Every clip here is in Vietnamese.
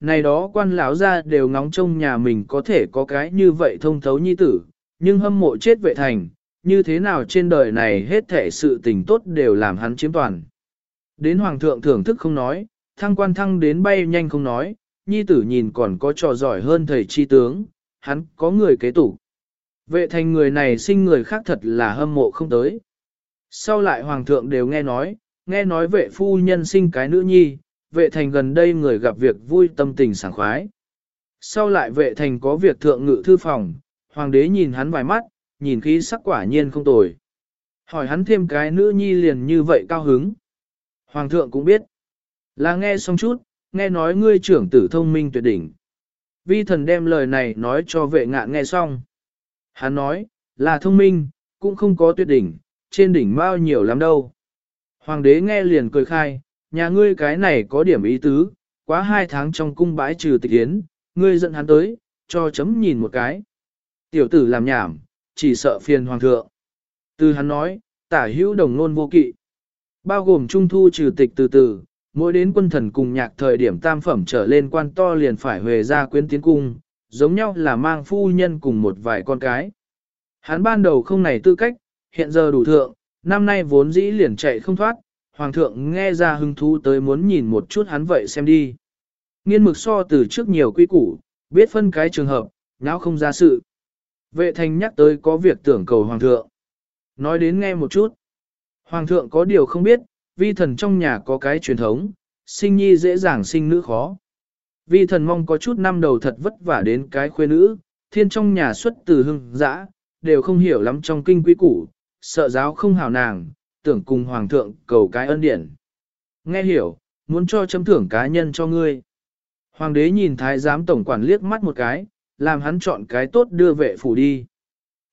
này đó quan lão ra đều ngóng trông nhà mình có thể có cái như vậy thông thấu nhi tử, nhưng hâm mộ chết vệ thành, như thế nào trên đời này hết thể sự tình tốt đều làm hắn chiếm toàn. Đến hoàng thượng thưởng thức không nói, thăng quan thăng đến bay nhanh không nói, nhi tử nhìn còn có trò giỏi hơn thầy chi tướng, hắn có người kế tủ. Vệ thành người này sinh người khác thật là hâm mộ không tới. Sau lại hoàng thượng đều nghe nói, nghe nói vệ phu nhân sinh cái nữ nhi, vệ thành gần đây người gặp việc vui tâm tình sảng khoái. Sau lại vệ thành có việc thượng ngự thư phòng, hoàng đế nhìn hắn vài mắt, nhìn khí sắc quả nhiên không tồi. Hỏi hắn thêm cái nữ nhi liền như vậy cao hứng. Hoàng thượng cũng biết. Là nghe xong chút, nghe nói ngươi trưởng tử thông minh tuyệt đỉnh. Vi thần đem lời này nói cho vệ ngạn nghe xong. Hắn nói, là thông minh, cũng không có tuyệt đỉnh, trên đỉnh bao nhiều lắm đâu. Hoàng đế nghe liền cười khai, nhà ngươi cái này có điểm ý tứ, quá hai tháng trong cung bãi trừ tịch yến, ngươi dẫn hắn tới, cho chấm nhìn một cái. Tiểu tử làm nhảm, chỉ sợ phiền hoàng thượng. Từ hắn nói, tả hữu đồng nôn vô kỵ. Bao gồm trung thu trừ tịch từ từ, mỗi đến quân thần cùng nhạc thời điểm tam phẩm trở lên quan to liền phải huề ra quyến tiến cung, giống nhau là mang phu nhân cùng một vài con cái. Hắn ban đầu không này tư cách, hiện giờ đủ thượng, năm nay vốn dĩ liền chạy không thoát, hoàng thượng nghe ra hứng thú tới muốn nhìn một chút hắn vậy xem đi. Nghiên mực so từ trước nhiều quy củ, biết phân cái trường hợp, nháo không ra sự. Vệ thành nhắc tới có việc tưởng cầu hoàng thượng. Nói đến nghe một chút. Hoàng thượng có điều không biết, vi thần trong nhà có cái truyền thống, sinh nhi dễ dàng sinh nữ khó. Vi thần mong có chút năm đầu thật vất vả đến cái khuê nữ, thiên trong nhà xuất từ hưng dã, đều không hiểu lắm trong kinh quý củ, sợ giáo không hào nàng, tưởng cùng hoàng thượng cầu cái ân điển. Nghe hiểu, muốn cho chấm thưởng cá nhân cho ngươi. Hoàng đế nhìn thái giám tổng quản liếc mắt một cái, làm hắn chọn cái tốt đưa vệ phủ đi.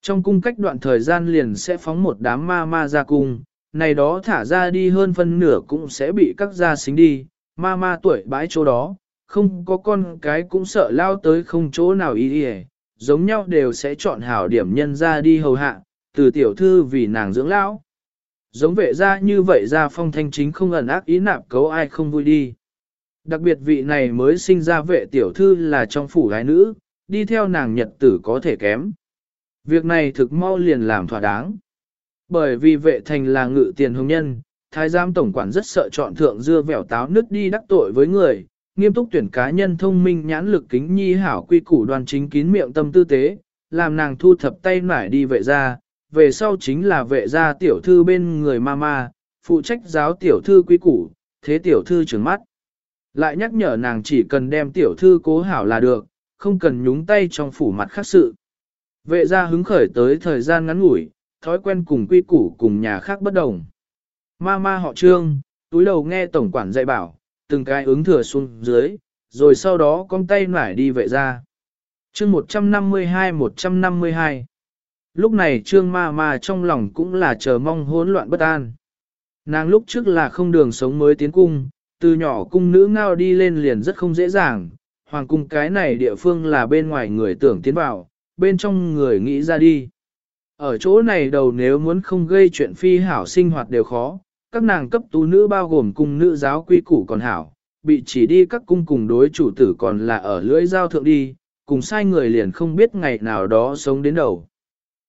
Trong cung cách đoạn thời gian liền sẽ phóng một đám ma ma ra cung, này đó thả ra đi hơn phân nửa cũng sẽ bị các gia xính đi, ma ma tuổi bãi chỗ đó, không có con cái cũng sợ lao tới không chỗ nào ý đi giống nhau đều sẽ chọn hảo điểm nhân ra đi hầu hạ, từ tiểu thư vì nàng dưỡng lão. Giống vệ ra như vậy ra phong thanh chính không ẩn ác ý nạp cấu ai không vui đi. Đặc biệt vị này mới sinh ra vệ tiểu thư là trong phủ gái nữ, đi theo nàng nhật tử có thể kém. Việc này thực mau liền làm thỏa đáng. Bởi vì vệ thành là ngự tiền hồng nhân, thái giám tổng quản rất sợ chọn thượng dưa vẻo táo nứt đi đắc tội với người, nghiêm túc tuyển cá nhân thông minh nhãn lực kính nhi hảo quy củ đoàn chính kín miệng tâm tư tế, làm nàng thu thập tay nải đi vệ ra, về sau chính là vệ gia tiểu thư bên người mama, phụ trách giáo tiểu thư quý củ, thế tiểu thư trừng mắt. Lại nhắc nhở nàng chỉ cần đem tiểu thư cố hảo là được, không cần nhúng tay trong phủ mặt khác sự. Vệ gia hứng khởi tới thời gian ngắn ngủi, thói quen cùng quy củ cùng nhà khác bất đồng. Mama họ trương, túi đầu nghe tổng quản dạy bảo, từng cái ứng thừa xuống dưới, rồi sau đó con tay nải đi vệ ra. chương 152-152 Lúc này trương ma ma trong lòng cũng là chờ mong hỗn loạn bất an. Nàng lúc trước là không đường sống mới tiến cung, từ nhỏ cung nữ ngao đi lên liền rất không dễ dàng, hoàng cung cái này địa phương là bên ngoài người tưởng tiến vào, bên trong người nghĩ ra đi. Ở chỗ này đầu nếu muốn không gây chuyện phi hảo sinh hoạt đều khó, các nàng cấp tú nữ bao gồm cung nữ giáo quy củ còn hảo, bị chỉ đi các cung cùng đối chủ tử còn là ở lưỡi giao thượng đi, cùng sai người liền không biết ngày nào đó sống đến đầu.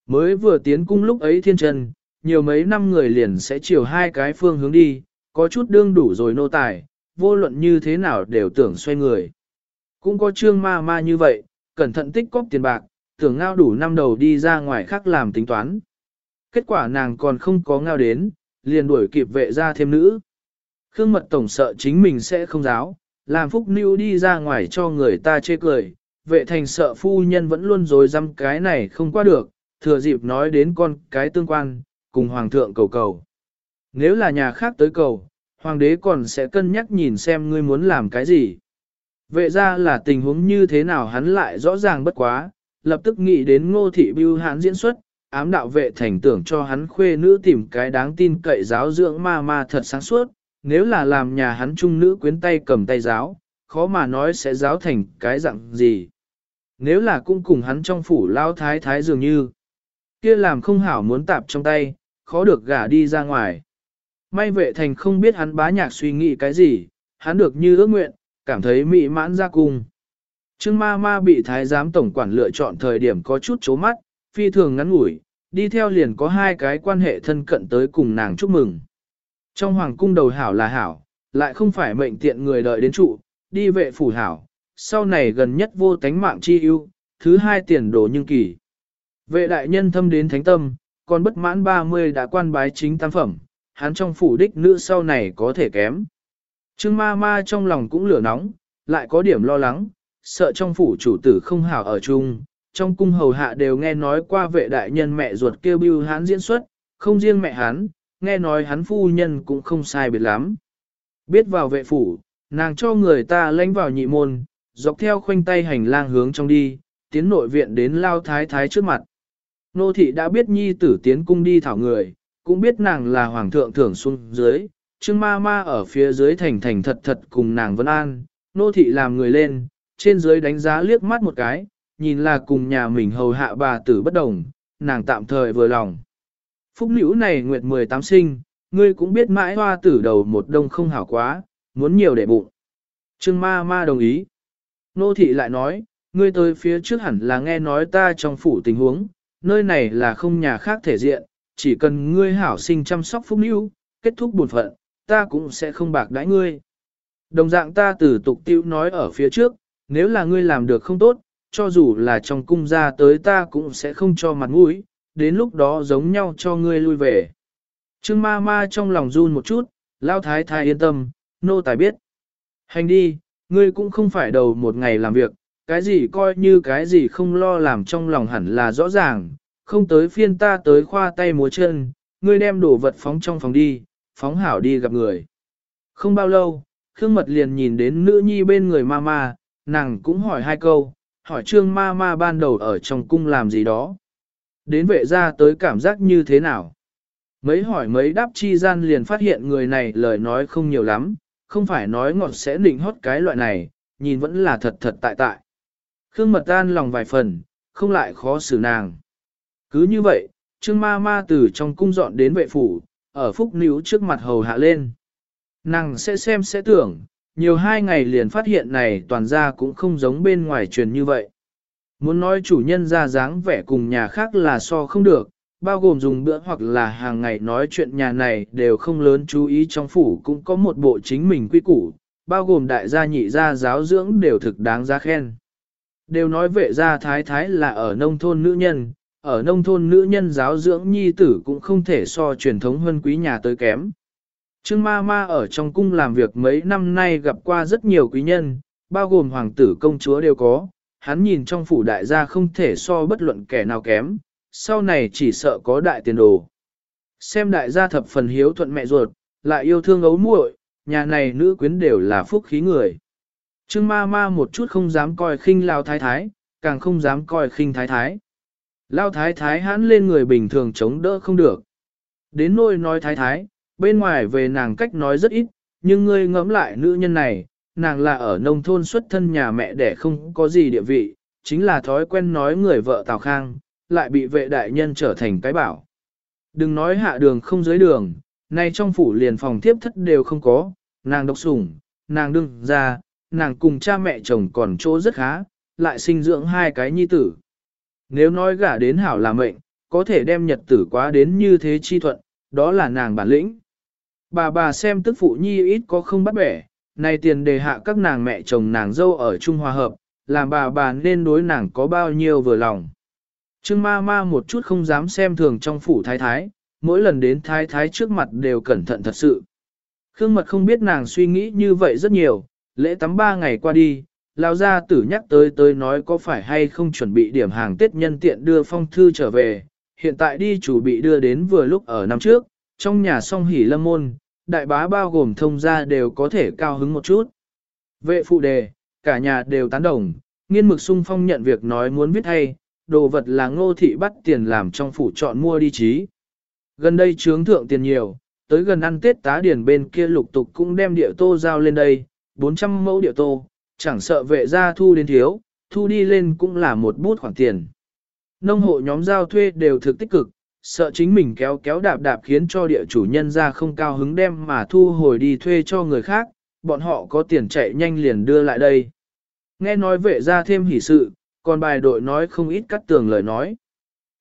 Mới vừa tiến cung lúc ấy thiên trần, nhiều mấy năm người liền sẽ chiều hai cái phương hướng đi, có chút đương đủ rồi nô tài, vô luận như thế nào đều tưởng xoay người. Cũng có trương ma ma như vậy, cẩn thận tích cóp tiền bạc, tưởng ngao đủ năm đầu đi ra ngoài khác làm tính toán. Kết quả nàng còn không có ngao đến, liền đuổi kịp vệ ra thêm nữ. Khương mật tổng sợ chính mình sẽ không giáo, làm phúc nữ đi ra ngoài cho người ta chê cười, vệ thành sợ phu nhân vẫn luôn dối dăm cái này không qua được, thừa dịp nói đến con cái tương quan, cùng hoàng thượng cầu cầu. Nếu là nhà khác tới cầu, hoàng đế còn sẽ cân nhắc nhìn xem ngươi muốn làm cái gì. Vệ ra là tình huống như thế nào hắn lại rõ ràng bất quá, lập tức nghĩ đến ngô thị bưu hán diễn xuất, ám đạo vệ thành tưởng cho hắn khuê nữ tìm cái đáng tin cậy giáo dưỡng ma ma thật sáng suốt, nếu là làm nhà hắn trung nữ quyến tay cầm tay giáo, khó mà nói sẽ giáo thành cái dạng gì. Nếu là cung cùng hắn trong phủ lao thái thái dường như, kia làm không hảo muốn tạp trong tay, khó được gả đi ra ngoài. May vệ thành không biết hắn bá nhạc suy nghĩ cái gì, hắn được như ước nguyện, cảm thấy mỹ mãn ra cung. Trương ma ma bị thái giám tổng quản lựa chọn thời điểm có chút chố mắt, phi thường ngắn ngủi, đi theo liền có hai cái quan hệ thân cận tới cùng nàng chúc mừng. Trong hoàng cung đầu hảo là hảo, lại không phải mệnh tiện người đợi đến trụ, đi vệ phủ hảo, sau này gần nhất vô tánh mạng chi ưu, thứ hai tiền đồ nhưng kỳ. Vệ đại nhân thâm đến thánh tâm, còn bất mãn 30 đã quan bái chính tam phẩm, hắn trong phủ đích nữ sau này có thể kém. Trương ma ma trong lòng cũng lửa nóng, lại có điểm lo lắng, sợ trong phủ chủ tử không hảo ở chung, trong cung hầu hạ đều nghe nói qua vệ đại nhân mẹ ruột kêu bưu hắn diễn xuất, không riêng mẹ hắn, nghe nói hắn phu nhân cũng không sai biệt lắm. Biết vào vệ phủ, nàng cho người ta lánh vào nhị môn, dọc theo khoanh tay hành lang hướng trong đi, tiến nội viện đến lao thái thái trước mặt. Nô thị đã biết nhi tử tiến cung đi thảo người, cũng biết nàng là hoàng thượng thưởng xuống dưới, trương ma ma ở phía dưới thành thành thật thật cùng nàng vân an, nô thị làm người lên, trên dưới đánh giá liếc mắt một cái, nhìn là cùng nhà mình hầu hạ bà tử bất đồng, nàng tạm thời vừa lòng. Phúc nữ này nguyệt 18 sinh, ngươi cũng biết mãi hoa tử đầu một đông không hảo quá, muốn nhiều để bụng. Trương ma ma đồng ý. Nô thị lại nói, ngươi tới phía trước hẳn là nghe nói ta trong phủ tình huống, nơi này là không nhà khác thể diện, chỉ cần ngươi hảo sinh chăm sóc phúc nữ, kết thúc buồn phận, ta cũng sẽ không bạc đãi ngươi. Đồng dạng ta từ tục tiêu nói ở phía trước, nếu là ngươi làm được không tốt, cho dù là trong cung ra tới ta cũng sẽ không cho mặt mũi, đến lúc đó giống nhau cho ngươi lui về. Trương ma ma trong lòng run một chút, lao thái thái yên tâm, nô tài biết. Hành đi, ngươi cũng không phải đầu một ngày làm việc, cái gì coi như cái gì không lo làm trong lòng hẳn là rõ ràng, không tới phiên ta tới khoa tay múa chân, ngươi đem đồ vật phóng trong phòng đi, phóng hảo đi gặp người. Không bao lâu, Khương Mật liền nhìn đến nữ nhi bên người mama, nàng cũng hỏi hai câu, hỏi trương mama ban đầu ở trong cung làm gì đó. Đến vệ ra tới cảm giác như thế nào? Mấy hỏi mấy đáp chi gian liền phát hiện người này lời nói không nhiều lắm, không phải nói ngọt sẽ nịnh hót cái loại này, nhìn vẫn là thật thật tại tại. Khương Mật tan lòng vài phần, không lại khó xử nàng. Cứ như vậy, Trương Ma Ma từ trong cung dọn đến vệ phủ, ở phúc níu trước mặt hầu hạ lên. Nàng sẽ xem sẽ tưởng, nhiều hai ngày liền phát hiện này toàn ra cũng không giống bên ngoài truyền như vậy. Muốn nói chủ nhân ra dáng vẻ cùng nhà khác là so không được, bao gồm dùng bữa hoặc là hàng ngày nói chuyện nhà này đều không lớn chú ý trong phủ cũng có một bộ chính mình quy củ, bao gồm đại gia nhị gia giáo dưỡng đều thực đáng giá khen. Đều nói vệ gia thái thái là ở nông thôn nữ nhân, ở nông thôn nữ nhân giáo dưỡng nhi tử cũng không thể so truyền thống hơn quý nhà tới kém. Trương ma ma ở trong cung làm việc mấy năm nay gặp qua rất nhiều quý nhân, bao gồm hoàng tử công chúa đều có, hắn nhìn trong phủ đại gia không thể so bất luận kẻ nào kém, sau này chỉ sợ có đại tiền đồ. Xem đại gia thập phần hiếu thuận mẹ ruột, lại yêu thương ấu muội, nhà này nữ quyến đều là phúc khí người. Trương ma ma một chút không dám coi khinh lao thái thái, càng không dám coi khinh thái thái. Lao thái thái hãn lên người bình thường chống đỡ không được. Đến nôi nói thái thái, bên ngoài về nàng cách nói rất ít, nhưng ngươi ngẫm lại nữ nhân này, nàng là ở nông thôn xuất thân nhà mẹ đẻ không có gì địa vị, chính là thói quen nói người vợ Tào Khang, lại bị vệ đại nhân trở thành cái bảo. Đừng nói hạ đường không dưới đường, nay trong phủ liền phòng tiếp thất đều không có, nàng độc sủng, nàng đừng ra, nàng cùng cha mẹ chồng còn chỗ rất khá, lại sinh dưỡng hai cái nhi tử. Nếu nói gả đến hảo là mệnh, có thể đem nhật tử quá đến như thế chi thuận, đó là nàng bản lĩnh. Bà bà xem tức phụ nhi ít có không bắt bẻ, này tiền đề hạ các nàng mẹ chồng nàng dâu ở Trung Hòa Hợp, làm bà bà nên đối nàng có bao nhiêu vừa lòng. Trương ma ma một chút không dám xem thường trong phủ thái thái, mỗi lần đến thái thái trước mặt đều cẩn thận thật sự. Khương mật không biết nàng suy nghĩ như vậy rất nhiều, lễ tắm ba ngày qua đi, lao gia tử nhắc tới tới nói có phải hay không chuẩn bị điểm hàng Tết nhân tiện đưa phong thư trở về, hiện tại đi chủ bị đưa đến vừa lúc ở năm trước, trong nhà song hỉ lâm môn, đại bá bao gồm thông gia đều có thể cao hứng một chút. Vệ phụ đề, cả nhà đều tán đồng, nghiên mực sung phong nhận việc nói muốn viết hay, đồ vật là ngô thị bắt tiền làm trong phủ chọn mua đi trí. Gần đây trướng thượng tiền nhiều, tới gần ăn Tết tá điển bên kia lục tục cũng đem địa tô giao lên đây, 400 mẫu địa tô, chẳng sợ vệ gia thu đến thiếu, thu đi lên cũng là một bút khoản tiền. Nông hộ nhóm giao thuê đều thực tích cực, sợ chính mình kéo kéo đạp đạp khiến cho địa chủ nhân ra không cao hứng đem mà thu hồi đi thuê cho người khác, bọn họ có tiền chạy nhanh liền đưa lại đây. Nghe nói vệ ra thêm hỷ sự, còn bài đội nói không ít cắt tường lời nói.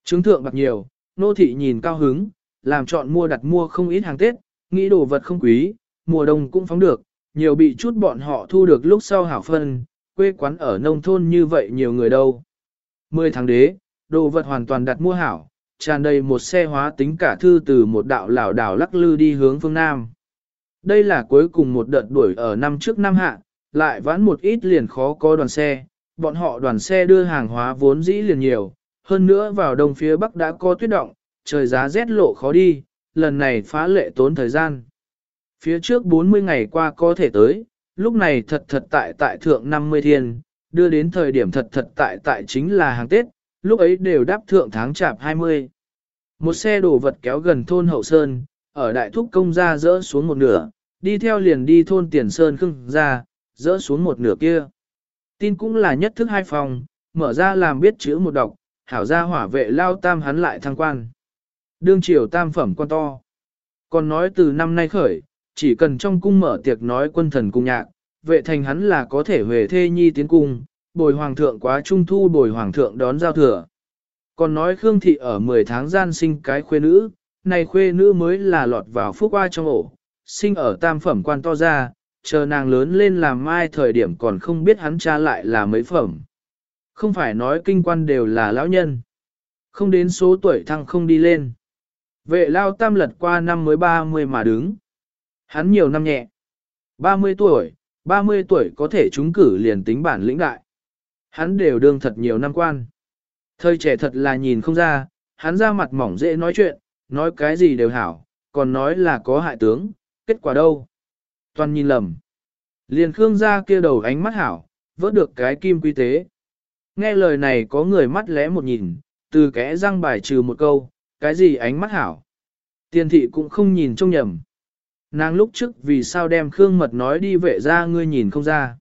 Chứng thượng bạc nhiều, nô thị nhìn cao hứng, làm chọn mua đặt mua không ít hàng Tết, nghĩ đồ vật không quý, mùa đông cũng phóng được, nhiều bị chút bọn họ thu được lúc sau hảo phân, quê quán ở nông thôn như vậy nhiều người đâu. Mười tháng đế, đồ vật hoàn toàn đặt mua hảo, tràn đầy một xe hóa tính cả thư từ một đạo lảo đảo lắc lư đi hướng phương Nam. Đây là cuối cùng một đợt đuổi ở năm trước năm hạ, lại vãn một ít liền khó có đoàn xe, bọn họ đoàn xe đưa hàng hóa vốn dĩ liền nhiều, hơn nữa vào đông phía bắc đã có tuyết động, trời giá rét lộ khó đi, lần này phá lệ tốn thời gian. Phía trước 40 ngày qua có thể tới, lúc này thật thật tại tại thượng 50 thiên, đưa đến thời điểm thật thật tại tại chính là hàng Tết, lúc ấy đều đáp thượng tháng chạp 20. Một xe đồ vật kéo gần thôn Hậu Sơn, ở đại thúc công ra dỡ xuống một nửa, đi theo liền đi thôn Tiền Sơn khưng ra, dỡ xuống một nửa kia. Tin cũng là nhất thức hai phòng, mở ra làm biết chữ một đọc, hảo ra hỏa vệ lao tam hắn lại thăng quan. Đương triều tam phẩm quan to. Còn nói từ năm nay khởi, chỉ cần trong cung mở tiệc nói quân thần cung nhạc, vệ thành hắn là có thể về thê nhi tiến cung, bồi hoàng thượng quá trung thu bồi hoàng thượng đón giao thừa. Còn nói Khương Thị ở 10 tháng gian sinh cái khuê nữ, này khuê nữ mới là lọt vào phúc qua trong ổ, sinh ở tam phẩm quan to ra, chờ nàng lớn lên làm mai thời điểm còn không biết hắn cha lại là mấy phẩm. Không phải nói kinh quan đều là lão nhân. Không đến số tuổi thăng không đi lên. Vệ lao tam lật qua năm mới 30 mà đứng. Hắn nhiều năm nhẹ. 30 tuổi, 30 tuổi có thể trúng cử liền tính bản lĩnh đại. Hắn đều đương thật nhiều năm quan. Thời trẻ thật là nhìn không ra, hắn ra mặt mỏng dễ nói chuyện, nói cái gì đều hảo, còn nói là có hại tướng, kết quả đâu? Toàn nhìn lầm. Liền Khương ra kia đầu ánh mắt hảo, vớt được cái kim quy tế. Nghe lời này có người mắt lẽ một nhìn, từ kẽ răng bài trừ một câu, cái gì ánh mắt hảo. Tiền thị cũng không nhìn trông nhầm. Nàng lúc trước vì sao đem Khương Mật nói đi vệ ra ngươi nhìn không ra.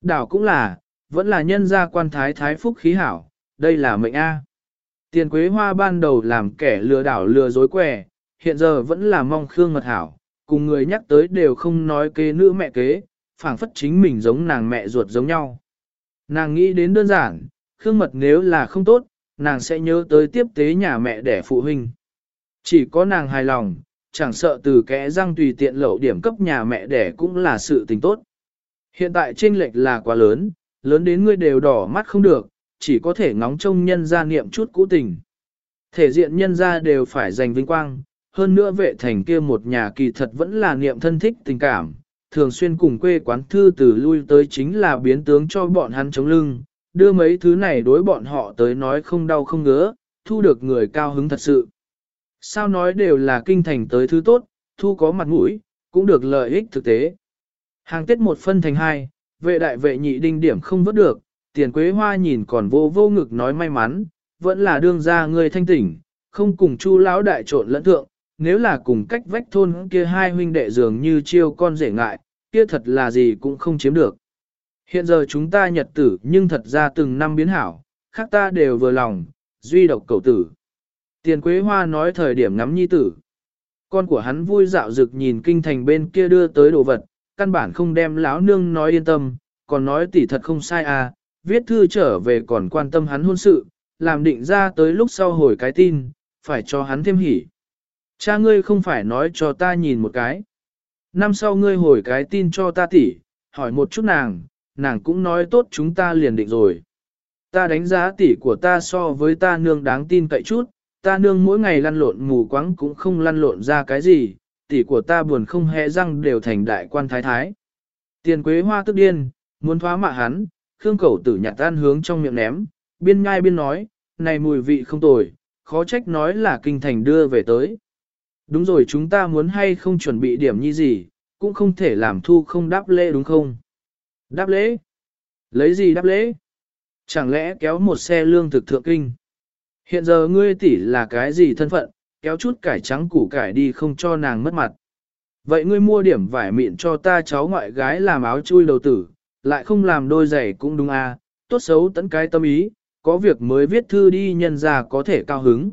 Đảo cũng là, vẫn là nhân gia quan thái thái phúc khí hảo, đây là mệnh A. Tiền quế hoa ban đầu làm kẻ lừa đảo lừa dối quẻ, hiện giờ vẫn là mong Khương Mật hảo, cùng người nhắc tới đều không nói kế nữ mẹ kế, phảng phất chính mình giống nàng mẹ ruột giống nhau. Nàng nghĩ đến đơn giản, Khương Mật nếu là không tốt, nàng sẽ nhớ tới tiếp tế nhà mẹ đẻ phụ huynh. Chỉ có nàng hài lòng, chẳng sợ từ kẽ răng tùy tiện lậu điểm cấp nhà mẹ đẻ cũng là sự tình tốt. Hiện tại chênh lệch là quá lớn, lớn đến ngươi đều đỏ mắt không được, chỉ có thể ngóng trông nhân ra niệm chút cũ tình. Thể diện nhân ra đều phải giành vinh quang, hơn nữa vệ thành kia một nhà kỳ thật vẫn là niệm thân thích tình cảm, thường xuyên cùng quê quán thư từ lui tới chính là biến tướng cho bọn hắn chống lưng, đưa mấy thứ này đối bọn họ tới nói không đau không ngứa, thu được người cao hứng thật sự. Sao nói đều là kinh thành tới thứ tốt, thu có mặt mũi, cũng được lợi ích thực tế. Hàng Tết một phân thành hai, vệ đại vệ nhị đinh điểm không vớt được, tiền quế hoa nhìn còn vô vô ngực nói may mắn, vẫn là đương ra người thanh tỉnh, không cùng chu lão đại trộn lẫn thượng, nếu là cùng cách vách thôn kia hai huynh đệ dường như chiêu con rể ngại, kia thật là gì cũng không chiếm được. Hiện giờ chúng ta nhật tử nhưng thật ra từng năm biến hảo, khác ta đều vừa lòng, duy độc cầu tử. Tiền Quế Hoa nói thời điểm ngắm nhi tử. Con của hắn vui dạo dực nhìn kinh thành bên kia đưa tới đồ vật, căn bản không đem lão nương nói yên tâm, còn nói tỷ thật không sai à, viết thư trở về còn quan tâm hắn hôn sự, làm định ra tới lúc sau hồi cái tin, phải cho hắn thêm hỉ. Cha ngươi không phải nói cho ta nhìn một cái. Năm sau ngươi hồi cái tin cho ta tỷ, hỏi một chút nàng, nàng cũng nói tốt chúng ta liền định rồi. Ta đánh giá tỷ của ta so với ta nương đáng tin cậy chút, ta nương mỗi ngày lăn lộn mù quáng cũng không lăn lộn ra cái gì, tỷ của ta buồn không hề răng đều thành đại quan thái thái. Tiền quế hoa tức điên, muốn thoá mạ hắn, khương cầu tử nhặt tan hướng trong miệng ném, biên nhai biên nói, này mùi vị không tồi, khó trách nói là kinh thành đưa về tới. Đúng rồi chúng ta muốn hay không chuẩn bị điểm như gì, cũng không thể làm thu không đáp lễ đúng không? Đáp lễ? Lấy gì đáp lễ? Chẳng lẽ kéo một xe lương thực thượng kinh? Hiện giờ ngươi tỷ là cái gì thân phận, kéo chút cải trắng củ cải đi không cho nàng mất mặt. Vậy ngươi mua điểm vải mịn cho ta cháu ngoại gái làm áo chui đầu tử, lại không làm đôi giày cũng đúng à, tốt xấu tấn cái tâm ý, có việc mới viết thư đi nhân ra có thể cao hứng.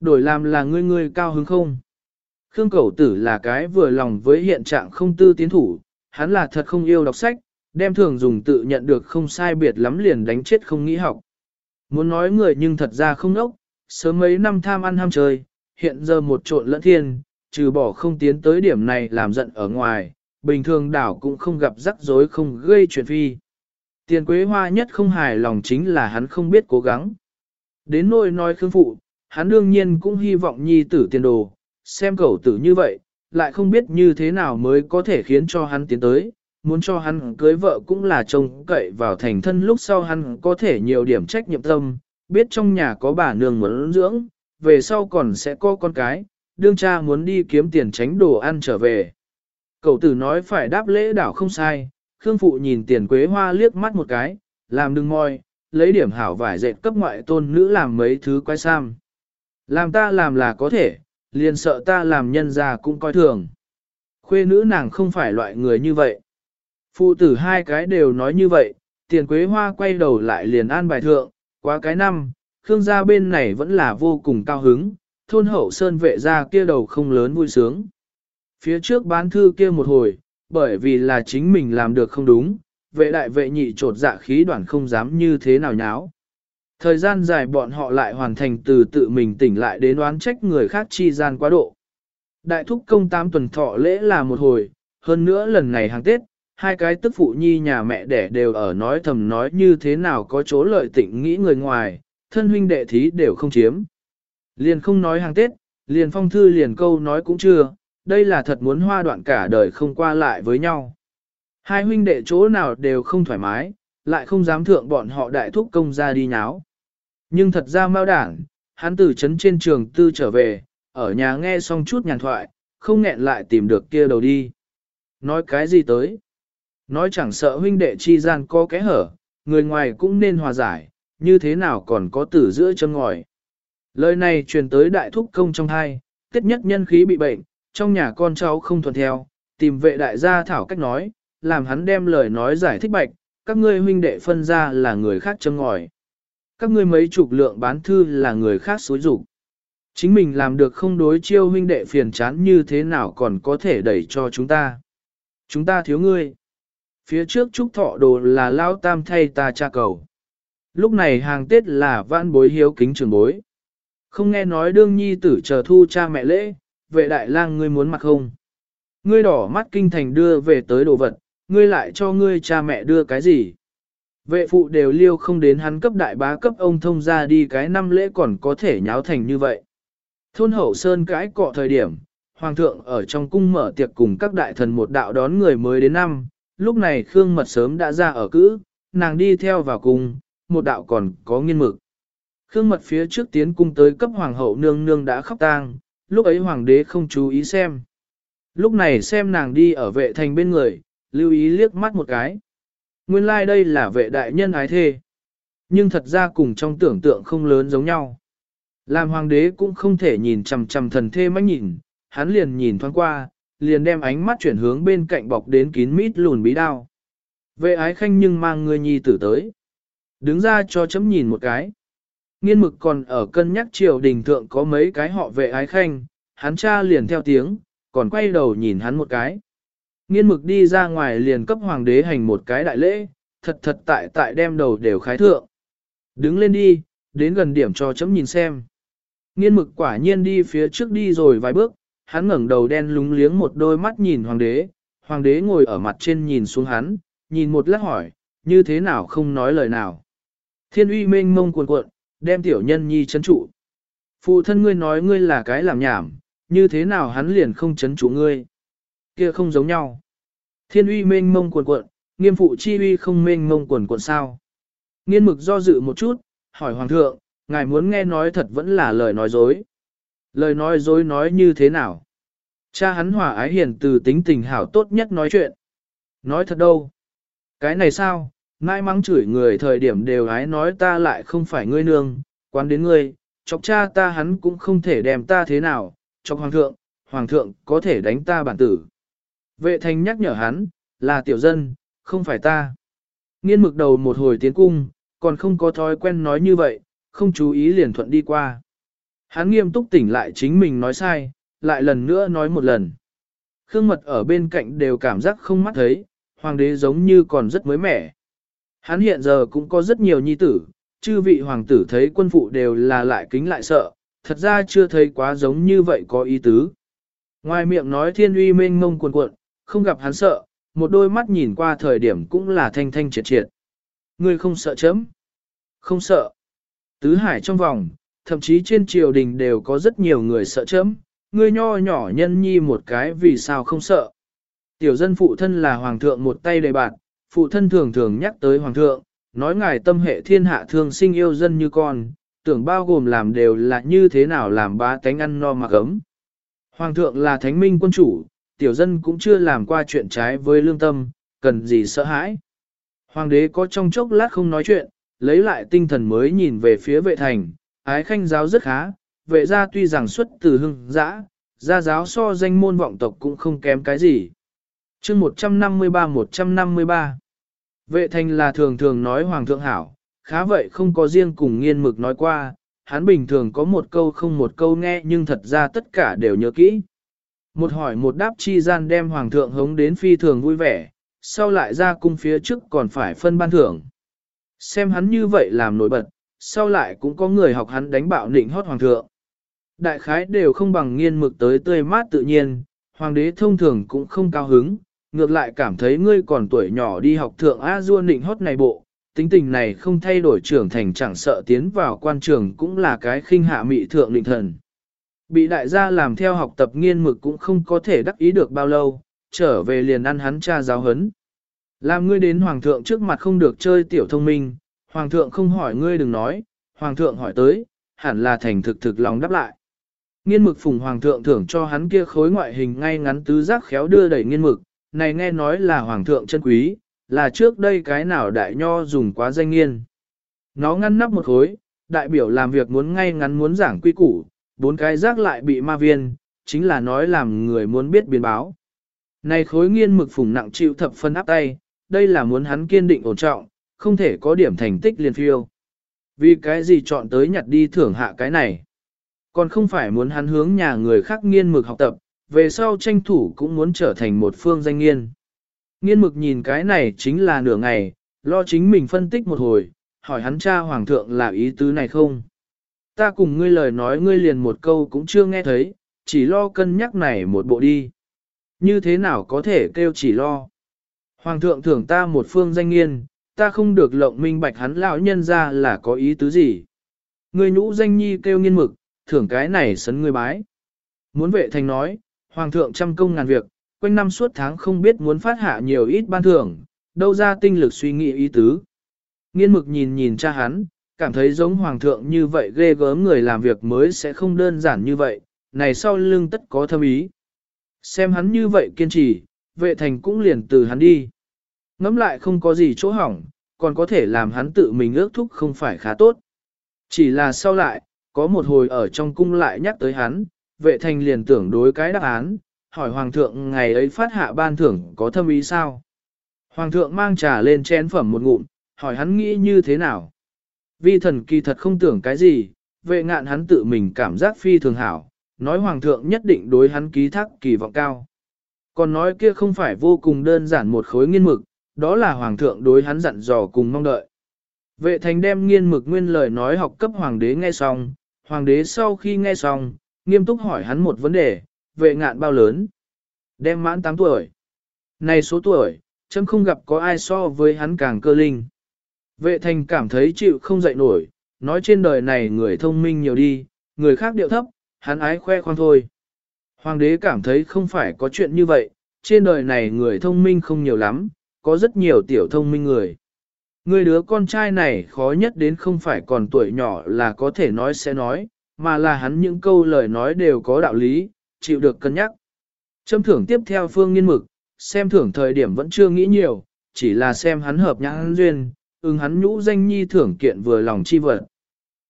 Đổi làm là ngươi ngươi cao hứng không? Khương Cẩu Tử là cái vừa lòng với hiện trạng không tư tiến thủ, hắn là thật không yêu đọc sách, đem thường dùng tự nhận được không sai biệt lắm liền đánh chết không nghĩ học. Muốn nói người nhưng thật ra không nốc, sớm mấy năm tham ăn ham chơi, hiện giờ một trộn lẫn thiên, trừ bỏ không tiến tới điểm này làm giận ở ngoài, bình thường đảo cũng không gặp rắc rối không gây chuyện phi. Tiền quế hoa nhất không hài lòng chính là hắn không biết cố gắng. Đến nỗi nói khương phụ, hắn đương nhiên cũng hy vọng nhi tử tiền đồ, xem cậu tử như vậy, lại không biết như thế nào mới có thể khiến cho hắn tiến tới, muốn cho hắn cưới vợ cũng là trông cậy vào thành thân lúc sau hắn có thể nhiều điểm trách nhiệm tâm, biết trong nhà có bà nương muốn dưỡng, về sau còn sẽ có con cái, đương cha muốn đi kiếm tiền tránh đồ ăn trở về. Cậu tử nói phải đáp lễ đảo không sai, Khương Phụ nhìn tiền quế hoa liếc mắt một cái, làm đừng ngồi lấy điểm hảo vải dệt cấp ngoại tôn nữ làm mấy thứ quay sam. Làm ta làm là có thể, liền sợ ta làm nhân ra cũng coi thường. Khuê nữ nàng không phải loại người như vậy. Phụ tử hai cái đều nói như vậy, tiền quế hoa quay đầu lại liền an bài thượng, qua cái năm, Khương gia bên này vẫn là vô cùng cao hứng, thôn hậu sơn vệ gia kia đầu không lớn vui sướng. Phía trước bán thư kia một hồi, bởi vì là chính mình làm được không đúng, vệ đại vệ nhị trột dạ khí đoạn không dám như thế nào nháo. Thời gian dài bọn họ lại hoàn thành từ tự mình tỉnh lại đến đoán trách người khác chi gian quá độ. Đại thúc công tam tuần thọ lễ là một hồi, hơn nữa lần này hàng Tết, hai cái tức phụ nhi nhà mẹ đẻ đều ở nói thầm nói như thế nào có chỗ lợi tịnh nghĩ người ngoài, thân huynh đệ thí đều không chiếm. Liền không nói hàng Tết, liền phong thư liền câu nói cũng chưa, đây là thật muốn hoa đoạn cả đời không qua lại với nhau. Hai huynh đệ chỗ nào đều không thoải mái, lại không dám thượng bọn họ đại thúc công ra đi nháo. Nhưng thật ra mao đảng, hắn từ trấn trên trường tư trở về, ở nhà nghe xong chút nhàn thoại, không nghẹn lại tìm được kia đầu đi. Nói cái gì tới? Nói chẳng sợ huynh đệ chi gian có kẽ hở, người ngoài cũng nên hòa giải, như thế nào còn có tử giữa chân ngòi. Lời này truyền tới đại thúc công trong hai, tiết nhất nhân khí bị bệnh, trong nhà con cháu không thuận theo, tìm vệ đại gia thảo cách nói, làm hắn đem lời nói giải thích bạch, các ngươi huynh đệ phân ra là người khác chân ngòi. Các ngươi mấy chục lượng bán thư là người khác xối rủ. Chính mình làm được không đối chiêu huynh đệ phiền chán như thế nào còn có thể đẩy cho chúng ta. Chúng ta thiếu ngươi. Phía trước trúc thọ đồ là lao tam thay ta cha cầu. Lúc này hàng Tết là vãn bối hiếu kính trường bối. Không nghe nói đương nhi tử chờ thu cha mẹ lễ, vệ đại lang ngươi muốn mặc không? Ngươi đỏ mắt kinh thành đưa về tới đồ vật, ngươi lại cho ngươi cha mẹ đưa cái gì? Vệ phụ đều liêu không đến hắn cấp đại bá cấp ông thông ra đi cái năm lễ còn có thể nháo thành như vậy. Thôn hậu sơn cãi cọ thời điểm, hoàng thượng ở trong cung mở tiệc cùng các đại thần một đạo đón người mới đến năm, lúc này Khương Mật sớm đã ra ở cữ, nàng đi theo vào cung, một đạo còn có nghiên mực. Khương Mật phía trước tiến cung tới cấp hoàng hậu nương nương đã khóc tang, lúc ấy hoàng đế không chú ý xem. Lúc này xem nàng đi ở vệ thành bên người, lưu ý liếc mắt một cái. Nguyên lai like đây là vệ đại nhân ái thê. Nhưng thật ra cùng trong tưởng tượng không lớn giống nhau. Làm hoàng đế cũng không thể nhìn chằm chằm thần thê mách nhìn, hắn liền nhìn thoáng qua, liền đem ánh mắt chuyển hướng bên cạnh bọc đến kín mít lùn bí đao. Vệ ái khanh nhưng mang người nhi tử tới. Đứng ra cho chấm nhìn một cái. Nghiên mực còn ở cân nhắc triều đình thượng có mấy cái họ vệ ái khanh, hắn cha liền theo tiếng, còn quay đầu nhìn hắn một cái. Nghiên mực đi ra ngoài liền cấp hoàng đế hành một cái đại lễ, thật thật tại tại đem đầu đều khái thượng. Đứng lên đi, đến gần điểm cho chấm nhìn xem. Nghiên mực quả nhiên đi phía trước đi rồi vài bước, hắn ngẩng đầu đen lúng liếng một đôi mắt nhìn hoàng đế, hoàng đế ngồi ở mặt trên nhìn xuống hắn, nhìn một lát hỏi, như thế nào không nói lời nào. Thiên uy mênh mông cuồn cuộn, đem tiểu nhân nhi chấn trụ. Phụ thân ngươi nói ngươi là cái làm nhảm, như thế nào hắn liền không chấn trụ ngươi. Kia không giống nhau. Thiên uy mênh mông cuồn cuộn, nghiêm phụ chi uy không mênh mông cuồn cuộn sao. Nghiên mực do dự một chút, hỏi hoàng thượng, ngài muốn nghe nói thật vẫn là lời nói dối. Lời nói dối nói như thế nào? Cha hắn hòa ái hiền từ tính tình hảo tốt nhất nói chuyện. Nói thật đâu? Cái này sao? Nãi mắng chửi người thời điểm đều ái nói ta lại không phải ngươi nương, quán đến ngươi, chọc cha ta hắn cũng không thể đem ta thế nào, chọc hoàng thượng, hoàng thượng có thể đánh ta bản tử. Vệ thành nhắc nhở hắn, là tiểu dân, không phải ta. Nghiên mực đầu một hồi tiến cung, còn không có thói quen nói như vậy, không chú ý liền thuận đi qua. Hắn nghiêm túc tỉnh lại chính mình nói sai, lại lần nữa nói một lần. Khương mật ở bên cạnh đều cảm giác không mắt thấy, hoàng đế giống như còn rất mới mẻ. Hắn hiện giờ cũng có rất nhiều nhi tử, chư vị hoàng tử thấy quân phụ đều là lại kính lại sợ, thật ra chưa thấy quá giống như vậy có ý tứ. Ngoài miệng nói thiên uy mênh mông cuồn cuộn, không gặp hắn sợ, một đôi mắt nhìn qua thời điểm cũng là thanh thanh triệt triệt. Ngươi không sợ chấm? Không sợ. Tứ hải trong vòng, thậm chí trên triều đình đều có rất nhiều người sợ chấm, ngươi nho nhỏ nhân nhi một cái vì sao không sợ. Tiểu dân phụ thân là hoàng thượng một tay đầy bạt, phụ thân thường thường nhắc tới hoàng thượng, nói ngài tâm hệ thiên hạ thương sinh yêu dân như con, tưởng bao gồm làm đều là như thế nào làm bá tánh ăn no mặc ấm. Hoàng thượng là thánh minh quân chủ, tiểu dân cũng chưa làm qua chuyện trái với lương tâm, cần gì sợ hãi. Hoàng đế có trong chốc lát không nói chuyện, lấy lại tinh thần mới nhìn về phía vệ thành, ái khanh giáo rất khá, vệ gia tuy rằng xuất từ hưng dã, gia giáo so danh môn vọng tộc cũng không kém cái gì. chương 153-153 Vệ thành là thường thường nói hoàng thượng hảo, khá vậy không có riêng cùng nghiên mực nói qua, hắn bình thường có một câu không một câu nghe nhưng thật ra tất cả đều nhớ kỹ. Một hỏi một đáp chi gian đem hoàng thượng hống đến phi thường vui vẻ, sau lại ra cung phía trước còn phải phân ban thưởng. Xem hắn như vậy làm nổi bật, sau lại cũng có người học hắn đánh bạo nịnh hót hoàng thượng. Đại khái đều không bằng nghiên mực tới tươi mát tự nhiên, hoàng đế thông thường cũng không cao hứng, ngược lại cảm thấy ngươi còn tuổi nhỏ đi học thượng A dua nịnh hót này bộ, tính tình này không thay đổi trưởng thành chẳng sợ tiến vào quan trường cũng là cái khinh hạ mị thượng định thần. Bị đại gia làm theo học tập nghiên mực cũng không có thể đắc ý được bao lâu, trở về liền ăn hắn cha giáo hấn. Làm ngươi đến hoàng thượng trước mặt không được chơi tiểu thông minh, hoàng thượng không hỏi ngươi đừng nói, hoàng thượng hỏi tới, hẳn là thành thực thực lòng đáp lại. Nghiên mực phùng hoàng thượng thưởng cho hắn kia khối ngoại hình ngay ngắn tứ giác khéo đưa đẩy nghiên mực, này nghe nói là hoàng thượng chân quý, là trước đây cái nào đại nho dùng quá danh nghiên. Nó ngăn nắp một khối, đại biểu làm việc muốn ngay ngắn muốn giảng quy củ, bốn cái giác lại bị ma viên, chính là nói làm người muốn biết biến báo. Này khối nghiên mực phùng nặng chịu thập phân áp tay, đây là muốn hắn kiên định ổn trọng, không thể có điểm thành tích liền phiêu. Vì cái gì chọn tới nhặt đi thưởng hạ cái này? Còn không phải muốn hắn hướng nhà người khác nghiên mực học tập, về sau tranh thủ cũng muốn trở thành một phương danh nghiên. Nghiên mực nhìn cái này chính là nửa ngày, lo chính mình phân tích một hồi, hỏi hắn cha hoàng thượng là ý tứ này không? Ta cùng ngươi lời nói ngươi liền một câu cũng chưa nghe thấy, chỉ lo cân nhắc này một bộ đi. Như thế nào có thể kêu chỉ lo? Hoàng thượng thưởng ta một phương danh nghiên, ta không được lộng minh bạch hắn lão nhân ra là có ý tứ gì. người nhũ danh nhi kêu nghiên mực, thưởng cái này sấn ngươi bái. Muốn vệ thành nói, hoàng thượng trăm công ngàn việc, quanh năm suốt tháng không biết muốn phát hạ nhiều ít ban thưởng, đâu ra tinh lực suy nghĩ ý tứ. Nghiên mực nhìn nhìn cha hắn, cảm thấy giống hoàng thượng như vậy ghê gớm người làm việc mới sẽ không đơn giản như vậy, này sau lưng tất có thâm ý. Xem hắn như vậy kiên trì, vệ thành cũng liền từ hắn đi. Ngắm lại không có gì chỗ hỏng, còn có thể làm hắn tự mình ước thúc không phải khá tốt. Chỉ là sau lại, có một hồi ở trong cung lại nhắc tới hắn, vệ thành liền tưởng đối cái đáp án, hỏi hoàng thượng ngày ấy phát hạ ban thưởng có thâm ý sao. Hoàng thượng mang trà lên chén phẩm một ngụm, hỏi hắn nghĩ như thế nào. Vi thần kỳ thật không tưởng cái gì, vệ ngạn hắn tự mình cảm giác phi thường hảo, nói hoàng thượng nhất định đối hắn ký thác kỳ vọng cao. Còn nói kia không phải vô cùng đơn giản một khối nghiên mực, đó là hoàng thượng đối hắn dặn dò cùng mong đợi. Vệ thành đem nghiên mực nguyên lời nói học cấp hoàng đế nghe xong, hoàng đế sau khi nghe xong, nghiêm túc hỏi hắn một vấn đề, vệ ngạn bao lớn? Đem mãn 8 tuổi. Này số tuổi, chấm không gặp có ai so với hắn càng cơ linh. Vệ thành cảm thấy chịu không dậy nổi, nói trên đời này người thông minh nhiều đi, người khác điệu thấp, hắn ái khoe khoang thôi. Hoàng đế cảm thấy không phải có chuyện như vậy, trên đời này người thông minh không nhiều lắm, có rất nhiều tiểu thông minh người. Người đứa con trai này khó nhất đến không phải còn tuổi nhỏ là có thể nói sẽ nói, mà là hắn những câu lời nói đều có đạo lý, chịu được cân nhắc. Châm thưởng tiếp theo phương nghiên mực, xem thưởng thời điểm vẫn chưa nghĩ nhiều, chỉ là xem hắn hợp nhãn duyên, ưng hắn nhũ danh nhi thưởng kiện vừa lòng chi vật.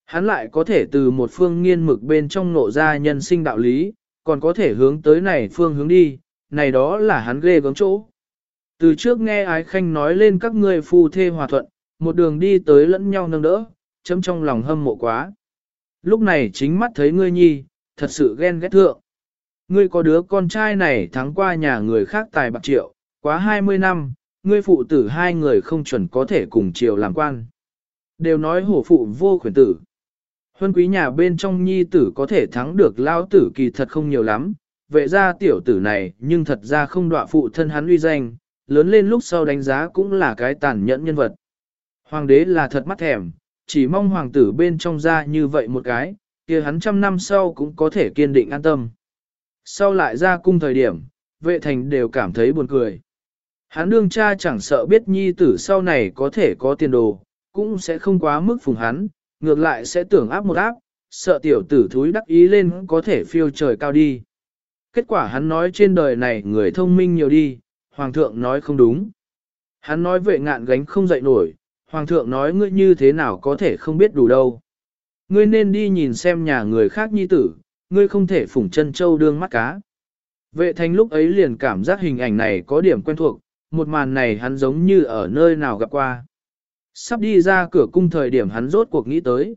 Hắn lại có thể từ một phương nghiên mực bên trong nộ ra nhân sinh đạo lý, còn có thể hướng tới này phương hướng đi, này đó là hắn ghê gớm chỗ. Từ trước nghe ái khanh nói lên các ngươi phu thê hòa thuận, một đường đi tới lẫn nhau nâng đỡ, chấm trong lòng hâm mộ quá. Lúc này chính mắt thấy ngươi nhi, thật sự ghen ghét thượng. Ngươi có đứa con trai này thắng qua nhà người khác tài bạc triệu, quá 20 năm, ngươi phụ tử hai người không chuẩn có thể cùng triều làm quan. Đều nói hổ phụ vô khuyển tử. Huân quý nhà bên trong nhi tử có thể thắng được lao tử kỳ thật không nhiều lắm, vệ ra tiểu tử này nhưng thật ra không đọa phụ thân hắn uy danh, lớn lên lúc sau đánh giá cũng là cái tàn nhẫn nhân vật. Hoàng đế là thật mắt thèm, chỉ mong hoàng tử bên trong ra như vậy một cái, kia hắn trăm năm sau cũng có thể kiên định an tâm. Sau lại ra cung thời điểm, vệ thành đều cảm thấy buồn cười. Hắn đương cha chẳng sợ biết nhi tử sau này có thể có tiền đồ, cũng sẽ không quá mức phùng hắn, ngược lại sẽ tưởng áp một áp, sợ tiểu tử thúi đắc ý lên có thể phiêu trời cao đi. Kết quả hắn nói trên đời này người thông minh nhiều đi, hoàng thượng nói không đúng. Hắn nói vệ ngạn gánh không dậy nổi, hoàng thượng nói ngươi như thế nào có thể không biết đủ đâu. Ngươi nên đi nhìn xem nhà người khác nhi tử, ngươi không thể phủng chân châu đương mắt cá. Vệ Thanh lúc ấy liền cảm giác hình ảnh này có điểm quen thuộc, một màn này hắn giống như ở nơi nào gặp qua. Sắp đi ra cửa cung thời điểm hắn rốt cuộc nghĩ tới.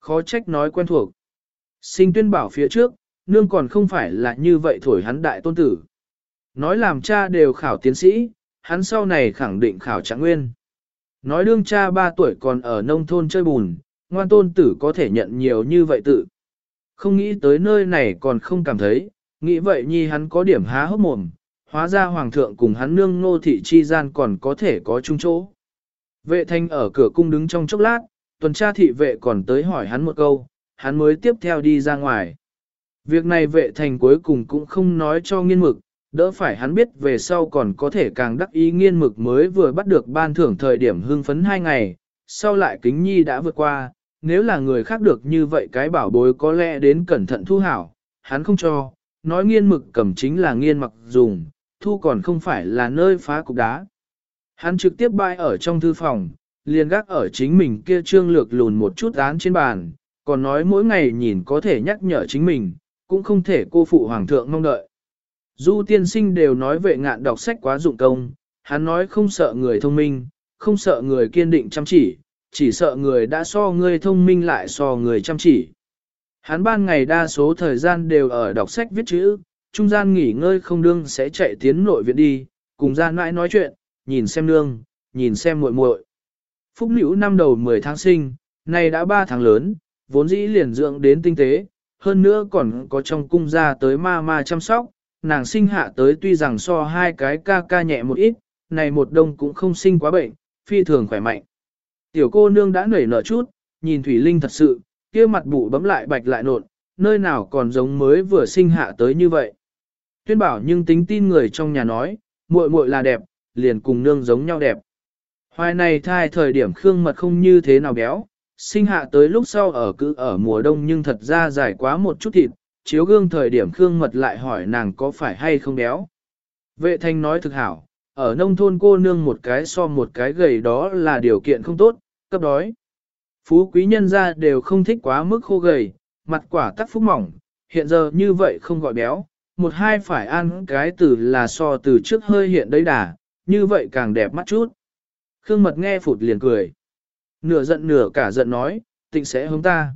Khó trách nói quen thuộc. Sinh tuyên bảo phía trước, nương còn không phải là như vậy thổi hắn đại tôn tử. Nói làm cha đều khảo tiến sĩ, hắn sau này khẳng định khảo trạng nguyên. Nói đương cha ba tuổi còn ở nông thôn chơi bùn, ngoan tôn tử có thể nhận nhiều như vậy tự. Không nghĩ tới nơi này còn không cảm thấy, nghĩ vậy nhi hắn có điểm há hốc mồm, hóa ra hoàng thượng cùng hắn nương nô thị chi gian còn có thể có chung chỗ. Vệ thanh ở cửa cung đứng trong chốc lát, tuần tra thị vệ còn tới hỏi hắn một câu, hắn mới tiếp theo đi ra ngoài. Việc này vệ thành cuối cùng cũng không nói cho nghiên mực, đỡ phải hắn biết về sau còn có thể càng đắc ý nghiên mực mới vừa bắt được ban thưởng thời điểm hưng phấn hai ngày, sau lại kính nhi đã vượt qua, nếu là người khác được như vậy cái bảo bối có lẽ đến cẩn thận thu hảo, hắn không cho, nói nghiên mực cầm chính là nghiên mặc dùng, thu còn không phải là nơi phá cục đá. Hắn trực tiếp bay ở trong thư phòng, liền gác ở chính mình kia trương lược lùn một chút án trên bàn, còn nói mỗi ngày nhìn có thể nhắc nhở chính mình, cũng không thể cô phụ hoàng thượng mong đợi. Du tiên sinh đều nói vệ ngạn đọc sách quá dụng công, hắn nói không sợ người thông minh, không sợ người kiên định chăm chỉ, chỉ sợ người đã so người thông minh lại so người chăm chỉ. Hắn ban ngày đa số thời gian đều ở đọc sách viết chữ, trung gian nghỉ ngơi không đương sẽ chạy tiến nội viện đi, cùng gian mãi nói chuyện, nhìn xem nương, nhìn xem muội muội. Phúc Liễu năm đầu 10 tháng sinh, nay đã 3 tháng lớn, vốn dĩ liền dưỡng đến tinh tế, hơn nữa còn có trong cung gia tới ma ma chăm sóc, nàng sinh hạ tới tuy rằng so hai cái ca ca nhẹ một ít, này một đông cũng không sinh quá bệnh, phi thường khỏe mạnh. Tiểu cô nương đã nảy nở chút, nhìn Thủy Linh thật sự, kia mặt bụ bấm lại bạch lại nộn, nơi nào còn giống mới vừa sinh hạ tới như vậy. Tuyên bảo nhưng tính tin người trong nhà nói, muội muội là đẹp, liền cùng nương giống nhau đẹp. Hoài này thai thời điểm khương mật không như thế nào béo, sinh hạ tới lúc sau ở cứ ở mùa đông nhưng thật ra dài quá một chút thịt, chiếu gương thời điểm khương mật lại hỏi nàng có phải hay không béo. Vệ thanh nói thực hảo, ở nông thôn cô nương một cái so một cái gầy đó là điều kiện không tốt, cấp đói. Phú quý nhân gia đều không thích quá mức khô gầy, mặt quả tắc phúc mỏng, hiện giờ như vậy không gọi béo, một hai phải ăn cái từ là so từ trước hơi hiện đấy đà, như vậy càng đẹp mắt chút. Khương mật nghe phụt liền cười. Nửa giận nửa cả giận nói, tịnh sẽ hướng ta.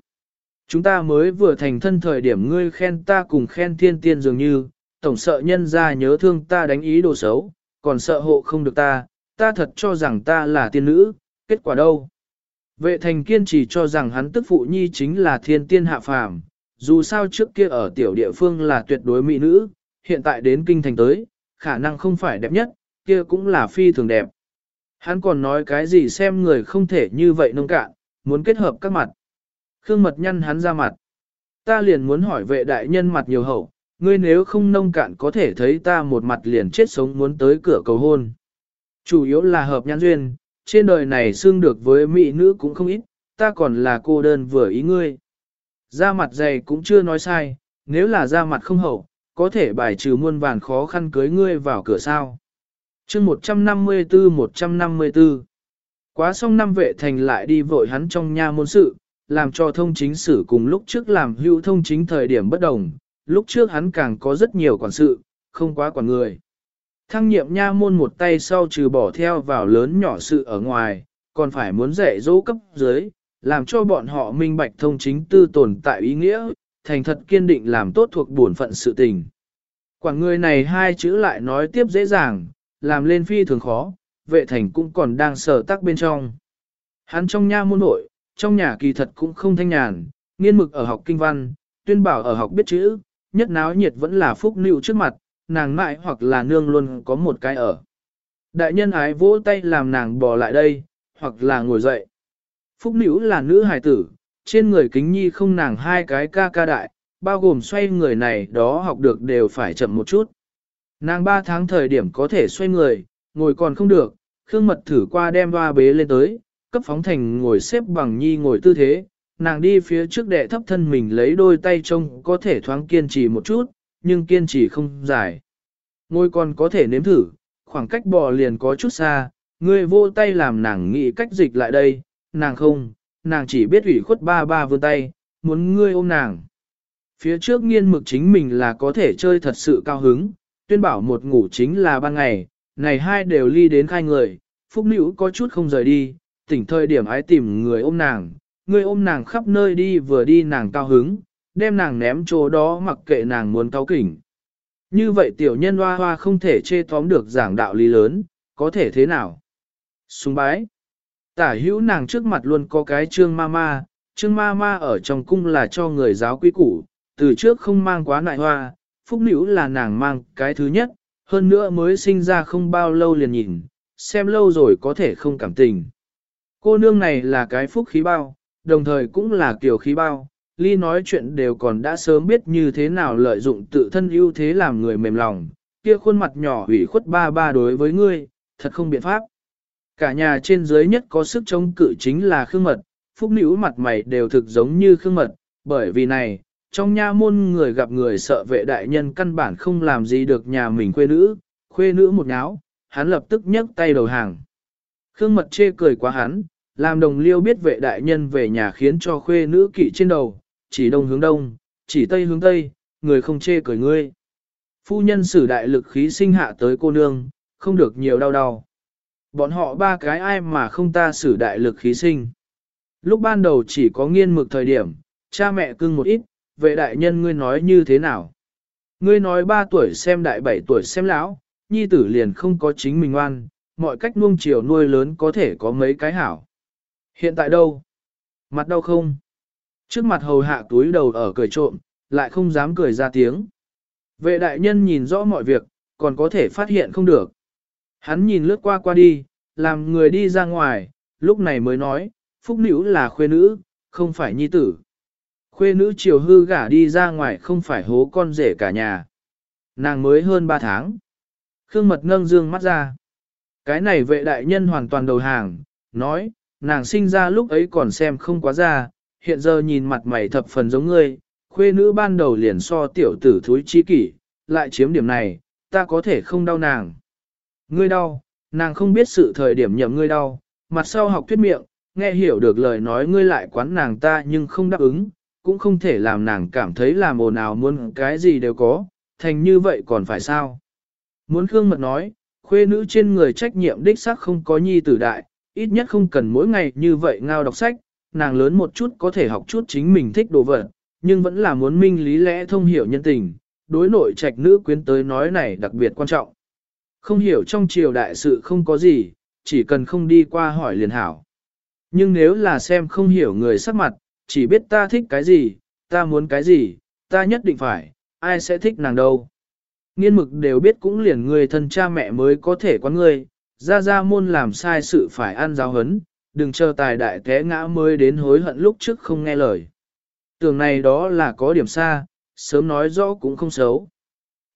Chúng ta mới vừa thành thân thời điểm ngươi khen ta cùng khen thiên tiên dường như, tổng sợ nhân ra nhớ thương ta đánh ý đồ xấu, còn sợ hộ không được ta, ta thật cho rằng ta là tiên nữ, kết quả đâu? Vệ thành kiên trì cho rằng hắn tức phụ nhi chính là thiên tiên hạ phàm, dù sao trước kia ở tiểu địa phương là tuyệt đối mỹ nữ, hiện tại đến kinh thành tới, khả năng không phải đẹp nhất, kia cũng là phi thường đẹp. Hắn còn nói cái gì xem người không thể như vậy nông cạn, muốn kết hợp các mặt. Khương mật nhăn hắn ra mặt. Ta liền muốn hỏi vệ đại nhân mặt nhiều hậu, ngươi nếu không nông cạn có thể thấy ta một mặt liền chết sống muốn tới cửa cầu hôn. Chủ yếu là hợp nhãn duyên, trên đời này xương được với mỹ nữ cũng không ít, ta còn là cô đơn vừa ý ngươi. Da mặt dày cũng chưa nói sai, nếu là da mặt không hậu, có thể bài trừ muôn vàn khó khăn cưới ngươi vào cửa sao. chương 154-154 Quá xong năm vệ thành lại đi vội hắn trong nha môn sự, làm cho thông chính sử cùng lúc trước làm hữu thông chính thời điểm bất đồng, lúc trước hắn càng có rất nhiều quản sự, không quá quản người. Thăng nhiệm nha môn một tay sau trừ bỏ theo vào lớn nhỏ sự ở ngoài, còn phải muốn dạy dỗ cấp dưới, làm cho bọn họ minh bạch thông chính tư tồn tại ý nghĩa, thành thật kiên định làm tốt thuộc bổn phận sự tình. Quản người này hai chữ lại nói tiếp dễ dàng, làm lên phi thường khó, vệ thành cũng còn đang sở tắc bên trong. Hắn trong nha môn nội, trong nhà kỳ thật cũng không thanh nhàn, nghiên mực ở học kinh văn, tuyên bảo ở học biết chữ, nhất náo nhiệt vẫn là phúc nịu trước mặt, nàng mãi hoặc là nương luôn có một cái ở. Đại nhân ái vỗ tay làm nàng bò lại đây, hoặc là ngồi dậy. Phúc nữ là nữ hài tử, trên người kính nhi không nàng hai cái ca ca đại, bao gồm xoay người này đó học được đều phải chậm một chút. Nàng ba tháng thời điểm có thể xoay người, ngồi còn không được, Khương Mật thử qua đem hoa bế lên tới, cấp phóng thành ngồi xếp bằng nhi ngồi tư thế, nàng đi phía trước đệ thấp thân mình lấy đôi tay trông có thể thoáng kiên trì một chút, nhưng kiên trì không dài. ngôi còn có thể nếm thử, khoảng cách bò liền có chút xa, người vô tay làm nàng nghĩ cách dịch lại đây, nàng không, nàng chỉ biết ủy khuất ba ba vươn tay, muốn ngươi ôm nàng. Phía trước nghiên mực chính mình là có thể chơi thật sự cao hứng, tuyên bảo một ngủ chính là ban ngày, này hai đều ly đến khai người, phúc nữ có chút không rời đi, tỉnh thời điểm ái tìm người ôm nàng, người ôm nàng khắp nơi đi vừa đi nàng cao hứng, đem nàng ném chỗ đó mặc kệ nàng muốn cao kỉnh. Như vậy tiểu nhân hoa hoa không thể chê tóm được giảng đạo lý lớn, có thể thế nào? Súng bái. Tả hữu nàng trước mặt luôn có cái trương ma ma, trương ma ma ở trong cung là cho người giáo quý củ, từ trước không mang quá nại hoa, phúc nữ là nàng mang cái thứ nhất, hơn nữa mới sinh ra không bao lâu liền nhìn, xem lâu rồi có thể không cảm tình. Cô nương này là cái phúc khí bao, đồng thời cũng là kiểu khí bao, ly nói chuyện đều còn đã sớm biết như thế nào lợi dụng tự thân ưu thế làm người mềm lòng, kia khuôn mặt nhỏ ủy khuất ba ba đối với ngươi, thật không biện pháp. Cả nhà trên dưới nhất có sức chống cự chính là khương mật, phúc nữ mặt mày đều thực giống như khương mật, bởi vì này, trong nha môn người gặp người sợ vệ đại nhân căn bản không làm gì được nhà mình khuê nữ, khuê nữ một nháo, hắn lập tức nhấc tay đầu hàng. Khương mật chê cười quá hắn, làm đồng liêu biết vệ đại nhân về nhà khiến cho khuê nữ kỵ trên đầu, chỉ đông hướng đông, chỉ tây hướng tây, người không chê cười ngươi. Phu nhân sử đại lực khí sinh hạ tới cô nương, không được nhiều đau đau. Bọn họ ba cái ai mà không ta sử đại lực khí sinh. Lúc ban đầu chỉ có nghiên mực thời điểm, cha mẹ cưng một ít, vệ đại nhân ngươi nói như thế nào? Ngươi nói ba tuổi xem đại bảy tuổi xem lão, nhi tử liền không có chính mình oan, mọi cách nuông chiều nuôi lớn có thể có mấy cái hảo. Hiện tại đâu? Mặt đau không? Trước mặt hầu hạ túi đầu ở cười trộm, lại không dám cười ra tiếng. Vệ đại nhân nhìn rõ mọi việc, còn có thể phát hiện không được. Hắn nhìn lướt qua qua đi, làm người đi ra ngoài, lúc này mới nói, phúc nữ là khuê nữ, không phải nhi tử. Khuê nữ chiều hư gả đi ra ngoài không phải hố con rể cả nhà. Nàng mới hơn 3 tháng. Khương mật ngâng dương mắt ra. Cái này vệ đại nhân hoàn toàn đầu hàng, nói, nàng sinh ra lúc ấy còn xem không quá ra, hiện giờ nhìn mặt mày thập phần giống ngươi, khuê nữ ban đầu liền so tiểu tử thúi chi kỷ, lại chiếm điểm này, ta có thể không đau nàng. Ngươi đau, nàng không biết sự thời điểm nhậm ngươi đau, mặt sau học thuyết miệng, nghe hiểu được lời nói ngươi lại quán nàng ta nhưng không đáp ứng, cũng không thể làm nàng cảm thấy làm ồn ào muốn cái gì đều có, thành như vậy còn phải sao. Muốn Khương Mật nói, khuê nữ trên người trách nhiệm đích xác không có nhi tử đại, ít nhất không cần mỗi ngày như vậy ngao đọc sách, nàng lớn một chút có thể học chút chính mình thích đồ vật, nhưng vẫn là muốn minh lý lẽ thông hiểu nhân tình, đối nội trạch nữ quyến tới nói này đặc biệt quan trọng. Không hiểu trong triều đại sự không có gì, chỉ cần không đi qua hỏi liền hảo. Nhưng nếu là xem không hiểu người sắc mặt, chỉ biết ta thích cái gì, ta muốn cái gì, ta nhất định phải, ai sẽ thích nàng đâu. Nghiên mực đều biết cũng liền người thân cha mẹ mới có thể quán ngươi, ra ra môn làm sai sự phải ăn giáo hấn, đừng chờ tài đại té ngã mới đến hối hận lúc trước không nghe lời. Tưởng này đó là có điểm xa, sớm nói rõ cũng không xấu.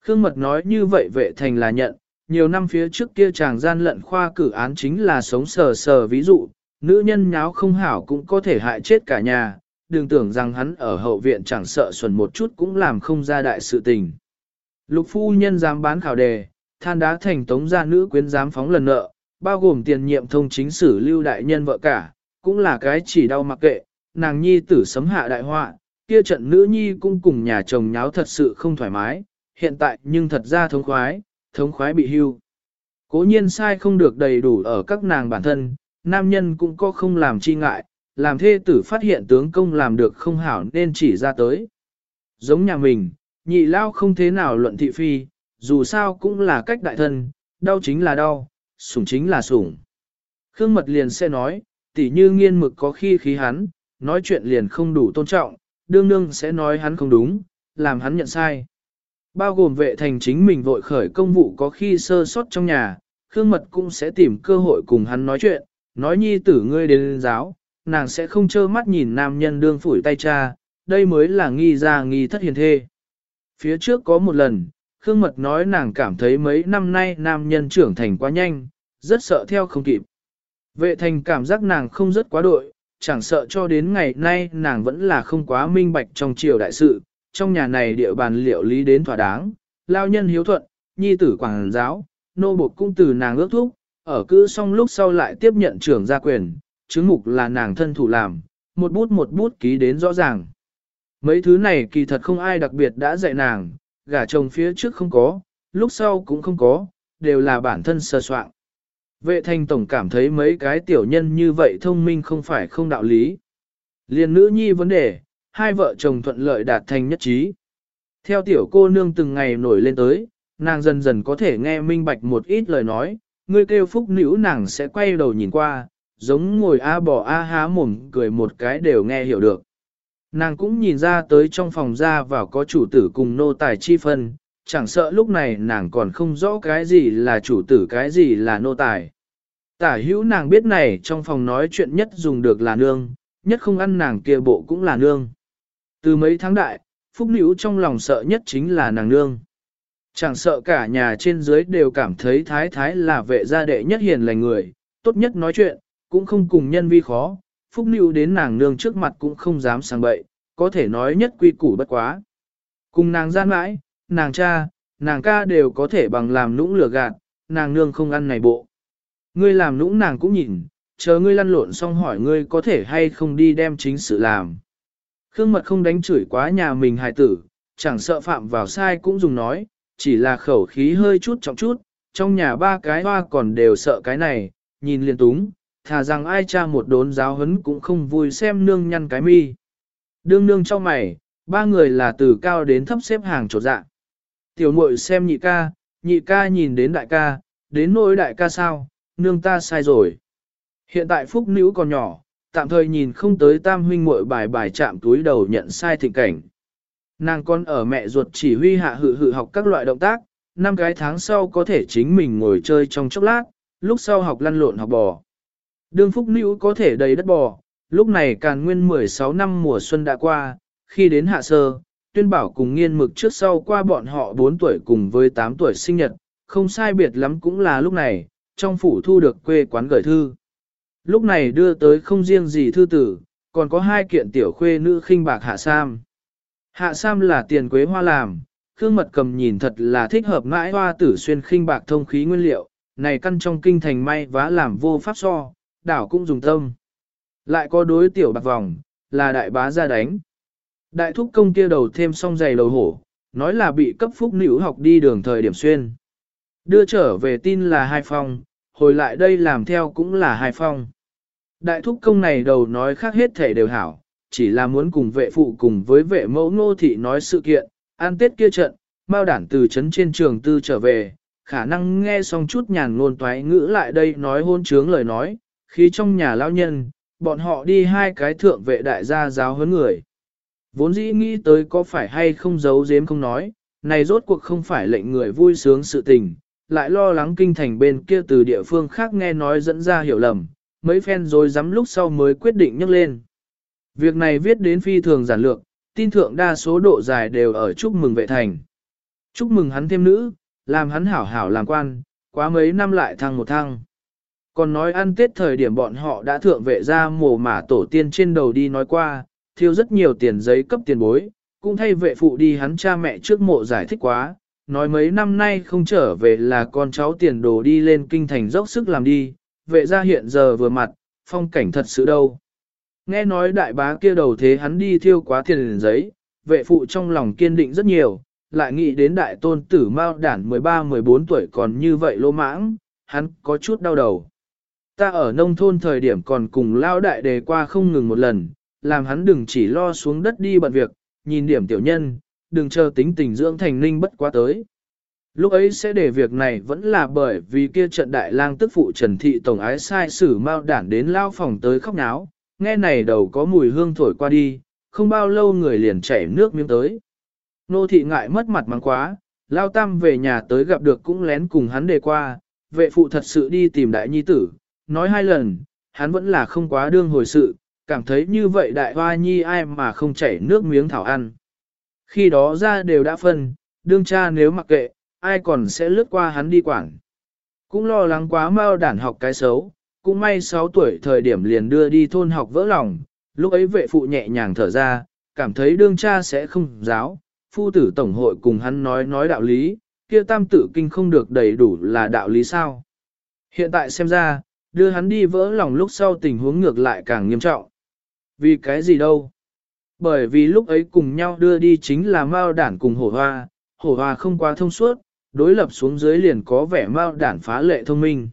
Khương Mật nói như vậy vệ thành là nhận, nhiều năm phía trước kia chàng gian lận khoa cử án chính là sống sờ sờ ví dụ, nữ nhân nháo không hảo cũng có thể hại chết cả nhà, đừng tưởng rằng hắn ở hậu viện chẳng sợ xuẩn một chút cũng làm không ra đại sự tình. Lục phu nhân dám bán khảo đề, than đá thành tống gia nữ quyến dám phóng lần nợ, bao gồm tiền nhiệm thông chính sử lưu đại nhân vợ cả, cũng là cái chỉ đau mặc kệ, nàng nhi tử sấm hạ đại họa, kia trận nữ nhi cũng cùng nhà chồng nháo thật sự không thoải mái, hiện tại nhưng thật ra thống khoái, thống khoái bị hưu. Cố nhiên sai không được đầy đủ ở các nàng bản thân, nam nhân cũng có không làm chi ngại, làm thê tử phát hiện tướng công làm được không hảo nên chỉ ra tới. Giống nhà mình, nhị lao không thế nào luận thị phi, dù sao cũng là cách đại thân, đau chính là đau, sủng chính là sủng. Khương Mật liền sẽ nói, tỉ như nghiên mực có khi khí hắn, nói chuyện liền không đủ tôn trọng, đương nương sẽ nói hắn không đúng, làm hắn nhận sai. Bao gồm vệ thành chính mình vội khởi công vụ có khi sơ sót trong nhà, Khương Mật cũng sẽ tìm cơ hội cùng hắn nói chuyện, nói nhi tử ngươi đến giáo, nàng sẽ không trơ mắt nhìn nam nhân đương phủi tay cha, đây mới là nghi ra nghi thất hiền thê. Phía trước có một lần, Khương Mật nói nàng cảm thấy mấy năm nay nam nhân trưởng thành quá nhanh, rất sợ theo không kịp. Vệ thành cảm giác nàng không rất quá đội, chẳng sợ cho đến ngày nay nàng vẫn là không quá minh bạch trong triều đại sự, trong nhà này địa bàn liệu lý đến thỏa đáng, lao nhân hiếu thuận, nhi tử quảng giáo, nô buộc cung từ nàng ước thúc, ở cữ xong lúc sau lại tiếp nhận trưởng gia quyền, chứng mục là nàng thân thủ làm, một bút một bút ký đến rõ ràng. Mấy thứ này kỳ thật không ai đặc biệt đã dạy nàng, gả chồng phía trước không có, lúc sau cũng không có, đều là bản thân sơ soạn. Vệ thành tổng cảm thấy mấy cái tiểu nhân như vậy thông minh không phải không đạo lý. Liên nữ nhi vấn đề, hai vợ chồng thuận lợi đạt thành nhất trí. Theo tiểu cô nương từng ngày nổi lên tới, nàng dần dần có thể nghe minh bạch một ít lời nói, người kêu phúc nữ nàng sẽ quay đầu nhìn qua, giống ngồi a bò a há mồm cười một cái đều nghe hiểu được. Nàng cũng nhìn ra tới trong phòng ra vào có chủ tử cùng nô tài chi phân, chẳng sợ lúc này nàng còn không rõ cái gì là chủ tử cái gì là nô tài. Tả hữu nàng biết này trong phòng nói chuyện nhất dùng được là nương, nhất không ăn nàng kia bộ cũng là nương. Từ mấy tháng đại, phúc nữ trong lòng sợ nhất chính là nàng nương. Chẳng sợ cả nhà trên dưới đều cảm thấy thái thái là vệ gia đệ nhất hiền lành người, tốt nhất nói chuyện, cũng không cùng nhân vi khó, phúc nữ đến nàng nương trước mặt cũng không dám sang bậy, có thể nói nhất quy củ bất quá. Cùng nàng gian mãi, nàng cha, nàng ca đều có thể bằng làm nũng lừa gạt, nàng nương không ăn này bộ. Ngươi làm nũng nàng cũng nhìn, chờ ngươi lăn lộn xong hỏi ngươi có thể hay không đi đem chính sự làm. Khương mật không đánh chửi quá nhà mình hài tử, chẳng sợ phạm vào sai cũng dùng nói, chỉ là khẩu khí hơi chút trọng chút, trong nhà ba cái hoa còn đều sợ cái này, nhìn liền túng, thà rằng ai cha một đốn giáo hấn cũng không vui xem nương nhăn cái mi. Đương nương cho mày, ba người là từ cao đến thấp xếp hàng trột dạ. Tiểu muội xem nhị ca, nhị ca nhìn đến đại ca, đến nỗi đại ca sao, nương ta sai rồi. Hiện tại phúc nữ còn nhỏ, tạm thời nhìn không tới tam huynh muội bài bài chạm túi đầu nhận sai thịnh cảnh. Nàng con ở mẹ ruột chỉ huy hạ hự hự học các loại động tác, năm cái tháng sau có thể chính mình ngồi chơi trong chốc lát, lúc sau học lăn lộn học bò. Đương phúc nữ có thể đầy đất bò, lúc này càn nguyên 16 năm mùa xuân đã qua, khi đến hạ sơ, tuyên bảo cùng nghiên mực trước sau qua bọn họ 4 tuổi cùng với 8 tuổi sinh nhật, không sai biệt lắm cũng là lúc này, trong phủ thu được quê quán gửi thư. Lúc này đưa tới không riêng gì thư tử, còn có hai kiện tiểu khuê nữ khinh bạc hạ sam. Hạ sam là tiền quế hoa làm, Khương Mật cầm nhìn thật là thích hợp mãi hoa tử xuyên khinh bạc thông khí nguyên liệu, này căn trong kinh thành may vá làm vô pháp so, đảo cũng dùng tâm. Lại có đối tiểu bạc vòng, là đại bá ra đánh. Đại thúc công kia đầu thêm song giày đầu hổ, nói là bị cấp phúc nữ học đi đường thời điểm xuyên. Đưa trở về tin là hai phong, hồi lại đây làm theo cũng là hai phong. Đại thúc công này đầu nói khác hết thể đều hảo, chỉ là muốn cùng vệ phụ cùng với vệ mẫu nô thị nói sự kiện, an tết kia trận, bao đản từ trấn trên trường tư trở về, khả năng nghe xong chút nhàn ngôn toái ngữ lại đây nói hôn trướng lời nói, khi trong nhà lao nhân, bọn họ đi hai cái thượng vệ đại gia giáo huấn người. Vốn dĩ nghĩ tới có phải hay không giấu giếm không nói, này rốt cuộc không phải lệnh người vui sướng sự tình, lại lo lắng kinh thành bên kia từ địa phương khác nghe nói dẫn ra hiểu lầm, mấy phen rồi dám lúc sau mới quyết định nhắc lên. Việc này viết đến phi thường giản lược, tin thượng đa số độ dài đều ở chúc mừng vệ thành. Chúc mừng hắn thêm nữ, làm hắn hảo hảo làm quan, quá mấy năm lại thăng một thăng. Còn nói ăn tết thời điểm bọn họ đã thượng vệ ra mồ mả tổ tiên trên đầu đi nói qua, thiếu rất nhiều tiền giấy cấp tiền bối, cũng thay vệ phụ đi hắn cha mẹ trước mộ giải thích quá, nói mấy năm nay không trở về là con cháu tiền đồ đi lên kinh thành dốc sức làm đi, vệ ra hiện giờ vừa mặt, phong cảnh thật sự đâu. Nghe nói đại bá kia đầu thế hắn đi thiêu quá tiền giấy, vệ phụ trong lòng kiên định rất nhiều, lại nghĩ đến đại tôn tử mao đản 13-14 tuổi còn như vậy lô mãng, hắn có chút đau đầu. Ta ở nông thôn thời điểm còn cùng lao đại đề qua không ngừng một lần, làm hắn đừng chỉ lo xuống đất đi bận việc, nhìn điểm tiểu nhân, đừng chờ tính tình dưỡng thành ninh bất quá tới. Lúc ấy sẽ để việc này vẫn là bởi vì kia trận đại lang tức phụ Trần Thị Tổng ái sai sử mau đản đến lao phòng tới khóc náo, nghe này đầu có mùi hương thổi qua đi, không bao lâu người liền chảy nước miếng tới. Nô thị ngại mất mặt mắng quá, lao tam về nhà tới gặp được cũng lén cùng hắn đề qua, vệ phụ thật sự đi tìm đại nhi tử, nói hai lần, hắn vẫn là không quá đương hồi sự, cảm thấy như vậy đại hoa nhi ai mà không chảy nước miếng thảo ăn. Khi đó ra đều đã phân, đương cha nếu mặc kệ, ai còn sẽ lướt qua hắn đi quảng. Cũng lo lắng quá mau đản học cái xấu, cũng may 6 tuổi thời điểm liền đưa đi thôn học vỡ lòng, lúc ấy vệ phụ nhẹ nhàng thở ra, cảm thấy đương cha sẽ không giáo, phu tử tổng hội cùng hắn nói nói đạo lý, kia tam tử kinh không được đầy đủ là đạo lý sao. Hiện tại xem ra, đưa hắn đi vỡ lòng lúc sau tình huống ngược lại càng nghiêm trọng. Vì cái gì đâu? Bởi vì lúc ấy cùng nhau đưa đi chính là Mao đản cùng hổ hoa, hổ hoa không quá thông suốt, đối lập xuống dưới liền có vẻ Mao đản phá lệ thông minh.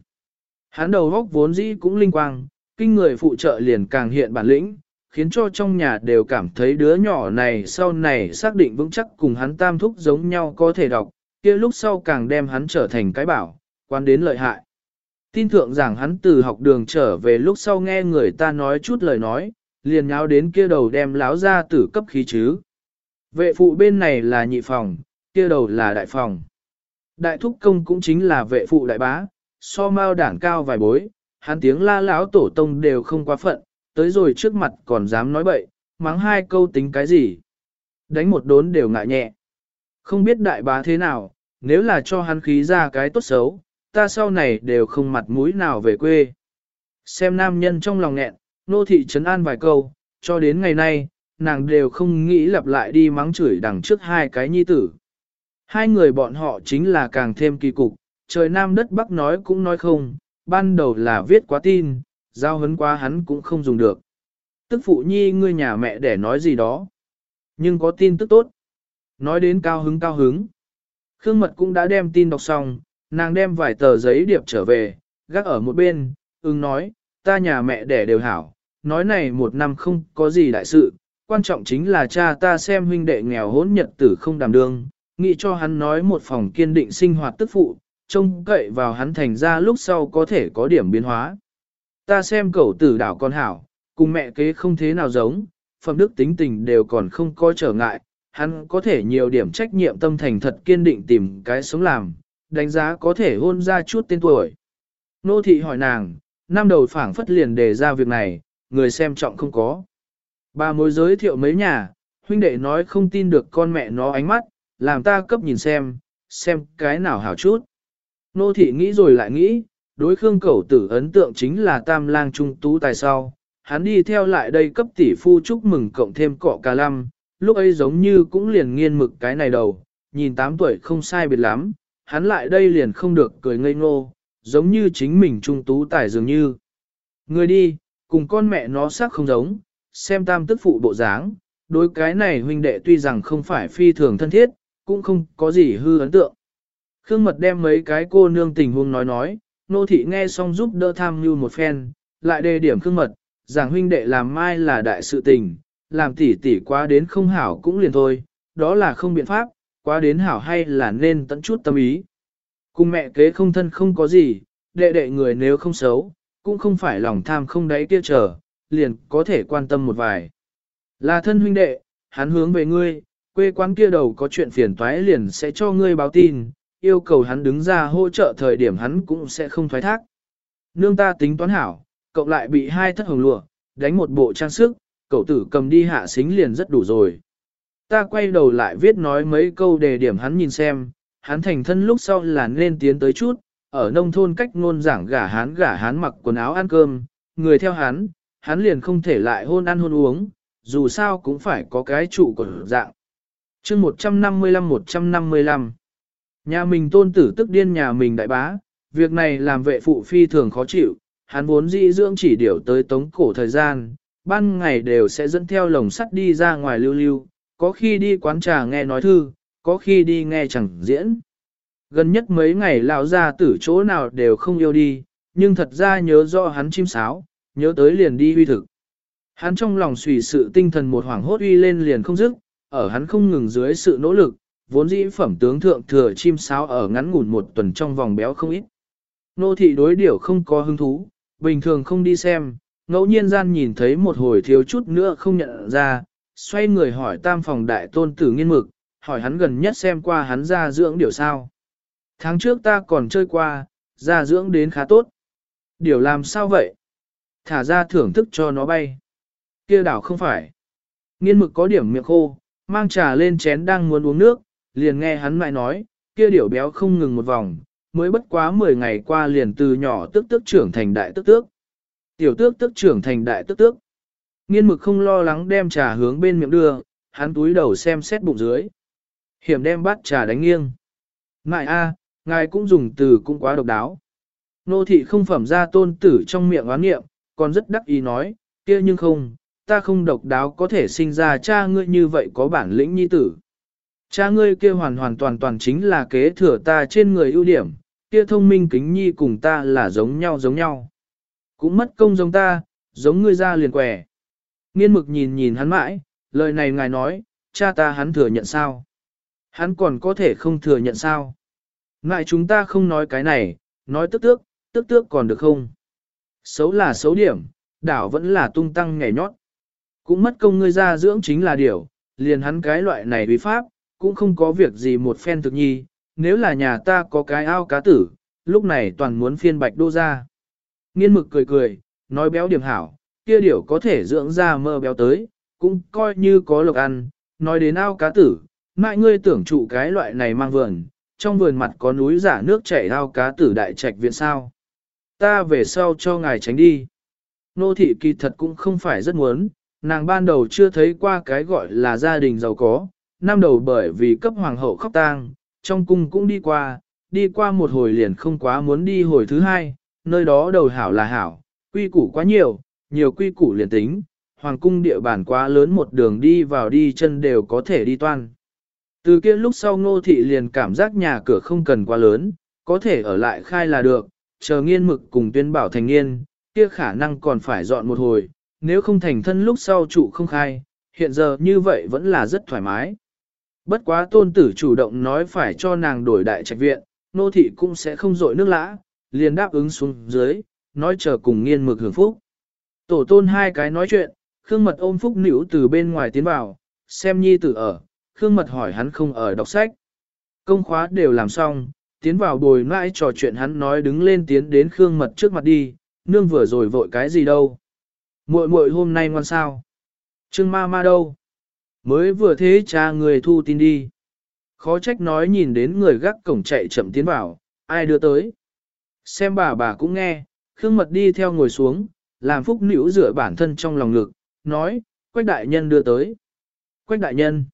Hắn đầu góc vốn dĩ cũng linh quang, kinh người phụ trợ liền càng hiện bản lĩnh, khiến cho trong nhà đều cảm thấy đứa nhỏ này sau này xác định vững chắc cùng hắn tam thúc giống nhau có thể đọc, kia lúc sau càng đem hắn trở thành cái bảo, quan đến lợi hại. Tin thượng rằng hắn từ học đường trở về lúc sau nghe người ta nói chút lời nói, liền nháo đến kia đầu đem láo ra tử cấp khí chứ. Vệ phụ bên này là nhị phòng, kia đầu là đại phòng. Đại thúc công cũng chính là vệ phụ đại bá, so mau đảng cao vài bối, hắn tiếng la láo tổ tông đều không quá phận, tới rồi trước mặt còn dám nói bậy, mắng hai câu tính cái gì. Đánh một đốn đều ngại nhẹ. Không biết đại bá thế nào, nếu là cho hắn khí ra cái tốt xấu, ta sau này đều không mặt mũi nào về quê. Xem nam nhân trong lòng nghẹn, nô thị trấn an vài câu, cho đến ngày nay, nàng đều không nghĩ lặp lại đi mắng chửi đằng trước hai cái nhi tử. Hai người bọn họ chính là càng thêm kỳ cục, trời nam đất bắc nói cũng nói không, ban đầu là viết quá tin, giao hấn quá hắn cũng không dùng được. Tức phụ nhi ngươi nhà mẹ để nói gì đó. Nhưng có tin tức tốt. Nói đến cao hứng cao hứng. Khương Mật cũng đã đem tin đọc xong, nàng đem vài tờ giấy điệp trở về, gác ở một bên, ưng nói, ta nhà mẹ đẻ đều hảo, nói này một năm không có gì đại sự, quan trọng chính là cha ta xem huynh đệ nghèo hỗn nhật tử không đảm đương, nghĩ cho hắn nói một phòng kiên định sinh hoạt tức phụ, trông cậy vào hắn thành ra lúc sau có thể có điểm biến hóa. Ta xem cậu tử đảo con hảo, cùng mẹ kế không thế nào giống, phẩm đức tính tình đều còn không có trở ngại, hắn có thể nhiều điểm trách nhiệm tâm thành thật kiên định tìm cái sống làm, đánh giá có thể hôn ra chút tên tuổi. Nô thị hỏi nàng, năm đầu phảng phất liền đề ra việc này, người xem trọng không có. Bà mối giới thiệu mấy nhà, huynh đệ nói không tin được con mẹ nó ánh mắt, làm ta cấp nhìn xem, xem cái nào hảo chút. Nô thị nghĩ rồi lại nghĩ, đối Khương Cẩu Tử ấn tượng chính là tam lang trung tú tài sau, hắn đi theo lại đây cấp tỷ phu chúc mừng cộng thêm cọ cà lăm, lúc ấy giống như cũng liền nghiên mực cái này đầu, nhìn 8 tuổi không sai biệt lắm, hắn lại đây liền không được cười ngây ngô, giống như chính mình trung tú tài dường như. Người đi, cùng con mẹ nó sắc không giống, xem tam tức phụ bộ dáng, đối cái này huynh đệ tuy rằng không phải phi thường thân thiết, cũng không có gì hư ấn tượng. Khương Mật đem mấy cái cô nương tình huống nói nói, nô thị nghe xong giúp đỡ tham như một phen, lại đề điểm Khương Mật, giảng huynh đệ làm mai là đại sự tình, làm tỉ tỉ quá đến không hảo cũng liền thôi, đó là không biện pháp, quá đến hảo hay là nên tận chút tâm ý. Cùng mẹ kế không thân không có gì, đệ đệ người nếu không xấu, cũng không phải lòng tham không đáy kia trở, liền có thể quan tâm một vài. Là thân huynh đệ, hắn hướng về ngươi, quê quán kia đầu có chuyện phiền toái liền sẽ cho ngươi báo tin, yêu cầu hắn đứng ra hỗ trợ thời điểm hắn cũng sẽ không thoái thác. Nương ta tính toán hảo, cậu lại bị hai thất hồng lụa, đánh một bộ trang sức, cậu tử cầm đi hạ xính liền rất đủ rồi. Ta quay đầu lại viết nói mấy câu đề điểm hắn nhìn xem, hắn thành thân lúc sau là nên tiến tới chút, ở nông thôn cách ngôn giảng gả hắn gả hắn mặc quần áo ăn cơm, người theo hắn, hắn liền không thể lại hôn ăn hôn uống, dù sao cũng phải có cái trụ của dạng. chương 155-155 Nhà mình tôn tử tức điên nhà mình đại bá, việc này làm vệ phụ phi thường khó chịu, hắn vốn dĩ dưỡng chỉ điều tới tống cổ thời gian, ban ngày đều sẽ dẫn theo lồng sắt đi ra ngoài lưu lưu, có khi đi quán trà nghe nói thư, có khi đi nghe chẳng diễn. Gần nhất mấy ngày lão ra tử chỗ nào đều không yêu đi, nhưng thật ra nhớ rõ hắn chim sáo, nhớ tới liền đi huy thực. Hắn trong lòng suy sự tinh thần một hoảng hốt uy lên liền không dứt, ở hắn không ngừng dưới sự nỗ lực, vốn dĩ phẩm tướng thượng thừa chim sáo ở ngắn ngủn một tuần trong vòng béo không ít. Nô thị đối điểu không có hứng thú, bình thường không đi xem, ngẫu nhiên gian nhìn thấy một hồi thiếu chút nữa không nhận ra, xoay người hỏi tam phòng đại tôn tử nghiên mực, hỏi hắn gần nhất xem qua hắn ra dưỡng điều sao. Tháng trước ta còn chơi qua, ra dưỡng đến khá tốt. Điều làm sao vậy? Thả ra thưởng thức cho nó bay. kia đảo không phải. Nghiên mực có điểm miệng khô, mang trà lên chén đang muốn uống nước, liền nghe hắn lại nói, kia điểu béo không ngừng một vòng, mới bất quá 10 ngày qua liền từ nhỏ tức tức trưởng thành đại tức tước. Tiểu tước tức trưởng thành đại tức tước. Nghiên mực không lo lắng đem trà hướng bên miệng đưa, hắn túi đầu xem xét bụng dưới. Hiểm đem bát trà đánh nghiêng. Ngại a, ngài cũng dùng từ cũng quá độc đáo. Nô thị không phẩm ra tôn tử trong miệng oán nghiệm, còn rất đắc ý nói, kia nhưng không, ta không độc đáo có thể sinh ra cha ngươi như vậy có bản lĩnh nhi tử. Cha ngươi kia hoàn hoàn toàn toàn chính là kế thừa ta trên người ưu điểm, kia thông minh kính nhi cùng ta là giống nhau giống nhau. Cũng mất công giống ta, giống ngươi ra liền quẻ. Nghiên mực nhìn nhìn hắn mãi, lời này ngài nói, cha ta hắn thừa nhận sao? Hắn còn có thể không thừa nhận sao? Ngại chúng ta không nói cái này, nói tức tước, tức tước còn được không? Xấu là xấu điểm, đảo vẫn là tung tăng nhảy nhót. Cũng mất công ngươi ra dưỡng chính là điều, liền hắn cái loại này vi pháp, cũng không có việc gì một phen thực nhi, nếu là nhà ta có cái ao cá tử, lúc này toàn muốn phiên bạch đô ra. Nghiên mực cười cười, nói béo điểm hảo, kia điểu có thể dưỡng ra mơ béo tới, cũng coi như có lộc ăn, nói đến ao cá tử, mại ngươi tưởng trụ cái loại này mang vườn, trong vườn mặt có núi giả nước chảy ao cá tử đại trạch viện sao. Ta về sau cho ngài tránh đi. Nô thị kỳ thật cũng không phải rất muốn, nàng ban đầu chưa thấy qua cái gọi là gia đình giàu có, năm đầu bởi vì cấp hoàng hậu khóc tang, trong cung cũng đi qua, đi qua một hồi liền không quá muốn đi hồi thứ hai, nơi đó đầu hảo là hảo, quy củ quá nhiều, nhiều quy củ liền tính, hoàng cung địa bàn quá lớn một đường đi vào đi chân đều có thể đi toan. Từ kia lúc sau ngô thị liền cảm giác nhà cửa không cần quá lớn, có thể ở lại khai là được, chờ nghiên mực cùng tuyên bảo thành niên, kia khả năng còn phải dọn một hồi, nếu không thành thân lúc sau trụ không khai, hiện giờ như vậy vẫn là rất thoải mái. Bất quá tôn tử chủ động nói phải cho nàng đổi đại trạch viện, nô thị cũng sẽ không dội nước lã, liền đáp ứng xuống dưới, nói chờ cùng nghiên mực hưởng phúc. Tổ tôn hai cái nói chuyện, Khương Mật ôm phúc nữ từ bên ngoài tiến vào, xem nhi tử ở, Khương Mật hỏi hắn không ở đọc sách. Công khóa đều làm xong, tiến vào bồi mãi trò chuyện hắn nói đứng lên tiến đến Khương Mật trước mặt đi, nương vừa rồi vội cái gì đâu. muội muội hôm nay ngoan sao? Trương ma ma đâu? Mới vừa thế cha người thu tin đi. Khó trách nói nhìn đến người gác cổng chạy chậm tiến vào, ai đưa tới. Xem bà bà cũng nghe, Khương Mật đi theo ngồi xuống, làm phúc nữ rửa bản thân trong lòng ngực, nói, Quách đại nhân đưa tới. Quách đại nhân.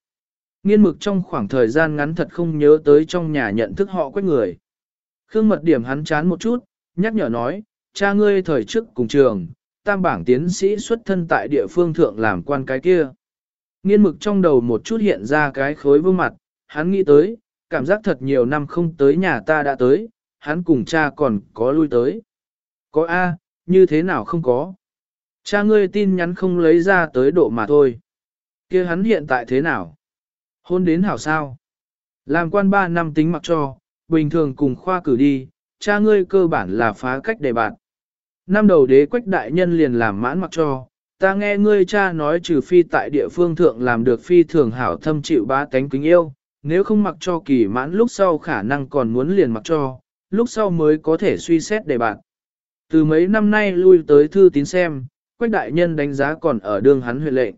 Nghiên mực trong khoảng thời gian ngắn thật không nhớ tới trong nhà nhận thức họ quách người. Khương Mật điểm hắn chán một chút, nhắc nhở nói, cha ngươi thời trước cùng trường, tam bảng tiến sĩ xuất thân tại địa phương thượng làm quan cái kia. Nghiên mực trong đầu một chút hiện ra cái khối vương mặt, hắn nghĩ tới, cảm giác thật nhiều năm không tới nhà ta đã tới, hắn cùng cha còn có lui tới. Có A, như thế nào không có. Cha ngươi tin nhắn không lấy ra tới độ mà thôi. kia hắn hiện tại thế nào? Hôn đến hảo sao? Làm quan 3 năm tính mặc cho, bình thường cùng khoa cử đi, cha ngươi cơ bản là phá cách đề bạn. Năm đầu đế quách đại nhân liền làm mãn mặc cho, ta nghe ngươi cha nói trừ phi tại địa phương thượng làm được phi thường hảo thâm chịu ba tánh kính yêu, nếu không mặc cho kỳ mãn lúc sau khả năng còn muốn liền mặc cho, lúc sau mới có thể suy xét đề bạn. Từ mấy năm nay lui tới thư tín xem, quách đại nhân đánh giá còn ở đường hắn huyện lệnh.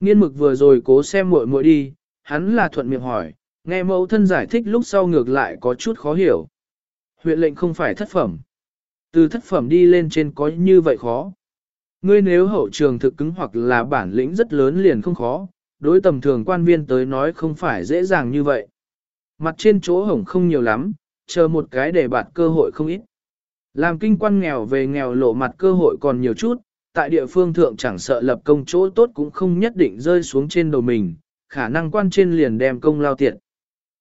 Nghiên mực vừa rồi cố xem muội muội đi, hắn là thuận miệng hỏi, nghe mẫu thân giải thích lúc sau ngược lại có chút khó hiểu. Huyện lệnh không phải thất phẩm. Từ thất phẩm đi lên trên có như vậy khó. Ngươi nếu hậu trường thực cứng hoặc là bản lĩnh rất lớn liền không khó, đối tầm thường quan viên tới nói không phải dễ dàng như vậy. Mặt trên chỗ hổng không nhiều lắm, chờ một cái để bạt cơ hội không ít. Làm kinh quan nghèo về nghèo lộ mặt cơ hội còn nhiều chút, tại địa phương thượng chẳng sợ lập công chỗ tốt cũng không nhất định rơi xuống trên đầu mình, khả năng quan trên liền đem công lao tiện.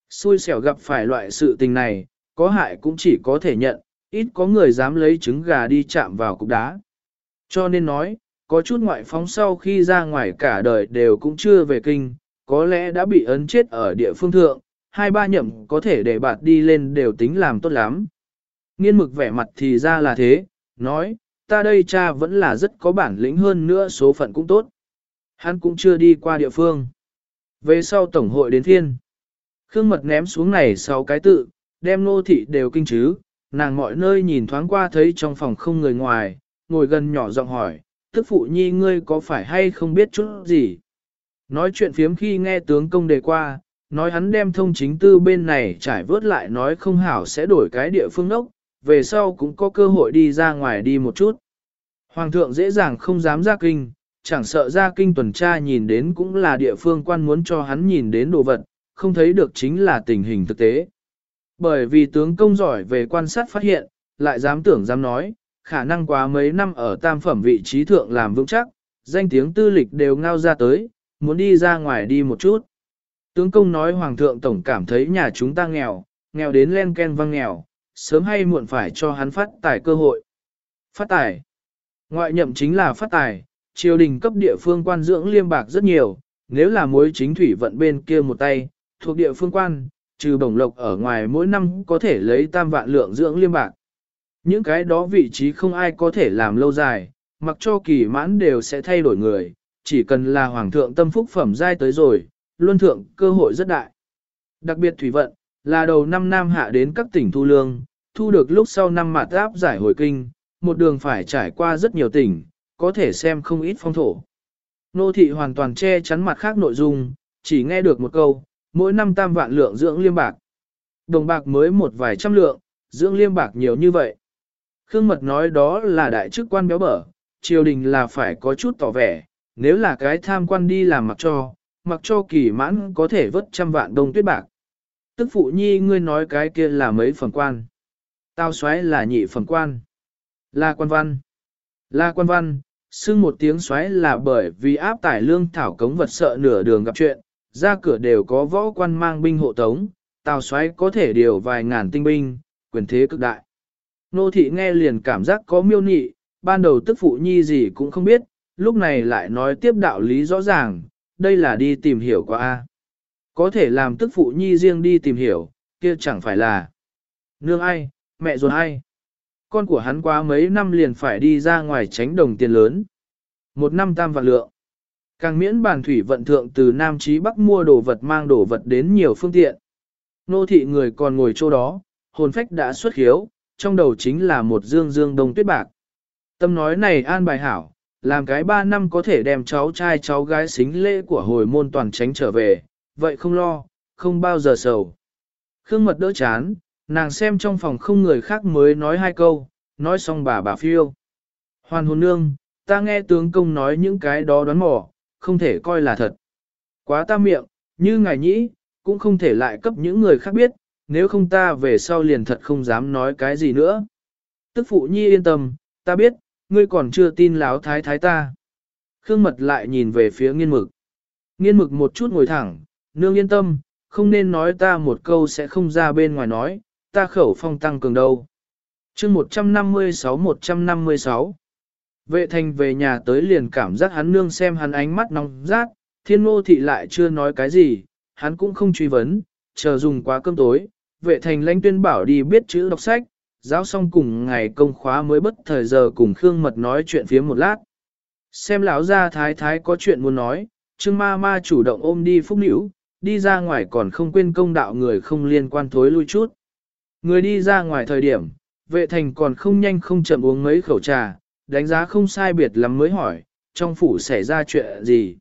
Xui xẻo gặp phải loại sự tình này, có hại cũng chỉ có thể nhận, ít có người dám lấy trứng gà đi chạm vào cục đá. Cho nên nói, có chút ngoại phóng sau khi ra ngoài cả đời đều cũng chưa về kinh, có lẽ đã bị ấn chết ở địa phương thượng, hai ba nhậm có thể để bạt đi lên đều tính làm tốt lắm. Nghiên mực vẻ mặt thì ra là thế, nói, ta đây cha vẫn là rất có bản lĩnh hơn nữa số phận cũng tốt. Hắn cũng chưa đi qua địa phương. Về sau tổng hội đến thiên. Khương mật ném xuống này sau cái tự, đem nô thị đều kinh chứ, nàng mọi nơi nhìn thoáng qua thấy trong phòng không người ngoài, ngồi gần nhỏ giọng hỏi, tức phụ nhi ngươi có phải hay không biết chút gì. Nói chuyện phiếm khi nghe tướng công đề qua, nói hắn đem thông chính tư bên này trải vớt lại nói không hảo sẽ đổi cái địa phương ốc, về sau cũng có cơ hội đi ra ngoài đi một chút. Hoàng thượng dễ dàng không dám ra kinh, chẳng sợ ra kinh tuần tra nhìn đến cũng là địa phương quan muốn cho hắn nhìn đến đồ vật, không thấy được chính là tình hình thực tế. Bởi vì tướng công giỏi về quan sát phát hiện, lại dám tưởng dám nói, khả năng quá mấy năm ở tam phẩm vị trí thượng làm vững chắc, danh tiếng tư lịch đều ngao ra tới, muốn đi ra ngoài đi một chút. Tướng công nói Hoàng thượng tổng cảm thấy nhà chúng ta nghèo, nghèo đến len ken văng nghèo, sớm hay muộn phải cho hắn phát tài cơ hội. Phát tài. Ngoại nhậm chính là phát tài, triều đình cấp địa phương quan dưỡng liêm bạc rất nhiều, nếu là mối chính thủy vận bên kia một tay, thuộc địa phương quan, trừ bổng lộc ở ngoài mỗi năm có thể lấy tam vạn lượng dưỡng liêm bạc. Những cái đó vị trí không ai có thể làm lâu dài, mặc cho kỳ mãn đều sẽ thay đổi người, chỉ cần là hoàng thượng tâm phúc phẩm giai tới rồi, luân thượng cơ hội rất đại. Đặc biệt thủy vận, là đầu năm Nam hạ đến các tỉnh thu lương, thu được lúc sau năm mạt áp giải hồi kinh, một đường phải trải qua rất nhiều tỉnh, có thể xem không ít phong thổ. Nô thị hoàn toàn che chắn mặt khác nội dung, chỉ nghe được một câu, mỗi năm tam vạn lượng dưỡng liêm bạc. Đồng bạc mới một vài trăm lượng, dưỡng liêm bạc nhiều như vậy. Khương Mật nói đó là đại chức quan béo bở, triều đình là phải có chút tỏ vẻ, nếu là cái tham quan đi làm mặc cho, mặc cho kỳ mãn có thể vớt trăm vạn đồng tuyết bạc. Tức phụ nhi ngươi nói cái kia là mấy phần quan. Tao xoáy là nhị phần quan. Là quan văn. Là quan văn, xưng một tiếng xoáy là bởi vì áp tải lương thảo cống vật sợ nửa đường gặp chuyện, ra cửa đều có võ quan mang binh hộ tống, tào xoáy có thể điều vài ngàn tinh binh, quyền thế cực đại. Nô thị nghe liền cảm giác có miêu nị, ban đầu tức phụ nhi gì cũng không biết, lúc này lại nói tiếp đạo lý rõ ràng, đây là đi tìm hiểu qua A. Có thể làm tức phụ nhi riêng đi tìm hiểu, kia chẳng phải là nương ai, mẹ ruột ai. Con của hắn qua mấy năm liền phải đi ra ngoài tránh đồng tiền lớn. Một năm tam vạn lượng. Càng miễn bàn thủy vận thượng từ Nam Chí Bắc mua đồ vật mang đồ vật đến nhiều phương tiện. Nô thị người còn ngồi chỗ đó, hồn phách đã xuất hiếu, trong đầu chính là một dương dương đông tuyết bạc. Tâm nói này an bài hảo, làm cái ba năm có thể đem cháu trai cháu gái xính lễ của hồi môn toàn tránh trở về, vậy không lo, không bao giờ sầu. Khương mật đỡ chán, nàng xem trong phòng không người khác mới nói hai câu, nói xong bà bà phiêu. Hoàn hồn nương, ta nghe tướng công nói những cái đó đoán mò, không thể coi là thật. Quá ta miệng, như ngài nhĩ, cũng không thể lại cấp những người khác biết, nếu không ta về sau liền thật không dám nói cái gì nữa. Tức phụ nhi yên tâm, ta biết, ngươi còn chưa tin láo thái thái ta. Khương mật lại nhìn về phía nghiên mực. Nghiên mực một chút ngồi thẳng, nương yên tâm, không nên nói ta một câu sẽ không ra bên ngoài nói, ta khẩu phong tăng cường đâu. chương 156-156 Vệ thành về nhà tới liền cảm giác hắn nương xem hắn ánh mắt nóng rát, thiên ngô thị lại chưa nói cái gì, hắn cũng không truy vấn, chờ dùng quá cơm tối, vệ thành lãnh tuyên bảo đi biết chữ đọc sách, giáo xong cùng ngày công khóa mới bất thời giờ cùng Khương Mật nói chuyện phía một lát. Xem lão gia thái thái có chuyện muốn nói, Trương ma ma chủ động ôm đi phúc nữ, đi ra ngoài còn không quên công đạo người không liên quan thối lui chút. Người đi ra ngoài thời điểm, vệ thành còn không nhanh không chậm uống mấy khẩu trà, đánh giá không sai biệt lắm mới hỏi, trong phủ xảy ra chuyện gì.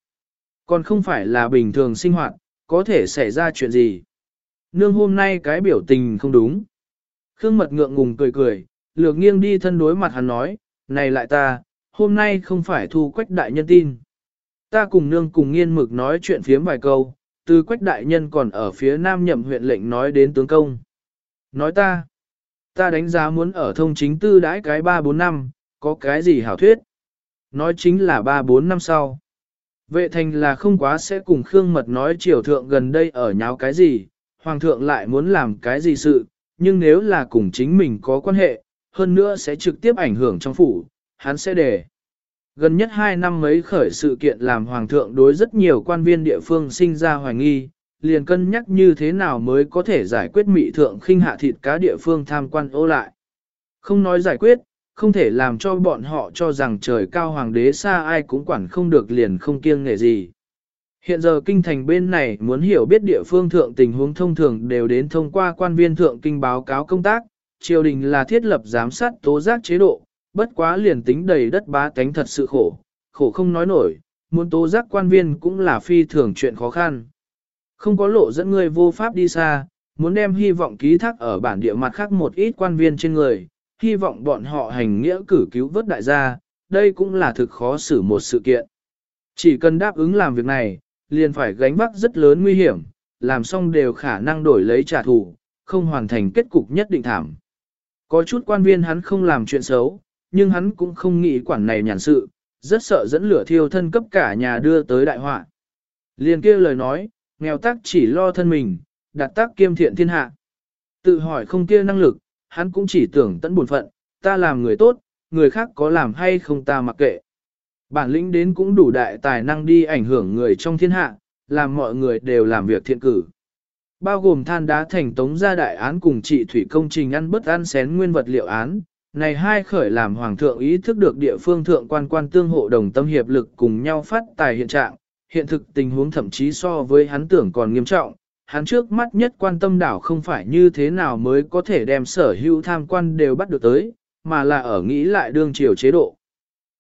Còn không phải là bình thường sinh hoạt, có thể xảy ra chuyện gì. Nương hôm nay cái biểu tình không đúng. Khương mật ngượng ngùng cười cười, lược nghiêng đi thân đối mặt hắn nói, này lại ta, hôm nay không phải thu quách đại nhân tin. Ta cùng nương cùng nghiên mực nói chuyện phiếm vài câu, từ quách đại nhân còn ở phía nam nhậm huyện lệnh nói đến tướng công. Nói ta, ta đánh giá muốn ở thông chính tư đãi cái 3-4 năm, có cái gì hảo thuyết? Nói chính là 3-4 năm sau. Vệ thành là không quá sẽ cùng Khương Mật nói triều thượng gần đây ở nháo cái gì, hoàng thượng lại muốn làm cái gì sự, nhưng nếu là cùng chính mình có quan hệ, hơn nữa sẽ trực tiếp ảnh hưởng trong phủ, hắn sẽ để. Gần nhất 2 năm mấy khởi sự kiện làm hoàng thượng đối rất nhiều quan viên địa phương sinh ra hoài nghi, liền cân nhắc như thế nào mới có thể giải quyết mị thượng khinh hạ thịt cá địa phương tham quan ô lại. Không nói giải quyết, không thể làm cho bọn họ cho rằng trời cao hoàng đế xa ai cũng quản không được liền không kiêng nghề gì. Hiện giờ kinh thành bên này muốn hiểu biết địa phương thượng tình huống thông thường đều đến thông qua quan viên thượng kinh báo cáo công tác, triều đình là thiết lập giám sát tố giác chế độ, bất quá liền tính đầy đất bá tánh thật sự khổ, khổ không nói nổi, muốn tố giác quan viên cũng là phi thường chuyện khó khăn. Không có lộ dẫn người vô pháp đi xa, muốn đem hy vọng ký thác ở bản địa mặt khác một ít quan viên trên người, hy vọng bọn họ hành nghĩa cử cứu vớt đại gia, đây cũng là thực khó xử một sự kiện. Chỉ cần đáp ứng làm việc này, liền phải gánh vác rất lớn nguy hiểm, làm xong đều khả năng đổi lấy trả thù, không hoàn thành kết cục nhất định thảm. Có chút quan viên hắn không làm chuyện xấu, nhưng hắn cũng không nghĩ quản này nhàn sự, rất sợ dẫn lửa thiêu thân cấp cả nhà đưa tới đại họa. Liền kia lời nói, nghèo tác chỉ lo thân mình, đạt tác kiêm thiện thiên hạ. Tự hỏi không kia năng lực, hắn cũng chỉ tưởng tận buồn phận, ta làm người tốt, người khác có làm hay không ta mặc kệ. Bản lĩnh đến cũng đủ đại tài năng đi ảnh hưởng người trong thiên hạ, làm mọi người đều làm việc thiện cử. Bao gồm than đá thành tống gia đại án cùng trị thủy công trình ăn bất ăn xén nguyên vật liệu án, này hai khởi làm hoàng thượng ý thức được địa phương thượng quan quan tương hộ đồng tâm hiệp lực cùng nhau phát tài hiện trạng, hiện thực tình huống thậm chí so với hắn tưởng còn nghiêm trọng, hắn trước mắt nhất quan tâm đảo không phải như thế nào mới có thể đem sở hữu tham quan đều bắt được tới, mà là ở nghĩ lại đương triều chế độ.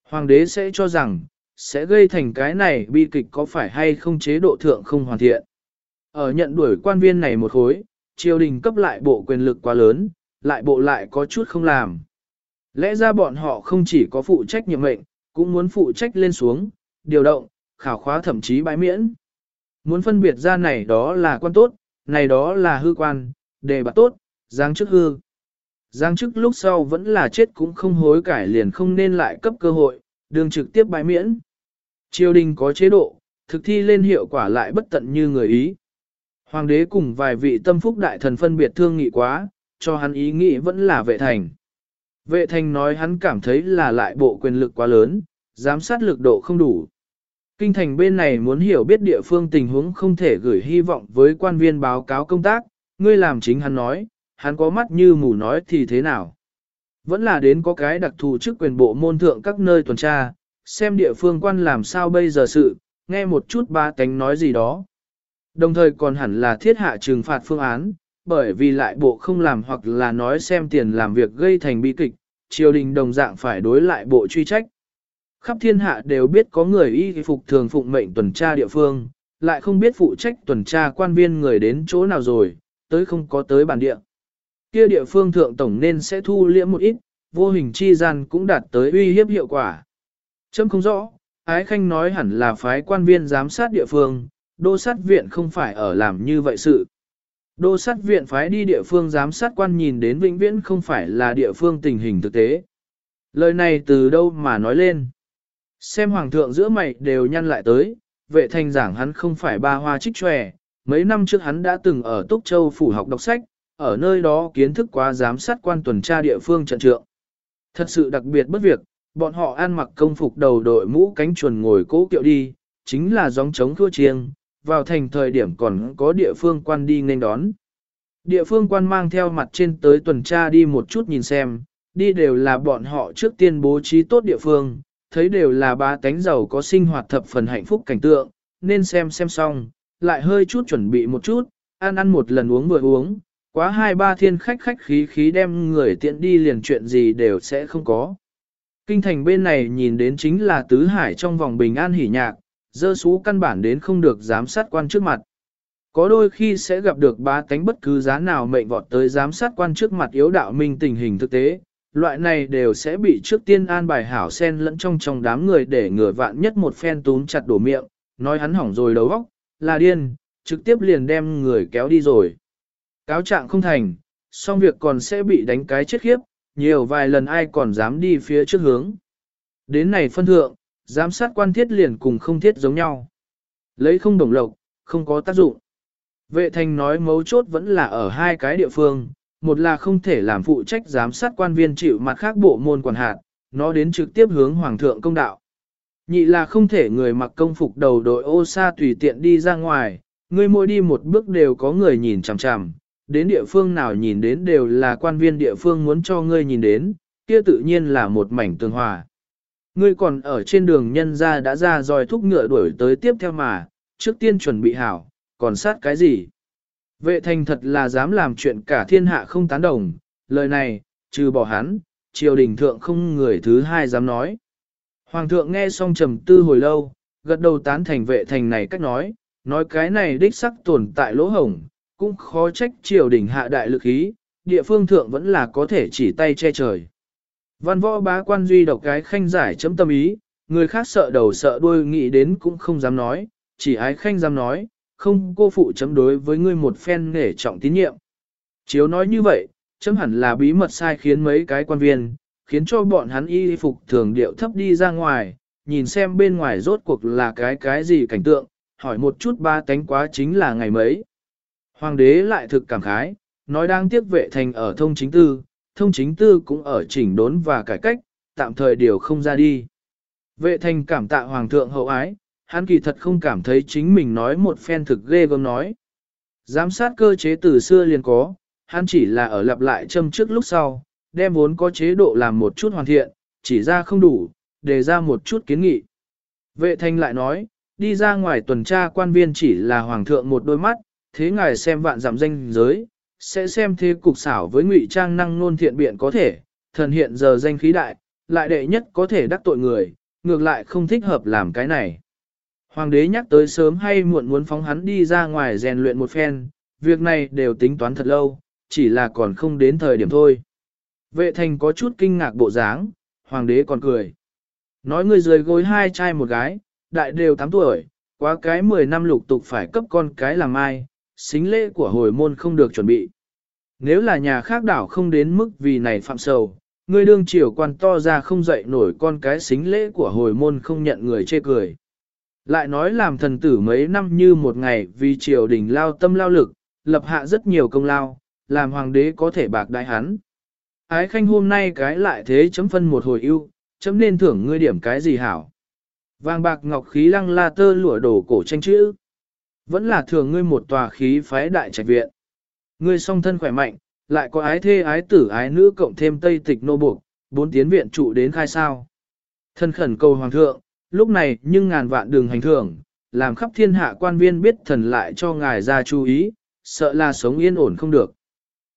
Hoàng đế sẽ cho rằng, sẽ gây thành cái này bi kịch có phải hay không chế độ thượng không hoàn thiện. Ở nhận đuổi quan viên này một khối, triều đình cấp lại bộ quyền lực quá lớn, lại bộ lại có chút không làm. Lẽ ra bọn họ không chỉ có phụ trách nhiệm mệnh, cũng muốn phụ trách lên xuống, điều động, khảo khóa thậm chí bãi miễn. Muốn phân biệt ra này đó là quan tốt, này đó là hư quan, đề bạt tốt, giáng chức hư. Giáng chức lúc sau vẫn là chết cũng không hối cải liền không nên lại cấp cơ hội, đường trực tiếp bãi miễn. Triều đình có chế độ, thực thi lên hiệu quả lại bất tận như người ý. Hoàng đế cùng vài vị tâm phúc đại thần phân biệt thương nghị quá, cho hắn ý nghĩ vẫn là vệ thành. Vệ thành nói hắn cảm thấy là lại bộ quyền lực quá lớn, giám sát lực độ không đủ. Kinh thành bên này muốn hiểu biết địa phương tình huống không thể gửi hy vọng với quan viên báo cáo công tác, ngươi làm chính hắn nói, hắn có mắt như mù nói thì thế nào. Vẫn là đến có cái đặc thù chức quyền bộ môn thượng các nơi tuần tra, xem địa phương quan làm sao bây giờ sự, nghe một chút ba tánh nói gì đó. Đồng thời còn hẳn là thiết hạ trừng phạt phương án, bởi vì lại bộ không làm hoặc là nói xem tiền làm việc gây thành bi kịch, triều đình đồng dạng phải đối lại bộ truy trách. Khắp thiên hạ đều biết có người y phục thường phụng mệnh tuần tra địa phương, lại không biết phụ trách tuần tra quan viên người đến chỗ nào rồi, tới không có tới bản địa. Kia địa phương thượng tổng nên sẽ thu liễm một ít, vô hình chi gian cũng đạt tới uy hiếp hiệu quả. Chấm không rõ, Ái Khanh nói hẳn là phái quan viên giám sát địa phương, đô sát viện không phải ở làm như vậy sự. Đô sát viện phái đi địa phương giám sát quan nhìn đến vĩnh viễn không phải là địa phương tình hình thực tế. Lời này từ đâu mà nói lên. Xem hoàng thượng giữa mày đều nhăn lại tới, vệ thành giảng hắn không phải ba hoa trích tròe, mấy năm trước hắn đã từng ở Túc Châu phủ học đọc sách, ở nơi đó kiến thức quá giám sát quan tuần tra địa phương trận trượng. Thật sự đặc biệt bất việc, bọn họ ăn mặc công phục đầu đội mũ cánh chuồn ngồi cố kiệu đi, chính là gióng trống thua chiêng, vào thành thời điểm còn có địa phương quan đi nên đón. Địa phương quan mang theo mặt trên tới tuần tra đi một chút nhìn xem, đi đều là bọn họ trước tiên bố trí tốt địa phương, thấy đều là ba tánh giàu có sinh hoạt thập phần hạnh phúc cảnh tượng, nên xem xem xong, lại hơi chút chuẩn bị một chút, ăn ăn một lần uống vừa uống, quá hai ba thiên khách khách khí khí đem người tiện đi liền chuyện gì đều sẽ không có. Kinh thành bên này nhìn đến chính là tứ hải trong vòng bình an hỉ nhạc, dơ xú căn bản đến không được giám sát quan trước mặt. Có đôi khi sẽ gặp được bá tánh bất cứ giá nào mệnh vọt tới giám sát quan trước mặt yếu đạo minh tình hình thực tế, loại này đều sẽ bị trước tiên an bài hảo sen lẫn trong trong đám người để ngừa vạn nhất một phen túm chặt đổ miệng, nói hắn hỏng rồi đầu óc, là điên, trực tiếp liền đem người kéo đi rồi. Cáo trạng không thành, xong việc còn sẽ bị đánh cái chết khiếp, nhiều vài lần ai còn dám đi phía trước hướng. Đến này phân thượng, giám sát quan thiết liền cùng không thiết giống nhau. Lấy không đồng lộc, không có tác dụng. Vệ thành nói mấu chốt vẫn là ở hai cái địa phương, một là không thể làm phụ trách giám sát quan viên chịu mặt khác bộ môn quản hạt, nó đến trực tiếp hướng hoàng thượng công đạo. Nhị là không thể người mặc công phục đầu đội ô sa tùy tiện đi ra ngoài, người mỗi đi một bước đều có người nhìn chằm chằm, đến địa phương nào nhìn đến đều là quan viên địa phương muốn cho ngươi nhìn đến, kia tự nhiên là một mảnh tương hòa. Ngươi còn ở trên đường nhân ra đã ra dòi thúc ngựa đuổi tới tiếp theo mà, trước tiên chuẩn bị hảo, còn sát cái gì? Vệ thành thật là dám làm chuyện cả thiên hạ không tán đồng, lời này, trừ bỏ hắn, triều đình thượng không người thứ hai dám nói. Hoàng thượng nghe xong trầm tư hồi lâu, gật đầu tán thành vệ thành này cách nói, nói cái này đích sắc tồn tại lỗ hổng, cũng khó trách triều đình hạ đại lực ý, địa phương thượng vẫn là có thể chỉ tay che trời. Văn võ bá quan duy độc cái khanh giải chấm tâm ý, người khác sợ đầu sợ đuôi nghĩ đến cũng không dám nói, chỉ ái khanh dám nói, không cô phụ chấm đối với ngươi một phen nể trọng tín nhiệm. Chiếu nói như vậy, chấm hẳn là bí mật sai khiến mấy cái quan viên, khiến cho bọn hắn y phục thường điệu thấp đi ra ngoài, nhìn xem bên ngoài rốt cuộc là cái cái gì cảnh tượng, hỏi một chút ba tánh quá chính là ngày mấy. Hoàng đế lại thực cảm khái, nói đang tiếc vệ thành ở thông chính tư, thông chính tư cũng ở chỉnh đốn và cải cách, tạm thời điều không ra đi. Vệ thành cảm tạ hoàng thượng hậu ái, hắn kỳ thật không cảm thấy chính mình nói một phen thực ghê gớm nói. Giám sát cơ chế từ xưa liền có, hắn chỉ là ở lặp lại châm trước lúc sau, đem vốn có chế độ làm một chút hoàn thiện, chỉ ra không đủ, đề ra một chút kiến nghị. Vệ thanh lại nói, đi ra ngoài tuần tra quan viên chỉ là hoàng thượng một đôi mắt, thế ngài xem vạn giảm danh giới, sẽ xem thế cục xảo với ngụy trang năng nôn thiện biện có thể, thần hiện giờ danh khí đại, lại đệ nhất có thể đắc tội người, ngược lại không thích hợp làm cái này. Hoàng đế nhắc tới sớm hay muộn muốn phóng hắn đi ra ngoài rèn luyện một phen, việc này đều tính toán thật lâu, chỉ là còn không đến thời điểm thôi. Vệ thành có chút kinh ngạc bộ dáng, hoàng đế còn cười. Nói người dưới gối hai trai một gái, đại đều 8 tuổi, quá cái 10 năm lục tục phải cấp con cái làm ai, xính lễ của hồi môn không được chuẩn bị. Nếu là nhà khác đảo không đến mức vì này phạm sầu, người đương triều quan to ra không dậy nổi con cái xính lễ của hồi môn không nhận người chê cười. Lại nói làm thần tử mấy năm như một ngày vì triều đình lao tâm lao lực, lập hạ rất nhiều công lao, làm hoàng đế có thể bạc đại hắn. Ái khanh hôm nay cái lại thế chấm phân một hồi ưu, chấm nên thưởng ngươi điểm cái gì hảo. Vàng bạc ngọc khí lăng la tơ lụa đổ cổ tranh chữ. Vẫn là thường ngươi một tòa khí phái đại trạch viện. Ngươi song thân khỏe mạnh, lại có ái thê ái tử ái nữ cộng thêm tây tịch nô buộc, bốn tiến viện trụ đến khai sao. Thân khẩn cầu hoàng thượng, lúc này nhưng ngàn vạn đường hành thưởng, làm khắp thiên hạ quan viên biết thần lại cho ngài ra chú ý, sợ là sống yên ổn không được.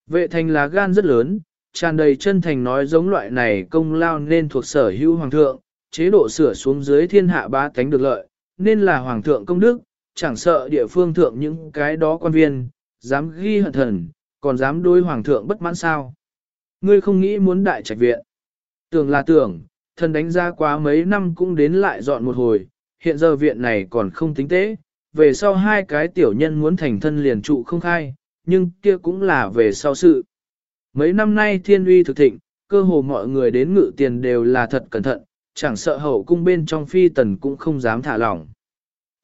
Vệ thành là gan rất lớn, tràn đầy chân thành nói giống loại này công lao nên thuộc sở hữu hoàng thượng, chế độ sửa xuống dưới thiên hạ ba tánh được lợi, nên là hoàng thượng công đức, chẳng sợ địa phương thượng những cái đó quan viên, dám ghi hận thần, còn dám đối hoàng thượng bất mãn sao. Ngươi không nghĩ muốn đại trạch viện. Tưởng là tưởng, thần đánh ra quá mấy năm cũng đến lại dọn một hồi, hiện giờ viện này còn không tính tế, về sau hai cái tiểu nhân muốn thành thân liền trụ không khai, nhưng kia cũng là về sau sự. Mấy năm nay thiên uy thực thịnh, cơ hồ mọi người đến ngự tiền đều là thật cẩn thận, chẳng sợ hậu cung bên trong phi tần cũng không dám thả lỏng.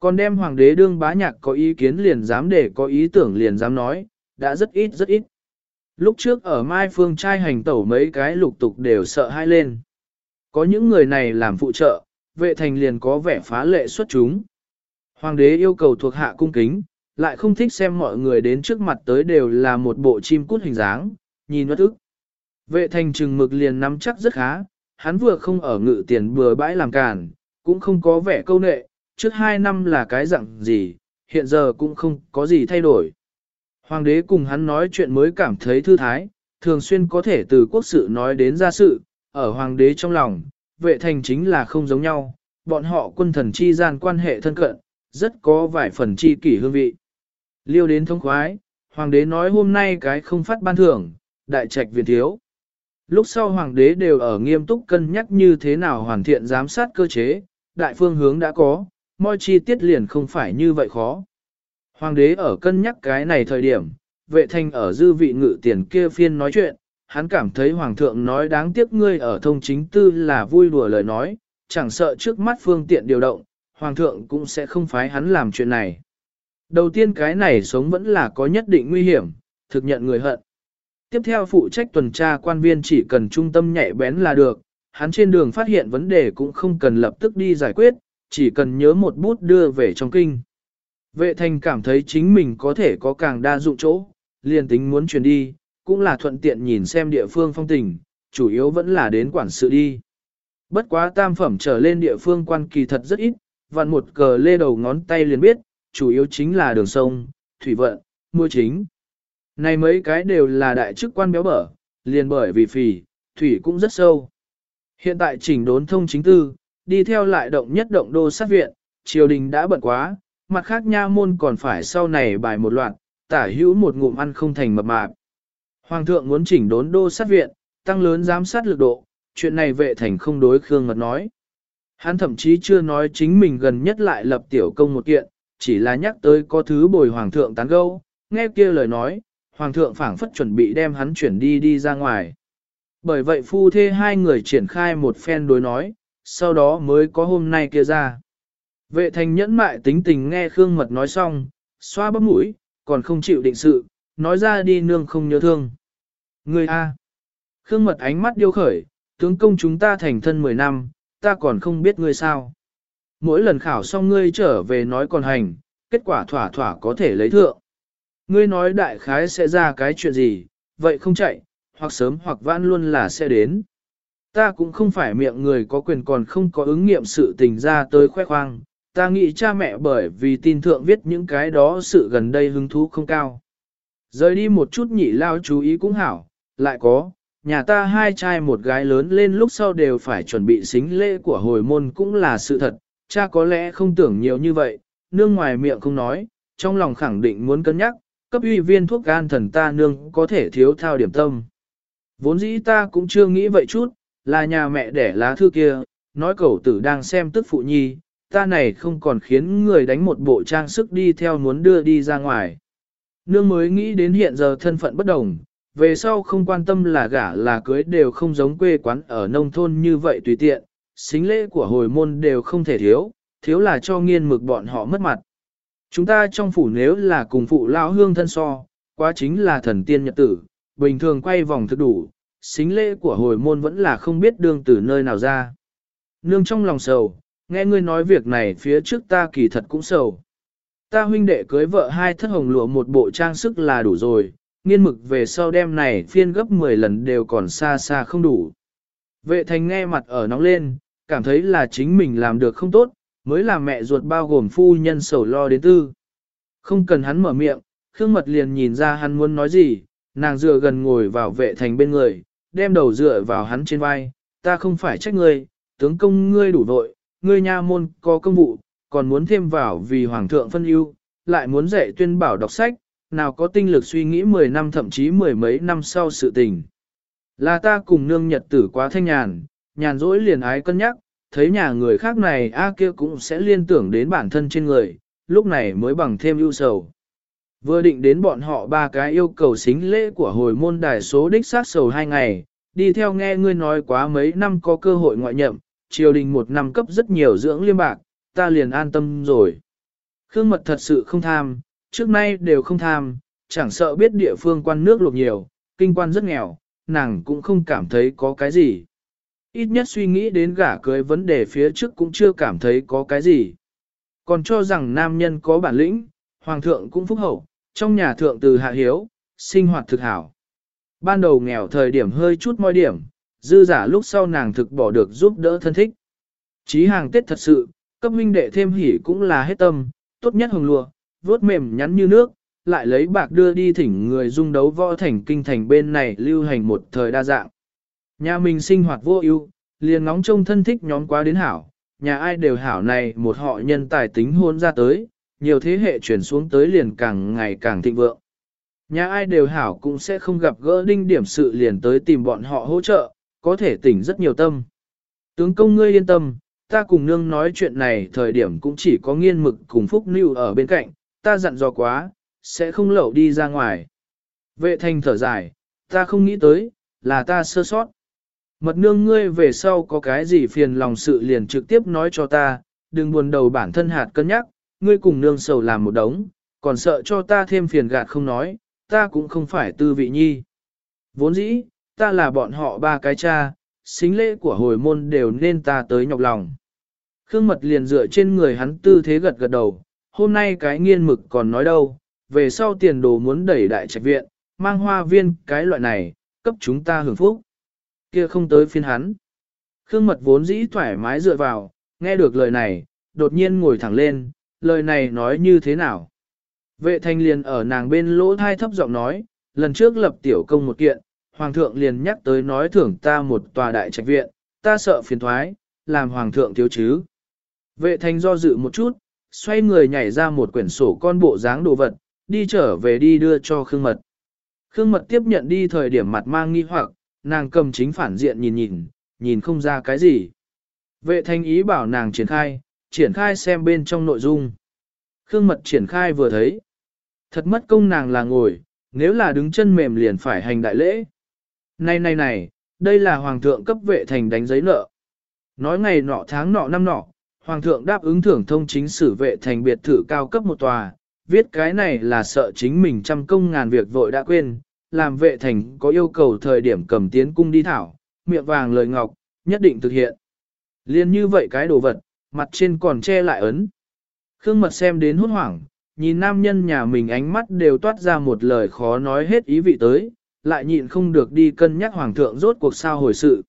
Còn đem hoàng đế đương bá nhạc có ý kiến liền dám để có ý tưởng liền dám nói, đã rất ít rất ít. Lúc trước ở Mai Phương trai hành tẩu mấy cái lục tục đều sợ hai lên. Có những người này làm phụ trợ, vệ thành liền có vẻ phá lệ xuất chúng. Hoàng đế yêu cầu thuộc hạ cung kính, lại không thích xem mọi người đến trước mặt tới đều là một bộ chim cút hình dáng, nhìn bất ức. Vệ thành trừng mực liền nắm chắc rất khá, hắn vừa không ở ngự tiền bừa bãi làm càn, cũng không có vẻ câu nệ, trước hai năm là cái dạng gì, hiện giờ cũng không có gì thay đổi. Hoàng đế cùng hắn nói chuyện mới cảm thấy thư thái, thường xuyên có thể từ quốc sự nói đến gia sự, ở hoàng đế trong lòng, vệ thành chính là không giống nhau, bọn họ quân thần chi gian quan hệ thân cận, rất có vài phần chi kỷ hương vị. Liêu đến thông khoái, hoàng đế nói hôm nay cái không phát ban thưởng, đại trạch viện thiếu. Lúc sau hoàng đế đều ở nghiêm túc cân nhắc như thế nào hoàn thiện giám sát cơ chế, đại phương hướng đã có, mọi chi tiết liền không phải như vậy khó. Hoàng đế ở cân nhắc cái này thời điểm, vệ thanh ở dư vị ngự tiền kia phiên nói chuyện, hắn cảm thấy hoàng thượng nói đáng tiếc ngươi ở thông chính tư là vui đùa lời nói, chẳng sợ trước mắt phương tiện điều động, hoàng thượng cũng sẽ không phái hắn làm chuyện này. Đầu tiên cái này sống vẫn là có nhất định nguy hiểm, thực nhận người hận. Tiếp theo phụ trách tuần tra quan viên chỉ cần trung tâm nhạy bén là được, hắn trên đường phát hiện vấn đề cũng không cần lập tức đi giải quyết, chỉ cần nhớ một bút đưa về trong kinh. Vệ thành cảm thấy chính mình có thể có càng đa dụng chỗ, liền tính muốn chuyển đi, cũng là thuận tiện nhìn xem địa phương phong tình, chủ yếu vẫn là đến quản sự đi. Bất quá tam phẩm trở lên địa phương quan kỳ thật rất ít, vặn một cờ lê đầu ngón tay liền biết, chủ yếu chính là đường sông, thủy vận, mua chính. Này mấy cái đều là đại chức quan béo bở, liền bởi vì phì, thủy cũng rất sâu. Hiện tại chỉnh đốn thông chính tư, đi theo lại động nhất động đô sát viện, triều đình đã bận quá, mặt khác nha môn còn phải sau này bài một loạt, tả hữu một ngụm ăn không thành mập mạp. Hoàng thượng muốn chỉnh đốn đô sát viện, tăng lớn giám sát lực độ, chuyện này vệ thành không đối Khương Mật nói. Hắn thậm chí chưa nói chính mình gần nhất lại lập tiểu công một kiện, chỉ là nhắc tới có thứ bồi hoàng thượng tán gẫu, nghe kia lời nói, hoàng thượng phảng phất chuẩn bị đem hắn chuyển đi đi ra ngoài. Bởi vậy phu thê hai người triển khai một phen đối nói, sau đó mới có hôm nay kia ra. Vệ thành nhẫn mại tính tình nghe Khương Mật nói xong, xoa bắp mũi, còn không chịu định sự, nói ra đi nương không nhớ thương. Người A. Khương Mật ánh mắt điêu khởi, tướng công chúng ta thành thân 10 năm, ta còn không biết ngươi sao. Mỗi lần khảo xong ngươi trở về nói còn hành, kết quả thỏa thỏa có thể lấy thượng. Ngươi nói đại khái sẽ ra cái chuyện gì, vậy không chạy, hoặc sớm hoặc vãn luôn là sẽ đến. Ta cũng không phải miệng người có quyền còn không có ứng nghiệm sự tình ra tới khoe khoang, ta nghĩ cha mẹ bởi vì tin thượng viết những cái đó sự gần đây hứng thú không cao. Rời đi một chút nhị lao chú ý cũng hảo, lại có, nhà ta hai trai một gái lớn lên lúc sau đều phải chuẩn bị xính lễ của hồi môn cũng là sự thật, cha có lẽ không tưởng nhiều như vậy, nương ngoài miệng không nói, trong lòng khẳng định muốn cân nhắc, cấp uy viên thuốc gan thần ta nương có thể thiếu thao điểm tâm. Vốn dĩ ta cũng chưa nghĩ vậy chút, là nhà mẹ đẻ lá thư kia, nói cậu tử đang xem tức phụ nhi, ta này không còn khiến người đánh một bộ trang sức đi theo muốn đưa đi ra ngoài. Nương mới nghĩ đến hiện giờ thân phận bất đồng, về sau không quan tâm là gả là cưới đều không giống quê quán ở nông thôn như vậy tùy tiện, xính lễ của hồi môn đều không thể thiếu, thiếu là cho nghiên mực bọn họ mất mặt. Chúng ta trong phủ nếu là cùng phụ lão hương thân so, quá chính là thần tiên nhật tử, bình thường quay vòng thức đủ, xính lễ của hồi môn vẫn là không biết đương từ nơi nào ra. Nương trong lòng sầu, nghe ngươi nói việc này phía trước ta kỳ thật cũng sầu. Ta huynh đệ cưới vợ hai thất hồng lụa một bộ trang sức là đủ rồi, nghiên mực về sau đêm này phiên gấp 10 lần đều còn xa xa không đủ. Vệ thành nghe mặt ở nóng lên, cảm thấy là chính mình làm được không tốt, mới là mẹ ruột bao gồm phu nhân sầu lo đến tư. Không cần hắn mở miệng, Khương Mật liền nhìn ra hắn muốn nói gì, nàng dựa gần ngồi vào vệ thành bên người, đem đầu dựa vào hắn trên vai, ta không phải trách ngươi, tướng công ngươi đủ vội, ngươi nha môn có công vụ, còn muốn thêm vào vì hoàng thượng phân ưu, lại muốn dạy tuyên bảo đọc sách, nào có tinh lực suy nghĩ 10 năm thậm chí mười mấy năm sau sự tình. Là ta cùng nương nhật tử quá thanh nhàn, nhàn rỗi liền ái cân nhắc, thấy nhà người khác này a kia cũng sẽ liên tưởng đến bản thân trên người, lúc này mới bằng thêm ưu sầu. Vừa định đến bọn họ ba cái yêu cầu xính lễ của hồi môn đài số đích sát sầu hai ngày, đi theo nghe ngươi nói quá mấy năm có cơ hội ngoại nhậm, triều đình một năm cấp rất nhiều dưỡng liêm bạc, ta liền an tâm rồi. Khương mật thật sự không tham, trước nay đều không tham, chẳng sợ biết địa phương quan nước luộc nhiều, kinh quan rất nghèo, nàng cũng không cảm thấy có cái gì. Ít nhất suy nghĩ đến gả cưới vấn đề phía trước cũng chưa cảm thấy có cái gì. Còn cho rằng nam nhân có bản lĩnh, hoàng thượng cũng phúc hậu, trong nhà thượng từ hạ hiếu, sinh hoạt thực hảo. Ban đầu nghèo thời điểm hơi chút moi điểm, dư giả lúc sau nàng thực bỏ được giúp đỡ thân thích. Chí hàng Tết thật sự, cấp huynh đệ thêm hỉ cũng là hết tâm, tốt nhất hồng lùa, vuốt mềm nhắn như nước, lại lấy bạc đưa đi thỉnh người dung đấu võ thành kinh thành bên này lưu hành một thời đa dạng. Nhà mình sinh hoạt vô ưu, liền ngóng trông thân thích nhóm quá đến hảo, nhà ai đều hảo này một họ nhân tài tính hôn ra tới, nhiều thế hệ chuyển xuống tới liền càng ngày càng thịnh vượng. Nhà ai đều hảo cũng sẽ không gặp gỡ đinh điểm sự liền tới tìm bọn họ hỗ trợ, có thể tỉnh rất nhiều tâm. Tướng công ngươi yên tâm, ta cùng nương nói chuyện này thời điểm cũng chỉ có nghiên mực cùng phúc lưu ở bên cạnh, ta dặn dò quá, sẽ không lẩu đi ra ngoài. Vệ thành thở dài, ta không nghĩ tới, là ta sơ sót. Mật nương ngươi về sau có cái gì phiền lòng sự liền trực tiếp nói cho ta, đừng buồn đầu bản thân hạt cân nhắc, ngươi cùng nương sầu làm một đống, còn sợ cho ta thêm phiền gạt không nói, ta cũng không phải tư vị nhi. Vốn dĩ, ta là bọn họ ba cái cha, xính lễ của hồi môn đều nên ta tới nhọc lòng. Khương mật liền dựa trên người hắn tư thế gật gật đầu, hôm nay cái nghiên mực còn nói đâu, về sau tiền đồ muốn đẩy đại trạch viện, mang hoa viên cái loại này, cấp chúng ta hưởng phúc. Kia không tới phiên hắn. Khương mật vốn dĩ thoải mái dựa vào, nghe được lời này, đột nhiên ngồi thẳng lên, lời này nói như thế nào. Vệ thanh liền ở nàng bên lỗ thai thấp giọng nói, lần trước lập tiểu công một kiện, hoàng thượng liền nhắc tới nói thưởng ta một tòa đại trạch viện, ta sợ phiền thoái, làm hoàng thượng thiếu chứ. Vệ thanh do dự một chút, xoay người nhảy ra một quyển sổ con bộ dáng đồ vật, đi trở về đi đưa cho Khương Mật. Khương Mật tiếp nhận đi thời điểm mặt mang nghi hoặc, nàng cầm chính phản diện nhìn nhìn, nhìn không ra cái gì. Vệ thanh ý bảo nàng triển khai, triển khai xem bên trong nội dung. Khương Mật triển khai vừa thấy. Thật mất công nàng là ngồi, nếu là đứng chân mềm liền phải hành đại lễ. Này này này, đây là hoàng thượng cấp vệ thành đánh giấy nợ. Nói ngày nọ tháng nọ năm nọ, hoàng thượng đáp ứng thưởng thông chính sử vệ thành biệt thự cao cấp một tòa, viết cái này là sợ chính mình trăm công ngàn việc vội đã quên, làm vệ thành có yêu cầu thời điểm cầm tiến cung đi thảo, miệng vàng lời ngọc, nhất định thực hiện. Liên như vậy cái đồ vật, mặt trên còn che lại ấn. Khương mật xem đến hốt hoảng, nhìn nam nhân nhà mình ánh mắt đều toát ra một lời khó nói hết ý vị tới, lại nhịn không được đi cân nhắc hoàng thượng rốt cuộc sao hồi sự.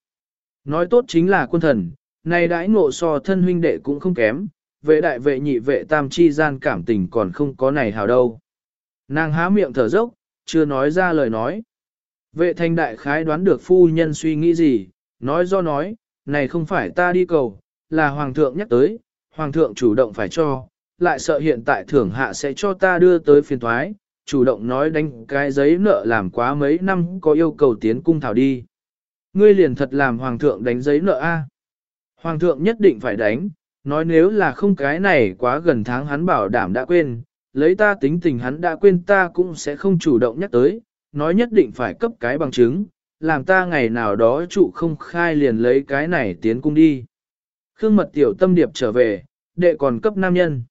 Nói tốt chính là quân thần, này đãi ngộ so thân huynh đệ cũng không kém, vệ đại vệ nhị vệ tam chi gian cảm tình còn không có này hào đâu. Nàng há miệng thở dốc, chưa nói ra lời nói. Vệ thanh đại khái đoán được phu nhân suy nghĩ gì, nói do nói, này không phải ta đi cầu, là hoàng thượng nhắc tới, hoàng thượng chủ động phải cho, lại sợ hiện tại thưởng hạ sẽ cho ta đưa tới phiên thoái, chủ động nói đánh cái giấy nợ làm quá mấy năm có yêu cầu tiến cung thảo đi. Ngươi liền thật làm hoàng thượng đánh giấy nợ a? Hoàng thượng nhất định phải đánh, nói nếu là không cái này quá gần tháng hắn bảo đảm đã quên, lấy ta tính tình hắn đã quên ta cũng sẽ không chủ động nhắc tới, nói nhất định phải cấp cái bằng chứng, làm ta ngày nào đó trụ không khai liền lấy cái này tiến cung đi. Khương mật tiểu tâm điệp trở về, đệ còn cấp nam nhân.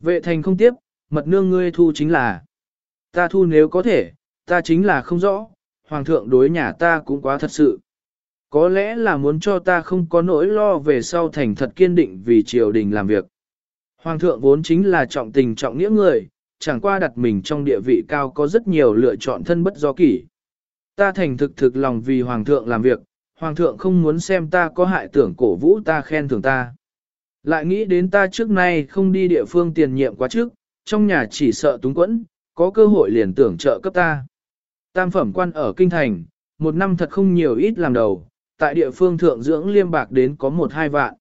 Vệ thành không tiếp, mật nương ngươi thu chính là. Ta thu nếu có thể, ta chính là không rõ, hoàng thượng đối nhà ta cũng quá thật sự. Có lẽ là muốn cho ta không có nỗi lo về sau thành thật kiên định vì triều đình làm việc. Hoàng thượng vốn chính là trọng tình trọng nghĩa người, chẳng qua đặt mình trong địa vị cao có rất nhiều lựa chọn thân bất do kỷ. Ta thành thực thực lòng vì hoàng thượng làm việc, hoàng thượng không muốn xem ta có hại tưởng cổ vũ ta khen thưởng ta. Lại nghĩ đến ta trước nay không đi địa phương tiền nhiệm quá trước, trong nhà chỉ sợ túng quẫn, có cơ hội liền tưởng trợ cấp ta. Tam phẩm quan ở kinh thành, một năm thật không nhiều ít làm đầu, tại địa phương thượng dưỡng liêm bạc đến có một hai vạn.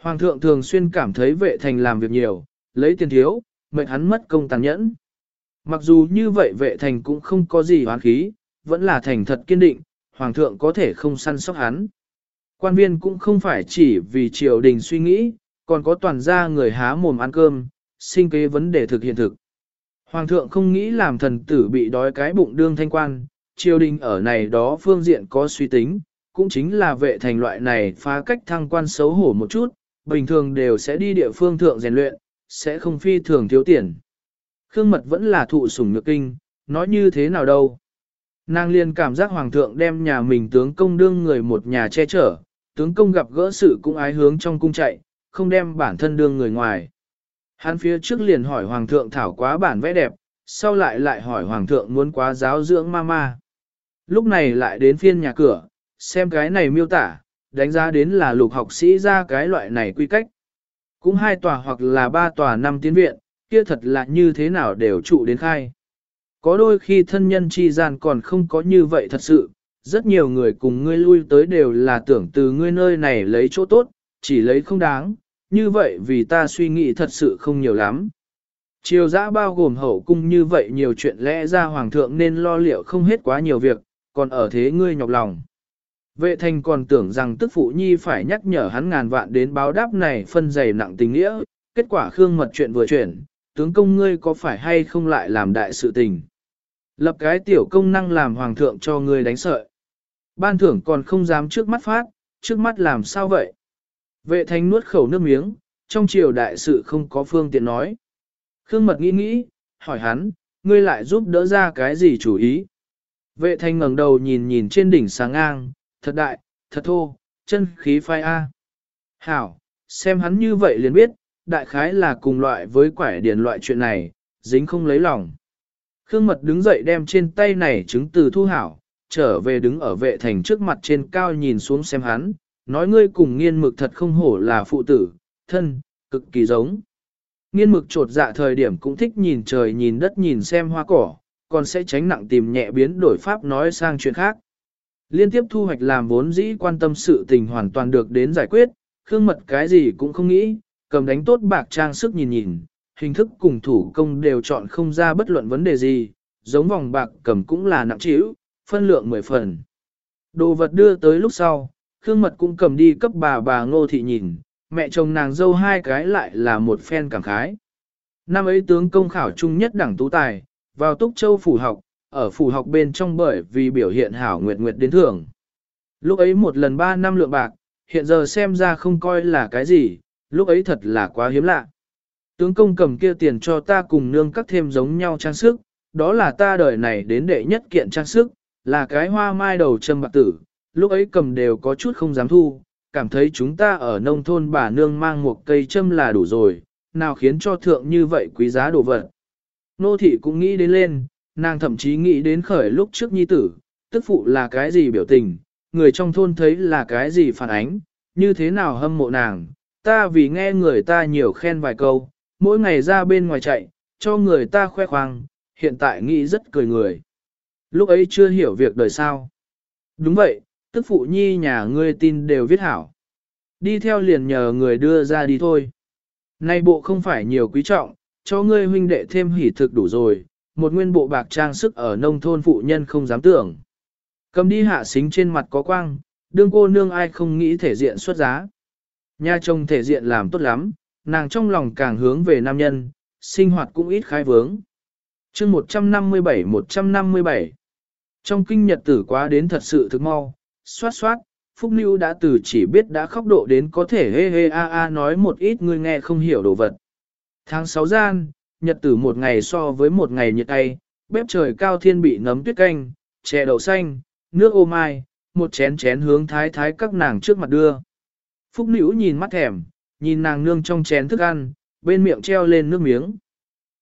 Hoàng thượng thường xuyên cảm thấy vệ thành làm việc nhiều, lấy tiền thiếu, mệnh hắn mất công tàn nhẫn. Mặc dù như vậy vệ thành cũng không có gì hoán khí, vẫn là thành thật kiên định, hoàng thượng có thể không săn sóc hắn. Quan viên cũng không phải chỉ vì triều đình suy nghĩ, còn có toàn gia người há mồm ăn cơm, sinh kế vấn đề thực hiện thực. Hoàng thượng không nghĩ làm thần tử bị đói cái bụng đương thanh quan, triều đình ở này đó phương diện có suy tính, cũng chính là vệ thành loại này phá cách thăng quan xấu hổ một chút, bình thường đều sẽ đi địa phương thượng rèn luyện, sẽ không phi thường thiếu tiền. Khương mật vẫn là thụ sủng nhược kinh, nói như thế nào đâu. Nàng liền cảm giác hoàng thượng đem nhà mình tướng công đương người một nhà che chở, tướng công gặp gỡ sự cũng ái hướng trong cung chạy, không đem bản thân đương người ngoài. Hắn phía trước liền hỏi hoàng thượng thảo quá bản vẽ đẹp, sau lại lại hỏi hoàng thượng muốn quá giáo dưỡng mama. Lúc này lại đến phiên nhà cửa, xem cái này miêu tả, đánh giá đến là lục học sĩ ra cái loại này quy cách. Cũng hai tòa hoặc là ba tòa năm tiến viện, kia thật là như thế nào đều trụ đến khai. Có đôi khi thân nhân chi gian còn không có như vậy thật sự, rất nhiều người cùng ngươi lui tới đều là tưởng từ ngươi nơi này lấy chỗ tốt, chỉ lấy không đáng, như vậy vì ta suy nghĩ thật sự không nhiều lắm. Triều giã bao gồm hậu cung như vậy nhiều chuyện lẽ ra hoàng thượng nên lo liệu không hết quá nhiều việc, còn ở thế ngươi nhọc lòng. Vệ thành còn tưởng rằng tức phụ nhi phải nhắc nhở hắn ngàn vạn đến báo đáp này phân dày nặng tình nghĩa, kết quả khương mật chuyện vừa chuyển, tướng công ngươi có phải hay không lại làm đại sự tình. Lập cái tiểu công năng làm hoàng thượng cho người đánh sợi. Ban thưởng còn không dám trước mắt phát, trước mắt làm sao vậy? Vệ Thanh nuốt khẩu nước miếng, trong triều đại sự không có phương tiện nói. Khương mật nghĩ nghĩ, hỏi hắn, ngươi lại giúp đỡ ra cái gì chủ ý? Vệ Thanh ngẩng đầu nhìn nhìn trên đỉnh sáng ngang, thật đại, thật thô, chân khí phai A. Hảo, xem hắn như vậy liền biết, đại khái là cùng loại với quải điển loại chuyện này, dính không lấy lòng. Khương Mật đứng dậy đem trên tay này chứng từ thu hảo, trở về đứng ở vệ thành trước mặt trên cao nhìn xuống xem hắn, nói ngươi cùng nghiên mực thật không hổ là phụ tử, thân, cực kỳ giống. Nghiên mực trột dạ thời điểm cũng thích nhìn trời nhìn đất nhìn xem hoa cỏ, còn sẽ tránh nặng tìm nhẹ biến đổi pháp nói sang chuyện khác. Liên tiếp thu hoạch làm vốn dĩ quan tâm sự tình hoàn toàn được đến giải quyết, Khương Mật cái gì cũng không nghĩ, cầm đánh tốt bạc trang sức nhìn nhìn, hình thức cùng thủ công đều chọn không ra bất luận vấn đề gì, giống vòng bạc cầm cũng là nặng trĩu, phân lượng 10 phần. Đồ vật đưa tới lúc sau, Khương Mật cũng cầm đi cấp bà bà Ngô Thị nhìn, mẹ chồng nàng dâu hai cái lại là một phen cảm khái. Năm ấy tướng công khảo trung nhất đẳng tú tài, vào Túc Châu phủ học, ở phủ học bên trong bởi vì biểu hiện hảo nguyệt nguyệt đến thưởng. Lúc ấy một lần ba năm lượng bạc, hiện giờ xem ra không coi là cái gì, lúc ấy thật là quá hiếm lạ. Tướng công cầm kia tiền cho ta cùng nương cắt thêm giống nhau trang sức, đó là ta đời này đến đệ nhất kiện trang sức, là cái hoa mai đầu châm bạc tử, lúc ấy cầm đều có chút không dám thu, cảm thấy chúng ta ở nông thôn bà nương mang một cây châm là đủ rồi, nào khiến cho thượng như vậy quý giá đồ vật. Nô thị cũng nghĩ đến lên, nàng thậm chí nghĩ đến khởi lúc trước nhi tử, tức phụ là cái gì biểu tình, người trong thôn thấy là cái gì phản ánh, như thế nào hâm mộ nàng, ta vì nghe người ta nhiều khen vài câu, mỗi ngày ra bên ngoài chạy, cho người ta khoe khoang, hiện tại nghĩ rất cười người. Lúc ấy chưa hiểu việc đời sao. Đúng vậy, tức phụ nhi nhà ngươi tin đều viết hảo. Đi theo liền nhờ người đưa ra đi thôi. Nay bộ không phải nhiều quý trọng, cho ngươi huynh đệ thêm hỉ thực đủ rồi, một nguyên bộ bạc trang sức ở nông thôn phụ nhân không dám tưởng. Cầm đi hạ xính trên mặt có quang, đương cô nương ai không nghĩ thể diện xuất giá. Nhà chồng thể diện làm tốt lắm, nàng trong lòng càng hướng về nam nhân, sinh hoạt cũng ít khai vướng. chương 157-157 Trong kinh nhật tử quá đến thật sự thực mau, xoát xoát, Phúc Lưu đã từ chỉ biết đã khóc độ đến có thể hê hê a a nói một ít người nghe không hiểu đồ vật. Tháng 6 gian, nhật tử một ngày so với một ngày nhiệt tay, bếp trời cao thiên bị nấm tuyết canh, chè đậu xanh, nước ô mai, một chén chén hướng thái thái các nàng trước mặt đưa. Phúc Nữ nhìn mắt thèm, nhìn nàng nương trong chén thức ăn, bên miệng treo lên nước miếng.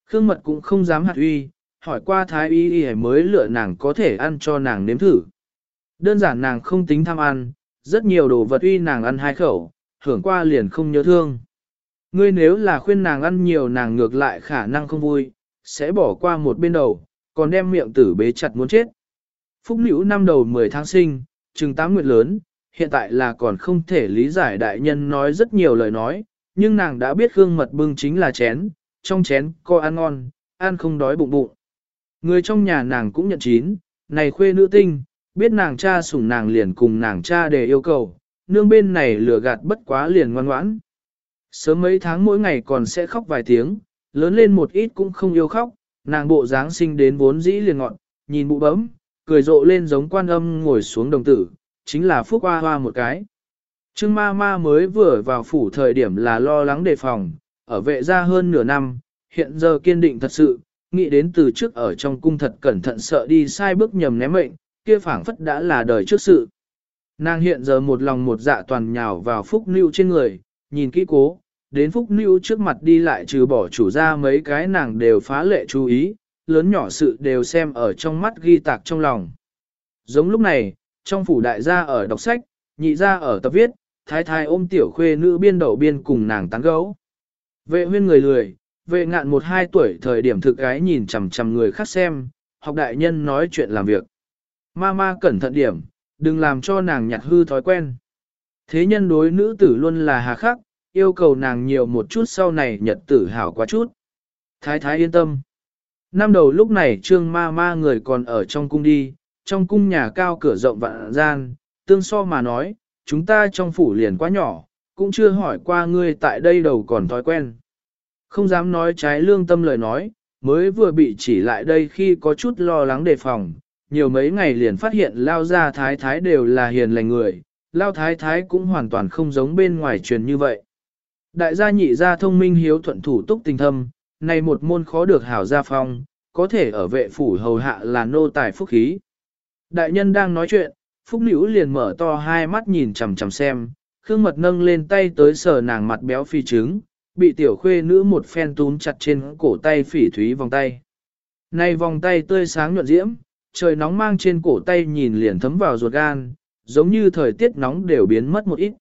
Khương mật cũng không dám hạt uy, hỏi qua thái y y mới lựa nàng có thể ăn cho nàng nếm thử. Đơn giản nàng không tính tham ăn, rất nhiều đồ vật uy nàng ăn hai khẩu, hưởng qua liền không nhớ thương. Ngươi nếu là khuyên nàng ăn nhiều nàng ngược lại khả năng không vui, sẽ bỏ qua một bên đầu, còn đem miệng tử bế chặt muốn chết. Phúc Nữ năm đầu 10 tháng sinh, chừng 8 nguyệt lớn, hiện tại là còn không thể lý giải đại nhân nói rất nhiều lời nói, nhưng nàng đã biết gương mật bưng chính là chén, trong chén có ăn ngon, ăn không đói bụng bụng. Người trong nhà nàng cũng nhận chín, này khuê nữ tinh, biết nàng cha sủng nàng liền cùng nàng cha để yêu cầu, nương bên này lừa gạt bất quá liền ngoan ngoãn. Sớm mấy tháng mỗi ngày còn sẽ khóc vài tiếng, lớn lên một ít cũng không yêu khóc, nàng bộ dáng sinh đến vốn dĩ liền ngọn, nhìn bụ bấm, cười rộ lên giống quan âm ngồi xuống đồng tử, chính là phúc hoa hoa một cái. Trương ma ma mới vừa vào phủ thời điểm là lo lắng đề phòng, ở vệ gia hơn nửa năm, hiện giờ kiên định thật sự, nghĩ đến từ trước ở trong cung thật cẩn thận sợ đi sai bước nhầm ném mệnh, kia phảng phất đã là đời trước sự. Nàng hiện giờ một lòng một dạ toàn nhào vào phúc nưu trên người, nhìn kỹ cố, đến phúc nưu trước mặt đi lại trừ bỏ chủ ra mấy cái nàng đều phá lệ chú ý, lớn nhỏ sự đều xem ở trong mắt ghi tạc trong lòng. Giống lúc này, trong phủ đại gia ở đọc sách, nhị gia ở tập viết, thái thái ôm tiểu khuê nữ biên đậu biên cùng nàng tán gấu. Vệ huyên người lười, vệ ngạn một hai tuổi thời điểm thực gái nhìn chằm chằm người khác xem, học đại nhân nói chuyện làm việc. Ma ma cẩn thận điểm, đừng làm cho nàng nhặt hư thói quen. Thế nhân đối nữ tử luôn là hà khắc, yêu cầu nàng nhiều một chút sau này nhật tử hảo quá chút. Thái thái yên tâm. Năm đầu lúc này trương ma ma người còn ở trong cung đi, trong cung nhà cao cửa rộng vạn gian, tương so mà nói, chúng ta trong phủ liền quá nhỏ, cũng chưa hỏi qua ngươi tại đây đầu còn thói quen. Không dám nói trái lương tâm lời nói, mới vừa bị chỉ lại đây khi có chút lo lắng đề phòng, nhiều mấy ngày liền phát hiện lao ra thái thái đều là hiền lành người, lao thái thái cũng hoàn toàn không giống bên ngoài truyền như vậy. Đại gia nhị gia thông minh hiếu thuận thủ túc tình thâm, này một môn khó được hảo gia phong, có thể ở vệ phủ hầu hạ là nô tài phúc khí. Đại nhân đang nói chuyện, Phúc Nữ liền mở to hai mắt nhìn chằm chằm xem, Khương Mật nâng lên tay tới sờ nàng mặt béo phi trứng, bị tiểu khuê nữ một phen túm chặt trên cổ tay phỉ thúy vòng tay. Này vòng tay tươi sáng nhuận diễm, trời nóng mang trên cổ tay nhìn liền thấm vào ruột gan, giống như thời tiết nóng đều biến mất một ít.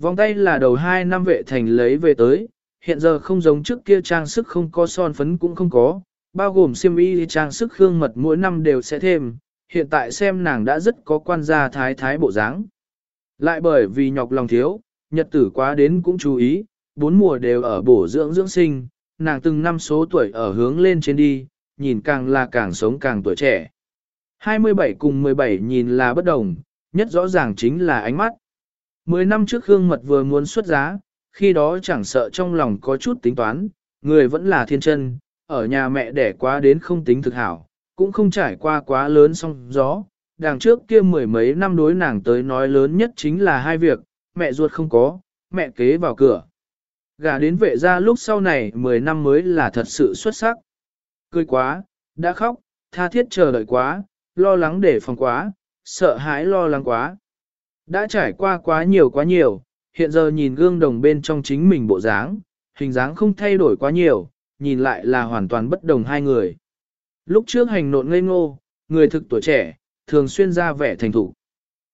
Vòng tay là đầu hai năm vệ thành lấy về tới, hiện giờ không giống trước kia trang sức không có son phấn cũng không có, bao gồm xiêm y trang sức khương mật mỗi năm đều sẽ thêm, hiện tại xem nàng đã rất có quan gia thái thái bộ dáng. Lại bởi vì nhọc lòng thiếu, nhật tử quá đến cũng chú ý, bốn mùa đều ở bổ dưỡng dưỡng sinh, nàng từng năm số tuổi ở hướng lên trên đi, nhìn càng là càng sống càng tuổi trẻ. 27 cùng 17 nhìn là bất đồng, nhất rõ ràng chính là ánh mắt. Mười năm trước Khương Mật vừa muốn xuất giá, khi đó chẳng sợ trong lòng có chút tính toán, người vẫn là thiên chân, ở nhà mẹ đẻ quá đến không tính thực hảo, cũng không trải qua quá lớn song gió. Đằng trước kia mười mấy năm đối nàng tới nói lớn nhất chính là hai việc, mẹ ruột không có, mẹ kế vào cửa. Gả đến vệ ra lúc sau này 10 năm mới là thật sự xuất sắc. Cười quá, đã khóc, tha thiết chờ đợi quá, lo lắng để phòng quá, sợ hãi lo lắng quá. Đã trải qua quá nhiều quá nhiều, hiện giờ nhìn gương đồng bên trong chính mình bộ dáng, hình dáng không thay đổi quá nhiều, nhìn lại là hoàn toàn bất đồng hai người. Lúc trước hành nộn ngây ngô, người thực tuổi trẻ, thường xuyên ra vẻ thành thủ.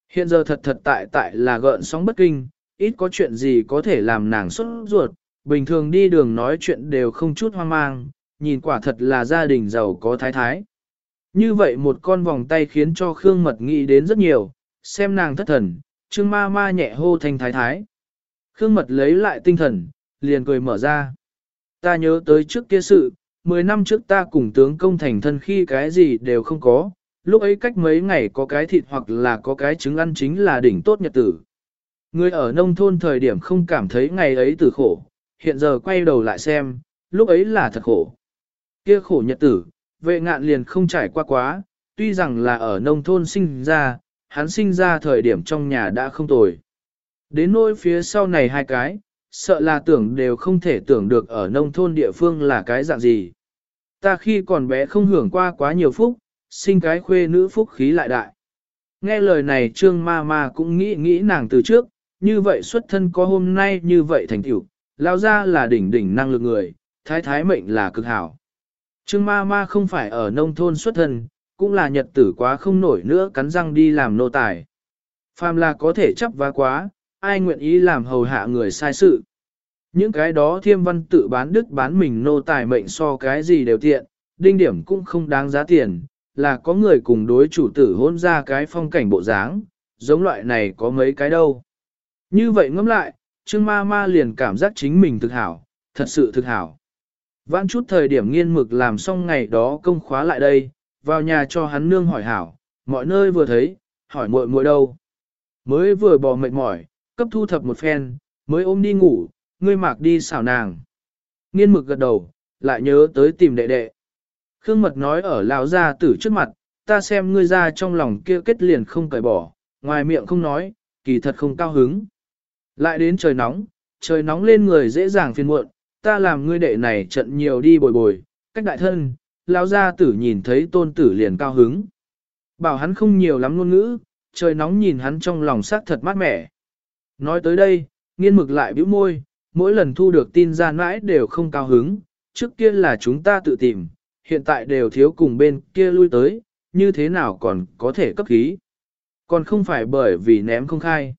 Hiện giờ thật thật tại tại là gợn sóng bất kinh, ít có chuyện gì có thể làm nàng xuất ruột, bình thường đi đường nói chuyện đều không chút hoang mang, nhìn quả thật là gia đình giàu có thái thái. Như vậy một con vòng tay khiến cho Khương Mật nghĩ đến rất nhiều, xem nàng thất thần, Trương ma ma nhẹ hô thanh thái thái. Khương Mật lấy lại tinh thần, liền cười mở ra. Ta nhớ tới trước kia sự, 10 năm trước ta cùng tướng công thành thân khi cái gì đều không có, lúc ấy cách mấy ngày có cái thịt hoặc là có cái trứng ăn chính là đỉnh tốt nhật tử. Người ở nông thôn thời điểm không cảm thấy ngày ấy tử khổ, hiện giờ quay đầu lại xem, lúc ấy là thật khổ. Kia khổ nhật tử, vệ ngạn liền không trải qua quá, tuy rằng là ở nông thôn sinh ra, hắn sinh ra thời điểm trong nhà đã không tồi. Đến nỗi phía sau này hai cái, sợ là tưởng đều không thể tưởng được ở nông thôn địa phương là cái dạng gì. Ta khi còn bé không hưởng qua quá nhiều phúc, sinh cái khuê nữ phúc khí lại đại. Nghe lời này trương ma ma cũng nghĩ nghĩ nàng từ trước, như vậy xuất thân có hôm nay như vậy thành tiểu, lao ra là đỉnh đỉnh năng lực người, thái thái mệnh là cực hảo. Trương ma ma không phải ở nông thôn xuất thân, cũng là nhật tử quá không nổi nữa cắn răng đi làm nô tài. Phàm là có thể chấp vá quá, ai nguyện ý làm hầu hạ người sai sự. Những cái đó thiêm văn tự bán đức bán mình nô tài mệnh so cái gì đều tiện, đinh điểm cũng không đáng giá tiền, là có người cùng đối chủ tử hôn ra cái phong cảnh bộ dáng, giống loại này có mấy cái đâu. Như vậy ngẫm lại, Trương ma ma liền cảm giác chính mình thực hảo, thật sự thực hảo. Vãn chút thời điểm nghiên mực làm xong ngày đó công khóa lại đây, vào nhà cho hắn nương hỏi hảo, mọi nơi vừa thấy, hỏi muội muội đâu. Mới vừa bò mệt mỏi, cấp thu thập một phen, mới ôm đi ngủ, ngươi mạc đi xảo nàng. Nghiên mực gật đầu, lại nhớ tới tìm đệ đệ. Khương mật nói ở lão gia tử trước mặt, ta xem ngươi ra trong lòng kia kết liền không cởi bỏ, ngoài miệng không nói, kỳ thật không cao hứng. Lại đến trời nóng, trời nóng lên người dễ dàng phiền muộn, ta làm ngươi đệ này trận nhiều đi bồi bồi, cách đại thân, lão gia tử nhìn thấy tôn tử liền cao hứng. Bảo hắn không nhiều lắm ngôn ngữ, trời nóng nhìn hắn trong lòng sát thật mát mẻ. Nói tới đây, nghiên mực lại bĩu môi, mỗi lần thu được tin ra mãi đều không cao hứng, trước kia là chúng ta tự tìm, hiện tại đều thiếu cùng bên kia lui tới, như thế nào còn có thể cấp khí. Còn không phải bởi vì ném không khai.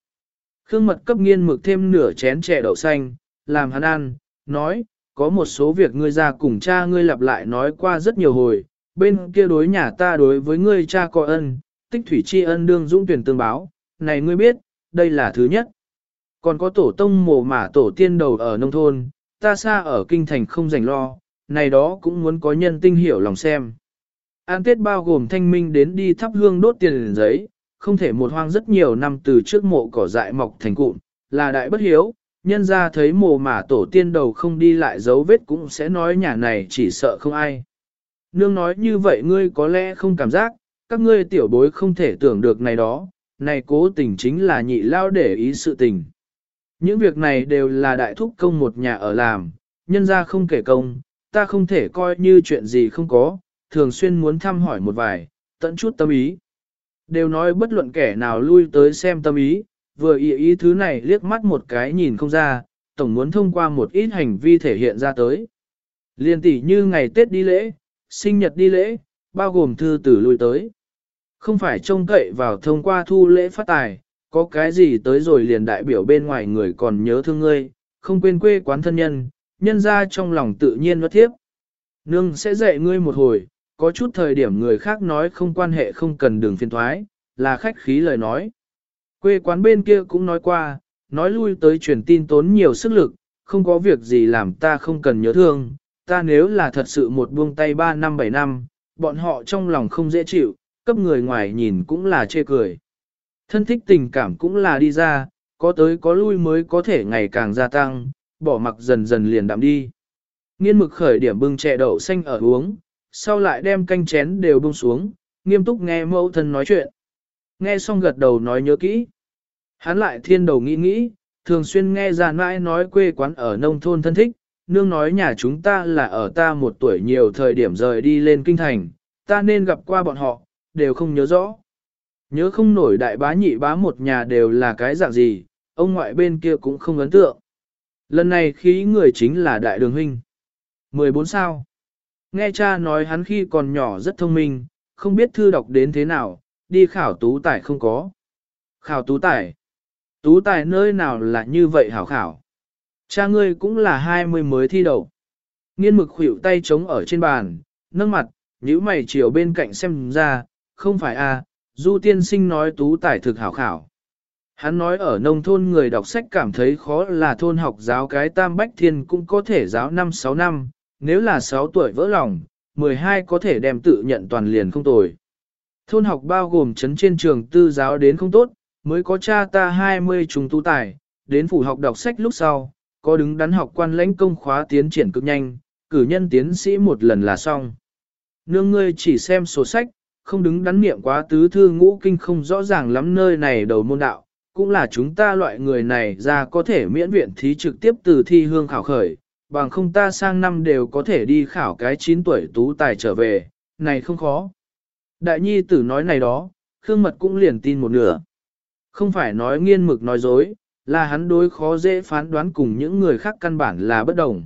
Khương mật cấp nghiên mực thêm nửa chén chè đậu xanh, làm hắn ăn, nói, có một số việc ngươi ra cùng cha ngươi lặp lại nói qua rất nhiều hồi, bên kia đối nhà ta đối với ngươi cha có ân, tích thủy tri ân đương dũng tuyển tương báo, này ngươi biết, đây là thứ nhất. Còn có tổ tông mồ mả tổ tiên đầu ở nông thôn, ta xa ở kinh thành không rảnh lo, này đó cũng muốn có nhân tinh hiểu lòng xem. An Tết bao gồm thanh minh đến đi thắp hương đốt tiền giấy, không thể một hoang rất nhiều năm từ trước mộ cỏ dại mọc thành cụm, là đại bất hiếu, nhân ra thấy mồ mả tổ tiên đầu không đi lại dấu vết cũng sẽ nói nhà này chỉ sợ không ai. Nương nói như vậy ngươi có lẽ không cảm giác, các ngươi tiểu bối không thể tưởng được này đó, này cố tình chính là nhị lao để ý sự tình. Những việc này đều là đại thúc công một nhà ở làm, nhân ra không kể công, ta không thể coi như chuyện gì không có, thường xuyên muốn thăm hỏi một vài, tận chút tâm ý. Đều nói bất luận kẻ nào lui tới xem tâm ý, vừa ý ý thứ này liếc mắt một cái nhìn không ra, tổng muốn thông qua một ít hành vi thể hiện ra tới. Liên tỷ như ngày Tết đi lễ, sinh nhật đi lễ, bao gồm thư tử lui tới. Không phải trông cậy vào thông qua thu lễ phát tài, có cái gì tới rồi liền đại biểu bên ngoài người còn nhớ thương ngươi, không quên quê quán thân nhân, nhân ra trong lòng tự nhiên nó thiếp. Nương sẽ dạy ngươi một hồi, có chút thời điểm người khác nói không quan hệ không cần đường phiền thoái, là khách khí lời nói. Quê quán bên kia cũng nói qua, nói lui tới truyền tin tốn nhiều sức lực, không có việc gì làm ta không cần nhớ thương, ta nếu là thật sự một buông tay 3 năm 7 năm, bọn họ trong lòng không dễ chịu, cấp người ngoài nhìn cũng là chê cười. Thân thích tình cảm cũng là đi ra, có tới có lui mới có thể ngày càng gia tăng, bỏ mặc dần dần liền đạm đi. Nghiên mực khởi điểm bưng chè đậu xanh ở uống, sau lại đem canh chén đều bông xuống, nghiêm túc nghe mẫu thân nói chuyện. Nghe xong gật đầu nói nhớ kỹ. Hắn lại thiên đầu nghĩ nghĩ, thường xuyên nghe già mãi nói quê quán ở nông thôn thân thích, nương nói nhà chúng ta là ở ta một tuổi nhiều thời điểm rời đi lên kinh thành, ta nên gặp qua bọn họ, đều không nhớ rõ. Nhớ không nổi đại bá nhị bá một nhà đều là cái dạng gì, ông ngoại bên kia cũng không ấn tượng. Lần này khí người chính là đại đường huynh. 14 sao. Nghe cha nói hắn khi còn nhỏ rất thông minh, không biết thư đọc đến thế nào, đi khảo tú tài không có. Khảo tú tài. Tú tài nơi nào là như vậy hảo khảo. Cha ngươi cũng là hai mươi mới thi đậu Nghiên mực khuỷu tay trống ở trên bàn, nâng mặt, nhíu mày chiều bên cạnh xem ra, không phải a, à, du tiên sinh nói tú tài thực hảo khảo. Hắn nói ở nông thôn người đọc sách cảm thấy khó là thôn học giáo cái tam bách thiên cũng có thể giáo 5-6 năm, nếu là 6 tuổi vỡ lòng, 12 có thể đem tự nhận toàn liền không tồi. Thôn học bao gồm chấn trên trường tư giáo đến không tốt, mới có cha ta 20 trùng tu tài, đến phủ học đọc sách lúc sau, có đứng đắn học quan lãnh công khóa tiến triển cực nhanh, cử nhân tiến sĩ một lần là xong. Nương ngươi chỉ xem sổ sách, không đứng đắn niệm quá tứ thư ngũ kinh không rõ ràng lắm nơi này đầu môn đạo, cũng là chúng ta loại người này ra có thể miễn viện thí trực tiếp từ thi hương khảo khởi, bằng không ta sang năm đều có thể đi khảo cái 9 tuổi tú tài trở về, này không khó. Đại nhi tử nói này đó, Khương Mật cũng liền tin một nửa. Không phải nói nghiên mực nói dối, là hắn đối khó dễ phán đoán cùng những người khác căn bản là bất đồng.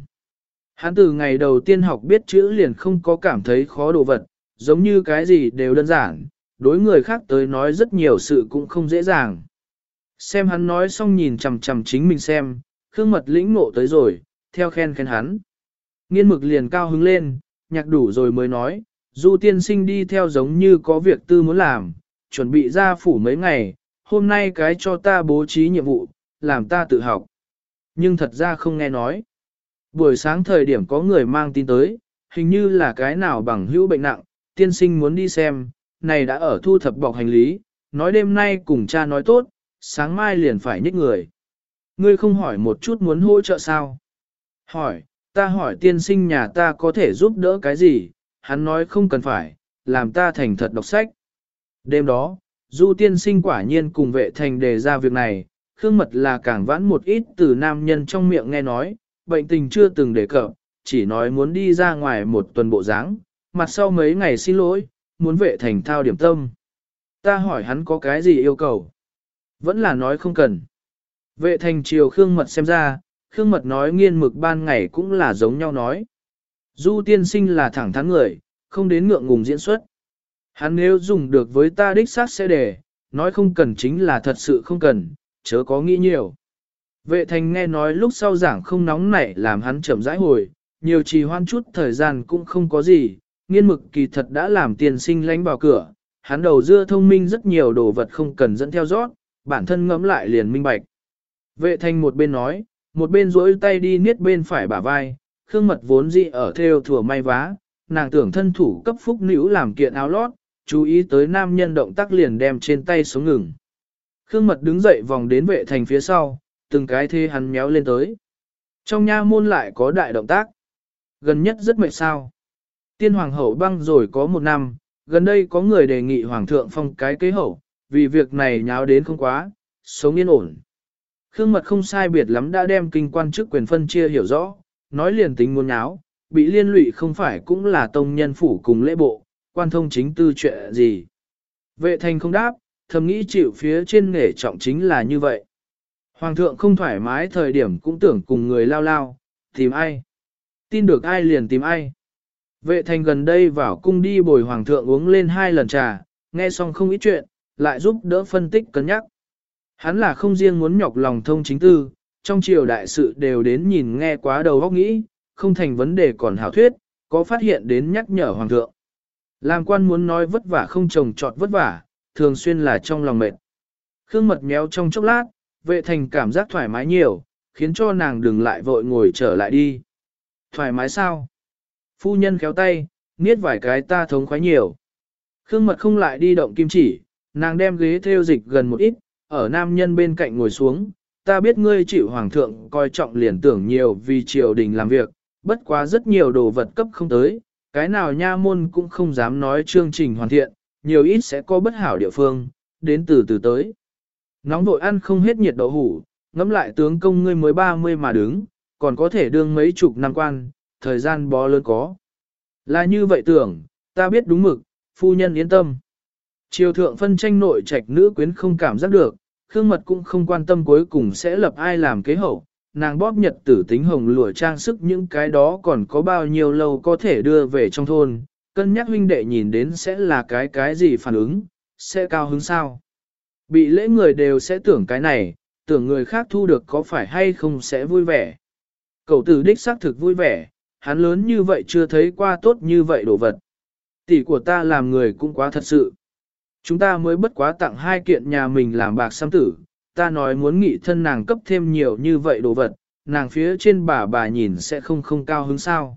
Hắn từ ngày đầu tiên học biết chữ liền không có cảm thấy khó đồ vật, giống như cái gì đều đơn giản, đối người khác tới nói rất nhiều sự cũng không dễ dàng. Xem hắn nói xong nhìn chằm chằm chính mình xem, Khương Mật lĩnh ngộ tới rồi, theo khen khen hắn. Nghiên mực liền cao hứng lên, nhạc đủ rồi mới nói, Du tiên sinh đi theo giống như có việc tư muốn làm, chuẩn bị ra phủ mấy ngày, hôm nay cái cho ta bố trí nhiệm vụ, làm ta tự học. Nhưng thật ra không nghe nói. Buổi sáng thời điểm có người mang tin tới, hình như là cái nào bằng hữu bệnh nặng, tiên sinh muốn đi xem, này đã ở thu thập bọc hành lý, nói đêm nay cùng cha nói tốt, sáng mai liền phải nhích người. Ngươi không hỏi một chút muốn hỗ trợ sao? Hỏi, ta hỏi tiên sinh nhà ta có thể giúp đỡ cái gì, hắn nói không cần phải, làm ta thành thật đọc sách. Đêm đó, Du tiên sinh quả nhiên cùng vệ thành đề ra việc này, Khương Mật là càng vãn một ít từ nam nhân trong miệng nghe nói, bệnh tình chưa từng đề cập, chỉ nói muốn đi ra ngoài một tuần bộ dáng, mặt sau mấy ngày xin lỗi, muốn vệ thành thao điểm tâm. Ta hỏi hắn có cái gì yêu cầu? Vẫn là nói không cần. Vệ thành chiều Khương Mật xem ra, Khương Mật nói nghiên mực ban ngày cũng là giống nhau nói. Du tiên sinh là thẳng thắn người, không đến ngượng ngùng diễn xuất. Hắn nếu dùng được với ta đích xác sẽ để, nói không cần chính là thật sự không cần, chớ có nghĩ nhiều. Vệ thành nghe nói lúc sau giảng không nóng nảy làm hắn chậm rãi hồi, nhiều trì hoan chút thời gian cũng không có gì, nghiên mực kỳ thật đã làm tiền sinh lánh vào cửa, hắn đầu dưa thông minh rất nhiều đồ vật không cần dẫn theo rót, bản thân ngẫm lại liền minh bạch. Vệ thành một bên nói, một bên duỗi tay đi niết bên phải bả vai, khương mật vốn dị ở theo thừa may vá, nàng tưởng thân thủ cấp phúc nữ làm kiện áo lót, chú ý tới nam nhân động tác liền đem trên tay xuống ngừng. Khương mật đứng dậy vòng đến vệ thành phía sau, từng cái thê hắn méo lên tới. Trong nha môn lại có đại động tác. Gần nhất rất mệt sao. Tiên hoàng hậu băng rồi có một năm, gần đây có người đề nghị hoàng thượng phong cái kế hậu, vì việc này nháo đến không quá, sống yên ổn. Khương mật không sai biệt lắm đã đem kinh quan chức quyền phân chia hiểu rõ, nói liền tính muốn nháo, bị liên lụy không phải cũng là tông nhân phủ cùng lễ bộ, quan thông chính tư chuyện gì. Vệ thành không đáp, thầm nghĩ chịu phía trên nghề trọng chính là như vậy. Hoàng thượng không thoải mái thời điểm cũng tưởng cùng người lao lao, tìm ai. Tin được ai liền tìm ai. Vệ thành gần đây vào cung đi bồi hoàng thượng uống lên hai lần trà, nghe xong không ít chuyện, lại giúp đỡ phân tích cân nhắc. Hắn là không riêng muốn nhọc lòng thông chính tư, trong triều đại sự đều đến nhìn nghe quá đầu óc nghĩ, không thành vấn đề còn hảo thuyết, có phát hiện đến nhắc nhở hoàng thượng. Làm quan muốn nói vất vả không trồng trọt vất vả, thường xuyên là trong lòng mệt. Khương mật méo trong chốc lát, vệ thành cảm giác thoải mái nhiều, khiến cho nàng đừng lại vội ngồi trở lại đi. Thoải mái sao? Phu nhân khéo tay, niết vài cái ta thống khoái nhiều. Khương mật không lại đi động kim chỉ, nàng đem ghế theo dịch gần một ít, ở nam nhân bên cạnh ngồi xuống. Ta biết ngươi chịu hoàng thượng coi trọng liền tưởng nhiều vì triều đình làm việc, bất quá rất nhiều đồ vật cấp không tới, cái nào nha môn cũng không dám nói chương trình hoàn thiện, nhiều ít sẽ có bất hảo địa phương, đến từ từ tới. Nóng vội ăn không hết nhiệt đậu hủ, ngắm lại tướng công ngươi mới 30 mà đứng, còn có thể đương mấy chục năm quan, thời gian bó lớn có. Là như vậy tưởng, ta biết đúng mực, phu nhân yên tâm. Triều thượng phân tranh nội trạch nữ quyến không cảm giác được, Khương Mật cũng không quan tâm cuối cùng sẽ lập ai làm kế hậu, nàng bóp nhật tử tính hồng lụa trang sức những cái đó còn có bao nhiêu lâu có thể đưa về trong thôn, cân nhắc huynh đệ nhìn đến sẽ là cái cái gì phản ứng, sẽ cao hứng sao. Bị lễ người đều sẽ tưởng cái này, tưởng người khác thu được có phải hay không sẽ vui vẻ. Cậu tử đích xác thực vui vẻ, hắn lớn như vậy chưa thấy qua tốt như vậy đồ vật. Tỷ của ta làm người cũng quá thật sự. Chúng ta mới bất quá tặng hai kiện nhà mình làm bạc xăm tử, ta nói muốn nghị thân nàng cấp thêm nhiều như vậy đồ vật, nàng phía trên bà bà nhìn sẽ không không cao hứng sao.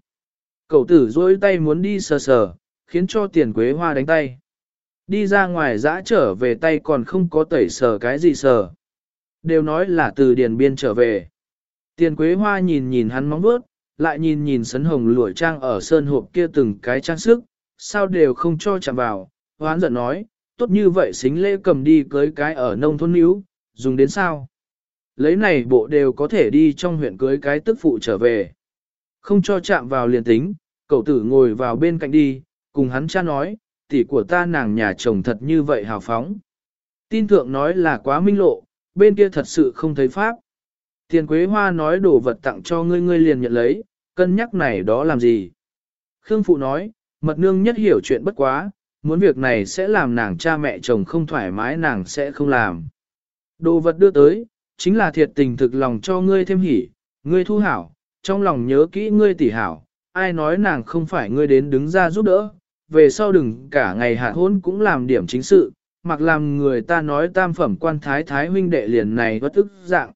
Cậu tử dối tay muốn đi sờ sờ, khiến cho tiền quế hoa đánh tay. Đi ra ngoài dã trở về tay còn không có tẩy sờ cái gì sờ. Đều nói là từ điền biên trở về. Tiền quế hoa nhìn nhìn hắn móng bước, lại nhìn nhìn sấn hồng lụa trang ở sơn hộp kia từng cái trang sức, sao đều không cho chạm vào, hoán giận nói, tốt như vậy xính lễ cầm đi cưới cái ở nông thôn níu, dùng đến sao? Lấy này bộ đều có thể đi trong huyện cưới cái tức phụ trở về. Không cho chạm vào liền tính, cậu tử ngồi vào bên cạnh đi, cùng hắn cha nói, tỷ của ta nàng nhà chồng thật như vậy hào phóng. Tin thượng nói là quá minh lộ, bên kia thật sự không thấy pháp. Tiền Quế Hoa nói đồ vật tặng cho ngươi ngươi liền nhận lấy, cân nhắc này đó làm gì? Khương Phụ nói, mật nương nhất hiểu chuyện bất quá, muốn việc này sẽ làm nàng cha mẹ chồng không thoải mái nàng sẽ không làm. Đồ vật đưa tới, chính là thiệt tình thực lòng cho ngươi thêm hỉ, ngươi thu hảo, trong lòng nhớ kỹ ngươi tỉ hảo, ai nói nàng không phải ngươi đến đứng ra giúp đỡ, về sau đừng cả ngày hạ hôn cũng làm điểm chính sự, mặc làm người ta nói tam phẩm quan thái thái huynh đệ liền này bất ức dạng.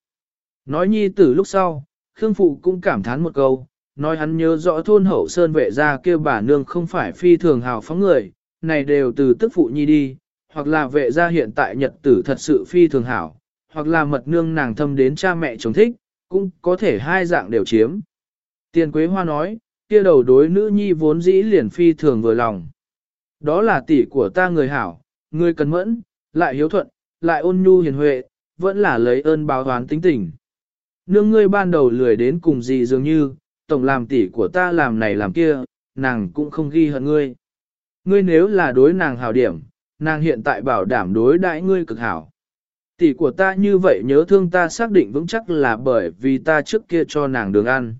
Nói nhi tử lúc sau, Khương Phụ cũng cảm thán một câu, nói hắn nhớ rõ thôn hậu sơn vệ ra kêu bà nương không phải phi thường hào phóng người, này đều từ tức phụ nhi đi, hoặc là vệ ra hiện tại nhật tử thật sự phi thường hảo, hoặc là mật nương nàng thâm đến cha mẹ chồng thích, cũng có thể hai dạng đều chiếm. Tiền Quế Hoa nói, kia đầu đối nữ nhi vốn dĩ liền phi thường vừa lòng. Đó là tỷ của ta người hảo, người cần mẫn, lại hiếu thuận, lại ôn nhu hiền huệ, vẫn là lấy ơn báo toán tính tình. Nương ngươi ban đầu lười đến cùng gì dường như, tổng làm tỷ của ta làm này làm kia, nàng cũng không ghi hận ngươi. Ngươi nếu là đối nàng hảo điểm, nàng hiện tại bảo đảm đối đãi ngươi cực hảo. Tỷ của ta như vậy nhớ thương ta xác định vững chắc là bởi vì ta trước kia cho nàng đường ăn.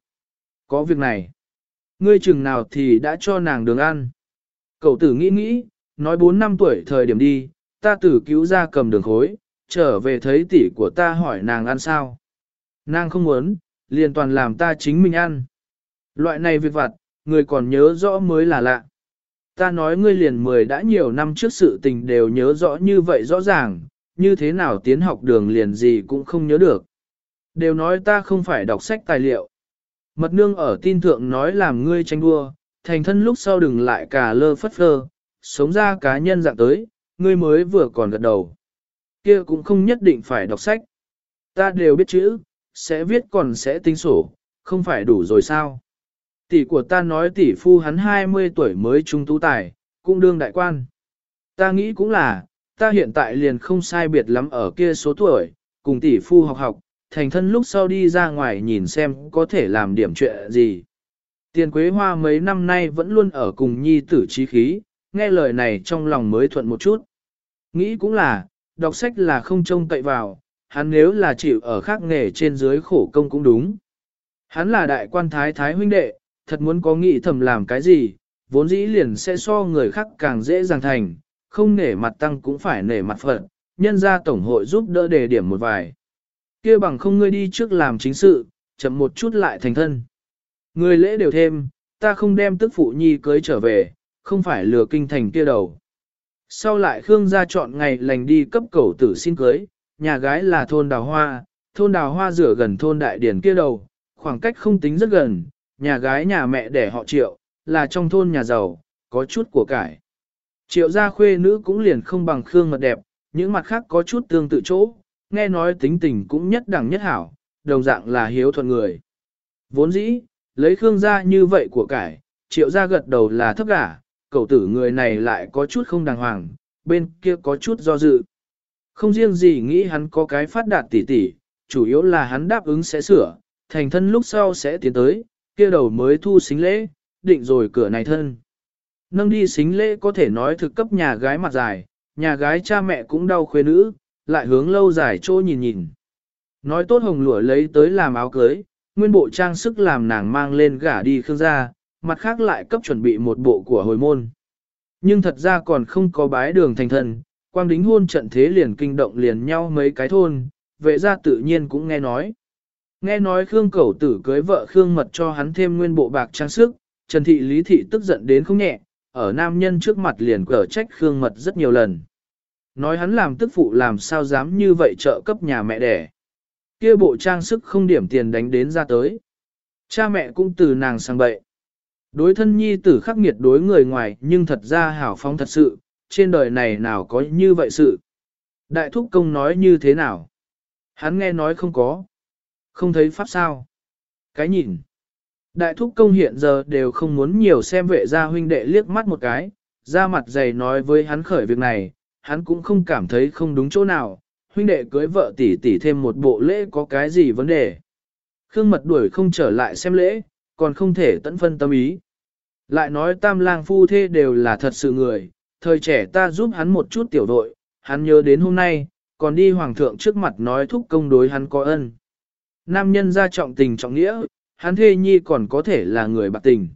Có việc này. Ngươi chừng nào thì đã cho nàng đường ăn. Cậu tử nghĩ nghĩ, nói 4 năm tuổi thời điểm đi, ta tử cứu ra cầm đường khối, trở về thấy tỷ của ta hỏi nàng ăn sao. Nàng không muốn, liền toàn làm ta chính mình ăn. Loại này việc vặt, người còn nhớ rõ mới là lạ. Ta nói ngươi liền mười đã nhiều năm trước sự tình đều nhớ rõ như vậy rõ ràng, như thế nào tiến học đường liền gì cũng không nhớ được. Đều nói ta không phải đọc sách tài liệu. Mật nương ở tin thượng nói làm ngươi tranh đua, thành thân lúc sau đừng lại cả lơ phất phơ, sống ra cá nhân dạng tới, ngươi mới vừa còn gật đầu. kia cũng không nhất định phải đọc sách. Ta đều biết chữ, sẽ viết còn sẽ tính sổ, không phải đủ rồi sao. Tỷ của ta nói tỷ phu hắn 20 tuổi mới trung tú tài, cũng đương đại quan. Ta nghĩ cũng là, ta hiện tại liền không sai biệt lắm ở kia số tuổi, cùng tỷ phu học học, thành thân lúc sau đi ra ngoài nhìn xem có thể làm điểm chuyện gì. Tiền Quế Hoa mấy năm nay vẫn luôn ở cùng nhi tử trí khí, nghe lời này trong lòng mới thuận một chút. Nghĩ cũng là, đọc sách là không trông cậy vào, hắn nếu là chịu ở khác nghề trên dưới khổ công cũng đúng. Hắn là đại quan thái thái huynh đệ, thật muốn có nghĩ thầm làm cái gì, vốn dĩ liền sẽ so người khác càng dễ dàng thành, không nể mặt tăng cũng phải nể mặt phật nhân ra tổng hội giúp đỡ đề điểm một vài. kia bằng không ngươi đi trước làm chính sự, chậm một chút lại thành thân. Người lễ đều thêm, ta không đem tức phụ nhi cưới trở về, không phải lừa kinh thành kia đầu. Sau lại Khương gia chọn ngày lành đi cấp cầu tử xin cưới, nhà gái là thôn đào hoa, thôn đào hoa rửa gần thôn đại điển kia đầu, khoảng cách không tính rất gần, nhà gái nhà mẹ để họ triệu, là trong thôn nhà giàu, có chút của cải. Triệu gia khuê nữ cũng liền không bằng Khương mật đẹp, những mặt khác có chút tương tự chỗ, nghe nói tính tình cũng nhất đẳng nhất hảo, đồng dạng là hiếu thuận người. Vốn dĩ, lấy Khương gia như vậy của cải, triệu gia gật đầu là thấp gả, cậu tử người này lại có chút không đàng hoàng, bên kia có chút do dự. Không riêng gì nghĩ hắn có cái phát đạt tỉ tỉ, chủ yếu là hắn đáp ứng sẽ sửa, thành thân lúc sau sẽ tiến tới, kia đầu mới thu xính lễ, định rồi cửa này thân. Nâng đi xính lễ có thể nói thực cấp nhà gái mặt dài, nhà gái cha mẹ cũng đau khuê nữ, lại hướng lâu dài trô nhìn nhìn. Nói tốt hồng lụa lấy tới làm áo cưới, nguyên bộ trang sức làm nàng mang lên gả đi khương gia, mặt khác lại cấp chuẩn bị một bộ của hồi môn. Nhưng thật ra còn không có bái đường thành thần, quang đính hôn trận thế liền kinh động liền nhau mấy cái thôn, vệ gia tự nhiên cũng nghe nói. Nghe nói Khương Cẩu tử cưới vợ Khương Mật cho hắn thêm nguyên bộ bạc trang sức, Trần Thị Lý Thị tức giận đến không nhẹ, ở nam nhân trước mặt liền cở trách Khương Mật rất nhiều lần. Nói hắn làm tức phụ làm sao dám như vậy trợ cấp nhà mẹ đẻ. kia bộ trang sức không điểm tiền đánh đến ra tới. Cha mẹ cũng từ nàng sang bậy. Đối thân nhi tử khắc nghiệt đối người ngoài nhưng thật ra hảo phóng thật sự, trên đời này nào có như vậy sự. Đại thúc công nói như thế nào? Hắn nghe nói không có. Không thấy pháp sao? Cái nhìn. Đại thúc công hiện giờ đều không muốn nhiều xem vệ gia huynh đệ liếc mắt một cái, ra mặt dày nói với hắn khởi việc này, hắn cũng không cảm thấy không đúng chỗ nào, huynh đệ cưới vợ tỷ tỷ thêm một bộ lễ có cái gì vấn đề. Khương mật đuổi không trở lại xem lễ, còn không thể tận phân tâm ý. Lại nói tam lang phu thê đều là thật sự người, thời trẻ ta giúp hắn một chút tiểu đội, hắn nhớ đến hôm nay, còn đi hoàng thượng trước mặt nói thúc công đối hắn có ân. Nam nhân ra trọng tình trọng nghĩa, hắn thê nhi còn có thể là người bạc tình.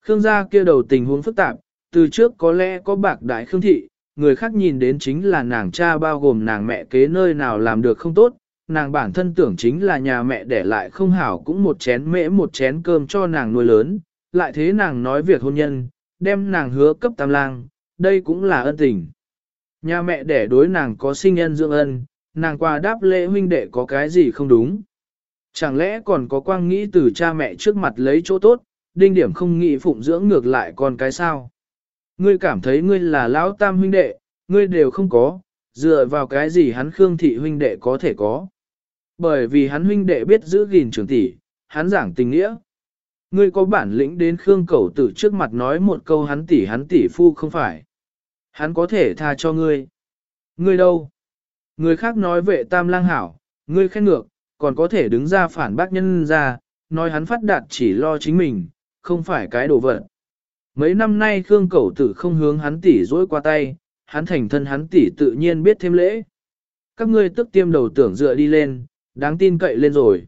Khương gia kia đầu tình huống phức tạp, từ trước có lẽ có bạc đại khương thị, người khác nhìn đến chính là nàng cha bao gồm nàng mẹ kế nơi nào làm được không tốt, nàng bản thân tưởng chính là nhà mẹ để lại không hảo cũng một chén mễ một chén cơm cho nàng nuôi lớn, lại thế nàng nói việc hôn nhân, đem nàng hứa cấp tam lang, đây cũng là ân tình. Nhà mẹ để đối nàng có sinh ân dưỡng ân, nàng qua đáp lễ huynh đệ có cái gì không đúng. Chẳng lẽ còn có quang nghĩ từ cha mẹ trước mặt lấy chỗ tốt, đinh điểm không nghĩ phụng dưỡng ngược lại con cái sao? Ngươi cảm thấy ngươi là lão tam huynh đệ, ngươi đều không có, dựa vào cái gì hắn Khương thị huynh đệ có thể có. Bởi vì hắn huynh đệ biết giữ gìn trưởng tỷ, hắn giảng tình nghĩa. Ngươi có bản lĩnh đến Khương Cẩu tử trước mặt nói một câu hắn tỷ hắn tỷ phu không phải. Hắn có thể tha cho ngươi. Ngươi đâu? Người khác nói vệ tam lang hảo, ngươi khen ngược, còn có thể đứng ra phản bác nhân ra, nói hắn phát đạt chỉ lo chính mình, không phải cái đồ vật. Mấy năm nay Khương Cẩu Tử không hướng hắn tỷ dối qua tay, hắn thành thân hắn tỷ tự nhiên biết thêm lễ. Các ngươi tức tiêm đầu tưởng dựa đi lên, đáng tin cậy lên rồi.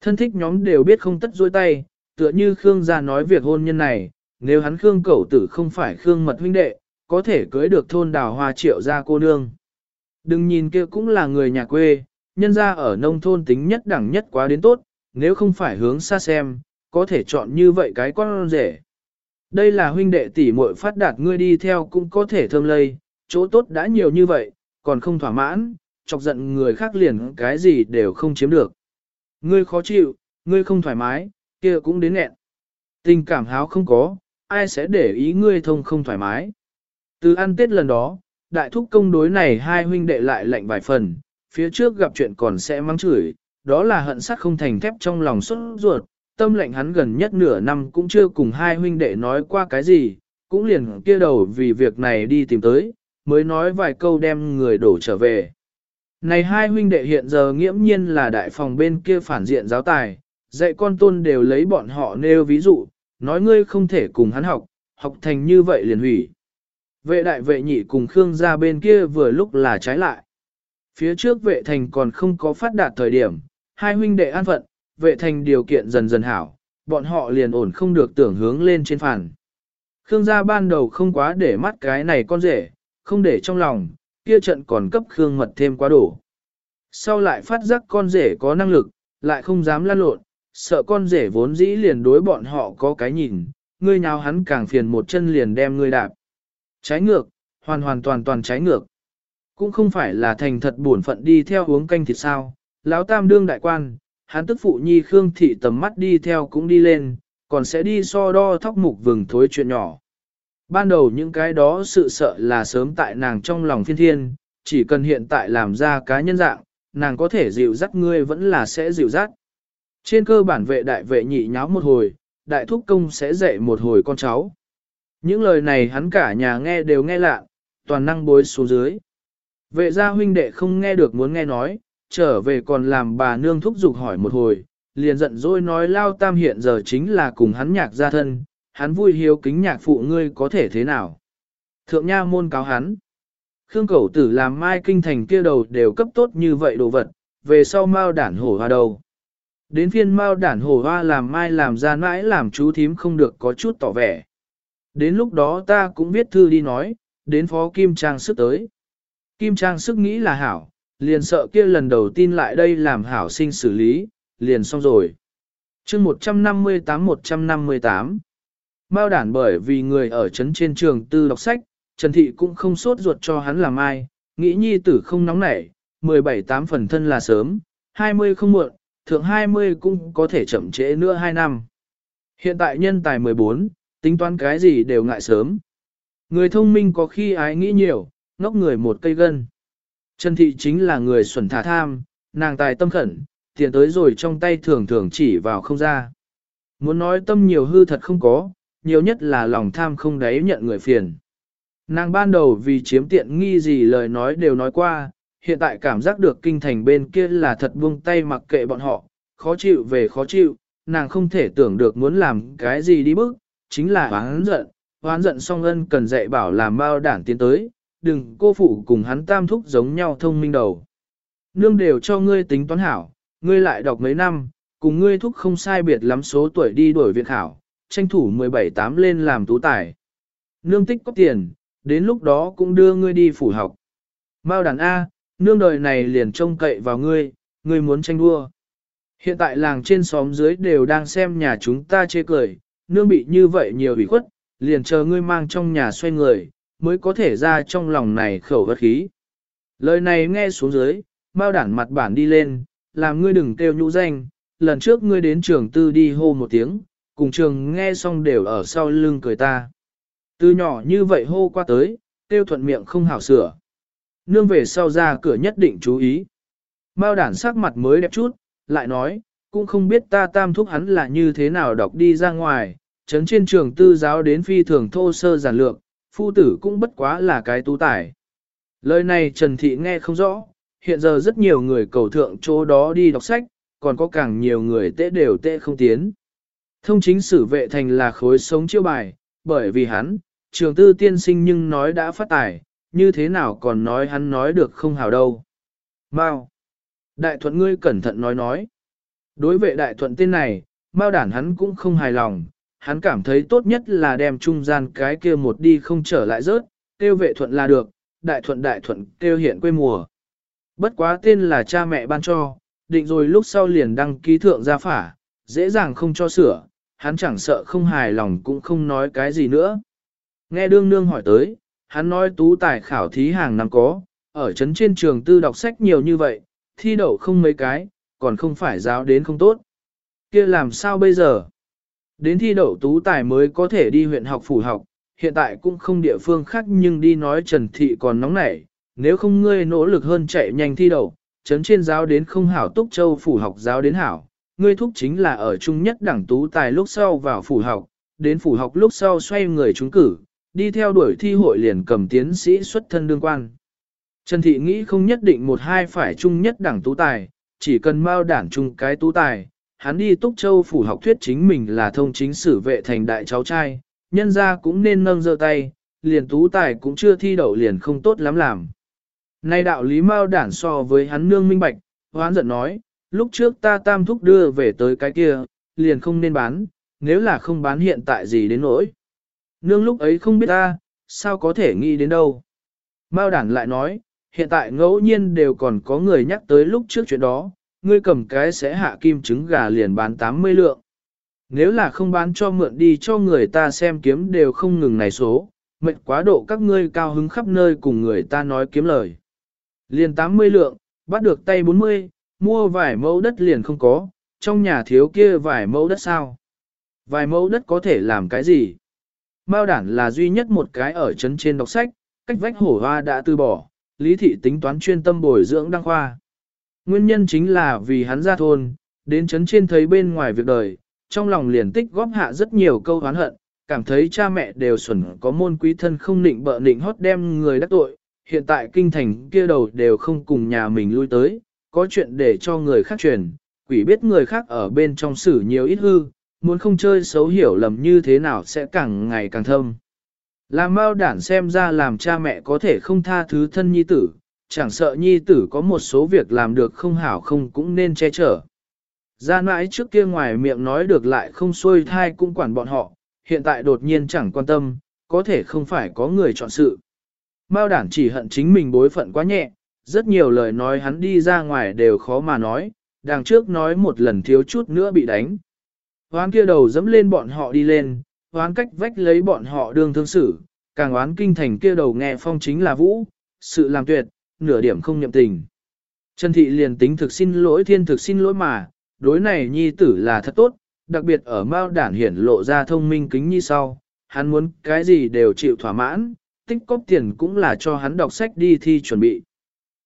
Thân thích nhóm đều biết không tất dối tay, tựa như Khương gia nói việc hôn nhân này, nếu hắn Khương Cẩu Tử không phải Khương mật huynh đệ, có thể cưới được thôn đào hoa triệu gia cô nương. Đừng nhìn kia cũng là người nhà quê, nhân ra ở nông thôn tính nhất đẳng nhất quá đến tốt, nếu không phải hướng xa xem, có thể chọn như vậy cái con rể. Đây là huynh đệ tỷ muội phát đạt ngươi đi theo cũng có thể thơm lây, chỗ tốt đã nhiều như vậy, còn không thỏa mãn, chọc giận người khác liền cái gì đều không chiếm được. Ngươi khó chịu, ngươi không thoải mái, kia cũng đến nghẹn. Tình cảm háo không có, ai sẽ để ý ngươi thông không thoải mái. Từ ăn tết lần đó, đại thúc công đối này hai huynh đệ lại lạnh vài phần, phía trước gặp chuyện còn sẽ mắng chửi, đó là hận sắt không thành thép trong lòng xuất ruột, tâm lệnh hắn gần nhất nửa năm cũng chưa cùng hai huynh đệ nói qua cái gì, cũng liền kia đầu vì việc này đi tìm tới, mới nói vài câu đem người đổ trở về. Này hai huynh đệ hiện giờ nghiễm nhiên là đại phòng bên kia phản diện giáo tài, dạy con tôn đều lấy bọn họ nêu ví dụ, nói ngươi không thể cùng hắn học, học thành như vậy liền hủy. Vệ đại vệ nhị cùng Khương gia bên kia vừa lúc là trái lại. Phía trước vệ thành còn không có phát đạt thời điểm, hai huynh đệ an phận, vệ thành điều kiện dần dần hảo, bọn họ liền ổn không được tưởng hướng lên trên phản. Khương gia ban đầu không quá để mắt cái này con rể, không để trong lòng, kia trận còn cấp Khương mật thêm quá đổ. Sau lại phát giác con rể có năng lực, lại không dám lan lộn, sợ con rể vốn dĩ liền đối bọn họ có cái nhìn, ngươi nhào hắn càng phiền một chân liền đem ngươi đạp. Trái ngược, hoàn hoàn toàn toàn trái ngược. Cũng không phải là thành thật buồn phận đi theo uống canh thịt sao, lão tam đương đại quan, hắn tức phụ nhi Khương thị tầm mắt đi theo cũng đi lên, còn sẽ đi so đo thóc mục vừng thối chuyện nhỏ. Ban đầu những cái đó sự sợ là sớm tại nàng trong lòng phiên thiên, chỉ cần hiện tại làm ra cá nhân dạng, nàng có thể dịu dắt ngươi vẫn là sẽ dịu dắt. Trên cơ bản vệ đại vệ nhị nháo một hồi, đại thúc công sẽ dạy một hồi con cháu. Những lời này hắn cả nhà nghe đều nghe lạ, toàn năng bối xuống dưới. Vệ gia huynh đệ không nghe được muốn nghe nói, trở về còn làm bà nương thúc giục hỏi một hồi, liền giận dỗi nói lao tam hiện giờ chính là cùng hắn nhạc gia thân, hắn vui hiếu kính nhạc phụ ngươi có thể thế nào. Thượng nha môn cáo hắn. Khương Cẩu Tử làm mai kinh thành kia đầu đều cấp tốt như vậy đồ vật, về sau mao đản hổ hoa đầu. Đến phiên mao đản hổ hoa làm mai làm ra mãi làm chú thím không được có chút tỏ vẻ. Đến lúc đó ta cũng viết thư đi nói, đến phó Kim Trang sức tới. Kim Trang sức nghĩ là hảo, liền sợ kia lần đầu tin lại đây làm hảo sinh xử lý, liền xong rồi. chương 158-158 Mao đản bởi vì người ở trấn trên trường tư đọc sách, Trần Thị cũng không sốt ruột cho hắn làm ai, nghĩ nhi tử không nóng nảy, 17 tám phần thân là sớm, 20 không muộn, thượng 20 cũng có thể chậm trễ nữa 2 năm. Hiện tại nhân tài 14, tính toán cái gì đều ngại sớm. Người thông minh có khi ái nghĩ nhiều, ngốc người một cây gân. Trần Thị chính là người xuẩn thả tham, nàng tài tâm khẩn, tiền tới rồi trong tay thường thường chỉ vào không ra. Muốn nói tâm nhiều hư thật không có, nhiều nhất là lòng tham không đáy nhận người phiền. Nàng ban đầu vì chiếm tiện nghi gì lời nói đều nói qua, hiện tại cảm giác được kinh thành bên kia là thật buông tay mặc kệ bọn họ, khó chịu về khó chịu, nàng không thể tưởng được muốn làm cái gì đi bức, chính là oán giận, oán giận song ân cần dạy bảo làm bao đảng tiến tới, đừng cô phụ cùng hắn tam thúc giống nhau thông minh đầu. Nương đều cho ngươi tính toán hảo, ngươi lại đọc mấy năm, cùng ngươi thúc không sai biệt lắm số tuổi đi đổi viện hảo, tranh thủ 17-8 lên làm tú tài. Nương tích có tiền, đến lúc đó cũng đưa ngươi đi phủ học. Mao đàn A, nương đời này liền trông cậy vào ngươi, ngươi muốn tranh đua. Hiện tại làng trên xóm dưới đều đang xem nhà chúng ta chê cười, nương bị như vậy nhiều ủy khuất, liền chờ ngươi mang trong nhà xoay người, mới có thể ra trong lòng này khẩu bất khí. Lời này nghe xuống dưới, bao đản mặt bản đi lên, làm ngươi đừng kêu nhũ danh, lần trước ngươi đến trường tư đi hô một tiếng, cùng trường nghe xong đều ở sau lưng cười ta. Từ nhỏ như vậy hô qua tới, tiêu thuận miệng không hảo sửa. Nương về sau ra cửa nhất định chú ý. Bao đản sắc mặt mới đẹp chút, lại nói, cũng không biết ta tam thúc hắn là như thế nào đọc đi ra ngoài, chấn trên trường tư giáo đến phi thường thô sơ giản lược, phu tử cũng bất quá là cái tú tài. Lời này Trần Thị nghe không rõ, hiện giờ rất nhiều người cầu thượng chỗ đó đi đọc sách, còn có càng nhiều người tệ đều tệ không tiến. Thông chính sử vệ thành là khối sống chiêu bài, bởi vì hắn, trường tư tiên sinh nhưng nói đã phát tài, như thế nào còn nói hắn nói được không hào đâu. Mao. Đại thuận ngươi cẩn thận nói nói. Đối vệ đại thuận tên này, Mao đản hắn cũng không hài lòng, hắn cảm thấy tốt nhất là đem trung gian cái kia một đi không trở lại rớt, tiêu vệ thuận là được, đại thuận đại thuận tiêu hiện quê mùa. Bất quá tên là cha mẹ ban cho, định rồi lúc sau liền đăng ký thượng gia phả, dễ dàng không cho sửa, hắn chẳng sợ không hài lòng cũng không nói cái gì nữa. Nghe đương nương hỏi tới, hắn nói tú tài khảo thí hàng năm có, ở trấn trên trường tư đọc sách nhiều như vậy, thi đậu không mấy cái, còn không phải giáo đến không tốt. kia làm sao bây giờ? Đến thi đậu tú tài mới có thể đi huyện học phủ học, hiện tại cũng không địa phương khác nhưng đi nói Trần Thị còn nóng nảy, nếu không ngươi nỗ lực hơn chạy nhanh thi đậu, chấn trên giáo đến không hảo túc châu phủ học giáo đến hảo, ngươi thúc chính là ở chung nhất đẳng tú tài lúc sau vào phủ học, đến phủ học lúc sau xoay người trúng cử, đi theo đuổi thi hội liền cầm tiến sĩ xuất thân đương quan. Trần Thị nghĩ không nhất định một hai phải chung nhất đẳng tú tài, chỉ cần mau đảng chung cái tú tài, hắn đi Túc Châu phủ học thuyết chính mình là thông chính sử vệ thành đại cháu trai, nhân ra cũng nên nâng giơ tay, liền tú tài cũng chưa thi đậu liền không tốt lắm làm. Nay đạo lý mao đản so với hắn nương minh bạch, hoán giận nói, lúc trước ta tam thúc đưa về tới cái kia, liền không nên bán, nếu là không bán hiện tại gì đến nỗi. Nương lúc ấy không biết ta, sao có thể nghĩ đến đâu. Mao đản lại nói, hiện tại ngẫu nhiên đều còn có người nhắc tới lúc trước chuyện đó, ngươi cầm cái sẽ hạ kim trứng gà liền bán 80 lượng. Nếu là không bán cho mượn đi cho người ta xem kiếm đều không ngừng này số, mệnh quá độ các ngươi cao hứng khắp nơi cùng người ta nói kiếm lời. Liền 80 lượng, bắt được tay 40, mua vài mẫu đất liền không có, trong nhà thiếu kia vài mẫu đất sao? Vài mẫu đất có thể làm cái gì? Mao đản là duy nhất một cái ở trấn trên đọc sách, cách vách hổ hoa đã từ bỏ, lý thị tính toán chuyên tâm bồi dưỡng đăng khoa. Nguyên nhân chính là vì hắn ra thôn, đến chấn trên thấy bên ngoài việc đời, trong lòng liền tích góp hạ rất nhiều câu oán hận, cảm thấy cha mẹ đều xuẩn có môn quý thân không nịnh bợ nịnh hót đem người đắc tội, hiện tại kinh thành kia đầu đều không cùng nhà mình lui tới, có chuyện để cho người khác truyền, quỷ biết người khác ở bên trong xử nhiều ít hư, muốn không chơi xấu hiểu lầm như thế nào sẽ càng ngày càng thâm. Làm bao đản xem ra làm cha mẹ có thể không tha thứ thân nhi tử, chẳng sợ nhi tử có một số việc làm được không hảo không cũng nên che chở. gia nãi trước kia ngoài miệng nói được lại không xuôi thai cũng quản bọn họ, hiện tại đột nhiên chẳng quan tâm, có thể không phải có người chọn sự. Mao đản chỉ hận chính mình bối phận quá nhẹ, rất nhiều lời nói hắn đi ra ngoài đều khó mà nói, đằng trước nói một lần thiếu chút nữa bị đánh. Hoán kia đầu dẫm lên bọn họ đi lên, hoán cách vách lấy bọn họ đương thương xử, càng oán kinh thành kia đầu nghe phong chính là vũ, sự làm tuyệt, nửa điểm không nhậm tình. Trần Thị liền tính thực xin lỗi thiên thực xin lỗi mà, đối này nhi tử là thật tốt, đặc biệt ở Mao đản hiển lộ ra thông minh kính như sau, hắn muốn cái gì đều chịu thỏa mãn, tích cóp tiền cũng là cho hắn đọc sách đi thi chuẩn bị.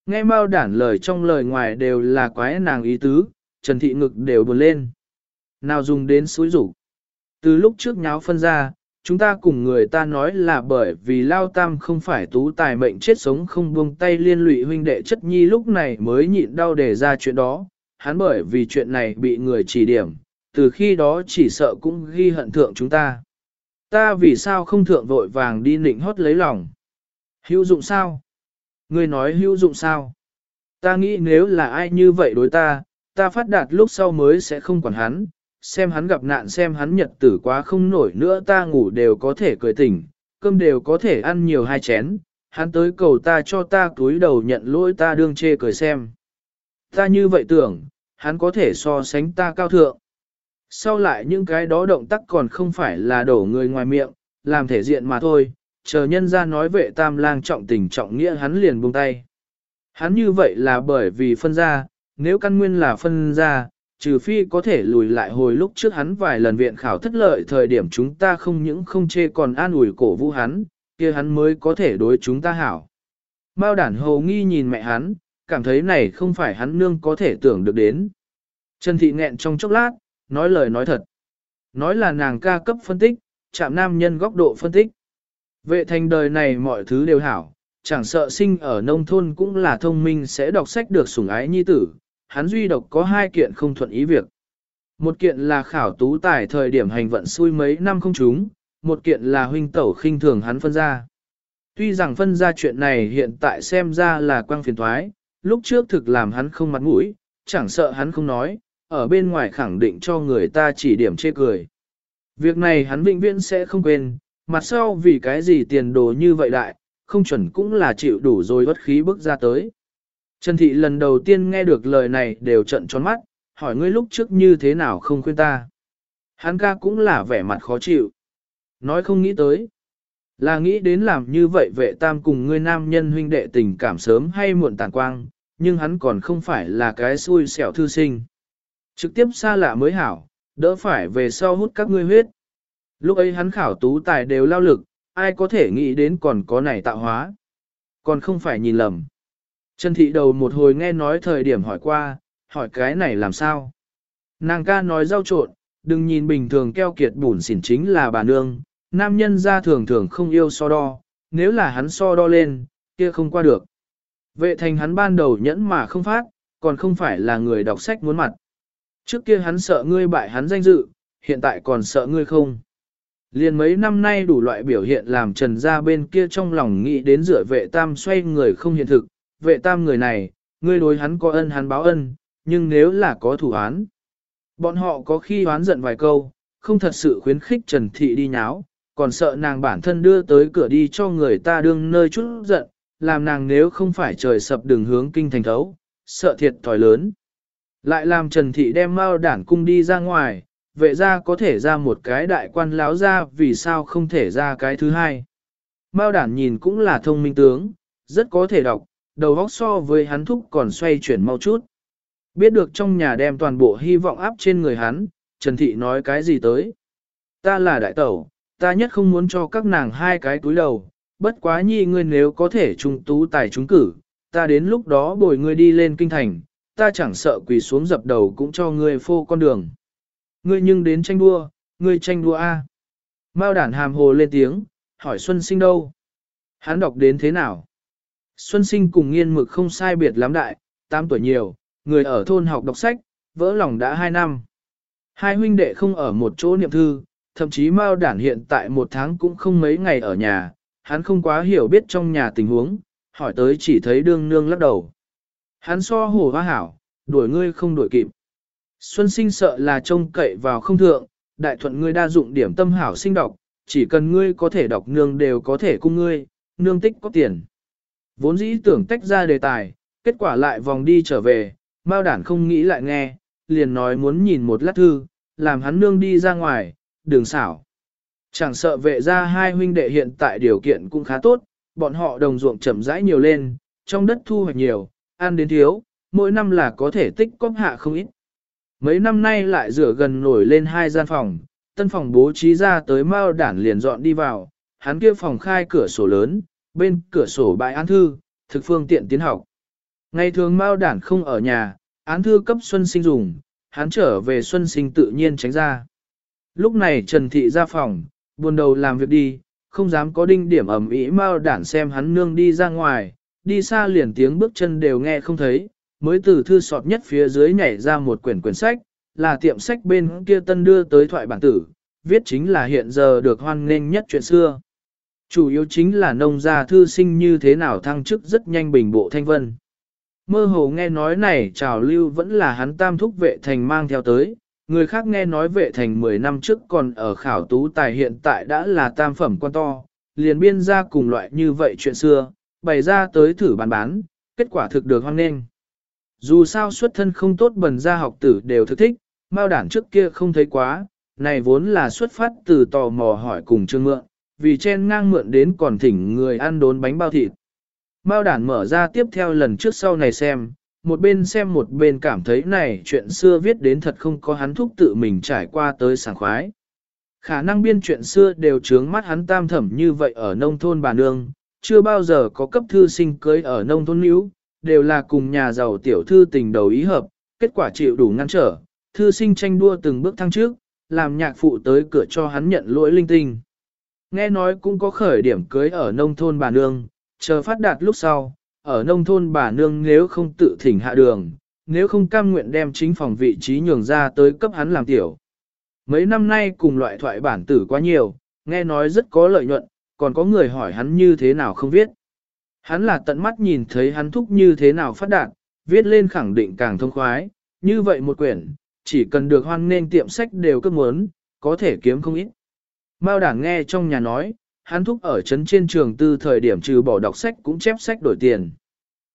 Nghe Mao đản lời trong lời ngoài đều là quái nàng ý tứ, Trần Thị ngực đều buồn lên. Nào dùng đến suối rủ. Từ lúc trước nháo phân ra, chúng ta cùng người ta nói là bởi vì Lao Tam không phải tú tài mệnh chết sống không buông tay liên lụy huynh đệ chất nhi lúc này mới nhịn đau để ra chuyện đó, hắn bởi vì chuyện này bị người chỉ điểm, từ khi đó chỉ sợ cũng ghi hận thượng chúng ta. Ta vì sao không thượng vội vàng đi nịnh hót lấy lòng? Hữu dụng sao? Ngươi nói hữu dụng sao? Ta nghĩ nếu là ai như vậy đối ta, ta phát đạt lúc sau mới sẽ không quản hắn, xem hắn gặp nạn xem hắn nhật tử quá không nổi nữa ta ngủ đều có thể cười tỉnh, cơm đều có thể ăn nhiều hai chén, hắn tới cầu ta cho ta túi đầu nhận lỗi ta đương chê cười xem. Ta như vậy tưởng, hắn có thể so sánh ta cao thượng. Sau lại những cái đó động tác còn không phải là đổ người ngoài miệng, làm thể diện mà thôi, chờ nhân ra nói vệ tam lang trọng tình trọng nghĩa hắn liền buông tay. Hắn như vậy là bởi vì phân ra, nếu căn nguyên là phân ra, trừ phi có thể lùi lại hồi lúc trước hắn vài lần viện khảo thất lợi thời điểm chúng ta không những không chê còn an ủi cổ vũ hắn, kia hắn mới có thể đối chúng ta hảo. Mao đản hầu nghi nhìn mẹ hắn, cảm thấy này không phải hắn nương có thể tưởng được đến. Trần Thị nghẹn trong chốc lát, nói lời nói thật. Nói là nàng ca cấp phân tích, chạm nam nhân góc độ phân tích. Vệ thành đời này mọi thứ đều hảo, chẳng sợ sinh ở nông thôn cũng là thông minh sẽ đọc sách được sủng ái nhi tử, hắn duy độc có hai kiện không thuận ý việc. Một kiện là khảo tú tài thời điểm hành vận xui mấy năm không trúng, một kiện là huynh tẩu khinh thường hắn phân ra. Tuy rằng phân ra chuyện này hiện tại xem ra là quang phiền thoái, lúc trước thực làm hắn không mặt mũi, chẳng sợ hắn không nói, ở bên ngoài khẳng định cho người ta chỉ điểm chê cười. Việc này hắn vĩnh viễn sẽ không quên, mặt sau vì cái gì tiền đồ như vậy đại, không chuẩn cũng là chịu đủ rồi bất khí bước ra tới. Trần Thị lần đầu tiên nghe được lời này đều trận tròn mắt, hỏi ngươi lúc trước như thế nào không khuyên ta. Hắn ca cũng là vẻ mặt khó chịu. Nói không nghĩ tới. Là nghĩ đến làm như vậy vệ tam cùng ngươi nam nhân huynh đệ tình cảm sớm hay muộn tàn quang, nhưng hắn còn không phải là cái xui xẻo thư sinh. Trực tiếp xa lạ mới hảo, đỡ phải về sau hút các ngươi huyết. Lúc ấy hắn khảo tú tài đều lao lực, ai có thể nghĩ đến còn có này tạo hóa. Còn không phải nhìn lầm. Trần thị đầu một hồi nghe nói thời điểm hỏi qua, hỏi cái này làm sao? Nàng ca nói rau trộn, đừng nhìn bình thường keo kiệt bùn xỉn chính là bà nương, nam nhân ra thường thường không yêu so đo, nếu là hắn so đo lên, kia không qua được. Vệ thành hắn ban đầu nhẫn mà không phát, còn không phải là người đọc sách muốn mặt. Trước kia hắn sợ ngươi bại hắn danh dự, hiện tại còn sợ ngươi không. Liền mấy năm nay đủ loại biểu hiện làm trần ra bên kia trong lòng nghĩ đến rửa vệ tam xoay người không hiện thực, vệ tam người này, ngươi đối hắn có ân hắn báo ân, nhưng nếu là có thủ án. Bọn họ có khi oán giận vài câu, không thật sự khuyến khích Trần Thị đi nháo, còn sợ nàng bản thân đưa tới cửa đi cho người ta đương nơi chút giận, làm nàng nếu không phải trời sập đường hướng kinh thành thấu, sợ thiệt thòi lớn. Lại làm Trần Thị đem mao đản cung đi ra ngoài, vệ ra có thể ra một cái đại quan lão ra vì sao không thể ra cái thứ hai. Mao đản nhìn cũng là thông minh tướng, rất có thể đọc, đầu óc so với hắn thúc còn xoay chuyển mau chút. Biết được trong nhà đem toàn bộ hy vọng áp trên người hắn, Trần Thị nói cái gì tới. Ta là đại tẩu, ta nhất không muốn cho các nàng hai cái túi đầu, bất quá nhi ngươi nếu có thể trung tú tài trúng cử, ta đến lúc đó bồi ngươi đi lên kinh thành, ta chẳng sợ quỳ xuống dập đầu cũng cho ngươi phô con đường. Ngươi nhưng đến tranh đua, ngươi tranh đua A. Mao đản hàm hồ lên tiếng, hỏi Xuân Sinh đâu? Hắn đọc đến thế nào? Xuân Sinh cùng nghiên mực không sai biệt lắm đại, 8 tuổi nhiều, người ở thôn học đọc sách, vỡ lòng đã 2 năm. Hai huynh đệ không ở một chỗ niệm thư, thậm chí Mao đản hiện tại một tháng cũng không mấy ngày ở nhà, hắn không quá hiểu biết trong nhà tình huống, hỏi tới chỉ thấy đương nương lắc đầu. Hắn so hổ hoa hảo, đuổi ngươi không đuổi kịp. Xuân sinh sợ là trông cậy vào không thượng, đại thuận ngươi đa dụng điểm tâm hảo sinh đọc, chỉ cần ngươi có thể đọc nương đều có thể cung ngươi, nương tích có tiền. Vốn dĩ tưởng tách ra đề tài, kết quả lại vòng đi trở về, Mao đản không nghĩ lại nghe, liền nói muốn nhìn một lát thư, làm hắn nương đi ra ngoài, đường xảo. Chẳng sợ vệ ra hai huynh đệ hiện tại điều kiện cũng khá tốt, bọn họ đồng ruộng chậm rãi nhiều lên, trong đất thu hoạch nhiều, ăn đến thiếu, mỗi năm là có thể tích cóp hạ không ít. Mấy năm nay lại rửa gần nổi lên hai gian phòng, tân phòng bố trí ra tới mao đản liền dọn đi vào, hắn kia phòng khai cửa sổ lớn, bên cửa sổ bãi án thư, thực phương tiện tiến học. Ngày thường mao đản không ở nhà, án thư cấp xuân sinh dùng, hắn trở về xuân sinh tự nhiên tránh ra. Lúc này Trần Thị ra phòng, buồn đầu làm việc đi, không dám có đinh điểm ẩm ý mao đản xem hắn nương đi ra ngoài, đi xa liền tiếng bước chân đều nghe không thấy, mới từ thư sọt nhất phía dưới nhảy ra một quyển quyển sách, là tiệm sách bên kia tân đưa tới thoại bản tử, viết chính là hiện giờ được hoan nghênh nhất chuyện xưa. Chủ yếu chính là nông gia thư sinh như thế nào thăng chức rất nhanh bình bộ thanh vân. Mơ hồ nghe nói này trào lưu vẫn là hắn tam thúc vệ thành mang theo tới, người khác nghe nói vệ thành 10 năm trước còn ở khảo tú tài hiện tại đã là tam phẩm quan to, liền biên ra cùng loại như vậy chuyện xưa, bày ra tới thử bán bán, kết quả thực được hoan nghênh. Dù sao xuất thân không tốt bần ra học tử đều thực thích, mao đản trước kia không thấy quá, này vốn là xuất phát từ tò mò hỏi cùng trương mượn, vì chen ngang mượn đến còn thỉnh người ăn đốn bánh bao thịt. Mao đản mở ra tiếp theo lần trước sau này xem, một bên xem một bên cảm thấy này chuyện xưa viết đến thật không có hắn thúc tự mình trải qua tới sảng khoái. Khả năng biên chuyện xưa đều trướng mắt hắn tam thẩm như vậy ở nông thôn bà nương, chưa bao giờ có cấp thư sinh cưới ở nông thôn níu, đều là cùng nhà giàu tiểu thư tình đầu ý hợp, kết quả chịu đủ ngăn trở, thư sinh tranh đua từng bước thăng trước, làm nhạc phụ tới cửa cho hắn nhận lỗi linh tinh. Nghe nói cũng có khởi điểm cưới ở nông thôn bà nương, chờ phát đạt lúc sau, ở nông thôn bà nương nếu không tự thỉnh hạ đường, nếu không cam nguyện đem chính phòng vị trí nhường ra tới cấp hắn làm tiểu. Mấy năm nay cùng loại thoại bản tử quá nhiều, nghe nói rất có lợi nhuận, còn có người hỏi hắn như thế nào không viết. Hắn là tận mắt nhìn thấy hắn thúc như thế nào phát đạt, viết lên khẳng định càng thông khoái, như vậy một quyển, chỉ cần được hoan nên tiệm sách đều cấp muốn, có thể kiếm không ít. Mao đảng nghe trong nhà nói, hắn thúc ở trấn trên trường tư thời điểm trừ bỏ đọc sách cũng chép sách đổi tiền.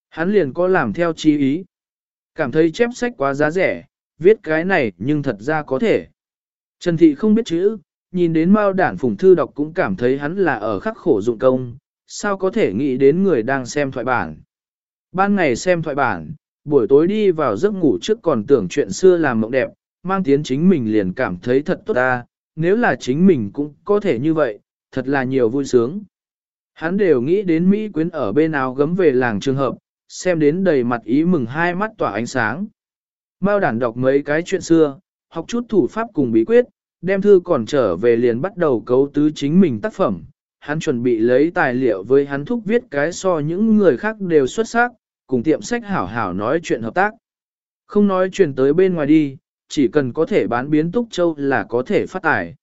Hắn liền có làm theo chi ý. Cảm thấy chép sách quá giá rẻ, viết cái này nhưng thật ra có thể. Trần Thị không biết chữ, nhìn đến Mao đản phùng thư đọc cũng cảm thấy hắn là ở khắc khổ dụng công, sao có thể nghĩ đến người đang xem thoại bản. Ban ngày xem thoại bản, buổi tối đi vào giấc ngủ trước còn tưởng chuyện xưa làm mộng đẹp, mang tiến chính mình liền cảm thấy thật tốt ta, nếu là chính mình cũng có thể như vậy, thật là nhiều vui sướng. Hắn đều nghĩ đến Mỹ quyến ở bên áo gấm về làng trường hợp, xem đến đầy mặt ý mừng hai mắt tỏa ánh sáng. Mao đản đọc mấy cái chuyện xưa, học chút thủ pháp cùng bí quyết, đem thư còn trở về liền bắt đầu cấu tứ chính mình tác phẩm. Hắn chuẩn bị lấy tài liệu với hắn thúc viết cái so những người khác đều xuất sắc, cùng tiệm sách hảo hảo nói chuyện hợp tác. Không nói chuyện tới bên ngoài đi, chỉ cần có thể bán biến túc châu là có thể phát tài.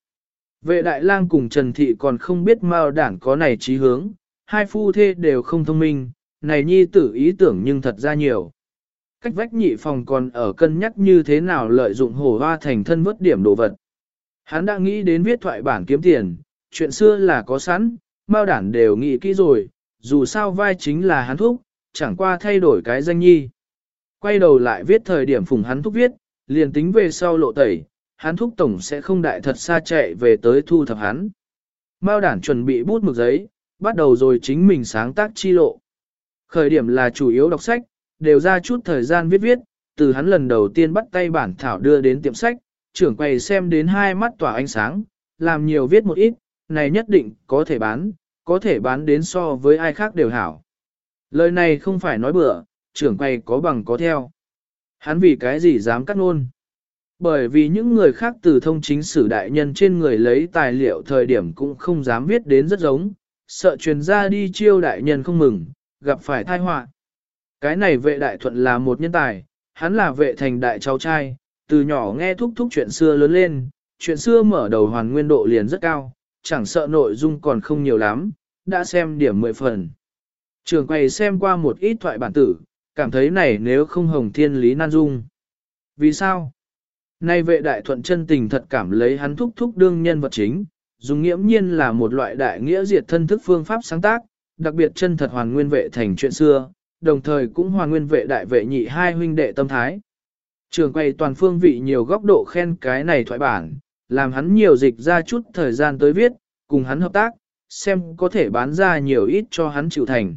Vệ đại lang cùng Trần Thị còn không biết Mao đản có này trí hướng, hai phu thê đều không thông minh, này nhi tử ý tưởng nhưng thật ra nhiều. Cách vách nhị phòng còn ở cân nhắc như thế nào lợi dụng hổ hoa thành thân vớt điểm đồ vật. Hắn đã nghĩ đến viết thoại bản kiếm tiền, chuyện xưa là có sẵn, mao đản đều nghĩ kỹ rồi, dù sao vai chính là hắn thúc, chẳng qua thay đổi cái danh nhi. Quay đầu lại viết thời điểm phùng hắn thúc viết, liền tính về sau lộ tẩy, hắn thúc tổng sẽ không đại thật xa chạy về tới thu thập hắn. Mao đản chuẩn bị bút mực giấy, bắt đầu rồi chính mình sáng tác chi lộ. Khởi điểm là chủ yếu đọc sách, đều ra chút thời gian viết viết, từ hắn lần đầu tiên bắt tay bản thảo đưa đến tiệm sách, trưởng quầy xem đến hai mắt tỏa ánh sáng, làm nhiều viết một ít, này nhất định có thể bán, có thể bán đến so với ai khác đều hảo. Lời này không phải nói bừa, trưởng quầy có bằng có theo. Hắn vì cái gì dám cắt ngôn? Bởi vì những người khác từ thông chính sử đại nhân trên người lấy tài liệu thời điểm cũng không dám viết đến rất giống, sợ truyền ra đi chiêu đại nhân không mừng, gặp phải tai họa. Cái này vệ đại thuận là một nhân tài, hắn là vệ thành đại cháu trai, từ nhỏ nghe thúc thúc chuyện xưa lớn lên, chuyện xưa mở đầu hoàn nguyên độ liền rất cao, chẳng sợ nội dung còn không nhiều lắm, đã xem điểm 10 phần. Trường quầy xem qua một ít thoại bản tử, cảm thấy này nếu không hồng thiên lý nan dung. Vì sao? Nay vệ đại thuận chân tình thật cảm lấy hắn thúc thúc đương nhân vật chính, dùng nghiễm nhiên là một loại đại nghĩa diệt thân thức phương pháp sáng tác, đặc biệt chân thật hoàn nguyên vệ thành chuyện xưa, đồng thời cũng hoàn nguyên vệ đại vệ nhị hai huynh đệ tâm thái. Trường quay toàn phương vị nhiều góc độ khen cái này thoại bản, làm hắn nhiều dịch ra chút thời gian tới viết, cùng hắn hợp tác, xem có thể bán ra nhiều ít cho hắn chịu thành.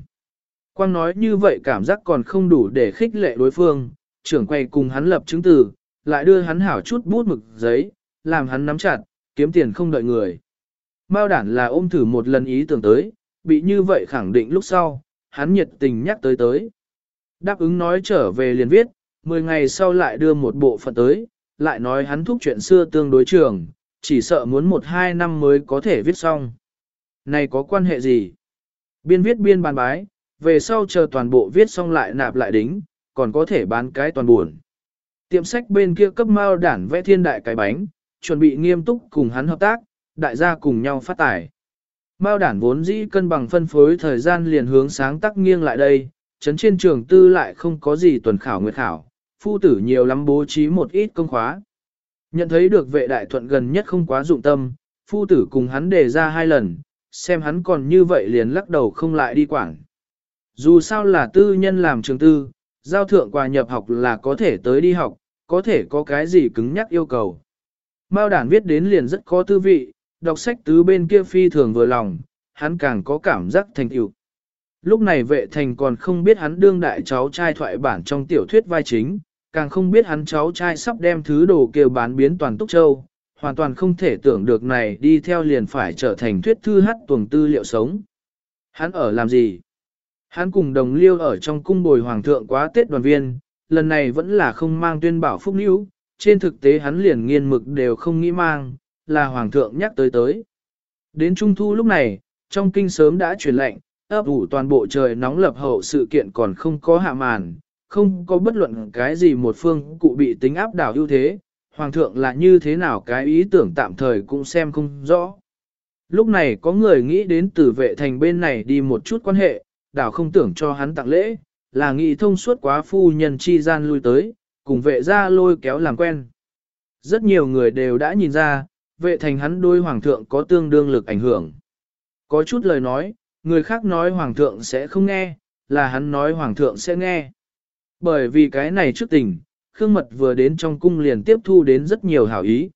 Quang nói như vậy cảm giác còn không đủ để khích lệ đối phương, trưởng quay cùng hắn lập chứng từ, lại đưa hắn hảo chút bút mực giấy, làm hắn nắm chặt, kiếm tiền không đợi người. Mao đản là ôm thử một lần ý tưởng tới, bị như vậy khẳng định lúc sau, hắn nhiệt tình nhắc tới tới. Đáp ứng nói trở về liền viết, 10 ngày sau lại đưa một bộ phận tới, lại nói hắn thúc chuyện xưa tương đối trường, chỉ sợ muốn 1-2 năm mới có thể viết xong. Này có quan hệ gì? Biên viết biên bàn bái, về sau chờ toàn bộ viết xong lại nạp lại đính, còn có thể bán cái toàn buồn. Tiệm sách bên kia cấp mao đản vẽ thiên đại cái bánh, chuẩn bị nghiêm túc cùng hắn hợp tác, đại gia cùng nhau phát tải. Mao đản vốn dĩ cân bằng phân phối thời gian liền hướng sáng tác nghiêng lại đây, chấn trên trường tư lại không có gì tuần khảo nguyệt khảo, phu tử nhiều lắm bố trí một ít công khóa. Nhận thấy được vệ đại thuận gần nhất không quá dụng tâm, phu tử cùng hắn đề ra hai lần, xem hắn còn như vậy liền lắc đầu không lại đi quảng. Dù sao là tư nhân làm trường tư, giao thượng quà nhập học là có thể tới đi học, có thể có cái gì cứng nhắc yêu cầu. Mao đản viết đến liền rất có tư vị, đọc sách tứ bên kia phi thường vừa lòng, hắn càng có cảm giác thành tựu. Lúc này vệ thành còn không biết hắn đương đại cháu trai thoại bản trong tiểu thuyết vai chính, càng không biết hắn cháu trai sắp đem thứ đồ kêu bán biến toàn Túc Châu, hoàn toàn không thể tưởng được này đi theo liền phải trở thành thuyết thư hát tuồng tư liệu sống. Hắn ở làm gì? Hắn cùng đồng liêu ở trong cung bồi hoàng thượng quá Tết đoàn viên, lần này vẫn là không mang tuyên bảo phúc níu, trên thực tế hắn liền nghiên mực đều không nghĩ mang, là hoàng thượng nhắc tới tới. Đến trung thu lúc này, trong kinh sớm đã truyền lệnh, ấp ủ toàn bộ trời nóng lập hậu sự kiện còn không có hạ màn, không có bất luận cái gì một phương cụ bị tính áp đảo ưu thế, hoàng thượng là như thế nào cái ý tưởng tạm thời cũng xem không rõ. Lúc này có người nghĩ đến từ vệ thành bên này đi một chút quan hệ, đảo không tưởng cho hắn tặng lễ, là nghị thông suốt quá phu nhân chi gian lui tới, cùng vệ ra lôi kéo làm quen. Rất nhiều người đều đã nhìn ra, vệ thành hắn đôi hoàng thượng có tương đương lực ảnh hưởng. Có chút lời nói, người khác nói hoàng thượng sẽ không nghe, là hắn nói hoàng thượng sẽ nghe. Bởi vì cái này trước tình, Khương Mật vừa đến trong cung liền tiếp thu đến rất nhiều hảo ý.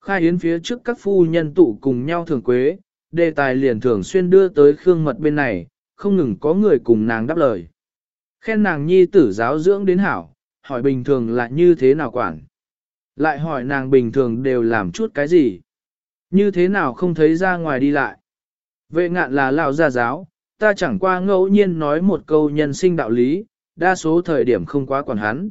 Khai yến phía trước các phu nhân tụ cùng nhau thường quế, đề tài liền thường xuyên đưa tới Khương Mật bên này, không ngừng có người cùng nàng đáp lời. Khen nàng nhi tử giáo dưỡng đến hảo, hỏi bình thường là như thế nào quản. Lại hỏi nàng bình thường đều làm chút cái gì. Như thế nào không thấy ra ngoài đi lại. Vệ ngạn là lão gia giáo, ta chẳng qua ngẫu nhiên nói một câu nhân sinh đạo lý, đa số thời điểm không quá quản hắn.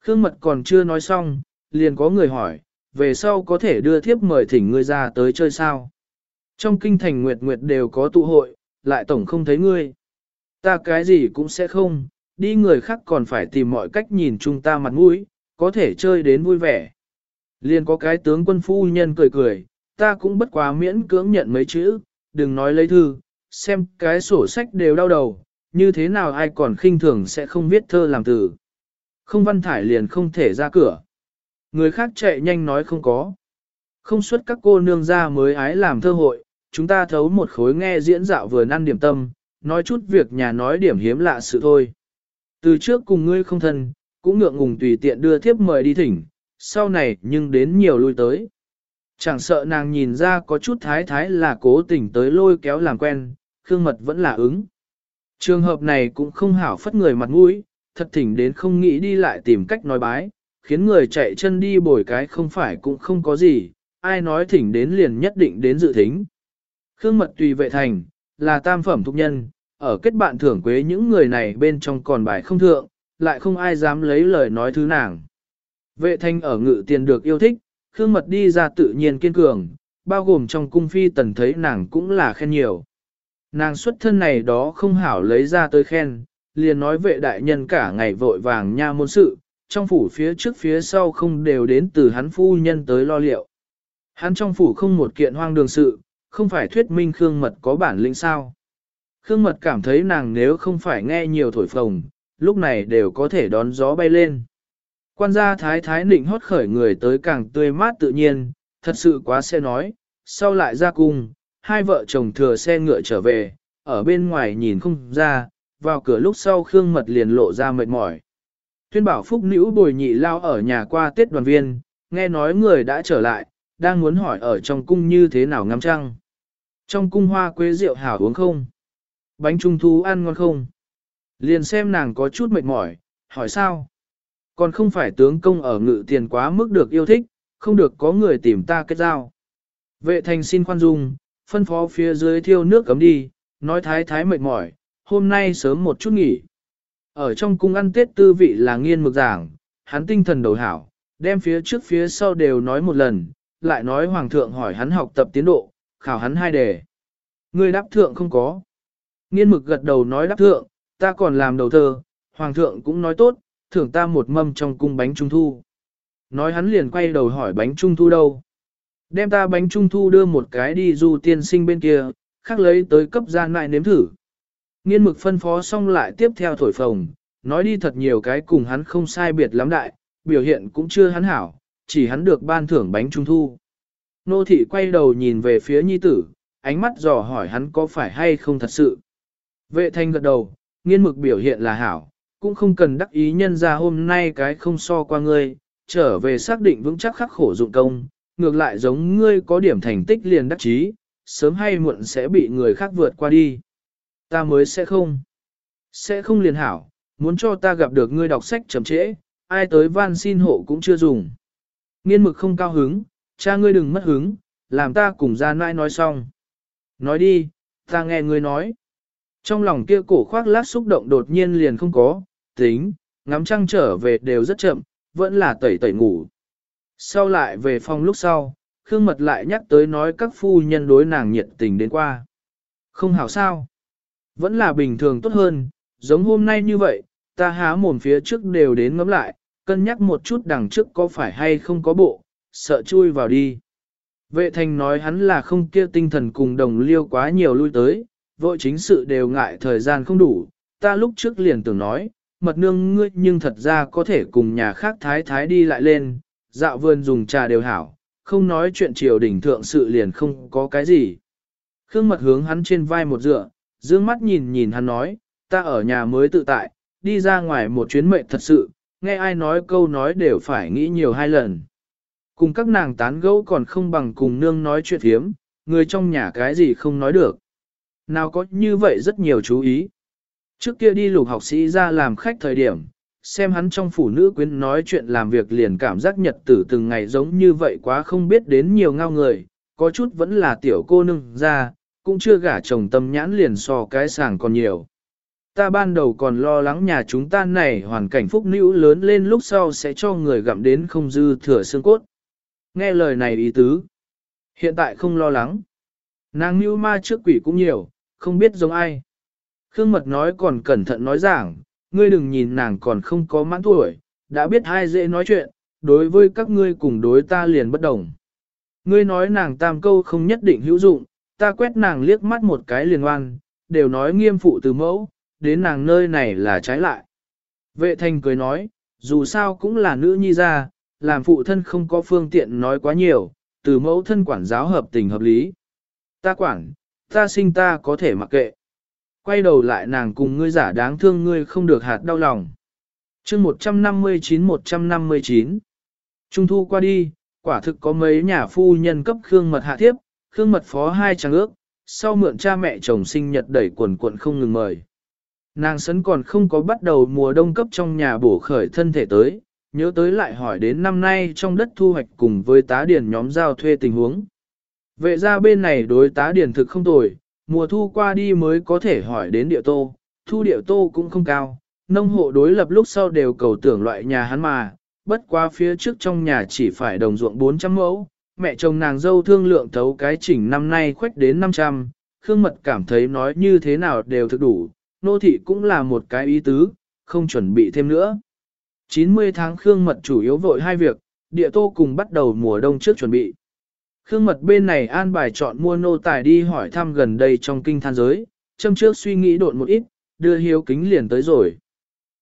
Khương mật còn chưa nói xong, liền có người hỏi, về sau có thể đưa thiếp mời thỉnh ngươi ra tới chơi sao. Trong kinh thành nguyệt nguyệt đều có tụ hội, lại tổng không thấy ngươi. Ta cái gì cũng sẽ không, đi người khác còn phải tìm mọi cách nhìn chúng ta mặt mũi, có thể chơi đến vui vẻ. Liền có cái tướng quân phu nhân cười cười, ta cũng bất quá miễn cưỡng nhận mấy chữ, đừng nói lấy thư, xem cái sổ sách đều đau đầu, như thế nào ai còn khinh thường sẽ không viết thơ làm từ. Không văn thải liền không thể ra cửa. Người khác chạy nhanh nói không có. Không xuất các cô nương ra mới ái làm thơ hội, chúng ta thấu một khối nghe diễn dạo vừa ăn điểm tâm, nói chút việc nhà nói điểm hiếm lạ sự thôi. Từ trước cùng ngươi không thân, cũng ngượng ngùng tùy tiện đưa thiếp mời đi thỉnh, sau này nhưng đến nhiều lui tới. Chẳng sợ nàng nhìn ra có chút thái thái là cố tình tới lôi kéo làm quen, Khương Mật vẫn là ứng. Trường hợp này cũng không hảo phất người mặt mũi, thật thỉnh đến không nghĩ đi lại tìm cách nói bái, khiến người chạy chân đi bồi cái không phải cũng không có gì, ai nói thỉnh đến liền nhất định đến dự thính. Khương Mật tùy vệ thành, là tam phẩm thục nhân, ở kết bạn thưởng quế những người này bên trong còn bài không thượng, lại không ai dám lấy lời nói thứ nàng. Vệ thanh ở ngự tiền được yêu thích, Khương Mật đi ra tự nhiên kiên cường, bao gồm trong cung phi tần thấy nàng cũng là khen nhiều. Nàng xuất thân này đó không hảo lấy ra tới khen, liền nói vệ đại nhân cả ngày vội vàng nha môn sự, trong phủ phía trước phía sau không đều đến từ hắn phu nhân tới lo liệu. Hắn trong phủ không một kiện hoang đường sự, không phải thuyết minh Khương Mật có bản lĩnh sao. Khương Mật cảm thấy nàng nếu không phải nghe nhiều thổi phồng, lúc này đều có thể đón gió bay lên. Quan gia thái thái nịnh hót khởi người tới càng tươi mát tự nhiên, thật sự quá sẽ nói, sau lại ra cung, hai vợ chồng thừa xe ngựa trở về, ở bên ngoài nhìn không ra, vào cửa lúc sau Khương Mật liền lộ ra mệt mỏi. Tuyên bảo Phúc Nữ bồi nhị lao ở nhà qua Tết đoàn viên, nghe nói người đã trở lại, đang muốn hỏi ở trong cung như thế nào ngắm trăng. Trong cung hoa quế rượu hảo uống không? Bánh trung thu ăn ngon không? Liền xem nàng có chút mệt mỏi, hỏi sao? Còn không phải tướng công ở ngự tiền quá mức được yêu thích, không được có người tìm ta kết giao. Vệ thành xin khoan dung, phân phó phía dưới thiêu nước cấm đi, nói thái thái mệt mỏi, hôm nay sớm một chút nghỉ. Ở trong cung ăn tết tư vị là nghiên mực giảng, hắn tinh thần đầu hảo, đem phía trước phía sau đều nói một lần, lại nói hoàng thượng hỏi hắn học tập tiến độ, khảo hắn hai đề. Người đáp thượng không có. Nghiên mực gật đầu nói đáp thượng, ta còn làm đầu thơ, hoàng thượng cũng nói tốt, thưởng ta một mâm trong cung bánh trung thu. Nói hắn liền quay đầu hỏi bánh trung thu đâu. Đem ta bánh trung thu đưa một cái đi du tiên sinh bên kia, khác lấy tới cấp gian lại nếm thử. Nghiên mực phân phó xong lại tiếp theo thổi phồng, nói đi thật nhiều cái cùng hắn không sai biệt lắm đại, biểu hiện cũng chưa hắn hảo, chỉ hắn được ban thưởng bánh trung thu. Nô thị quay đầu nhìn về phía nhi tử, ánh mắt dò hỏi hắn có phải hay không thật sự. Vệ thanh gật đầu, nghiên mực biểu hiện là hảo, cũng không cần đắc ý nhân ra hôm nay cái không so qua ngươi, trở về xác định vững chắc khắc khổ dụng công, ngược lại giống ngươi có điểm thành tích liền đắc chí, sớm hay muộn sẽ bị người khác vượt qua đi. Ta mới sẽ không. Sẽ không liền hảo, muốn cho ta gặp được ngươi đọc sách chậm trễ, ai tới van xin hộ cũng chưa dùng. Nghiên mực không cao hứng, cha ngươi đừng mất hứng, làm ta cùng ra nãi nói xong. Nói đi, ta nghe ngươi nói. Trong lòng kia cổ khoác lát xúc động đột nhiên liền không có, tính, ngắm trăng trở về đều rất chậm, vẫn là tẩy tẩy ngủ. Sau lại về phòng lúc sau, Khương Mật lại nhắc tới nói các phu nhân đối nàng nhiệt tình đến qua. Không hảo sao. Vẫn là bình thường tốt hơn, giống hôm nay như vậy, ta há mồm phía trước đều đến ngắm lại, cân nhắc một chút đằng trước có phải hay không có bộ, sợ chui vào đi. Vệ thành nói hắn là không kia tinh thần cùng đồng liêu quá nhiều lui tới, vội chính sự đều ngại thời gian không đủ, ta lúc trước liền tưởng nói, mật nương ngươi nhưng thật ra có thể cùng nhà khác thái thái đi lại lên, dạo vườn dùng trà đều hảo, không nói chuyện triều đỉnh thượng sự liền không có cái gì. Khương mật hướng hắn trên vai một dựa, dương mắt nhìn nhìn hắn nói, ta ở nhà mới tự tại, đi ra ngoài một chuyến mệnh thật sự, nghe ai nói câu nói đều phải nghĩ nhiều hai lần. Cùng các nàng tán gẫu còn không bằng cùng nương nói chuyện hiếm. người trong nhà cái gì không nói được. Nào có như vậy rất nhiều chú ý. Trước kia đi lục học sĩ ra làm khách thời điểm, xem hắn trong phủ nữ quyến nói chuyện làm việc liền cảm giác nhật tử từng ngày giống như vậy quá không biết đến nhiều ngao người, có chút vẫn là tiểu cô nương ra, cũng chưa gả chồng tâm nhãn liền so cái sàng còn nhiều. Ta ban đầu còn lo lắng nhà chúng ta này hoàn cảnh phúc nữ lớn lên lúc sau sẽ cho người gặm đến không dư thừa xương cốt. Nghe lời này ý tứ. Hiện tại không lo lắng. Nàng nữ ma trước quỷ cũng nhiều, không biết giống ai. Khương Mật nói còn cẩn thận nói giảng, ngươi đừng nhìn nàng còn không có mãn tuổi, đã biết hai dễ nói chuyện, đối với các ngươi cùng đối ta liền bất đồng. Ngươi nói nàng tam câu không nhất định hữu dụng, ta quét nàng liếc mắt một cái liền oan, đều nói nghiêm phụ từ mẫu, đến nàng nơi này là trái lại. Vệ thành cười nói, dù sao cũng là nữ nhi ra, làm phụ thân không có phương tiện nói quá nhiều, từ mẫu thân quản giáo hợp tình hợp lý. Ta quản, ta sinh ta có thể mặc kệ. Quay đầu lại nàng cùng ngươi giả đáng thương ngươi không được hạt đau lòng. chương 159-159 Trung thu qua đi, quả thực có mấy nhà phu nhân cấp Khương Mật hạ thiếp, Khương Mật phó hai trang ước, sau mượn cha mẹ chồng sinh nhật đẩy quần quận không ngừng mời. Nàng sấn còn không có bắt đầu mùa đông cấp trong nhà bổ khởi thân thể tới, nhớ tới lại hỏi đến năm nay trong đất thu hoạch cùng với tá điển nhóm giao thuê tình huống. Vệ ra bên này đối tá điển thực không tồi, mùa thu qua đi mới có thể hỏi đến địa tô, thu địa tô cũng không cao, nông hộ đối lập lúc sau đều cầu tưởng loại nhà hắn mà, bất qua phía trước trong nhà chỉ phải đồng ruộng 400 mẫu, mẹ chồng nàng dâu thương lượng thấu cái chỉnh năm nay khoách đến 500, Khương Mật cảm thấy nói như thế nào đều thực đủ, nô thị cũng là một cái ý tứ, không chuẩn bị thêm nữa. 90 tháng Khương Mật chủ yếu vội hai việc, địa tô cùng bắt đầu mùa đông trước chuẩn bị. Khương Mật bên này an bài chọn mua nô tài đi hỏi thăm gần đây trong kinh than giới, châm trước suy nghĩ độn một ít, đưa hiếu kính liền tới rồi.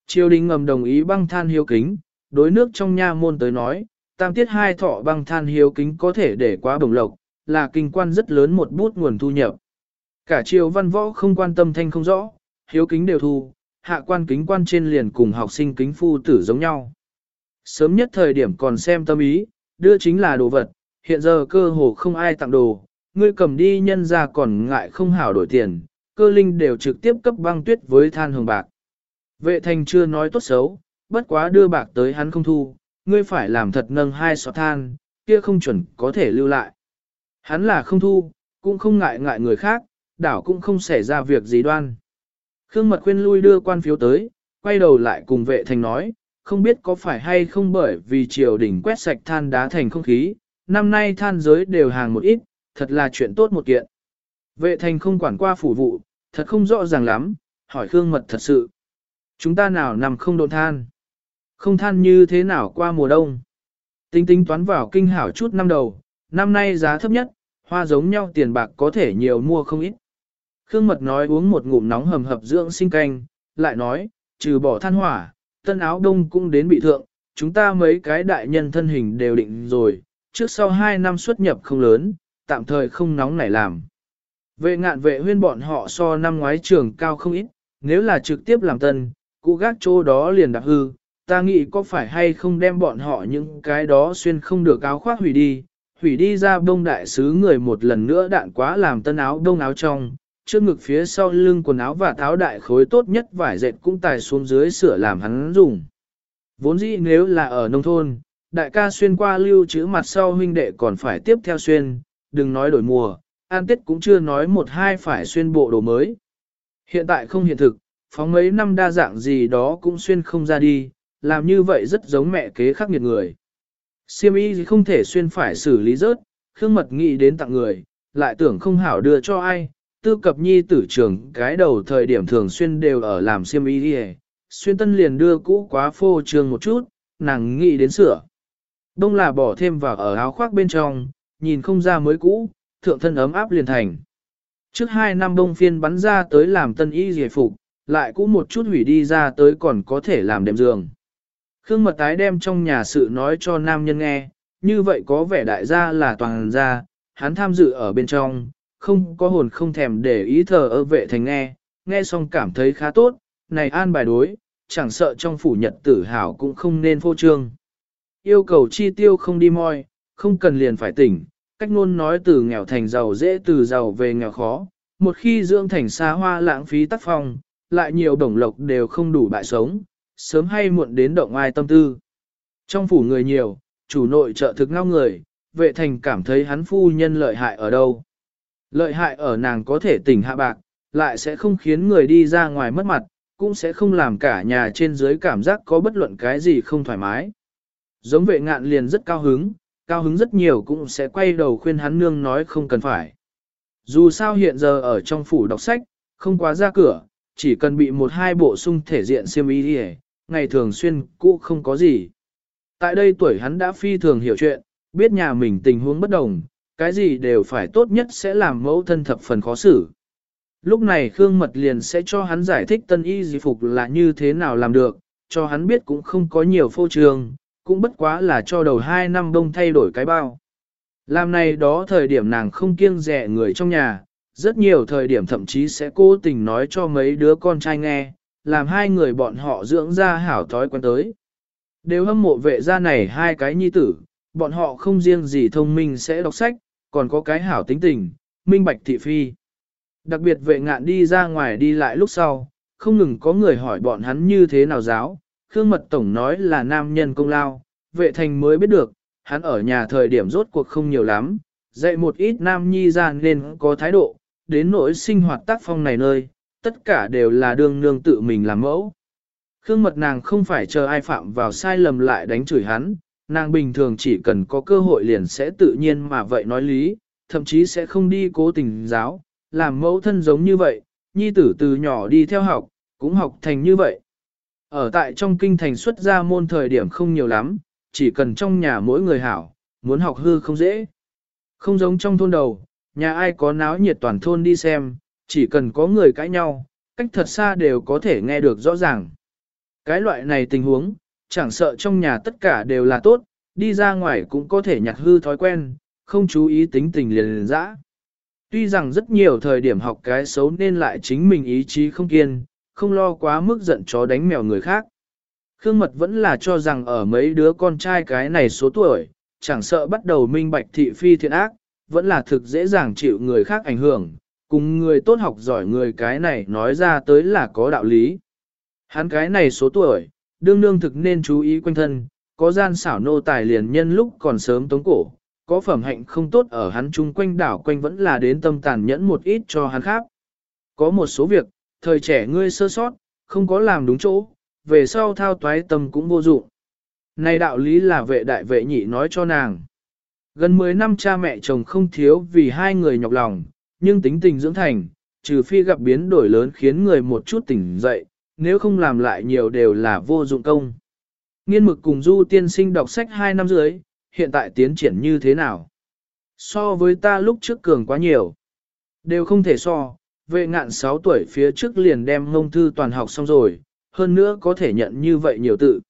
Triều đình ngầm đồng ý băng than hiếu kính, đối nước trong nha môn tới nói, tam tiết hai thọ băng than hiếu kính có thể để quá bổng lộc, là kinh quan rất lớn một bút nguồn thu nhập. Cả triều văn võ không quan tâm thanh không rõ, hiếu kính đều thu, hạ quan kính quan trên liền cùng học sinh kính phu tử giống nhau. Sớm nhất thời điểm còn xem tâm ý, đưa chính là đồ vật, hiện giờ cơ hồ không ai tặng đồ, ngươi cầm đi nhân ra còn ngại không hảo đổi tiền, cơ linh đều trực tiếp cấp băng tuyết với than hồng bạc. Vệ thành chưa nói tốt xấu, bất quá đưa bạc tới hắn không thu, ngươi phải làm thật nâng hai sọ than, kia không chuẩn có thể lưu lại. Hắn là không thu, cũng không ngại ngại người khác, đảo cũng không xảy ra việc gì đoan. Khương Mật khuyên lui đưa quan phiếu tới, quay đầu lại cùng vệ thành nói, không biết có phải hay không bởi vì triều đình quét sạch than đá thành không khí, năm nay than giới đều hàng một ít, thật là chuyện tốt một kiện. Vệ thành không quản qua phủ vụ, thật không rõ ràng lắm, hỏi Khương Mật thật sự. Chúng ta nào nằm không độn than? Không than như thế nào qua mùa đông? Tính tính toán vào kinh hảo chút năm đầu, năm nay giá thấp nhất, hoa giống nhau tiền bạc có thể nhiều mua không ít. Khương Mật nói uống một ngụm nóng hầm hập dưỡng sinh canh, lại nói, trừ bỏ than hỏa, tân áo đông cũng đến bị thượng, chúng ta mấy cái đại nhân thân hình đều định rồi, trước sau hai năm xuất nhập không lớn, tạm thời không nóng nảy làm. Vệ ngạn vệ huyên bọn họ so năm ngoái trường cao không ít, nếu là trực tiếp làm tân, cụ gác chỗ đó liền đặc hư, ta nghĩ có phải hay không đem bọn họ những cái đó xuyên không được áo khoác hủy đi, hủy đi ra đông đại sứ người một lần nữa đạn quá làm tân áo đông áo trong, trước ngực phía sau lưng quần áo và tháo đại khối tốt nhất vải dệt cũng tài xuống dưới sửa làm hắn dùng. Vốn dĩ nếu là ở nông thôn, đại ca xuyên qua lưu trữ mặt sau huynh đệ còn phải tiếp theo xuyên, đừng nói đổi mùa, an tết cũng chưa nói một hai phải xuyên bộ đồ mới. Hiện tại không hiện thực, phóng mấy năm đa dạng gì đó cũng xuyên không ra đi, làm như vậy rất giống mẹ kế khắc nghiệt người. Siêm y không thể xuyên phải xử lý rớt, Khương Mật nghĩ đến tặng người, lại tưởng không hảo đưa cho ai, tư cập nhi tử trường cái đầu thời điểm thường xuyên đều ở làm siêm y đi xuyên tân liền đưa cũ quá phô trường một chút, nàng nghĩ đến sửa. Đông là bỏ thêm vào ở áo khoác bên trong, nhìn không ra mới cũ, thượng thân ấm áp liền thành. Trước hai năm đông phiên bắn ra tới làm tân y dề phục, lại cũ một chút hủy đi ra tới còn có thể làm đệm giường. Khương mật tái đem trong nhà sự nói cho nam nhân nghe, như vậy có vẻ đại gia là toàn gia, hắn tham dự ở bên trong, không có hồn không thèm để ý thờ ơ vệ thành nghe, nghe xong cảm thấy khá tốt, này an bài đối, chẳng sợ trong phủ nhật tử hảo cũng không nên phô trương. Yêu cầu chi tiêu không đi moi, không cần liền phải tỉnh, cách luôn nói từ nghèo thành giàu dễ từ giàu về nghèo khó, một khi dưỡng thành xa hoa lãng phí tác phong, lại nhiều đồng lộc đều không đủ bại sống, sớm hay muộn đến động ai tâm tư. Trong phủ người nhiều, chủ nội trợ thực ngao người, vệ thành cảm thấy hắn phu nhân lợi hại ở đâu. Lợi hại ở nàng có thể tỉnh hạ bạc, lại sẽ không khiến người đi ra ngoài mất mặt, cũng sẽ không làm cả nhà trên dưới cảm giác có bất luận cái gì không thoải mái. Giống vệ ngạn liền rất cao hứng, cao hứng rất nhiều cũng sẽ quay đầu khuyên hắn nương nói không cần phải. Dù sao hiện giờ ở trong phủ đọc sách, không quá ra cửa, chỉ cần bị một hai bộ sung thể diện siêm y đi ngày thường xuyên cũ không có gì. Tại đây tuổi hắn đã phi thường hiểu chuyện, biết nhà mình tình huống bất đồng, cái gì đều phải tốt nhất sẽ làm mẫu thân thập phần khó xử. Lúc này Khương Mật liền sẽ cho hắn giải thích tân y di phục là như thế nào làm được, cho hắn biết cũng không có nhiều phô trường, cũng bất quá là cho đầu hai năm đông thay đổi cái bao. Làm này đó thời điểm nàng không kiêng rẻ người trong nhà, rất nhiều thời điểm thậm chí sẽ cố tình nói cho mấy đứa con trai nghe, làm hai người bọn họ dưỡng ra hảo thói quen tới. Đều hâm mộ vệ gia này hai cái nhi tử, bọn họ không riêng gì thông minh sẽ đọc sách, còn có cái hảo tính tình, minh bạch thị phi. Đặc biệt vệ ngạn đi ra ngoài đi lại lúc sau, không ngừng có người hỏi bọn hắn như thế nào giáo, Khương Mật Tổng nói là nam nhân công lao, vệ thành mới biết được, hắn ở nhà thời điểm rốt cuộc không nhiều lắm, dạy một ít nam nhi ra nên có thái độ, đến nỗi sinh hoạt tác phong này nơi, tất cả đều là đương nương tự mình làm mẫu. Khương Mật nàng không phải chờ ai phạm vào sai lầm lại đánh chửi hắn, nàng bình thường chỉ cần có cơ hội liền sẽ tự nhiên mà vậy nói lý, thậm chí sẽ không đi cố tình giáo, làm mẫu thân giống như vậy, nhi tử từ nhỏ đi theo học, cũng học thành như vậy. Ở tại trong kinh thành xuất ra môn thời điểm không nhiều lắm, chỉ cần trong nhà mỗi người hảo, muốn học hư không dễ. Không giống trong thôn đầu, nhà ai có náo nhiệt toàn thôn đi xem, chỉ cần có người cãi nhau, cách thật xa đều có thể nghe được rõ ràng. Cái loại này tình huống, chẳng sợ trong nhà tất cả đều là tốt, đi ra ngoài cũng có thể nhặt hư thói quen, không chú ý tính tình liền liền dã. Tuy rằng rất nhiều thời điểm học cái xấu nên lại chính mình ý chí không kiên, không lo quá mức giận chó đánh mèo người khác. Khương Mật vẫn là cho rằng ở mấy đứa con trai cái này số tuổi, chẳng sợ bắt đầu minh bạch thị phi thiện ác, vẫn là thực dễ dàng chịu người khác ảnh hưởng, cùng người tốt học giỏi người cái này nói ra tới là có đạo lý. Hắn cái này số tuổi, đương đương thực nên chú ý quanh thân, có gian xảo nô tài liền nhân lúc còn sớm tống cổ, có phẩm hạnh không tốt ở hắn chung quanh đảo quanh vẫn là đến tâm tàn nhẫn một ít cho hắn khác. Có một số việc, thời trẻ ngươi sơ sót, không có làm đúng chỗ, về sau thao toái tâm cũng vô dụng. Này đạo lý là vệ đại vệ nhị nói cho nàng. Gần 10 năm cha mẹ chồng không thiếu vì hai người nhọc lòng, nhưng tính tình dưỡng thành, trừ phi gặp biến đổi lớn khiến người một chút tỉnh dậy, nếu không làm lại nhiều đều là vô dụng công. Nghiên mực cùng Du tiên sinh đọc sách 2 năm dưới, hiện tại tiến triển như thế nào? So với ta lúc trước cường quá nhiều. Đều không thể so, vệ ngạn 6 tuổi phía trước liền đem ngông thư toàn học xong rồi, hơn nữa có thể nhận như vậy nhiều tự.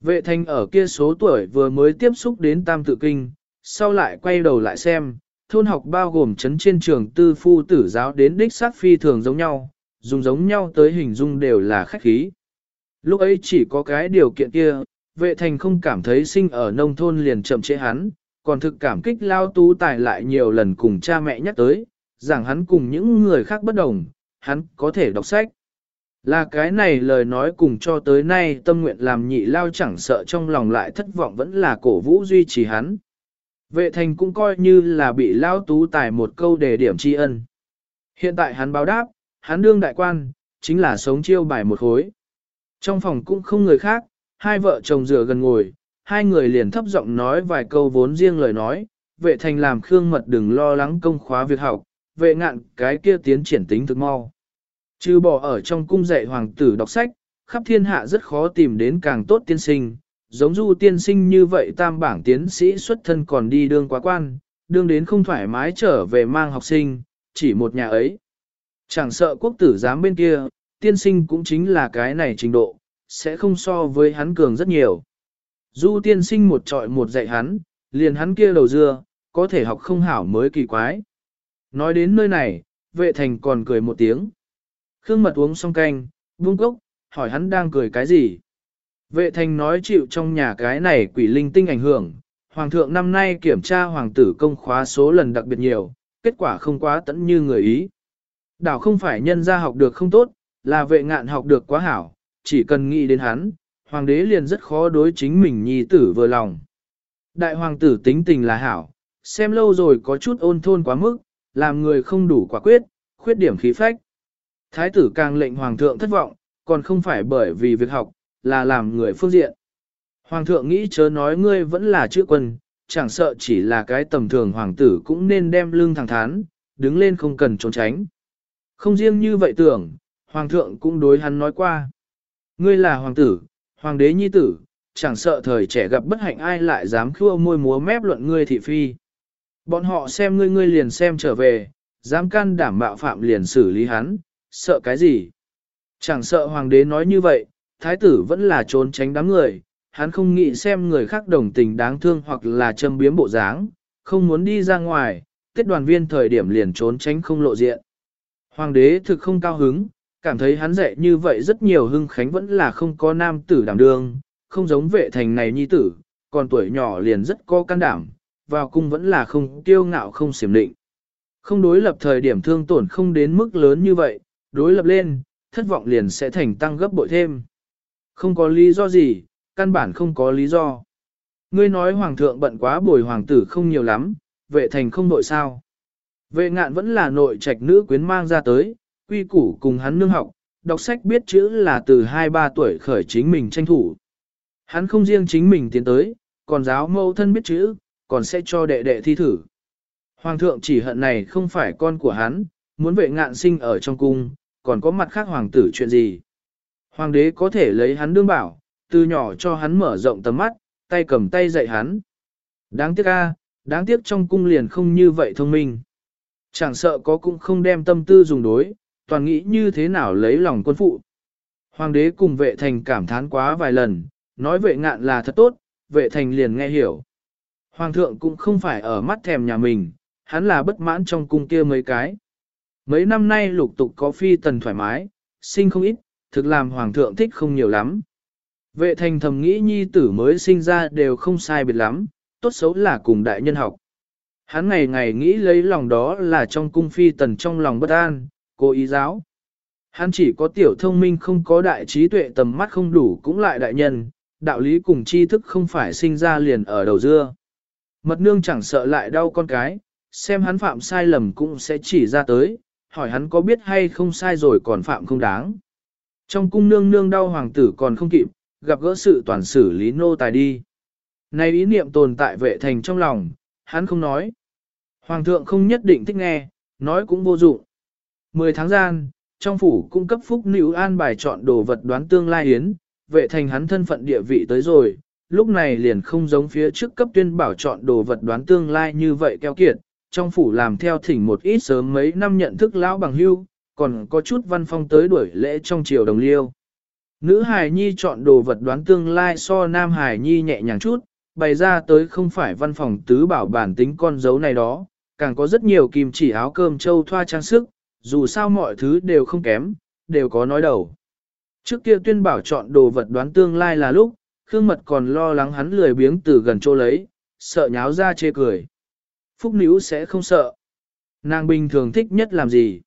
Vệ thanh ở kia số tuổi vừa mới tiếp xúc đến tam tự kinh, sau lại quay đầu lại xem, thôn học bao gồm chấn trên trường tư phu tử giáo đến đích sát phi thường giống nhau, dùng giống nhau tới hình dung đều là khách khí. Lúc ấy chỉ có cái điều kiện kia, vệ thành không cảm thấy sinh ở nông thôn liền chậm chế hắn, còn thực cảm kích lao tú tài lại nhiều lần cùng cha mẹ nhắc tới, rằng hắn cùng những người khác bất đồng, hắn có thể đọc sách. Là cái này lời nói cùng cho tới nay tâm nguyện làm nhị lao chẳng sợ trong lòng lại thất vọng vẫn là cổ vũ duy trì hắn. Vệ thành cũng coi như là bị lao tú tài một câu đề điểm tri ân. Hiện tại hắn báo đáp, hắn đương đại quan, chính là sống chiêu bài một khối. Trong phòng cũng không người khác, hai vợ chồng rửa gần ngồi, hai người liền thấp giọng nói vài câu vốn riêng lời nói, vệ thành làm khương mật đừng lo lắng công khóa việc học, vệ ngạn cái kia tiến triển tính thực mau. Chứ bỏ ở trong cung dạy hoàng tử đọc sách, khắp thiên hạ rất khó tìm đến càng tốt tiên sinh, giống du tiên sinh như vậy tam bảng tiến sĩ xuất thân còn đi đương quá quan, đương đến không thoải mái trở về mang học sinh, chỉ một nhà ấy. Chẳng sợ quốc tử giám bên kia, tiên sinh cũng chính là cái này trình độ, sẽ không so với hắn cường rất nhiều. Du tiên sinh một trọi một dạy hắn, liền hắn kia đầu dưa, có thể học không hảo mới kỳ quái. Nói đến nơi này, vệ thành còn cười một tiếng. Khương mật uống xong canh, buông cốc, hỏi hắn đang cười cái gì. Vệ thành nói chịu trong nhà cái này quỷ linh tinh ảnh hưởng, hoàng thượng năm nay kiểm tra hoàng tử công khóa số lần đặc biệt nhiều, kết quả không quá tẫn như người ý. Đảo không phải nhân gia học được không tốt, là vệ ngạn học được quá hảo, chỉ cần nghĩ đến hắn, hoàng đế liền rất khó đối chính mình nhi tử vừa lòng. Đại hoàng tử tính tình là hảo, xem lâu rồi có chút ôn thôn quá mức, làm người không đủ quả quyết, khuyết điểm khí phách. Thái tử càng lệnh hoàng thượng thất vọng, còn không phải bởi vì việc học, là làm người phương diện. Hoàng thượng nghĩ chớ nói ngươi vẫn là chữ quân, chẳng sợ chỉ là cái tầm thường hoàng tử cũng nên đem lưng thẳng thắn, đứng lên không cần trốn tránh. Không riêng như vậy tưởng, hoàng thượng cũng đối hắn nói qua. Ngươi là hoàng tử, hoàng đế nhi tử, chẳng sợ thời trẻ gặp bất hạnh ai lại dám khua môi múa mép luận ngươi thị phi. Bọn họ xem ngươi ngươi liền xem trở về, dám can đảm bạo phạm liền xử lý hắn, sợ cái gì? Chẳng sợ hoàng đế nói như vậy, thái tử vẫn là trốn tránh đám người, hắn không nghĩ xem người khác đồng tình đáng thương hoặc là châm biếm bộ dáng, không muốn đi ra ngoài, tiết đoàn viên thời điểm liền trốn tránh không lộ diện. Hoàng đế thực không cao hứng, cảm thấy hắn dạy như vậy rất nhiều hưng khánh vẫn là không có nam tử đảm đương, không giống vệ thành này nhi tử, còn tuổi nhỏ liền rất có can đảm, vào cung vẫn là không tiêu ngạo không xiểm định. Không đối lập thời điểm thương tổn không đến mức lớn như vậy, đối lập lên, thất vọng liền sẽ thành tăng gấp bội thêm. Không có lý do gì, căn bản không có lý do. Ngươi nói hoàng thượng bận quá bồi hoàng tử không nhiều lắm, vệ thành không nội sao. Vệ ngạn vẫn là nội trạch nữ quyến mang ra tới, quy củ cùng hắn nương học, đọc sách biết chữ là từ 2-3 tuổi khởi chính mình tranh thủ. Hắn không riêng chính mình tiến tới, còn giáo mâu thân biết chữ, còn sẽ cho đệ đệ thi thử. Hoàng thượng chỉ hận này không phải con của hắn, muốn vệ ngạn sinh ở trong cung, còn có mặt khác hoàng tử chuyện gì. Hoàng đế có thể lấy hắn đương bảo, từ nhỏ cho hắn mở rộng tầm mắt, tay cầm tay dạy hắn. Đáng tiếc a, đáng tiếc trong cung liền không như vậy thông minh. Chẳng sợ có cũng không đem tâm tư dùng đối, toàn nghĩ như thế nào lấy lòng quân phụ. Hoàng đế cùng vệ thành cảm thán quá vài lần, nói vệ ngạn là thật tốt, vệ thành liền nghe hiểu. Hoàng thượng cũng không phải ở mắt thèm nhà mình, hắn là bất mãn trong cung kia mấy cái. Mấy năm nay lục tục có phi tần thoải mái, sinh không ít, thực làm hoàng thượng thích không nhiều lắm. Vệ thành thầm nghĩ nhi tử mới sinh ra đều không sai biệt lắm, tốt xấu là cùng đại nhân học. Hắn ngày ngày nghĩ lấy lòng đó là trong cung phi tần trong lòng bất an, cố ý giáo. Hắn chỉ có tiểu thông minh không có đại trí tuệ tầm mắt không đủ cũng lại đại nhân, đạo lý cùng tri thức không phải sinh ra liền ở đầu dưa. Mật nương chẳng sợ lại đau con cái, xem hắn phạm sai lầm cũng sẽ chỉ ra tới, hỏi hắn có biết hay không sai rồi còn phạm không đáng. Trong cung nương nương đau hoàng tử còn không kịp, gặp gỡ sự toàn xử lý nô tài đi. Này ý niệm tồn tại vệ thành trong lòng, hắn không nói. Hoàng thượng không nhất định thích nghe, nói cũng vô dụng. Mười tháng gian, trong phủ cung cấp phúc nữ an bài chọn đồ vật đoán tương lai yến, vệ thành hắn thân phận địa vị tới rồi, lúc này liền không giống phía trước cấp tuyên bảo chọn đồ vật đoán tương lai như vậy keo kiệt, trong phủ làm theo thỉnh một ít sớm mấy năm nhận thức lão bằng hưu, còn có chút văn phong tới đuổi lễ trong triều đồng liêu. Nữ hài nhi chọn đồ vật đoán tương lai so nam hài nhi nhẹ nhàng chút, bày ra tới không phải văn phòng tứ bảo bản tính con dấu này đó, càng có rất nhiều kim chỉ áo cơm châu thoa trang sức, dù sao mọi thứ đều không kém, đều có nói đầu. Trước kia tuyên bảo chọn đồ vật đoán tương lai là lúc, Khương Mật còn lo lắng hắn lười biếng từ gần chỗ lấy, sợ nháo ra chê cười. Phúc Níu sẽ không sợ. Nàng bình thường thích nhất làm gì?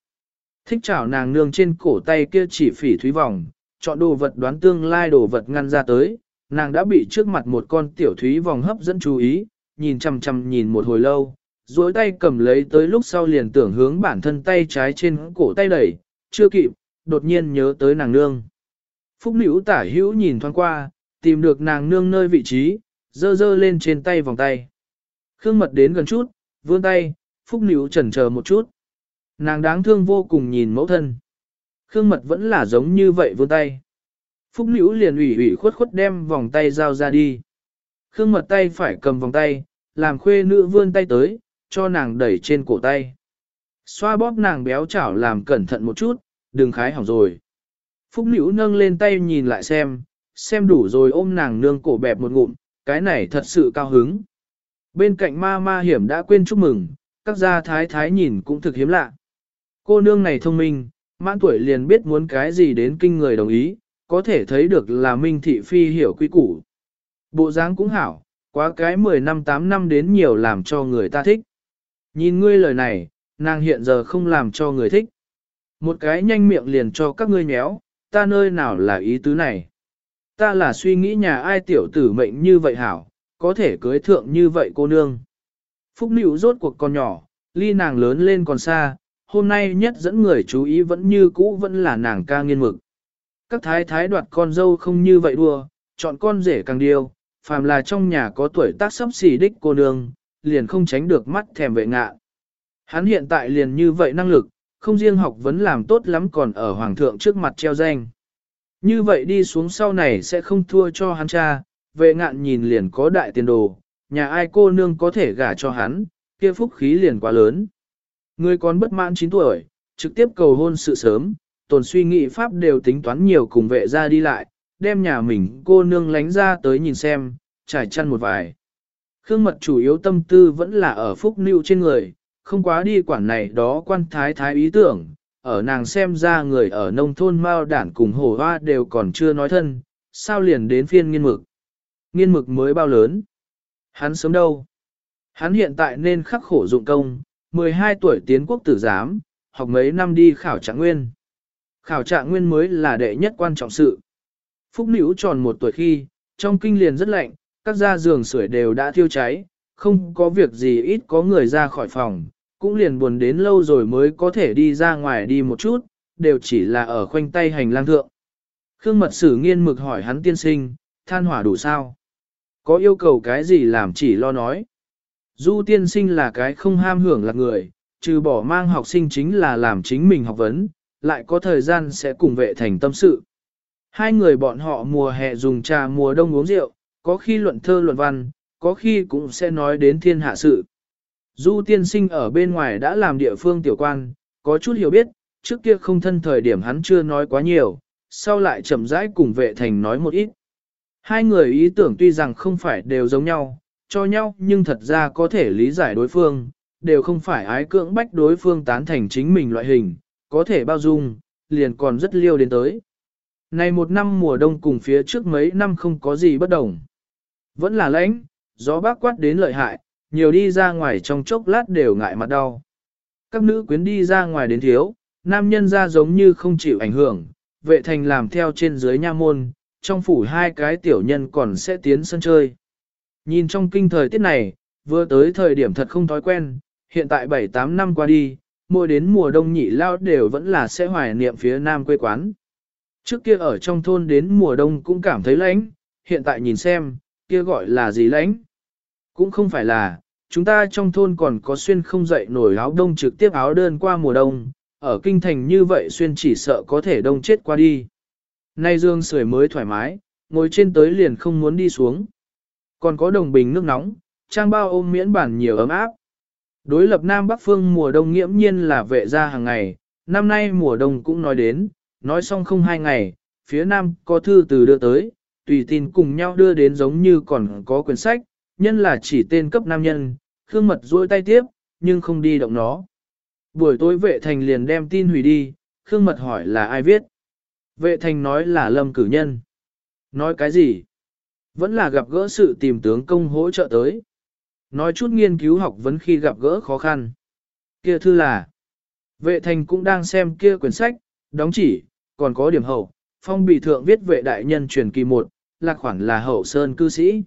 Thích chảo nàng nương trên cổ tay kia chỉ phỉ thúy vòng, chọn đồ vật đoán tương lai đồ vật ngăn ra tới, nàng đã bị trước mặt một con tiểu thúy vòng hấp dẫn chú ý, nhìn chăm chăm nhìn một hồi lâu, duỗi tay cầm lấy tới lúc sau liền tưởng hướng bản thân tay trái trên cổ tay đẩy, chưa kịp, đột nhiên nhớ tới nàng nương. Phúc nữ tả hữu nhìn thoáng qua, tìm được nàng nương nơi vị trí, dơ dơ lên trên tay vòng tay. Khương mật đến gần chút, vươn tay, phúc nữ chần chờ một chút. Nàng đáng thương vô cùng nhìn mẫu thân. Khương mật vẫn là giống như vậy vươn tay. Phúc nữ liền ủy ủy khuất khuất đem vòng tay giao ra đi. Khương mật tay phải cầm vòng tay, làm khuê nữ vươn tay tới, cho nàng đẩy trên cổ tay. Xoa bóp nàng béo chảo làm cẩn thận một chút, đừng khái hỏng rồi. Phúc nữ nâng lên tay nhìn lại xem, xem đủ rồi ôm nàng nương cổ bẹp một ngụm, cái này thật sự cao hứng. Bên cạnh ma ma hiểm đã quên chúc mừng, các gia thái thái nhìn cũng thực hiếm lạ. Cô nương này thông minh, mãn tuổi liền biết muốn cái gì đến kinh người đồng ý, có thể thấy được là Minh Thị Phi hiểu quy củ. Bộ dáng cũng hảo, quá cái 10 năm 8 năm đến nhiều làm cho người ta thích. Nhìn ngươi lời này, nàng hiện giờ không làm cho người thích. Một cái nhanh miệng liền cho các ngươi nhéo, ta nơi nào là ý tứ này. Ta là suy nghĩ nhà ai tiểu tử mệnh như vậy hảo, có thể cưới thượng như vậy cô nương. Phúc Nữu rốt cuộc con nhỏ, ly nàng lớn lên còn xa, hôm nay nhất dẫn người chú ý vẫn như cũ vẫn là nàng ca nghiên mực. Các thái thái đoạt con dâu không như vậy đua, chọn con rể càng điêu, phàm là trong nhà có tuổi tác sắp xỉ đích cô nương, liền không tránh được mắt thèm vệ ngạ. Hắn hiện tại liền như vậy năng lực, không riêng học vấn làm tốt lắm còn ở hoàng thượng trước mặt treo danh. Như vậy đi xuống sau này sẽ không thua cho hắn cha, vệ ngạn nhìn liền có đại tiền đồ, nhà ai cô nương có thể gả cho hắn, kia phúc khí liền quá lớn. Người còn bất mãn 9 tuổi, trực tiếp cầu hôn sự sớm, tồn suy nghĩ pháp đều tính toán nhiều cùng vệ ra đi lại, đem nhà mình cô nương lánh ra tới nhìn xem, trải chăn một vài. Khương mật chủ yếu tâm tư vẫn là ở phúc nưu trên người, không quá đi quản này đó quan thái thái ý tưởng, ở nàng xem ra người ở nông thôn mao đản cùng hổ hoa đều còn chưa nói thân, sao liền đến phiên nghiên mực. Nghiên mực mới bao lớn. Hắn sớm đâu. Hắn hiện tại nên khắc khổ dụng công, 12 tuổi tiến quốc tử giám, học mấy năm đi khảo trạng nguyên. Khảo trạng nguyên mới là đệ nhất quan trọng sự. Phúc Nữ tròn một tuổi khi, trong kinh liền rất lạnh, các gia giường sưởi đều đã thiêu cháy, không có việc gì ít có người ra khỏi phòng, cũng liền buồn đến lâu rồi mới có thể đi ra ngoài đi một chút, đều chỉ là ở khoanh tay hành lang thượng. Khương mật sử nghiên mực hỏi hắn tiên sinh, than hỏa đủ sao? Có yêu cầu cái gì làm chỉ lo nói. Du tiên sinh là cái không ham hưởng là người, trừ bỏ mang học sinh chính là làm chính mình học vấn, lại có thời gian sẽ cùng vệ thành tâm sự. Hai người bọn họ mùa hè dùng trà mùa đông uống rượu, có khi luận thơ luận văn, có khi cũng sẽ nói đến thiên hạ sự. Du tiên sinh ở bên ngoài đã làm địa phương tiểu quan, có chút hiểu biết, trước kia không thân thời điểm hắn chưa nói quá nhiều, sau lại chậm rãi cùng vệ thành nói một ít. Hai người ý tưởng tuy rằng không phải đều giống nhau, cho nhau nhưng thật ra có thể lý giải đối phương, đều không phải ái cưỡng bách đối phương tán thành chính mình loại hình, có thể bao dung, liền còn rất liêu đến tới. Này một năm mùa đông cùng phía trước mấy năm không có gì bất đồng. Vẫn là lãnh, gió bác quát đến lợi hại, nhiều đi ra ngoài trong chốc lát đều ngại mặt đau. Các nữ quyến đi ra ngoài đến thiếu, nam nhân ra giống như không chịu ảnh hưởng, vệ thành làm theo trên dưới nha môn, trong phủ hai cái tiểu nhân còn sẽ tiến sân chơi. Nhìn trong kinh thời tiết này, vừa tới thời điểm thật không thói quen, hiện tại 7-8 năm qua đi, mỗi đến mùa đông nhị lao đều vẫn là sẽ hoài niệm phía nam quê quán. Trước kia ở trong thôn đến mùa đông cũng cảm thấy lạnh, hiện tại nhìn xem, kia gọi là gì lạnh? Cũng không phải là, chúng ta trong thôn còn có xuyên không dậy nổi áo đông trực tiếp áo đơn qua mùa đông, ở kinh thành như vậy xuyên chỉ sợ có thể đông chết qua đi. Nay dương sưởi mới thoải mái, ngồi trên tới liền không muốn đi xuống. Còn có đồng bình nước nóng, trang bao ôm miễn bản nhiều ấm áp. Đối lập Nam Bắc Phương mùa đông nghiễm nhiên là vệ ra hàng ngày, năm nay mùa đông cũng nói đến, nói xong không hai ngày, phía Nam có thư từ đưa tới, tùy tin cùng nhau đưa đến giống như còn có quyển sách, nhân là chỉ tên cấp nam nhân, Khương Mật duỗi tay tiếp, nhưng không đi động nó. Buổi tối vệ thành liền đem tin hủy đi, Khương Mật hỏi là ai viết. Vệ thành nói là lâm cử nhân. Nói cái gì? Vẫn là gặp gỡ sự tìm tướng công hỗ trợ tới. Nói chút nghiên cứu học vấn khi gặp gỡ khó khăn. Kia thư là, vệ thành cũng đang xem kia quyển sách, đóng chỉ, còn có điểm hậu, phong bị thượng viết vệ đại nhân truyền kỳ một, là khoản là hậu sơn cư sĩ.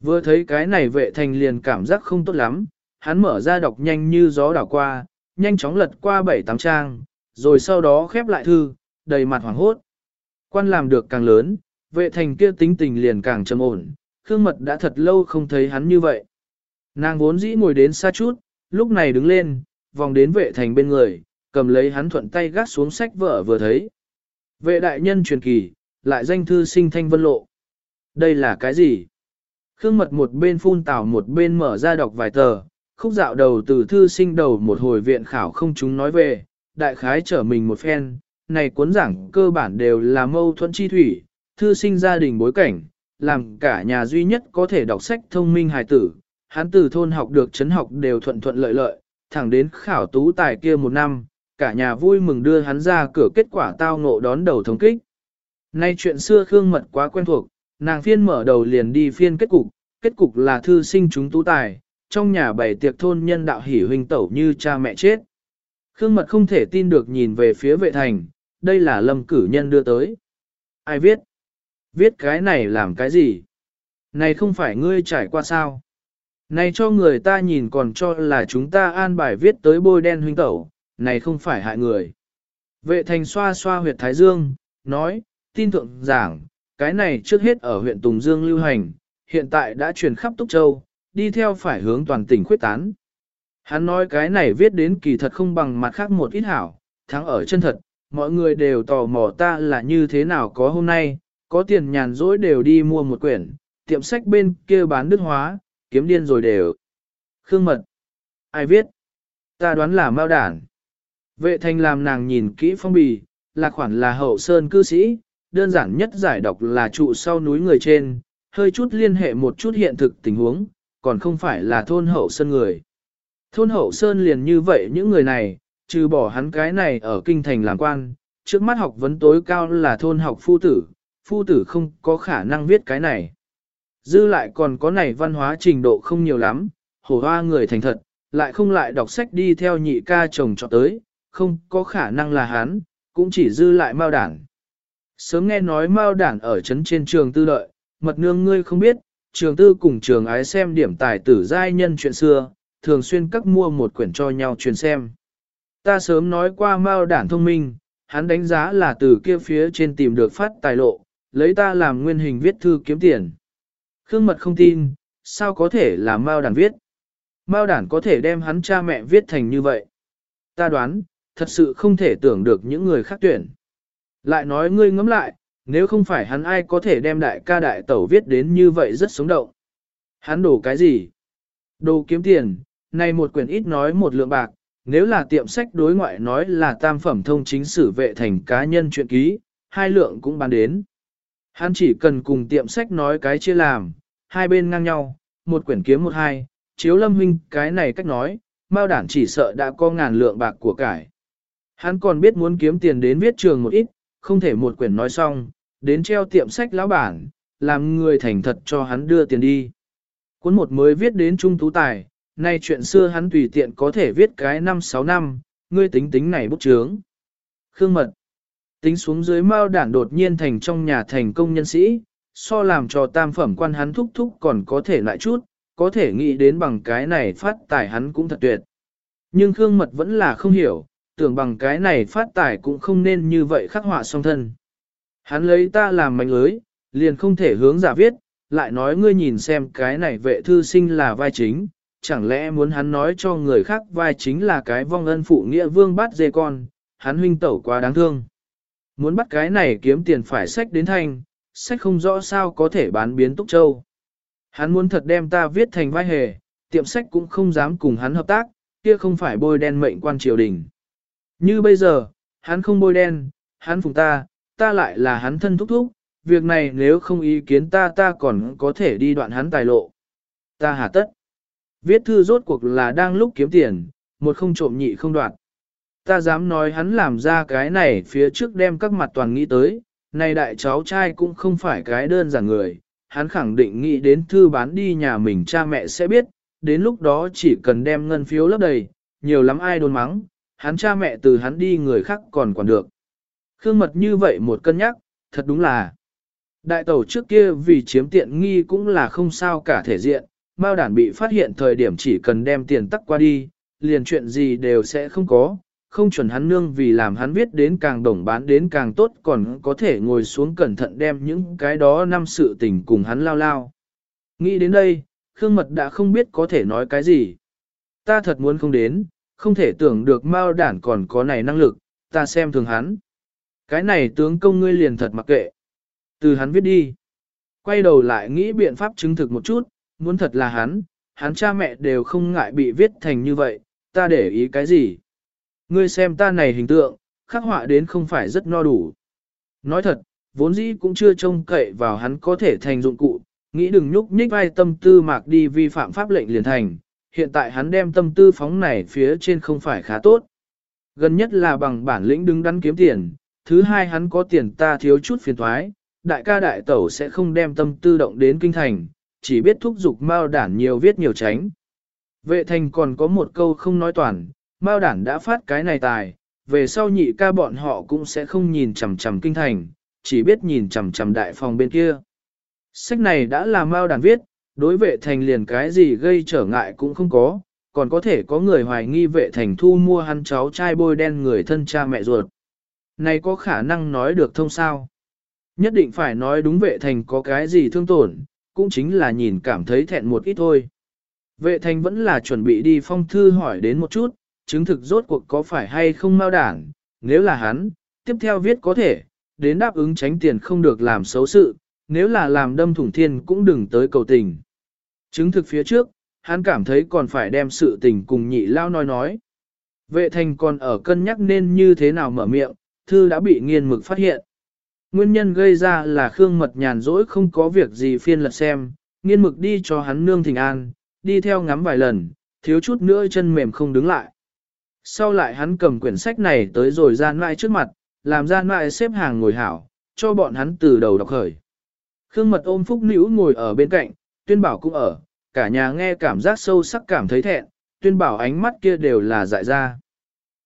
Vừa thấy cái này vệ thành liền cảm giác không tốt lắm, hắn mở ra đọc nhanh như gió đảo qua, nhanh chóng lật qua bảy tám trang, rồi sau đó khép lại thư, đầy mặt hoảng hốt. Quan làm được càng lớn, vệ thành kia tính tình liền càng trầm ổn, Khương Mật đã thật lâu không thấy hắn như vậy. Nàng vốn dĩ ngồi đến xa chút, lúc này đứng lên, vòng đến vệ thành bên người, cầm lấy hắn thuận tay gác xuống sách vở vừa thấy. Vệ đại nhân truyền kỳ, lại danh thư sinh thanh vân lộ. Đây là cái gì? Khương mật một bên phun tảo một bên mở ra đọc vài tờ, khúc dạo đầu từ thư sinh đầu một hồi viện khảo không chúng nói về, đại khái trở mình một phen, này cuốn giảng cơ bản đều là mâu thuẫn chi thủy, thư sinh gia đình bối cảnh, làm cả nhà duy nhất có thể đọc sách thông minh hài tử, hắn từ thôn học được chấn học đều thuận thuận lợi lợi, thẳng đến khảo tú tài kia một năm, cả nhà vui mừng đưa hắn ra cửa kết quả tao ngộ đón đầu thống kích. Nay chuyện xưa Khương Mật quá quen thuộc, nàng phiên mở đầu liền đi phiên kết cục, kết cục là thư sinh chúng tú tài, trong nhà bày tiệc thôn nhân đạo hỉ huynh tẩu như cha mẹ chết. Khương Mật không thể tin được nhìn về phía vệ thành, đây là lâm cử nhân đưa tới. Ai viết? Viết cái này làm cái gì? Này không phải ngươi trải qua sao? Này cho người ta nhìn còn cho là chúng ta an bài viết tới bôi đen huynh tẩu, này không phải hại người. Vệ thành xoa xoa huyệt Thái Dương, nói, tin thượng giảng, cái này trước hết ở huyện Tùng Dương lưu hành, hiện tại đã truyền khắp Túc Châu, đi theo phải hướng toàn tỉnh khuyết tán. Hắn nói cái này viết đến kỳ thật không bằng mặt khác một ít hảo, thắng ở chân thật, mọi người đều tò mò ta là như thế nào có hôm nay, có tiền nhàn rỗi đều đi mua một quyển, tiệm sách bên kia bán đức hóa, kiếm điên rồi đều. Khương Mật. Ai viết? ta đoán là mao đản. Vệ thành làm nàng nhìn kỹ phong bì, là khoản là hậu sơn cư sĩ, đơn giản nhất giải độc là trụ sau núi người trên, hơi chút liên hệ một chút hiện thực tình huống, còn không phải là thôn hậu sơn người. Thôn hậu sơn liền như vậy những người này, trừ bỏ hắn cái này ở kinh thành làm quan, trước mắt học vấn tối cao là thôn học phu tử, phu tử không có khả năng viết cái này. Dư lại còn có này văn hóa trình độ không nhiều lắm, hổ hoa người thành thật, lại không lại đọc sách đi theo nhị ca chồng cho tới, không có khả năng là hắn, cũng chỉ dư lại mao đảng. Sớm nghe nói mao đảng ở trấn trên trường tư lợi, mật nương ngươi không biết, trường tư cùng trường ái xem điểm tài tử giai nhân chuyện xưa, thường xuyên các mua một quyển cho nhau truyền xem. Ta sớm nói qua mao đảng thông minh, hắn đánh giá là từ kia phía trên tìm được phát tài lộ, lấy ta làm nguyên hình viết thư kiếm tiền. Khương mật không tin, sao có thể là mao Đản viết? Mao Đản có thể đem hắn cha mẹ viết thành như vậy. Ta đoán, thật sự không thể tưởng được những người khác tuyển. Lại nói ngươi ngẫm lại, nếu không phải hắn ai có thể đem đại ca đại tẩu viết đến như vậy rất sống động. Hắn đổ cái gì? Đồ kiếm tiền, này một quyển ít nói một lượng bạc, nếu là tiệm sách đối ngoại nói là tam phẩm thông chính sử vệ thành cá nhân chuyện ký, hai lượng cũng bán đến. Hắn chỉ cần cùng tiệm sách nói cái chia làm, hai bên ngang nhau, một quyển kiếm một hai, chiếu lâm huynh cái này cách nói, Mao đản chỉ sợ đã có ngàn lượng bạc của cải. Hắn còn biết muốn kiếm tiền đến viết trường một ít, không thể một quyển nói xong, đến treo tiệm sách lão bản, làm người thành thật cho hắn đưa tiền đi. Cuốn một mới viết đến trung tú tài, nay chuyện xưa hắn tùy tiện có thể viết cái năm sáu năm, ngươi tính tính này bút chướng. Khương mật, tính xuống dưới mao đản đột nhiên thành trong nhà thành công nhân sĩ, so làm cho tam phẩm quan hắn thúc thúc còn có thể lại chút, có thể nghĩ đến bằng cái này phát tài hắn cũng thật tuyệt. Nhưng Khương Mật vẫn là không hiểu, tưởng bằng cái này phát tài cũng không nên như vậy khắc họa song thân. Hắn lấy ta làm mảnh lưới, liền không thể hướng giả viết, lại nói ngươi nhìn xem cái này vệ thư sinh là vai chính, chẳng lẽ muốn hắn nói cho người khác vai chính là cái vong ân phụ nghĩa vương bát dê con, hắn huynh tẩu quá đáng thương. Muốn bắt cái này kiếm tiền phải sách đến thành, sách không rõ sao có thể bán biến túc châu. Hắn muốn thật đem ta viết thành vai hề, tiệm sách cũng không dám cùng hắn hợp tác, kia không phải bôi đen mệnh quan triều đình. Như bây giờ, hắn không bôi đen, hắn phùng ta, ta lại là hắn thân thúc thúc, việc này nếu không ý kiến ta ta còn có thể đi đoạn hắn tài lộ. Ta hà tất. Viết thư rốt cuộc là đang lúc kiếm tiền, một không trộm nhị không đoạn. Ta dám nói hắn làm ra cái này phía trước đem các mặt toàn nghĩ tới, này đại cháu trai cũng không phải cái đơn giản người, hắn khẳng định nghĩ đến thư bán đi nhà mình cha mẹ sẽ biết, đến lúc đó chỉ cần đem ngân phiếu lấp đầy, nhiều lắm ai đồn mắng, hắn cha mẹ từ hắn đi người khác còn còn được. Khương mật như vậy một cân nhắc, thật đúng là. Đại tẩu trước kia vì chiếm tiện nghi cũng là không sao cả thể diện, Mao đản bị phát hiện thời điểm chỉ cần đem tiền tắc qua đi, liền chuyện gì đều sẽ không có, không chuẩn hắn nương vì làm hắn viết đến càng đồng bán đến càng tốt còn có thể ngồi xuống cẩn thận đem những cái đó năm sự tình cùng hắn lao lao. Nghĩ đến đây, Khương Mật đã không biết có thể nói cái gì. Ta thật muốn không đến, không thể tưởng được Mao đản còn có này năng lực, ta xem thường hắn. Cái này tướng công ngươi liền thật mặc kệ. Từ hắn viết đi. Quay đầu lại nghĩ biện pháp chứng thực một chút, muốn thật là hắn, hắn cha mẹ đều không ngại bị viết thành như vậy, ta để ý cái gì. Ngươi xem ta này hình tượng, khắc họa đến không phải rất no đủ. Nói thật, vốn dĩ cũng chưa trông cậy vào hắn có thể thành dụng cụ, nghĩ đừng nhúc nhích vai tâm tư mạc đi vi phạm pháp lệnh liền thành, hiện tại hắn đem tâm tư phóng này phía trên không phải khá tốt. Gần nhất là bằng bản lĩnh đứng đắn kiếm tiền, thứ hai hắn có tiền ta thiếu chút phiền thoái, đại ca đại tẩu sẽ không đem tâm tư động đến kinh thành, chỉ biết thúc giục mao đản nhiều viết nhiều tránh. Vệ thành còn có một câu không nói toàn, Mao đản đã phát cái này tài, về sau nhị ca bọn họ cũng sẽ không nhìn chằm chằm kinh thành, chỉ biết nhìn chằm chằm đại phòng bên kia. Sách này đã là Mao đản viết, đối vệ thành liền cái gì gây trở ngại cũng không có, còn có thể có người hoài nghi vệ thành thu mua hắn cháu trai bôi đen người thân cha mẹ ruột. Này có khả năng nói được thông sao? Nhất định phải nói đúng vệ thành có cái gì thương tổn, cũng chính là nhìn cảm thấy thẹn một ít thôi. Vệ thành vẫn là chuẩn bị đi phong thư hỏi đến một chút, chứng thực rốt cuộc có phải hay không mao đảng, nếu là hắn, tiếp theo viết có thể, đến đáp ứng tránh tiền không được làm xấu sự, nếu là làm đâm thủng thiên cũng đừng tới cầu tình. Chứng thực phía trước, hắn cảm thấy còn phải đem sự tình cùng nhị lao nói nói. Vệ thành còn ở cân nhắc nên như thế nào mở miệng, thư đã bị nghiên mực phát hiện. Nguyên nhân gây ra là Khương Mật nhàn rỗi không có việc gì phiên lật xem, nghiên mực đi cho hắn nương thỉnh an, đi theo ngắm vài lần, thiếu chút nữa chân mềm không đứng lại. Sau lại hắn cầm quyển sách này tới rồi gian mại trước mặt, làm gian mại xếp hàng ngồi hảo, cho bọn hắn từ đầu đọc khởi. Khương Mật ôm Phúc Nữ ngồi ở bên cạnh, tuyên bảo cũng ở, cả nhà nghe cảm giác sâu sắc cảm thấy thẹn, tuyên bảo ánh mắt kia đều là dại ra.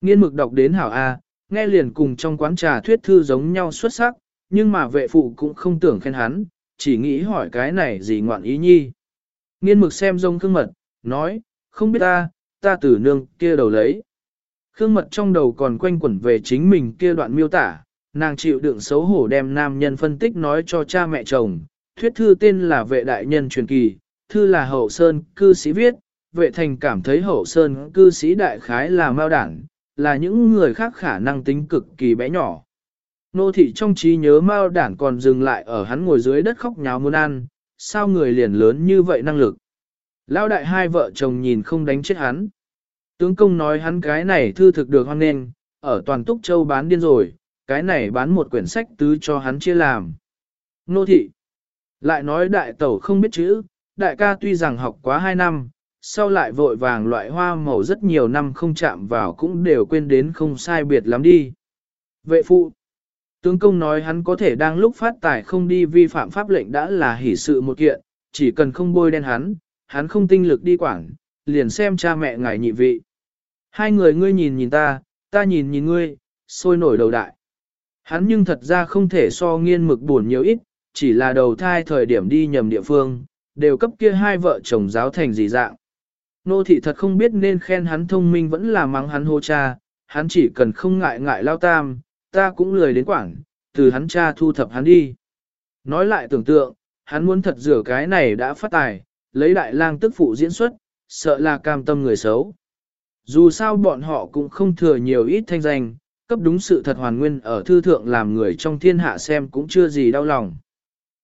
Nghiên mực đọc đến hảo A, nghe liền cùng trong quán trà thuyết thư giống nhau xuất sắc, nhưng mà vệ phụ cũng không tưởng khen hắn, chỉ nghĩ hỏi cái này gì ngoạn ý nhi. Nghiên mực xem rông khương mật, nói, không biết ta, ta từ nương kia đầu lấy. Khương mật trong đầu còn quanh quẩn về chính mình kia đoạn miêu tả, nàng chịu đựng xấu hổ đem nam nhân phân tích nói cho cha mẹ chồng, thuyết thư tên là vệ đại nhân truyền kỳ, thư là hậu sơn cư sĩ viết, vệ thành cảm thấy hậu sơn cư sĩ đại khái là mao đảng, là những người khác khả năng tính cực kỳ bé nhỏ. Nô thị trong trí nhớ mao đảng còn dừng lại ở hắn ngồi dưới đất khóc nháo muốn ăn, sao người liền lớn như vậy năng lực. Lão đại hai vợ chồng nhìn không đánh chết hắn. Tướng công nói hắn cái này thư thực được hoan nên ở toàn túc châu bán điên rồi, cái này bán một quyển sách tứ cho hắn chia làm. Nô thị. Lại nói đại tẩu không biết chữ, đại ca tuy rằng học quá hai năm, sau lại vội vàng loại hoa màu rất nhiều năm không chạm vào cũng đều quên đến không sai biệt lắm đi. Vệ phụ. Tướng công nói hắn có thể đang lúc phát tài không đi vi phạm pháp lệnh đã là hỷ sự một kiện, chỉ cần không bôi đen hắn, hắn không tinh lực đi quảng, liền xem cha mẹ ngài nhị vị. Hai người ngươi nhìn nhìn ta, ta nhìn nhìn ngươi, sôi nổi đầu đại. Hắn nhưng thật ra không thể so nghiên mực buồn nhiều ít, chỉ là đầu thai thời điểm đi nhầm địa phương, đều cấp kia hai vợ chồng giáo thành gì dạng. Nô thị thật không biết nên khen hắn thông minh vẫn là mắng hắn hô cha, hắn chỉ cần không ngại ngại lao tam, ta cũng lười đến quảng, từ hắn cha thu thập hắn đi. Nói lại tưởng tượng, hắn muốn thật rửa cái này đã phát tài, lấy đại lang tức phụ diễn xuất, sợ là cam tâm người xấu. Dù sao bọn họ cũng không thừa nhiều ít thanh danh, cấp đúng sự thật hoàn nguyên ở thư thượng làm người trong thiên hạ xem cũng chưa gì đau lòng.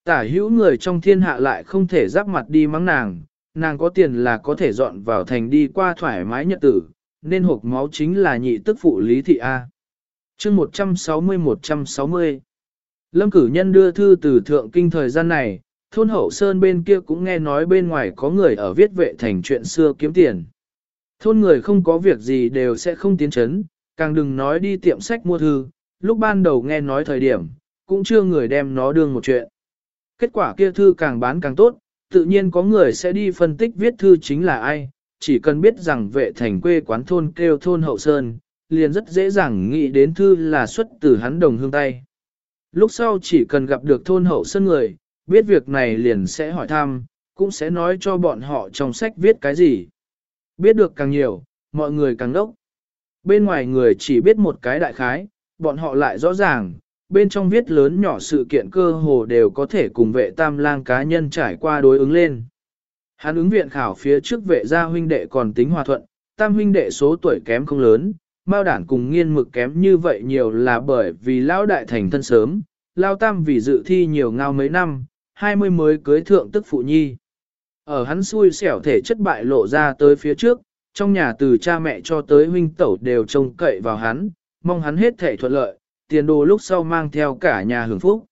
Tả hữu người trong thiên hạ lại không thể giáp mặt đi mắng nàng, nàng có tiền là có thể dọn vào thành đi qua thoải mái nhật tử, nên hộp máu chính là nhị tức phụ Lý Thị A. chương 160-160 Lâm cử nhân đưa thư từ thượng kinh thời gian này, thôn hậu sơn bên kia cũng nghe nói bên ngoài có người ở viết vệ thành chuyện xưa kiếm tiền. Thôn người không có việc gì đều sẽ không tiến chấn, càng đừng nói đi tiệm sách mua thư, lúc ban đầu nghe nói thời điểm, cũng chưa người đem nó đương một chuyện. Kết quả kia thư càng bán càng tốt, tự nhiên có người sẽ đi phân tích viết thư chính là ai, chỉ cần biết rằng vệ thành quê quán thôn kêu thôn hậu sơn, liền rất dễ dàng nghĩ đến thư là xuất từ hắn đồng hương tay. Lúc sau chỉ cần gặp được thôn hậu sơn người, biết việc này liền sẽ hỏi thăm, cũng sẽ nói cho bọn họ trong sách viết cái gì. Biết được càng nhiều, mọi người càng đốc. Bên ngoài người chỉ biết một cái đại khái, bọn họ lại rõ ràng, bên trong viết lớn nhỏ sự kiện cơ hồ đều có thể cùng vệ tam lang cá nhân trải qua đối ứng lên. Hắn ứng viện khảo phía trước vệ gia huynh đệ còn tính hòa thuận, tam huynh đệ số tuổi kém không lớn, mao đản cùng nghiên mực kém như vậy nhiều là bởi vì lão đại thành thân sớm, lao tam vì dự thi nhiều ngao mấy năm, hai mươi mới cưới thượng tức phụ nhi. Ở hắn xui xẻo thể chất bại lộ ra tới phía trước, trong nhà từ cha mẹ cho tới huynh tẩu đều trông cậy vào hắn, mong hắn hết thể thuận lợi, tiền đồ lúc sau mang theo cả nhà hưởng phúc.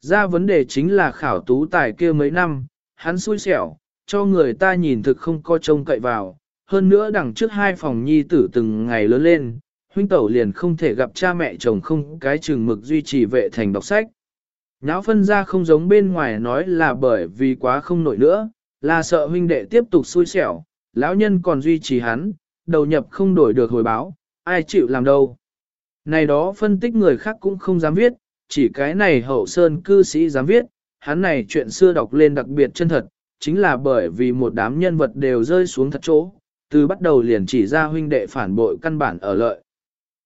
Ra vấn đề chính là khảo tú tài kia mấy năm, hắn xui xẻo, cho người ta nhìn thực không có trông cậy vào, hơn nữa đằng trước hai phòng nhi tử từng ngày lớn lên, huynh tẩu liền không thể gặp cha mẹ chồng không cái trường mực duy trì vệ thành đọc sách. Nháo phân ra không giống bên ngoài nói là bởi vì quá không nổi nữa, là sợ huynh đệ tiếp tục xui xẻo, lão nhân còn duy trì hắn, đầu nhập không đổi được hồi báo, ai chịu làm đâu. Này đó phân tích người khác cũng không dám viết, chỉ cái này hậu sơn cư sĩ dám viết, hắn này chuyện xưa đọc lên đặc biệt chân thật, chính là bởi vì một đám nhân vật đều rơi xuống thật chỗ, từ bắt đầu liền chỉ ra huynh đệ phản bội căn bản ở lợi.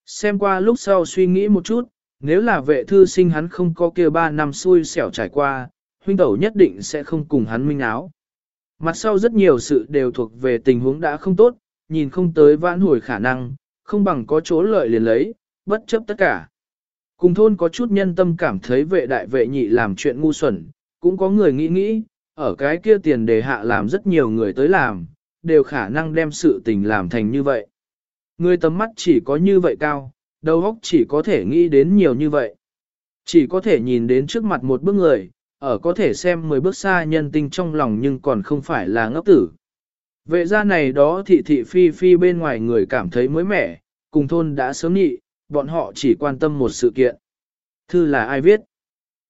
Xem qua lúc sau suy nghĩ một chút, nếu là vệ thư sinh hắn không có kia ba năm xui xẻo trải qua, huynh tẩu nhất định sẽ không cùng hắn minh áo. Mặt sau rất nhiều sự đều thuộc về tình huống đã không tốt, nhìn không tới vãn hồi khả năng, không bằng có chỗ lợi liền lấy, bất chấp tất cả. Cùng thôn có chút nhân tâm cảm thấy vệ đại vệ nhị làm chuyện ngu xuẩn, cũng có người nghĩ nghĩ, ở cái kia tiền đề hạ làm rất nhiều người tới làm, đều khả năng đem sự tình làm thành như vậy. Người tầm mắt chỉ có như vậy cao, đầu óc chỉ có thể nghĩ đến nhiều như vậy. Chỉ có thể nhìn đến trước mặt một bước người, ở có thể xem 10 bước xa nhân tinh trong lòng nhưng còn không phải là ngốc tử. Vệ gia này đó thị thị phi phi bên ngoài người cảm thấy mới mẻ, cùng thôn đã sớm nhị, bọn họ chỉ quan tâm một sự kiện. Thư là ai viết?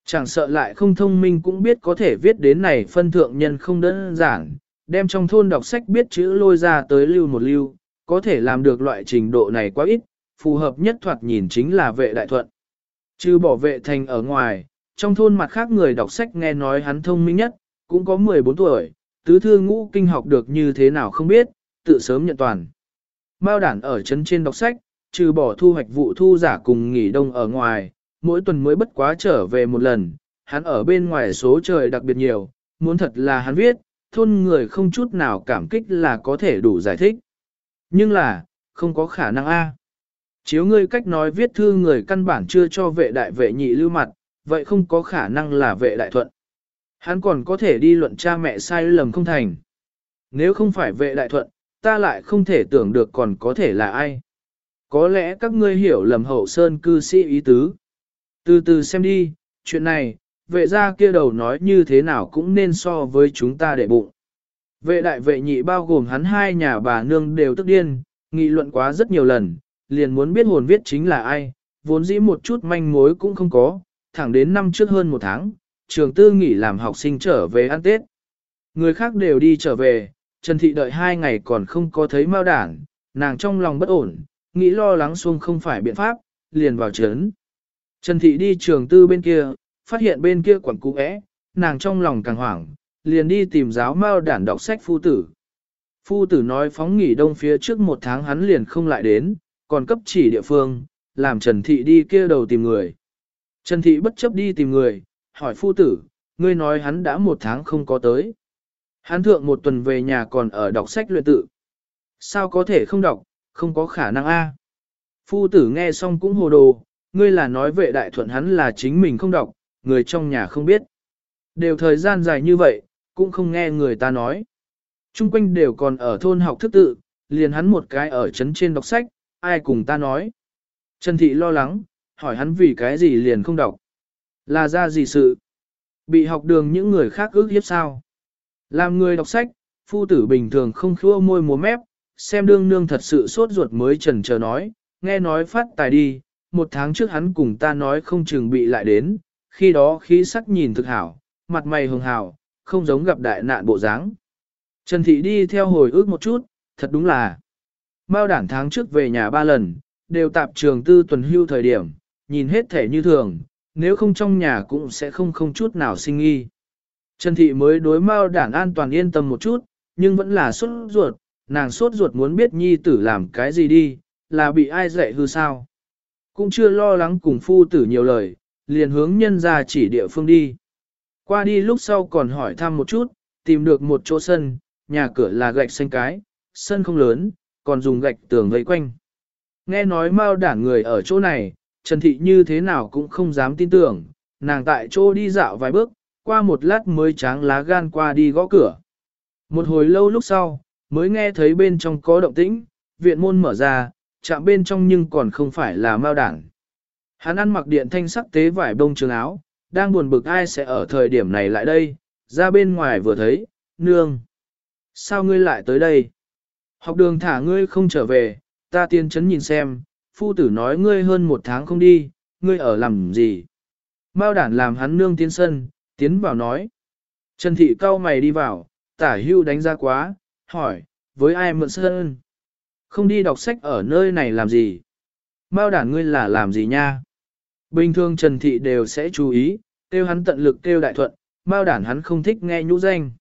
Chẳng sợ lại không thông minh cũng biết có thể viết đến này phân thượng nhân không đơn giản, đem trong thôn đọc sách biết chữ lôi ra tới lưu một lưu, có thể làm được loại trình độ này quá ít, phù hợp nhất thoạt nhìn chính là vệ đại thuận. Chứ bỏ vệ thành ở ngoài, trong thôn mặt khác người đọc sách nghe nói hắn thông minh nhất, cũng có 14 tuổi, tứ thư ngũ kinh học được như thế nào không biết, tự sớm nhận toàn. Mao đản ở trấn trên đọc sách, trừ bỏ thu hoạch vụ thu giả cùng nghỉ đông ở ngoài, mỗi tuần mới bất quá trở về một lần, hắn ở bên ngoài số trời đặc biệt nhiều, muốn thật là hắn viết, thôn người không chút nào cảm kích là có thể đủ giải thích. Nhưng là, không có khả năng a. Chiếu ngươi cách nói viết thư người căn bản chưa cho vệ đại vệ nhị lưu mặt, vậy không có khả năng là vệ đại thuận. Hắn còn có thể đi luận cha mẹ sai lầm không thành. Nếu không phải vệ đại thuận, ta lại không thể tưởng được còn có thể là ai. Có lẽ các ngươi hiểu lầm hậu sơn cư sĩ ý tứ. Từ từ xem đi, chuyện này, vệ gia kia đầu nói như thế nào cũng nên so với chúng ta để bụng. Vệ đại vệ nhị bao gồm hắn hai nhà bà nương đều tức điên, nghị luận quá rất nhiều lần, liền muốn biết hồn viết chính là ai, vốn dĩ một chút manh mối cũng không có, thẳng đến năm trước hơn một tháng, trường tư nghỉ làm học sinh trở về ăn Tết. Người khác đều đi trở về, Trần Thị đợi hai ngày còn không có thấy mao đản, nàng trong lòng bất ổn, nghĩ lo lắng xuông không phải biện pháp, liền vào trấn. Trần Thị đi trường tư bên kia, phát hiện bên kia quẩn cũ ẽ, nàng trong lòng càng hoảng, liền đi tìm giáo mao đản đọc sách phu tử. Phu tử nói phóng nghỉ đông phía trước một tháng hắn liền không lại đến, còn cấp chỉ địa phương, làm Trần Thị đi kia đầu tìm người. Trần Thị bất chấp đi tìm người, hỏi phu tử, ngươi nói hắn đã một tháng không có tới. Hắn thượng một tuần về nhà còn ở đọc sách luyện tự. Sao có thể không đọc, không có khả năng a. Phu tử nghe xong cũng hồ đồ, ngươi là nói vệ đại thuận hắn là chính mình không đọc, người trong nhà không biết. Đều thời gian dài như vậy, cũng không nghe người ta nói. Trung quanh đều còn ở thôn học thức tự, liền hắn một cái ở trấn trên đọc sách, ai cùng ta nói. Trần Thị lo lắng, hỏi hắn vì cái gì liền không đọc. Là ra gì sự? Bị học đường những người khác ước hiếp sao? Làm người đọc sách, phu tử bình thường không khua môi múa mép, xem đương nương thật sự sốt ruột mới trần chờ nói, nghe nói phát tài đi, một tháng trước hắn cùng ta nói không chừng bị lại đến, khi đó khí sắc nhìn thực hảo, mặt mày hường hảo, không giống gặp đại nạn bộ dáng. Trần Thị đi theo hồi ước một chút, thật đúng là. Mao đảng tháng trước về nhà ba lần, đều tạp trường tư tuần hưu thời điểm, nhìn hết thể như thường, nếu không trong nhà cũng sẽ không không chút nào sinh nghi. Trần Thị mới đối Mao đảng an toàn yên tâm một chút, nhưng vẫn là sốt ruột, nàng sốt ruột muốn biết nhi tử làm cái gì đi, là bị ai dạy hư sao. Cũng chưa lo lắng cùng phu tử nhiều lời, liền hướng nhân ra chỉ địa phương đi. Qua đi lúc sau còn hỏi thăm một chút, tìm được một chỗ sân, nhà cửa là gạch xanh cái, sân không lớn, còn dùng gạch tường vây quanh. Nghe nói Mao đảng người ở chỗ này, Trần Thị như thế nào cũng không dám tin tưởng, nàng tại chỗ đi dạo vài bước, qua một lát mới tráng lá gan qua đi gõ cửa. Một hồi lâu lúc sau, mới nghe thấy bên trong có động tĩnh, viện môn mở ra, chạm bên trong nhưng còn không phải là Mao đảng. Hắn ăn mặc điện thanh sắc tế vải bông trường áo, đang buồn bực ai sẽ ở thời điểm này lại đây, ra bên ngoài vừa thấy, nương. Sao ngươi lại tới đây? Học đường thả ngươi không trở về, ta tiên chấn nhìn xem, phu tử nói ngươi hơn một tháng không đi, ngươi ở làm gì? Mao đản làm hắn nương tiến sân, tiến vào nói. Trần thị cao mày đi vào, tả hưu đánh ra quá, hỏi, với ai mượn sân? Không đi đọc sách ở nơi này làm gì? Mao đản ngươi là làm gì nha? Bình thường Trần thị đều sẽ chú ý, kêu hắn tận lực kêu đại thuận, Mao đản hắn không thích nghe nhũ danh.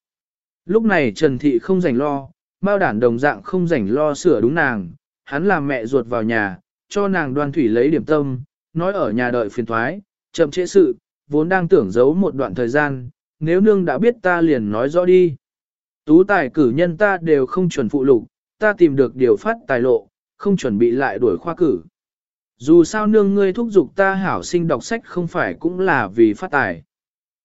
Lúc này Trần thị không rảnh lo, Mao đản đồng dạng không rảnh lo sửa đúng nàng, hắn làm mẹ ruột vào nhà, cho nàng đoan thủy lấy điểm tâm, nói ở nhà đợi phiền thoái, chậm trễ sự, vốn đang tưởng giấu một đoạn thời gian, nếu nương đã biết ta liền nói rõ đi. Tú tài cử nhân ta đều không chuẩn phụ lục, ta tìm được điều phát tài lộ, không chuẩn bị lại đuổi khoa cử. Dù sao nương ngươi thúc giục ta hảo sinh đọc sách không phải cũng là vì phát tài.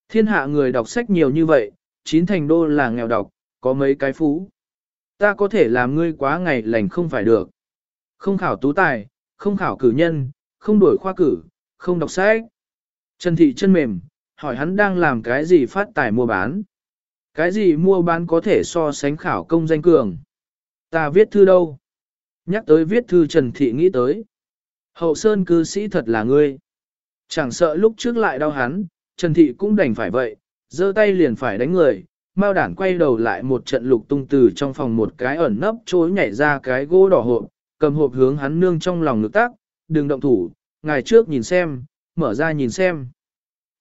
Thiên hạ người đọc sách nhiều như vậy, chín thành đô là nghèo đọc, có mấy cái phú. Ta có thể làm ngươi quá ngày lành không phải được. Không khảo tú tài, không khảo cử nhân, không đổi khoa cử, không đọc sách. Trần Thị chân mềm, hỏi hắn đang làm cái gì phát tài mua bán. Cái gì mua bán có thể so sánh khảo công danh cường. Ta viết thư đâu? Nhắc tới viết thư Trần Thị nghĩ tới. Hậu Sơn cư sĩ thật là ngươi. Chẳng sợ lúc trước lại đau hắn, Trần Thị cũng đành phải vậy, giơ tay liền phải đánh người. Mao đản quay đầu lại một trận lục tung từ trong phòng một cái ẩn nấp chối nhảy ra cái gỗ đỏ hộp, cầm hộp hướng hắn nương trong lòng ngực tác, đừng động thủ, ngài trước nhìn xem, mở ra nhìn xem.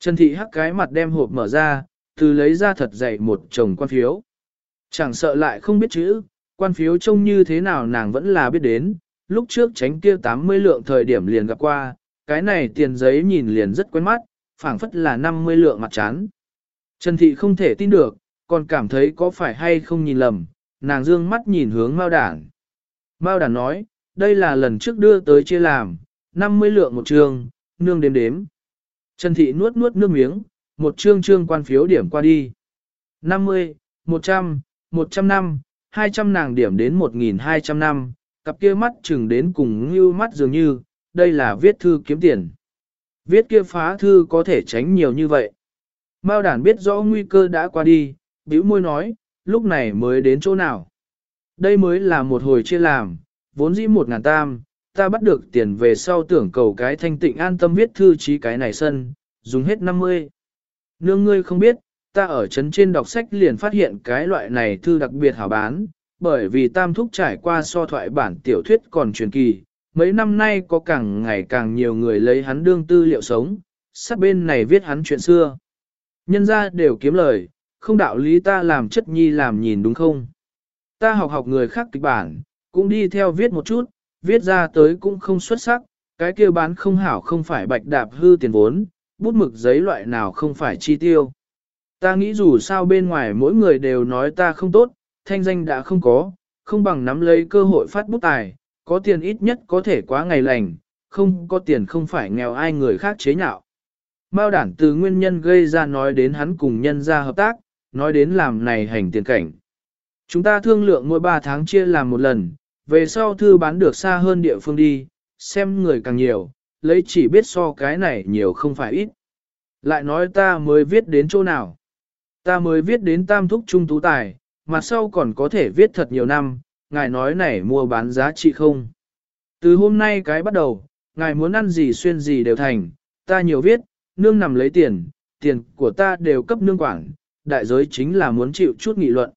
Trần Thị hắc cái mặt đem hộp mở ra, từ lấy ra thật dày một chồng quan phiếu. Chẳng sợ lại không biết chữ, quan phiếu trông như thế nào nàng vẫn là biết đến, lúc trước tránh kia 80 lượng thời điểm liền gặp qua, cái này tiền giấy nhìn liền rất quen mắt, phảng phất là 50 lượng mặt chán. Trần Thị không thể tin được, còn cảm thấy có phải hay không nhìn lầm, nàng dương mắt nhìn hướng Mao Đảng. Mao đàn nói, đây là lần trước đưa tới chia làm, 50 lượng một trường, nương đếm đếm. Trần Thị nuốt nuốt nước miếng, một trương trương quan phiếu điểm qua đi. 50, 100, 100 năm, 200 nàng điểm đến 1.200 năm, cặp kia mắt chừng đến cùng như mắt dường như, đây là viết thư kiếm tiền. Viết kia phá thư có thể tránh nhiều như vậy. Mao đàn biết rõ nguy cơ đã qua đi, bĩu môi nói, lúc này mới đến chỗ nào. Đây mới là một hồi chia làm, vốn dĩ một ngàn tam, ta bắt được tiền về sau tưởng cầu cái thanh tịnh an tâm viết thư trí cái này sân, dùng hết 50. Nương ngươi không biết, ta ở trấn trên đọc sách liền phát hiện cái loại này thư đặc biệt hảo bán, bởi vì tam thúc trải qua so thoại bản tiểu thuyết còn truyền kỳ, mấy năm nay có càng ngày càng nhiều người lấy hắn đương tư liệu sống, sát bên này viết hắn chuyện xưa. Nhân ra đều kiếm lời, không đạo lý ta làm chất nhi làm nhìn đúng không? Ta học học người khác kịch bản, cũng đi theo viết một chút, viết ra tới cũng không xuất sắc, cái kia bán không hảo không phải bạch đạp hư tiền vốn, bút mực giấy loại nào không phải chi tiêu. Ta nghĩ dù sao bên ngoài mỗi người đều nói ta không tốt, thanh danh đã không có, không bằng nắm lấy cơ hội phát bút tài, có tiền ít nhất có thể quá ngày lành, không có tiền không phải nghèo ai người khác chế nhạo. Mao đản từ nguyên nhân gây ra nói đến hắn cùng nhân ra hợp tác, nói đến làm này hành tiền cảnh. Chúng ta thương lượng mỗi 3 tháng chia làm một lần, về sau thư bán được xa hơn địa phương đi, xem người càng nhiều, lấy chỉ biết so cái này nhiều không phải ít. Lại nói ta mới viết đến chỗ nào. Ta mới viết đến tam thúc trung tú tài, mặt sau còn có thể viết thật nhiều năm, ngài nói này mua bán giá trị không. Từ hôm nay cái bắt đầu, ngài muốn ăn gì xuyên gì đều thành, ta nhiều viết, nương nằm lấy tiền, tiền của ta đều cấp nương quản, đại giới chính là muốn chịu chút nghị luận.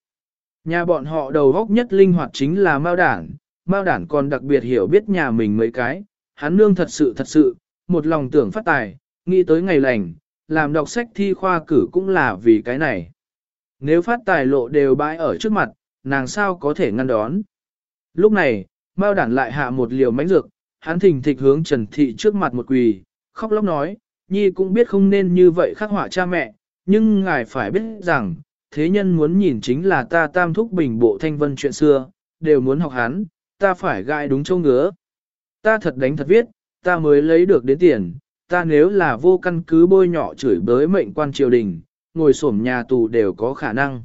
Nhà bọn họ đầu góc nhất linh hoạt chính là Mao Đản, Mao Đản còn đặc biệt hiểu biết nhà mình mấy cái, hắn nương thật sự thật sự, một lòng tưởng phát tài, nghĩ tới ngày lành, làm đọc sách thi khoa cử cũng là vì cái này. Nếu phát tài lộ đều bãi ở trước mặt, nàng sao có thể ngăn đón. Lúc này, Mao Đản lại hạ một liều mánh dược, hắn thình thịch hướng Trần Thị trước mặt một quỳ, khóc lóc nói, Nhi cũng biết không nên như vậy khắc họa cha mẹ, nhưng ngài phải biết rằng, thế nhân muốn nhìn chính là ta tam thúc bình bộ thanh vân chuyện xưa, đều muốn học hắn, ta phải gai đúng châu ngứa. Ta thật đánh thật viết, ta mới lấy được đến tiền, ta nếu là vô căn cứ bôi nhọ chửi bới mệnh quan triều đình, ngồi sổm nhà tù đều có khả năng.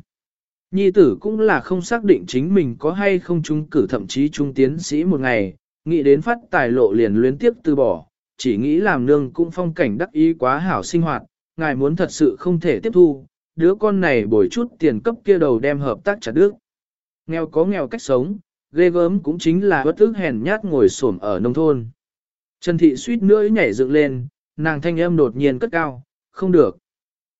Nhi tử cũng là không xác định chính mình có hay không trung cử thậm chí trung tiến sĩ một ngày, nghĩ đến phát tài lộ liền luyến tiếp từ bỏ, chỉ nghĩ làm nương cũng phong cảnh đắc ý quá hảo sinh hoạt, ngài muốn thật sự không thể tiếp thu, đứa con này bồi chút tiền cấp kia đầu đem hợp tác chặt đứt. Nghèo có nghèo cách sống, ghê gớm cũng chính là bất ức hèn nhát ngồi xổm ở nông thôn. Trần Thị suýt nữa nhảy dựng lên, nàng thanh âm đột nhiên cất cao, không được.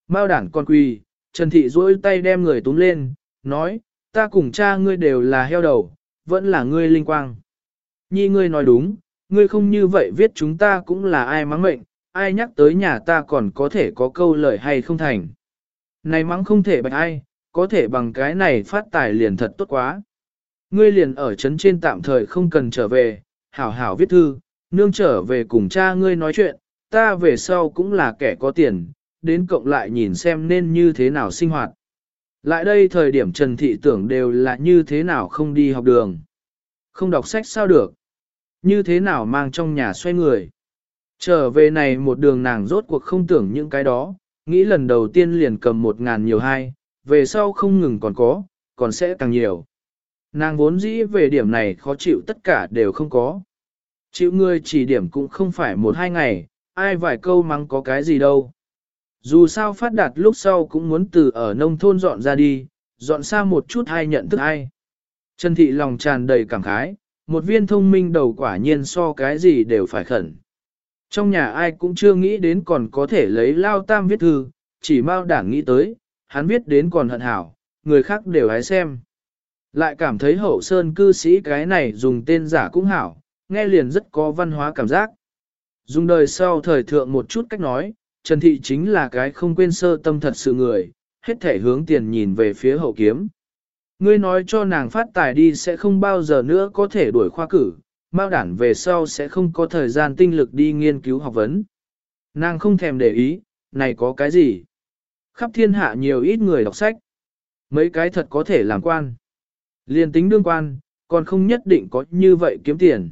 Mao đản con quỳ, Trần Thị duỗi tay đem người túm lên, nói, ta cùng cha ngươi đều là heo đầu, vẫn là ngươi linh quang. Nhi ngươi nói đúng, ngươi không như vậy viết chúng ta cũng là ai mắng mệnh, ai nhắc tới nhà ta còn có thể có câu lời hay không thành. Này mắng không thể bạch ai, có thể bằng cái này phát tài liền thật tốt quá. Ngươi liền ở trấn trên tạm thời không cần trở về, hảo hảo viết thư, nương trở về cùng cha ngươi nói chuyện, ta về sau cũng là kẻ có tiền, đến cộng lại nhìn xem nên như thế nào sinh hoạt. Lại đây thời điểm Trần Thị tưởng đều là như thế nào không đi học đường. Không đọc sách sao được. Như thế nào mang trong nhà xoay người. Trở về này một đường nàng rốt cuộc không tưởng những cái đó, nghĩ lần đầu tiên liền cầm một ngàn nhiều hai, về sau không ngừng còn có, còn sẽ càng nhiều. Nàng vốn dĩ về điểm này khó chịu tất cả đều không có. Chịu người chỉ điểm cũng không phải một hai ngày, ai vài câu mắng có cái gì đâu. Dù sao phát đạt lúc sau cũng muốn từ ở nông thôn dọn ra đi, dọn xa một chút hay nhận thức ai. Trần Thị lòng tràn đầy cảm khái, một viên thông minh đầu quả nhiên so cái gì đều phải khẩn. Trong nhà ai cũng chưa nghĩ đến còn có thể lấy lao tam viết thư, chỉ mau đảng nghĩ tới, hắn viết đến còn hận hảo, người khác đều hái xem. Lại cảm thấy hậu sơn cư sĩ cái này dùng tên giả cũng hảo, nghe liền rất có văn hóa cảm giác. Dùng đời sau thời thượng một chút cách nói, Trần Thị chính là cái không quên sơ tâm thật sự người, hết thể hướng tiền nhìn về phía hậu kiếm. Ngươi nói cho nàng phát tài đi sẽ không bao giờ nữa có thể đuổi khoa cử, bao đản về sau sẽ không có thời gian tinh lực đi nghiên cứu học vấn. Nàng không thèm để ý, này có cái gì? Khắp thiên hạ nhiều ít người đọc sách. Mấy cái thật có thể làm quan. Liên tính đương quan, còn không nhất định có như vậy kiếm tiền.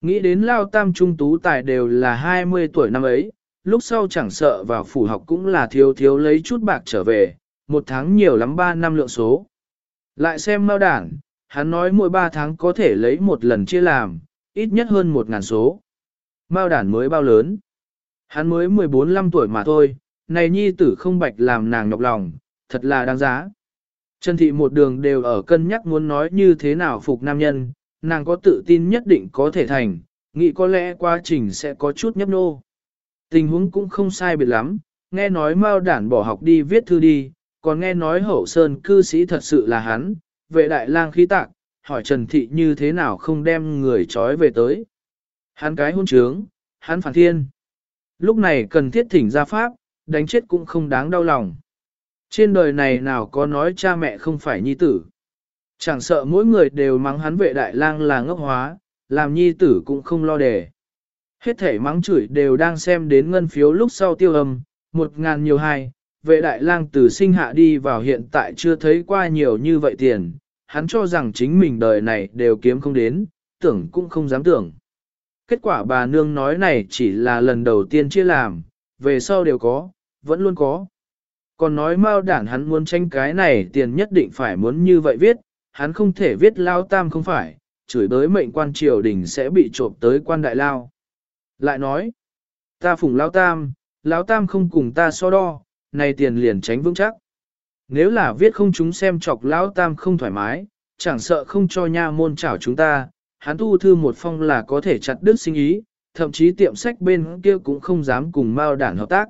Nghĩ đến lao tam trung tú tài đều là 20 tuổi năm ấy, lúc sau chẳng sợ vào phủ học cũng là thiếu thiếu lấy chút bạc trở về, một tháng nhiều lắm 3 năm lượng số. Lại xem mao đản, hắn nói mỗi 3 tháng có thể lấy một lần chia làm, ít nhất hơn một ngàn số. Mao đản mới bao lớn. Hắn mới 14-15 tuổi mà thôi, này nhi tử không bạch làm nàng nhọc lòng, thật là đáng giá. Trần thị một đường đều ở cân nhắc muốn nói như thế nào phục nam nhân, nàng có tự tin nhất định có thể thành, nghĩ có lẽ quá trình sẽ có chút nhấp nô. Tình huống cũng không sai biệt lắm, nghe nói Mao đản bỏ học đi viết thư đi, còn nghe nói hậu sơn cư sĩ thật sự là hắn, vệ đại lang khí tạc, hỏi Trần Thị như thế nào không đem người trói về tới. Hắn cái hôn trướng, hắn phản thiên. Lúc này cần thiết thỉnh ra pháp, đánh chết cũng không đáng đau lòng. Trên đời này nào có nói cha mẹ không phải nhi tử. Chẳng sợ mỗi người đều mắng hắn vệ đại lang là ngốc hóa, làm nhi tử cũng không lo đề. Hết thể mắng chửi đều đang xem đến ngân phiếu lúc sau tiêu âm, một ngàn nhiều hai, vệ đại lang từ sinh hạ đi vào hiện tại chưa thấy qua nhiều như vậy tiền, hắn cho rằng chính mình đời này đều kiếm không đến, tưởng cũng không dám tưởng. Kết quả bà nương nói này chỉ là lần đầu tiên chia làm, về sau đều có, vẫn luôn có. Còn nói mau đản hắn muốn tranh cái này tiền nhất định phải muốn như vậy viết, hắn không thể viết lao tam không phải, chửi tới mệnh quan triều đình sẽ bị trộm tới quan đại lao. Lại nói, ta phủng lao tam, lao tam không cùng ta so đo, này tiền liền tránh vững chắc. Nếu là viết không chúng xem chọc lão tam không thoải mái, chẳng sợ không cho nha môn chảo chúng ta, hắn tu thư một phong là có thể chặt đứt sinh ý, thậm chí tiệm sách bên kia cũng không dám cùng mao đản hợp tác.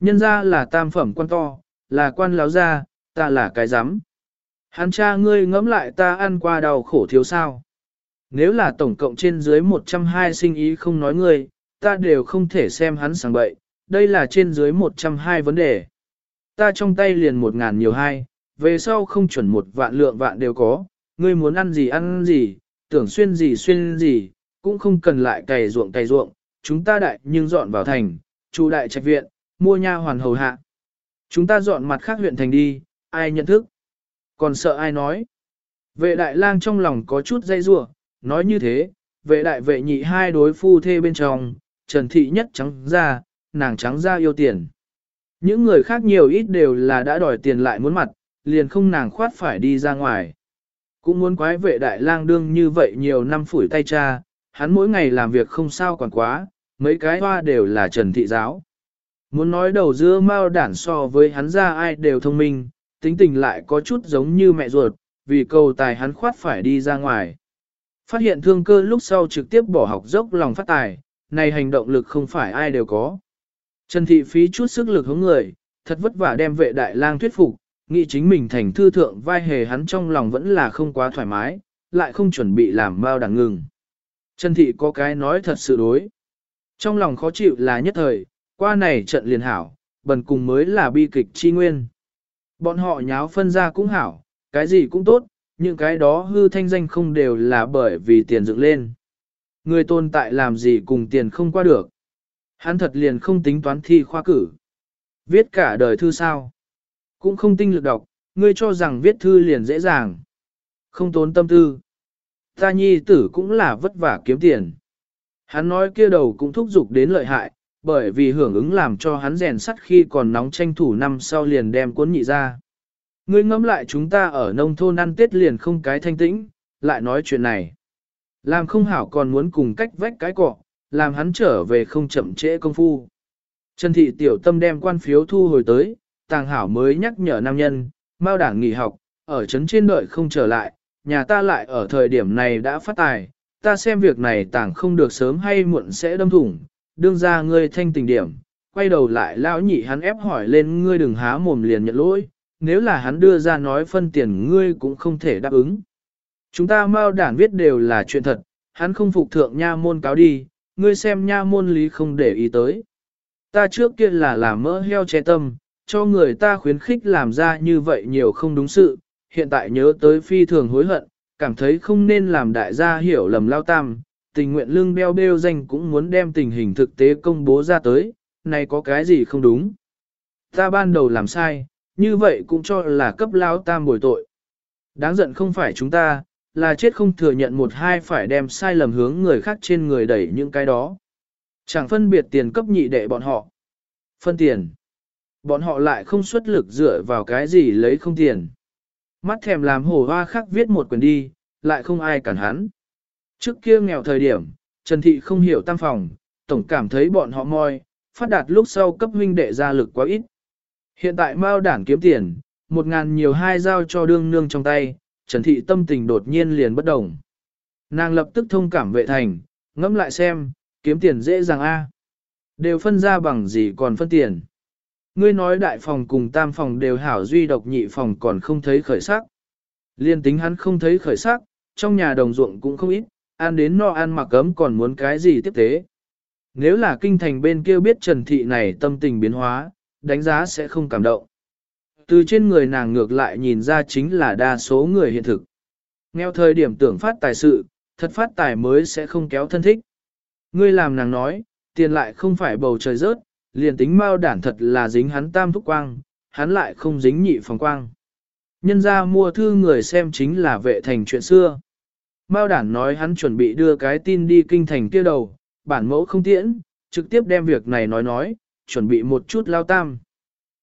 Nhân ra là tam phẩm quan to, là quan láo gia, ta là cái giám. Hắn cha ngươi ngẫm lại ta ăn qua đau khổ thiếu sao. Nếu là tổng cộng trên dưới 120 sinh ý không nói ngươi, ta đều không thể xem hắn sang bậy, đây là trên dưới 120 vấn đề. Ta trong tay liền một ngàn nhiều hai, về sau không chuẩn một vạn lượng vạn đều có, ngươi muốn ăn gì ăn gì, tưởng xuyên gì xuyên gì, cũng không cần lại cày ruộng cày ruộng, chúng ta đại nhưng dọn vào thành, chủ đại trạch viện, mua nha hoàn hầu hạ. Chúng ta dọn mặt khác huyện thành đi, ai nhận thức? Còn sợ ai nói? Vệ đại lang trong lòng có chút dây rủa nói như thế, vệ đại vệ nhị hai đối phu thê bên trong, trần thị nhất trắng ra, nàng trắng ra yêu tiền. Những người khác nhiều ít đều là đã đòi tiền lại muốn mặt, liền không nàng khoát phải đi ra ngoài. Cũng muốn quái vệ đại lang đương như vậy nhiều năm phủi tay cha, hắn mỗi ngày làm việc không sao còn quá, mấy cái hoa đều là trần thị giáo. Muốn nói đầu dưa mao đản so với hắn ra ai đều thông minh, tính tình lại có chút giống như mẹ ruột, vì cầu tài hắn khoát phải đi ra ngoài. Phát hiện thương cơ lúc sau trực tiếp bỏ học dốc lòng phát tài, này hành động lực không phải ai đều có. Trần Thị phí chút sức lực hướng người, thật vất vả đem vệ đại lang thuyết phục, nghĩ chính mình thành thư thượng vai hề hắn trong lòng vẫn là không quá thoải mái, lại không chuẩn bị làm bao đằng ngừng. Trần Thị có cái nói thật sự đối. Trong lòng khó chịu là nhất thời, qua này trận liền hảo, bần cùng mới là bi kịch chi nguyên. Bọn họ nháo phân ra cũng hảo, cái gì cũng tốt, những cái đó hư thanh danh không đều là bởi vì tiền dựng lên. Người tồn tại làm gì cùng tiền không qua được. Hắn thật liền không tính toán thi khoa cử. Viết cả đời thư sao. Cũng không tinh lực đọc, ngươi cho rằng viết thư liền dễ dàng. Không tốn tâm tư. Ta nhi tử cũng là vất vả kiếm tiền. Hắn nói kia đầu cũng thúc giục đến lợi hại, bởi vì hưởng ứng làm cho hắn rèn sắt khi còn nóng tranh thủ năm sau liền đem cuốn nhị ra. Ngươi ngẫm lại chúng ta ở nông thôn ăn tết liền không cái thanh tĩnh, lại nói chuyện này. Làm không hảo còn muốn cùng cách vách cái cọ, làm hắn trở về không chậm trễ công phu. Trần thị tiểu tâm đem quan phiếu thu hồi tới, tàng hảo mới nhắc nhở nam nhân, mau đảng nghỉ học, ở trấn trên đợi không trở lại, nhà ta lại ở thời điểm này đã phát tài, ta xem việc này tàng không được sớm hay muộn sẽ đâm thủng, đương ra ngươi thanh tình điểm, quay đầu lại lão nhị hắn ép hỏi lên ngươi đừng há mồm liền nhận lỗi, nếu là hắn đưa ra nói phân tiền ngươi cũng không thể đáp ứng. Chúng ta mau đản viết đều là chuyện thật, hắn không phục thượng nha môn cáo đi, ngươi xem nha môn lý không để ý tới. Ta trước kia là làm mỡ heo che tâm, cho người ta khuyến khích làm ra như vậy nhiều không đúng sự, hiện tại nhớ tới phi thường hối hận, cảm thấy không nên làm đại gia hiểu lầm lao tam, tình nguyện lương beo beo danh cũng muốn đem tình hình thực tế công bố ra tới, này có cái gì không đúng. Ta ban đầu làm sai, như vậy cũng cho là cấp lao tam bồi tội. Đáng giận không phải chúng ta, là chết không thừa nhận một hai phải đem sai lầm hướng người khác trên người đẩy những cái đó. Chẳng phân biệt tiền cấp nhị đệ bọn họ. Phân tiền. Bọn họ lại không xuất lực dựa vào cái gì lấy không tiền. Mắt thèm làm hổ hoa khác viết một quyển đi, lại không ai cản hắn. Trước kia nghèo thời điểm, Trần Thị không hiểu tam phòng, tổng cảm thấy bọn họ moi, phát đạt lúc sau cấp huynh đệ ra lực quá ít. Hiện tại Mao đảng kiếm tiền, một ngàn nhiều hai giao cho đương nương trong tay, Trần Thị tâm tình đột nhiên liền bất đồng. Nàng lập tức thông cảm vệ thành, ngẫm lại xem, kiếm tiền dễ dàng a, Đều phân ra bằng gì còn phân tiền. Ngươi nói đại phòng cùng tam phòng đều hảo duy độc nhị phòng còn không thấy khởi sắc. Liên tính hắn không thấy khởi sắc, trong nhà đồng ruộng cũng không ít, ăn đến no ăn mặc cấm còn muốn cái gì tiếp tế. Nếu là kinh thành bên kia biết Trần Thị này tâm tình biến hóa, đánh giá sẽ không cảm động. Từ trên người nàng ngược lại nhìn ra chính là đa số người hiện thực. Nghèo thời điểm tưởng phát tài sự, thật phát tài mới sẽ không kéo thân thích. Ngươi làm nàng nói, tiền lại không phải bầu trời rớt, liền tính mao đản thật là dính hắn tam thúc quang, hắn lại không dính nhị phòng quang. Nhân ra mua thư người xem chính là vệ thành chuyện xưa. Mao đản nói hắn chuẩn bị đưa cái tin đi kinh thành kia đầu, bản mẫu không tiễn, trực tiếp đem việc này nói nói, chuẩn bị một chút lao tam.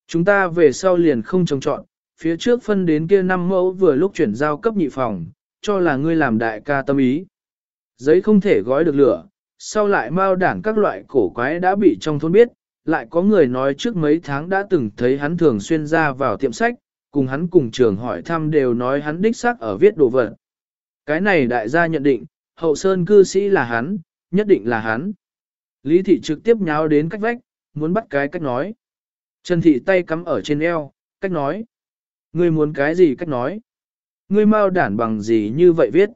Chúng ta về sau liền không trông chọn, phía trước phân đến kia năm mẫu vừa lúc chuyển giao cấp nhị phòng, cho là ngươi làm đại ca tâm ý. Giấy không thể gói được lửa, sau lại mao đảng các loại cổ quái đã bị trong thôn biết, lại có người nói trước mấy tháng đã từng thấy hắn thường xuyên ra vào tiệm sách, cùng hắn cùng trường hỏi thăm đều nói hắn đích xác ở viết đồ vật. Cái này đại gia nhận định, hậu sơn cư sĩ là hắn, nhất định là hắn. Lý thị trực tiếp nháo đến cách vách, muốn bắt cái cách nói. Trần thị tay cắm ở trên eo, cách nói. Ngươi muốn cái gì cách nói? Ngươi mau đản bằng gì như vậy viết?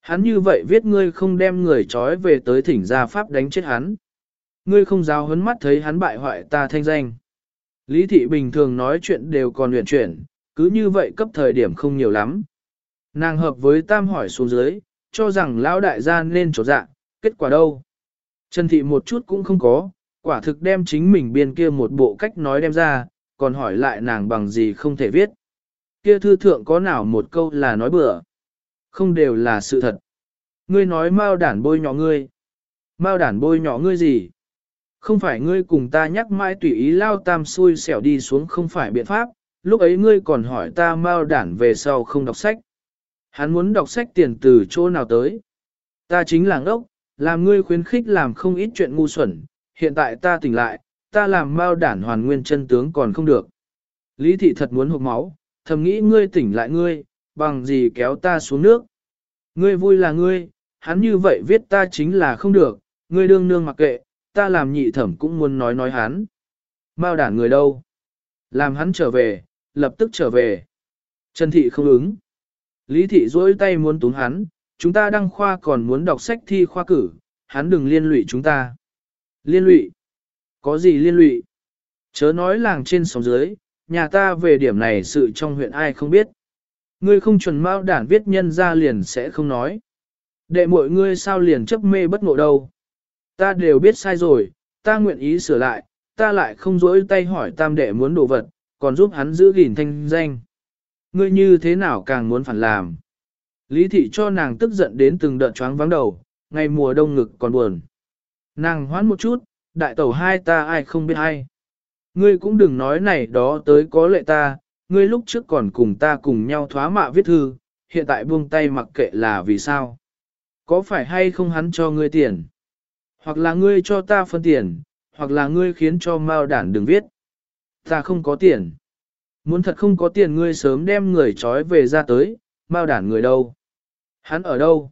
Hắn như vậy viết ngươi không đem người trói về tới thỉnh gia pháp đánh chết hắn. Ngươi không giáo hấn mắt thấy hắn bại hoại ta thanh danh. Lý thị bình thường nói chuyện đều còn luyện chuyển, cứ như vậy cấp thời điểm không nhiều lắm. Nàng hợp với tam hỏi xuống dưới, cho rằng lão đại gia nên trổ dạ, kết quả đâu? Trần thị một chút cũng không có, quả thực đem chính mình biên kia một bộ cách nói đem ra, còn hỏi lại nàng bằng gì không thể viết. Kia thư thượng có nào một câu là nói bừa. Không đều là sự thật. Ngươi nói mau đản bôi nhỏ ngươi. Mau đản bôi nhỏ ngươi gì? Không phải ngươi cùng ta nhắc mãi tùy ý lao tam xui xẻo đi xuống không phải biện pháp, lúc ấy ngươi còn hỏi ta mau đản về sau không đọc sách. Hắn muốn đọc sách tiền từ chỗ nào tới. Ta chính là ngốc, làm ngươi khuyến khích làm không ít chuyện ngu xuẩn, hiện tại ta tỉnh lại, ta làm mau đản hoàn nguyên chân tướng còn không được. Lý thị thật muốn hụt máu, thầm nghĩ ngươi tỉnh lại ngươi, bằng gì kéo ta xuống nước. Ngươi vui là ngươi, hắn như vậy viết ta chính là không được, ngươi đương nương mặc kệ, ta làm nhị thẩm cũng muốn nói nói hắn. Mao đản người đâu? Làm hắn trở về, lập tức trở về. Trần thị không ứng. Lý thị duỗi tay muốn túng hắn, chúng ta đăng khoa còn muốn đọc sách thi khoa cử, hắn đừng liên lụy chúng ta. Liên lụy? Có gì liên lụy? Chớ nói làng trên sóng dưới, nhà ta về điểm này sự trong huyện ai không biết. Ngươi không chuẩn mao đản viết nhân ra liền sẽ không nói. Đệ mọi ngươi sao liền chấp mê bất ngộ đâu. Ta đều biết sai rồi, ta nguyện ý sửa lại, ta lại không dỗi tay hỏi tam đệ muốn đồ vật, còn giúp hắn giữ gìn thanh danh. Ngươi như thế nào càng muốn phản làm. Lý thị cho nàng tức giận đến từng đợt choáng vắng đầu, ngày mùa đông ngực còn buồn. Nàng hoán một chút, đại tẩu hai ta ai không biết ai. Ngươi cũng đừng nói này đó tới có lệ ta, ngươi lúc trước còn cùng ta cùng nhau thoá mạ viết thư, hiện tại buông tay mặc kệ là vì sao? Có phải hay không hắn cho ngươi tiền? Hoặc là ngươi cho ta phân tiền, hoặc là ngươi khiến cho Mao đản đừng viết. Ta không có tiền. Muốn thật không có tiền ngươi sớm đem người trói về ra tới, Mao đản người đâu? Hắn ở đâu?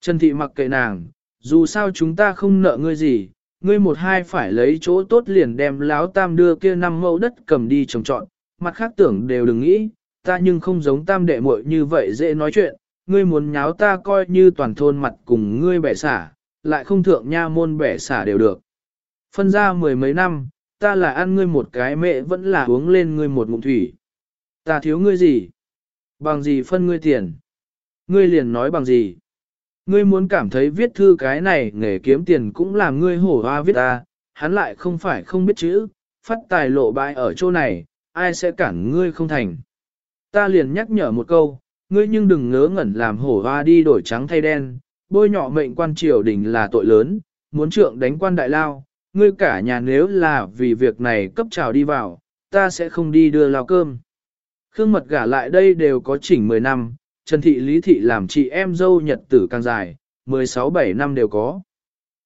Trần Thị mặc kệ nàng, dù sao chúng ta không nợ ngươi gì, ngươi một hai phải lấy chỗ tốt liền đem láo tam đưa kia năm mẫu đất cầm đi trồng trọn, mặt khác tưởng đều đừng nghĩ, ta nhưng không giống tam đệ muội như vậy dễ nói chuyện, ngươi muốn nháo ta coi như toàn thôn mặt cùng ngươi bẻ xả, lại không thượng nha môn bẻ xả đều được. Phân ra mười mấy năm, ta là ăn ngươi một cái mẹ vẫn là uống lên ngươi một ngụm thủy. Ta thiếu ngươi gì? Bằng gì phân ngươi tiền? Ngươi liền nói bằng gì? Ngươi muốn cảm thấy viết thư cái này nghề kiếm tiền cũng làm ngươi hổ hoa viết ta, hắn lại không phải không biết chữ, phát tài lộ bại ở chỗ này, ai sẽ cản ngươi không thành. Ta liền nhắc nhở một câu, ngươi nhưng đừng ngớ ngẩn làm hổ hoa đi đổi trắng thay đen, bôi nhọ mệnh quan triều đình là tội lớn, muốn trượng đánh quan đại lao, ngươi cả nhà nếu là vì việc này cấp trào đi vào, ta sẽ không đi đưa lao cơm. Khương mật gả lại đây đều có chỉnh 10 năm, Trần Thị Lý Thị làm chị em dâu nhật tử càng dài, 16-7 năm đều có.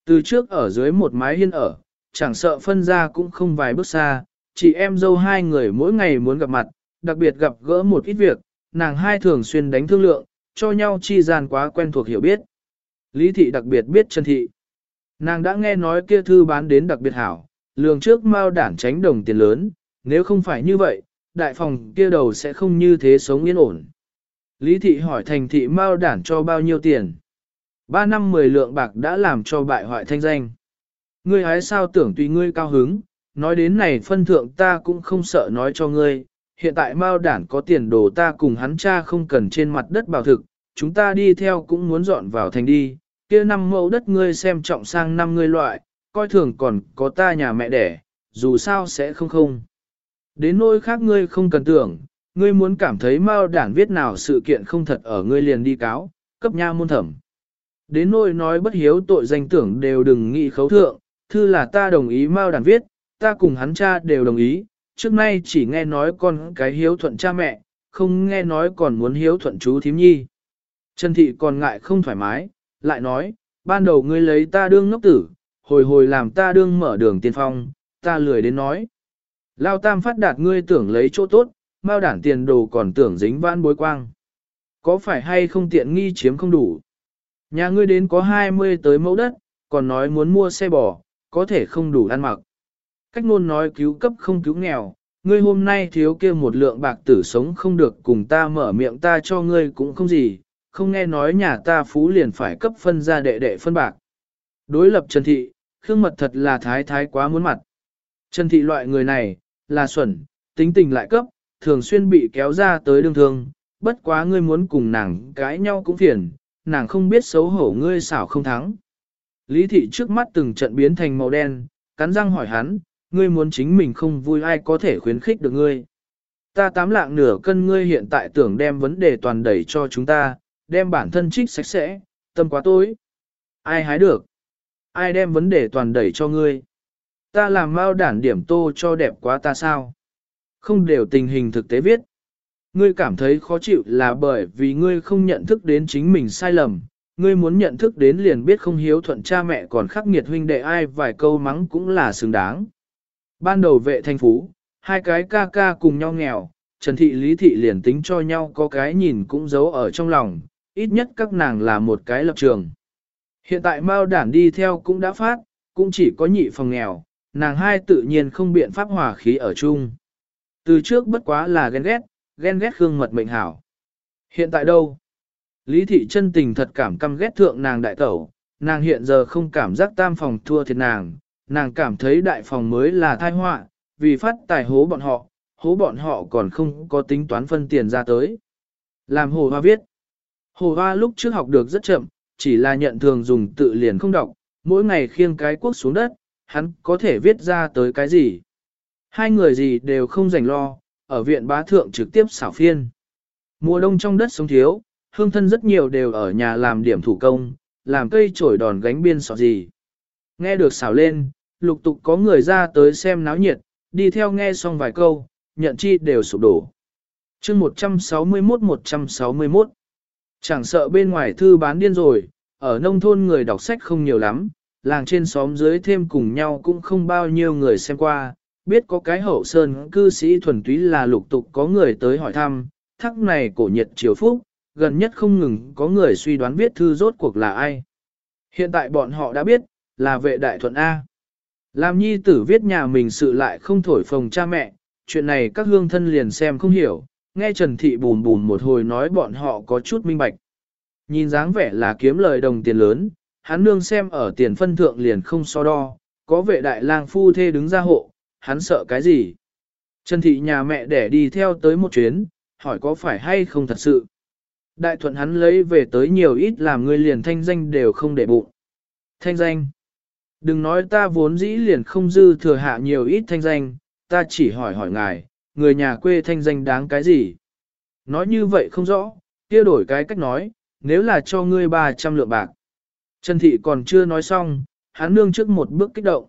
Từ trước ở dưới một mái hiên ở, chẳng sợ phân ra cũng không vài bước xa, chị em dâu hai người mỗi ngày muốn gặp mặt, đặc biệt gặp gỡ một ít việc, nàng hai thường xuyên đánh thương lượng, cho nhau chi gian quá quen thuộc hiểu biết. Lý Thị đặc biệt biết Trần Thị. Nàng đã nghe nói kia thư bán đến đặc biệt hảo, lường trước mau đản tránh đồng tiền lớn, nếu không phải như vậy, đại phòng kia đầu sẽ không như thế sống yên ổn. Lý thị hỏi thành thị mau đản cho bao nhiêu tiền. Ba năm mười lượng bạc đã làm cho bại hoại thanh danh. Ngươi hái sao tưởng tùy ngươi cao hứng, nói đến này phân thượng ta cũng không sợ nói cho ngươi. Hiện tại Mao đản có tiền đồ ta cùng hắn cha không cần trên mặt đất bảo thực, chúng ta đi theo cũng muốn dọn vào thành đi, kia năm mẫu đất ngươi xem trọng sang năm ngươi loại, coi thường còn có ta nhà mẹ đẻ, dù sao sẽ không không. Đến nỗi khác ngươi không cần tưởng, ngươi muốn cảm thấy Mao đản viết nào sự kiện không thật ở ngươi liền đi cáo, cấp nha môn thẩm. Đến nỗi nói bất hiếu tội danh tưởng đều đừng nghĩ khấu thượng, thư là ta đồng ý Mao đản viết, ta cùng hắn cha đều đồng ý, trước nay chỉ nghe nói con cái hiếu thuận cha mẹ, không nghe nói còn muốn hiếu thuận chú thím nhi. Trần Thị còn ngại không thoải mái, lại nói, ban đầu ngươi lấy ta đương ngốc tử, hồi hồi làm ta đương mở đường tiên phong, ta lười đến nói. Lao tam phát đạt ngươi tưởng lấy chỗ tốt, mao đản tiền đồ còn tưởng dính vãn bối quang. Có phải hay không tiện nghi chiếm không đủ? Nhà ngươi đến có 20 tới mẫu đất, còn nói muốn mua xe bò, có thể không đủ ăn mặc. Cách ngôn nói cứu cấp không cứu nghèo, ngươi hôm nay thiếu kia một lượng bạc tử sống không được cùng ta mở miệng ta cho ngươi cũng không gì, không nghe nói nhà ta phú liền phải cấp phân ra đệ đệ phân bạc. Đối lập Trần Thị, Khương Mật thật là thái thái quá muốn mặt. Trần Thị loại người này, là xuẩn, tính tình lại cấp, thường xuyên bị kéo ra tới đương thương, bất quá ngươi muốn cùng nàng cãi nhau cũng phiền, nàng không biết xấu hổ ngươi xảo không thắng. Lý thị trước mắt từng trận biến thành màu đen, cắn răng hỏi hắn, ngươi muốn chính mình không vui ai có thể khuyến khích được ngươi. Ta tám lạng nửa cân ngươi hiện tại tưởng đem vấn đề toàn đẩy cho chúng ta, đem bản thân trích sạch sẽ, tâm quá tối. Ai hái được? Ai đem vấn đề toàn đẩy cho ngươi? Ta làm mau đản điểm tô cho đẹp quá ta sao? Không đều tình hình thực tế viết. Ngươi cảm thấy khó chịu là bởi vì ngươi không nhận thức đến chính mình sai lầm, ngươi muốn nhận thức đến liền biết không hiếu thuận cha mẹ còn khắc nghiệt huynh đệ ai vài câu mắng cũng là xứng đáng. Ban đầu vệ thành phú, hai cái ca ca cùng nhau nghèo, Trần Thị Lý Thị liền tính cho nhau có cái nhìn cũng giấu ở trong lòng, ít nhất các nàng là một cái lập trường. Hiện tại Mao đản đi theo cũng đã phát, cũng chỉ có nhị phòng nghèo, nàng hai tự nhiên không biện pháp hòa khí ở chung. Từ trước bất quá là ghen ghét, ghen ghét Khương Mật mệnh hảo. Hiện tại đâu? Lý thị chân tình thật cảm căm ghét thượng nàng đại tẩu, nàng hiện giờ không cảm giác tam phòng thua thiệt nàng, nàng cảm thấy đại phòng mới là thai họa, vì phát tài hố bọn họ, hố bọn họ còn không có tính toán phân tiền ra tới. Làm hồ hoa viết. Hồ hoa lúc trước học được rất chậm, chỉ là nhận thường dùng tự liền không đọc, mỗi ngày khiêng cái quốc xuống đất, hắn có thể viết ra tới cái gì. Hai người gì đều không rảnh lo, ở viện bá thượng trực tiếp xảo phiên. Mùa đông trong đất sống thiếu, hương thân rất nhiều đều ở nhà làm điểm thủ công, làm cây trổi đòn gánh biên sọ gì. Nghe được xảo lên, lục tục có người ra tới xem náo nhiệt, đi theo nghe xong vài câu, nhận chi đều sụp đổ. chương 161-161 Chẳng sợ bên ngoài thư bán điên rồi, ở nông thôn người đọc sách không nhiều lắm, làng trên xóm dưới thêm cùng nhau cũng không bao nhiêu người xem qua, biết có cái hậu sơn cư sĩ thuần túy là lục tục có người tới hỏi thăm, thắc này cổ nhiệt triều phúc, gần nhất không ngừng có người suy đoán viết thư rốt cuộc là ai. Hiện tại bọn họ đã biết, là vệ đại thuận A. Làm nhi tử viết nhà mình sự lại không thổi phồng cha mẹ, chuyện này các hương thân liền xem không hiểu, nghe Trần Thị bùn bùn một hồi nói bọn họ có chút minh bạch. Nhìn dáng vẻ là kiếm lời đồng tiền lớn, hắn nương xem ở tiền phân thượng liền không so đo, có vệ đại lang phu thê đứng ra hộ, hắn sợ cái gì. Trần Thị nhà mẹ để đi theo tới một chuyến, hỏi có phải hay không thật sự. Đại thuận hắn lấy về tới nhiều ít làm người liền thanh danh đều không để bụng. Thanh danh. Đừng nói ta vốn dĩ liền không dư thừa hạ nhiều ít thanh danh, ta chỉ hỏi hỏi ngài, người nhà quê thanh danh đáng cái gì? Nói như vậy không rõ, kia đổi cái cách nói, nếu là cho ngươi 300 lượng bạc. Trần Thị còn chưa nói xong, hắn nương trước một bước kích động.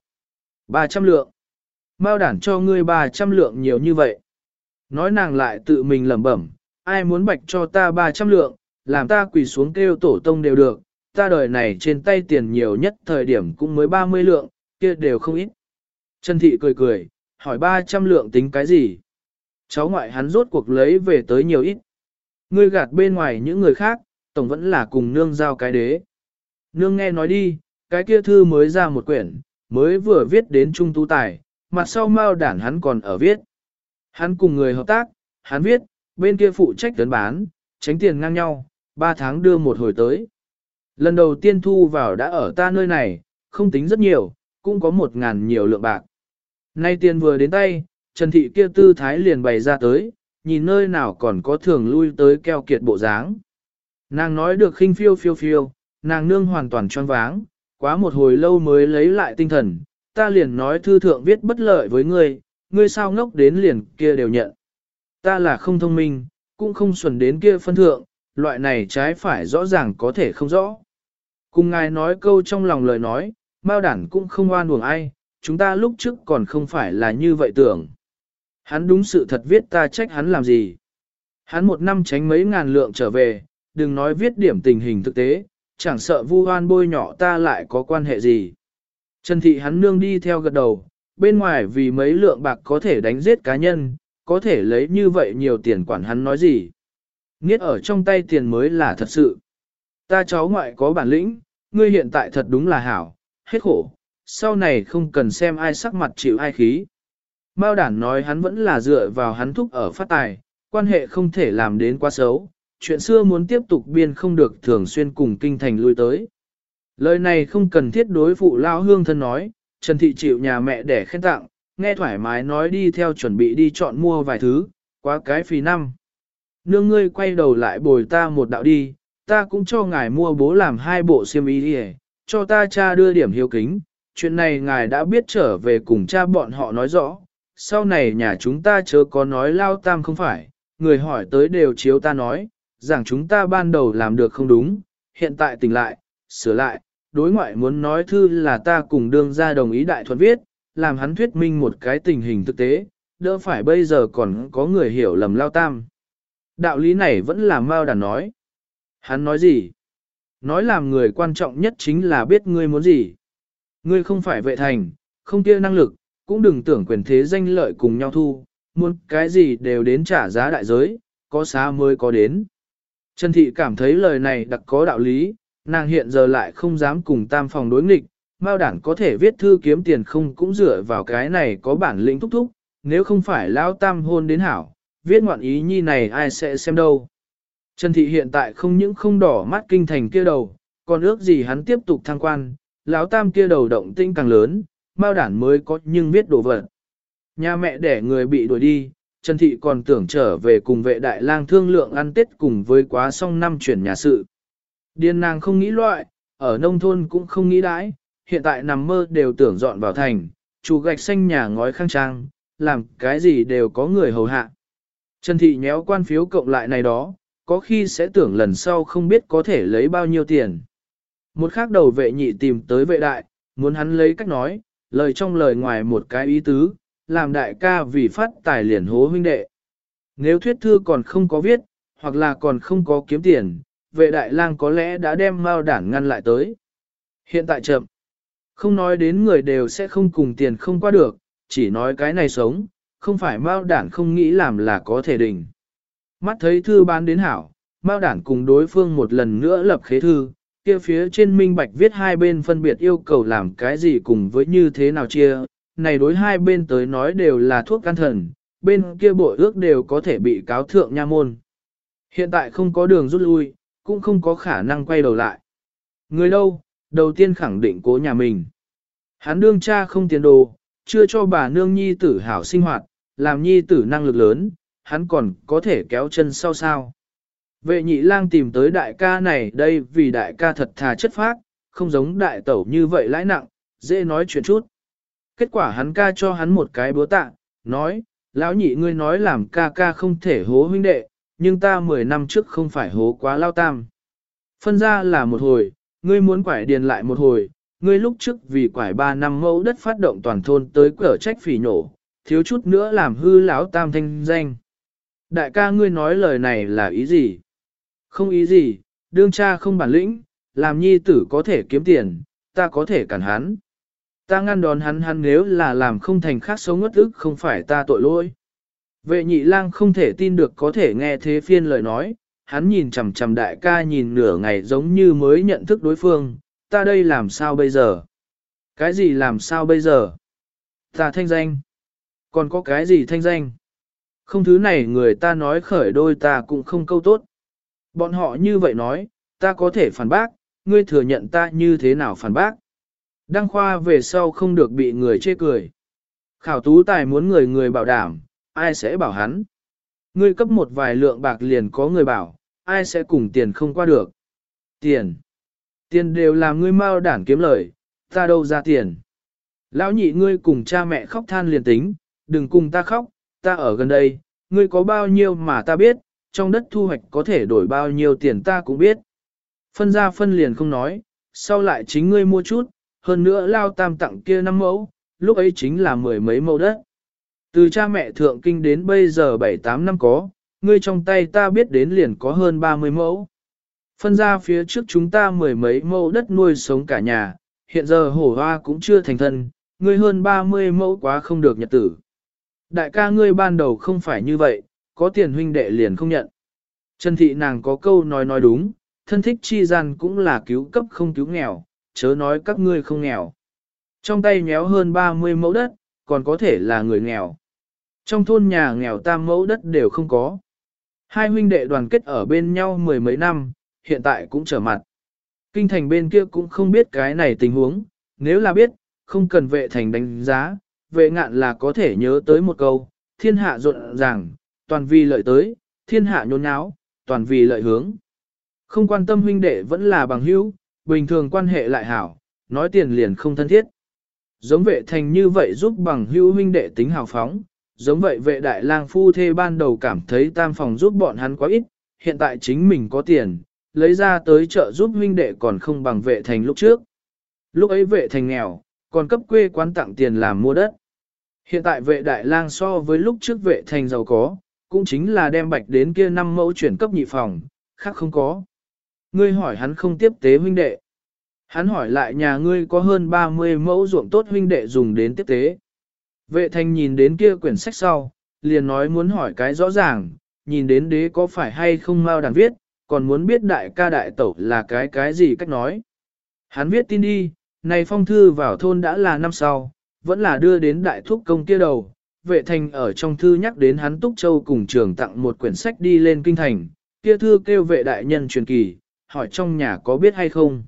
300 lượng. Mao đản cho ngươi 300 lượng nhiều như vậy. Nói nàng lại tự mình lẩm bẩm, ai muốn bạch cho ta 300 lượng, làm ta quỳ xuống kêu tổ tông đều được, ta đời này trên tay tiền nhiều nhất thời điểm cũng mới 30 lượng, kia đều không ít. Trần Thị cười cười, hỏi 300 lượng tính cái gì? Cháu ngoại hắn rốt cuộc lấy về tới nhiều ít. Ngươi gạt bên ngoài những người khác, tổng vẫn là cùng nương giao cái đế. Nương nghe nói đi, cái kia thư mới ra một quyển, mới vừa viết đến trung tú tài, mặt sau mao đản hắn còn ở viết. Hắn cùng người hợp tác, hắn viết, bên kia phụ trách tấn bán, tránh tiền ngang nhau, 3 tháng đưa một hồi tới. Lần đầu tiên thu vào đã ở ta nơi này, không tính rất nhiều, cũng có một ngàn nhiều lượng bạc. Nay tiền vừa đến tay, Trần Thị kia tư thái liền bày ra tới, nhìn nơi nào còn có thường lui tới keo kiệt bộ dáng. Nàng nói được khinh phiêu phiêu phiêu, nàng nương hoàn toàn choáng váng, quá một hồi lâu mới lấy lại tinh thần, ta liền nói thư thượng viết bất lợi với ngươi, ngươi sao ngốc đến liền kia đều nhận. Ta là không thông minh, cũng không xuẩn đến kia phân thượng, loại này trái phải rõ ràng có thể không rõ. Cùng ngài nói câu trong lòng lời nói, Mao đản cũng không oan uổng ai, chúng ta lúc trước còn không phải là như vậy tưởng. Hắn đúng sự thật viết ta trách hắn làm gì. Hắn một năm tránh mấy ngàn lượng trở về, đừng nói viết điểm tình hình thực tế, chẳng sợ vu hoan bôi nhỏ ta lại có quan hệ gì. Trần thị hắn nương đi theo gật đầu, bên ngoài vì mấy lượng bạc có thể đánh giết cá nhân, có thể lấy như vậy nhiều tiền quản hắn nói gì. Nghiết ở trong tay tiền mới là thật sự. Ta cháu ngoại có bản lĩnh, ngươi hiện tại thật đúng là hảo, hết khổ, sau này không cần xem ai sắc mặt chịu ai khí. Mao đản nói hắn vẫn là dựa vào hắn thúc ở phát tài, quan hệ không thể làm đến quá xấu, chuyện xưa muốn tiếp tục biên không được thường xuyên cùng kinh thành lui tới. Lời này không cần thiết đối phụ lao hương thân nói, Trần Thị chịu nhà mẹ để khen tặng, nghe thoải mái nói đi theo chuẩn bị đi chọn mua vài thứ, quá cái phí năm. Nương ngươi quay đầu lại bồi ta một đạo đi, ta cũng cho ngài mua bố làm hai bộ xiêm y đi cho ta cha đưa điểm hiếu kính, chuyện này ngài đã biết trở về cùng cha bọn họ nói rõ, sau này nhà chúng ta chớ có nói lao tam không phải, người hỏi tới đều chiếu ta nói, rằng chúng ta ban đầu làm được không đúng, hiện tại tỉnh lại, sửa lại, đối ngoại muốn nói thư là ta cùng đương ra đồng ý đại thuận viết, làm hắn thuyết minh một cái tình hình thực tế, đỡ phải bây giờ còn có người hiểu lầm lao tam. Đạo lý này vẫn là Mao Đàn nói. Hắn nói gì? Nói làm người quan trọng nhất chính là biết ngươi muốn gì. Ngươi không phải vệ thành, không kia năng lực, cũng đừng tưởng quyền thế danh lợi cùng nhau thu, muốn cái gì đều đến trả giá đại giới, có xá mới có đến. Trần Thị cảm thấy lời này đặc có đạo lý, nàng hiện giờ lại không dám cùng tam phòng đối nghịch, Mao Đản có thể viết thư kiếm tiền không cũng dựa vào cái này có bản lĩnh thúc thúc, nếu không phải lao tam hôn đến hảo, viết ngoạn ý nhi này ai sẽ xem đâu. Trần Thị hiện tại không những không đỏ mắt kinh thành kia đầu, còn ước gì hắn tiếp tục thăng quan, lão tam kia đầu động tinh càng lớn, Mao đản mới có nhưng viết đồ vật. Nhà mẹ để người bị đuổi đi, Trần Thị còn tưởng trở về cùng vệ đại lang thương lượng ăn tết cùng với quá xong năm chuyển nhà sự. Điên nàng không nghĩ loại, ở nông thôn cũng không nghĩ đãi, hiện tại nằm mơ đều tưởng dọn vào thành, chủ gạch xanh nhà ngói khang trang, làm cái gì đều có người hầu hạ. Trần Thị nhéo quan phiếu cộng lại này đó, có khi sẽ tưởng lần sau không biết có thể lấy bao nhiêu tiền. Một khác đầu vệ nhị tìm tới vệ đại, muốn hắn lấy cách nói, lời trong lời ngoài một cái ý tứ, làm đại ca vì phát tài liền hố huynh đệ. Nếu thuyết thư còn không có viết, hoặc là còn không có kiếm tiền, vệ đại lang có lẽ đã đem mao đản ngăn lại tới. Hiện tại chậm. Không nói đến người đều sẽ không cùng tiền không qua được, chỉ nói cái này sống, không phải mao đản không nghĩ làm là có thể đỉnh. Mắt thấy thư bán đến hảo, mao đản cùng đối phương một lần nữa lập khế thư, kia phía trên minh bạch viết hai bên phân biệt yêu cầu làm cái gì cùng với như thế nào chia, này đối hai bên tới nói đều là thuốc can thần, bên kia bội ước đều có thể bị cáo thượng nha môn. Hiện tại không có đường rút lui, cũng không có khả năng quay đầu lại. Người đâu, đầu tiên khẳng định cố nhà mình. Hắn đương cha không tiền đồ, chưa cho bà nương nhi tử hảo sinh hoạt, làm nhi tử năng lực lớn, hắn còn có thể kéo chân sau sao. Vệ nhị lang tìm tới đại ca này đây vì đại ca thật thà chất phác, không giống đại tẩu như vậy lãi nặng, dễ nói chuyện chút. Kết quả hắn ca cho hắn một cái búa tạ, nói, lão nhị ngươi nói làm ca ca không thể hố huynh đệ, nhưng ta 10 năm trước không phải hố quá lao tam. Phân ra là một hồi, ngươi muốn quải điền lại một hồi, ngươi lúc trước vì quải 3 năm mẫu đất phát động toàn thôn tới cửa trách phỉ nổ, thiếu chút nữa làm hư lão tam thanh danh. Đại ca ngươi nói lời này là ý gì? Không ý gì, đương cha không bản lĩnh, làm nhi tử có thể kiếm tiền, ta có thể cản hắn. Ta ngăn đón hắn hắn nếu là làm không thành khác sống ngất ức không phải ta tội lỗi. Vệ nhị lang không thể tin được có thể nghe thế phiên lời nói, hắn nhìn chằm chằm đại ca nhìn nửa ngày giống như mới nhận thức đối phương, ta đây làm sao bây giờ? Cái gì làm sao bây giờ? Ta thanh danh. Còn có cái gì thanh danh? Không thứ này người ta nói khởi đôi ta cũng không câu tốt. Bọn họ như vậy nói, ta có thể phản bác, ngươi thừa nhận ta như thế nào phản bác. Đăng khoa về sau không được bị người chê cười. Khảo tú tài muốn người người bảo đảm, ai sẽ bảo hắn. Ngươi cấp một vài lượng bạc liền có người bảo, ai sẽ cùng tiền không qua được. Tiền. Tiền đều làm ngươi mau đản kiếm lời, ta đâu ra tiền. Lão nhị ngươi cùng cha mẹ khóc than liền tính, đừng cùng ta khóc, ta ở gần đây, ngươi có bao nhiêu mà ta biết, trong đất thu hoạch có thể đổi bao nhiêu tiền ta cũng biết. Phân ra phân liền không nói, sau lại chính ngươi mua chút, hơn nữa lao tam tặng kia năm mẫu, lúc ấy chính là mười mấy mẫu đất. Từ cha mẹ thượng kinh đến bây giờ 7-8 năm có, ngươi trong tay ta biết đến liền có hơn 30 mẫu. Phân ra phía trước chúng ta mười mấy mẫu đất nuôi sống cả nhà, hiện giờ hổ hoa cũng chưa thành thân, ngươi hơn 30 mẫu quá không được nhật tử. Đại ca ngươi ban đầu không phải như vậy, có tiền huynh đệ liền không nhận. Trần thị nàng có câu nói nói đúng, thân thích chi gian cũng là cứu cấp không cứu nghèo, chớ nói các ngươi không nghèo. Trong tay nhéo hơn 30 mẫu đất, còn có thể là người nghèo. Trong thôn nhà nghèo tam mẫu đất đều không có. Hai huynh đệ đoàn kết ở bên nhau mười mấy năm, hiện tại cũng trở mặt. Kinh thành bên kia cũng không biết cái này tình huống, nếu là biết, không cần vệ thành đánh giá, vệ ngạn là có thể nhớ tới một câu, thiên hạ rộn ràng, toàn vì lợi tới, thiên hạ nhốn nháo, toàn vì lợi hướng. Không quan tâm huynh đệ vẫn là bằng hữu, bình thường quan hệ lại hảo, nói tiền liền không thân thiết. Giống vệ thành như vậy giúp bằng hữu huynh đệ tính hào phóng, giống vậy vệ đại lang phu thê ban đầu cảm thấy tam phòng giúp bọn hắn quá ít, hiện tại chính mình có tiền, lấy ra tới chợ giúp huynh đệ còn không bằng vệ thành lúc trước. Lúc ấy vệ thành nghèo, còn cấp quê quán tặng tiền làm mua đất. Hiện tại vệ đại lang so với lúc trước vệ thành giàu có, cũng chính là đem bạch đến kia năm mẫu chuyển cấp nhị phòng, khác không có. Ngươi hỏi hắn không tiếp tế huynh đệ. Hắn hỏi lại nhà ngươi có hơn 30 mẫu ruộng tốt huynh đệ dùng đến tiếp tế. Vệ Thanh nhìn đến kia quyển sách sau, liền nói muốn hỏi cái rõ ràng, nhìn đến đế có phải hay không mau đàn viết, còn muốn biết đại ca đại tẩu là cái cái gì cách nói. Hắn viết tin đi, này phong thư vào thôn đã là năm sau, vẫn là đưa đến đại thúc công kia đầu. Vệ thành ở trong thư nhắc đến hắn Túc Châu cùng trường tặng một quyển sách đi lên kinh thành, kia thư kêu vệ đại nhân truyền kỳ, hỏi trong nhà có biết hay không.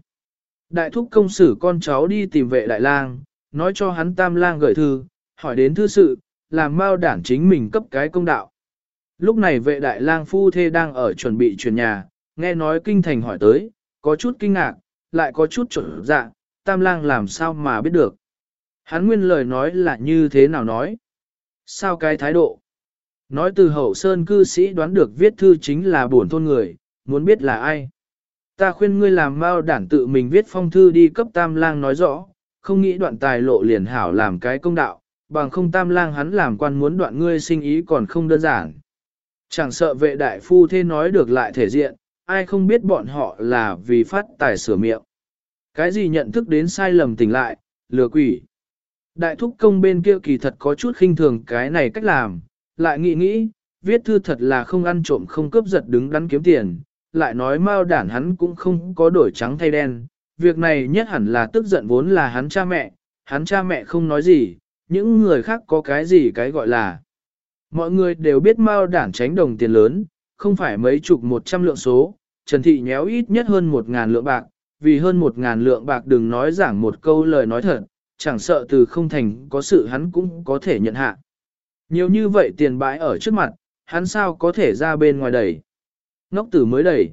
Đại thúc công sử con cháu đi tìm vệ đại lang, nói cho hắn tam lang gửi thư, hỏi đến thư sự, làm mao đản chính mình cấp cái công đạo. Lúc này vệ đại lang phu thê đang ở chuẩn bị chuyển nhà, nghe nói kinh thành hỏi tới, có chút kinh ngạc, lại có chút trở dạ, tam lang làm sao mà biết được. Hắn nguyên lời nói là như thế nào nói? Sao cái thái độ? Nói từ hậu sơn cư sĩ đoán được viết thư chính là buồn thôn người, muốn biết là ai. Ta khuyên ngươi làm mao đản tự mình viết phong thư đi cấp tam lang nói rõ, không nghĩ đoạn tài lộ liền hảo làm cái công đạo, bằng không tam lang hắn làm quan muốn đoạn ngươi sinh ý còn không đơn giản. Chẳng sợ vệ đại phu thế nói được lại thể diện, ai không biết bọn họ là vì phát tài sửa miệng. Cái gì nhận thức đến sai lầm tỉnh lại, lừa quỷ. Đại thúc công bên kia kỳ thật có chút khinh thường cái này cách làm, lại nghĩ nghĩ, viết thư thật là không ăn trộm không cướp giật đứng đắn kiếm tiền, lại nói mao đản hắn cũng không có đổi trắng thay đen, việc này nhất hẳn là tức giận vốn là hắn cha mẹ, hắn cha mẹ không nói gì, những người khác có cái gì cái gọi là. Mọi người đều biết mao đản tránh đồng tiền lớn, không phải mấy chục một trăm lượng số, Trần Thị nhéo ít nhất hơn một ngàn lượng bạc, vì hơn một ngàn lượng bạc đừng nói giảng một câu lời nói thật, chẳng sợ từ không thành có sự hắn cũng có thể nhận hạ. Nhiều như vậy tiền bãi ở trước mặt, hắn sao có thể ra bên ngoài đẩy. Ngốc tử mới đẩy.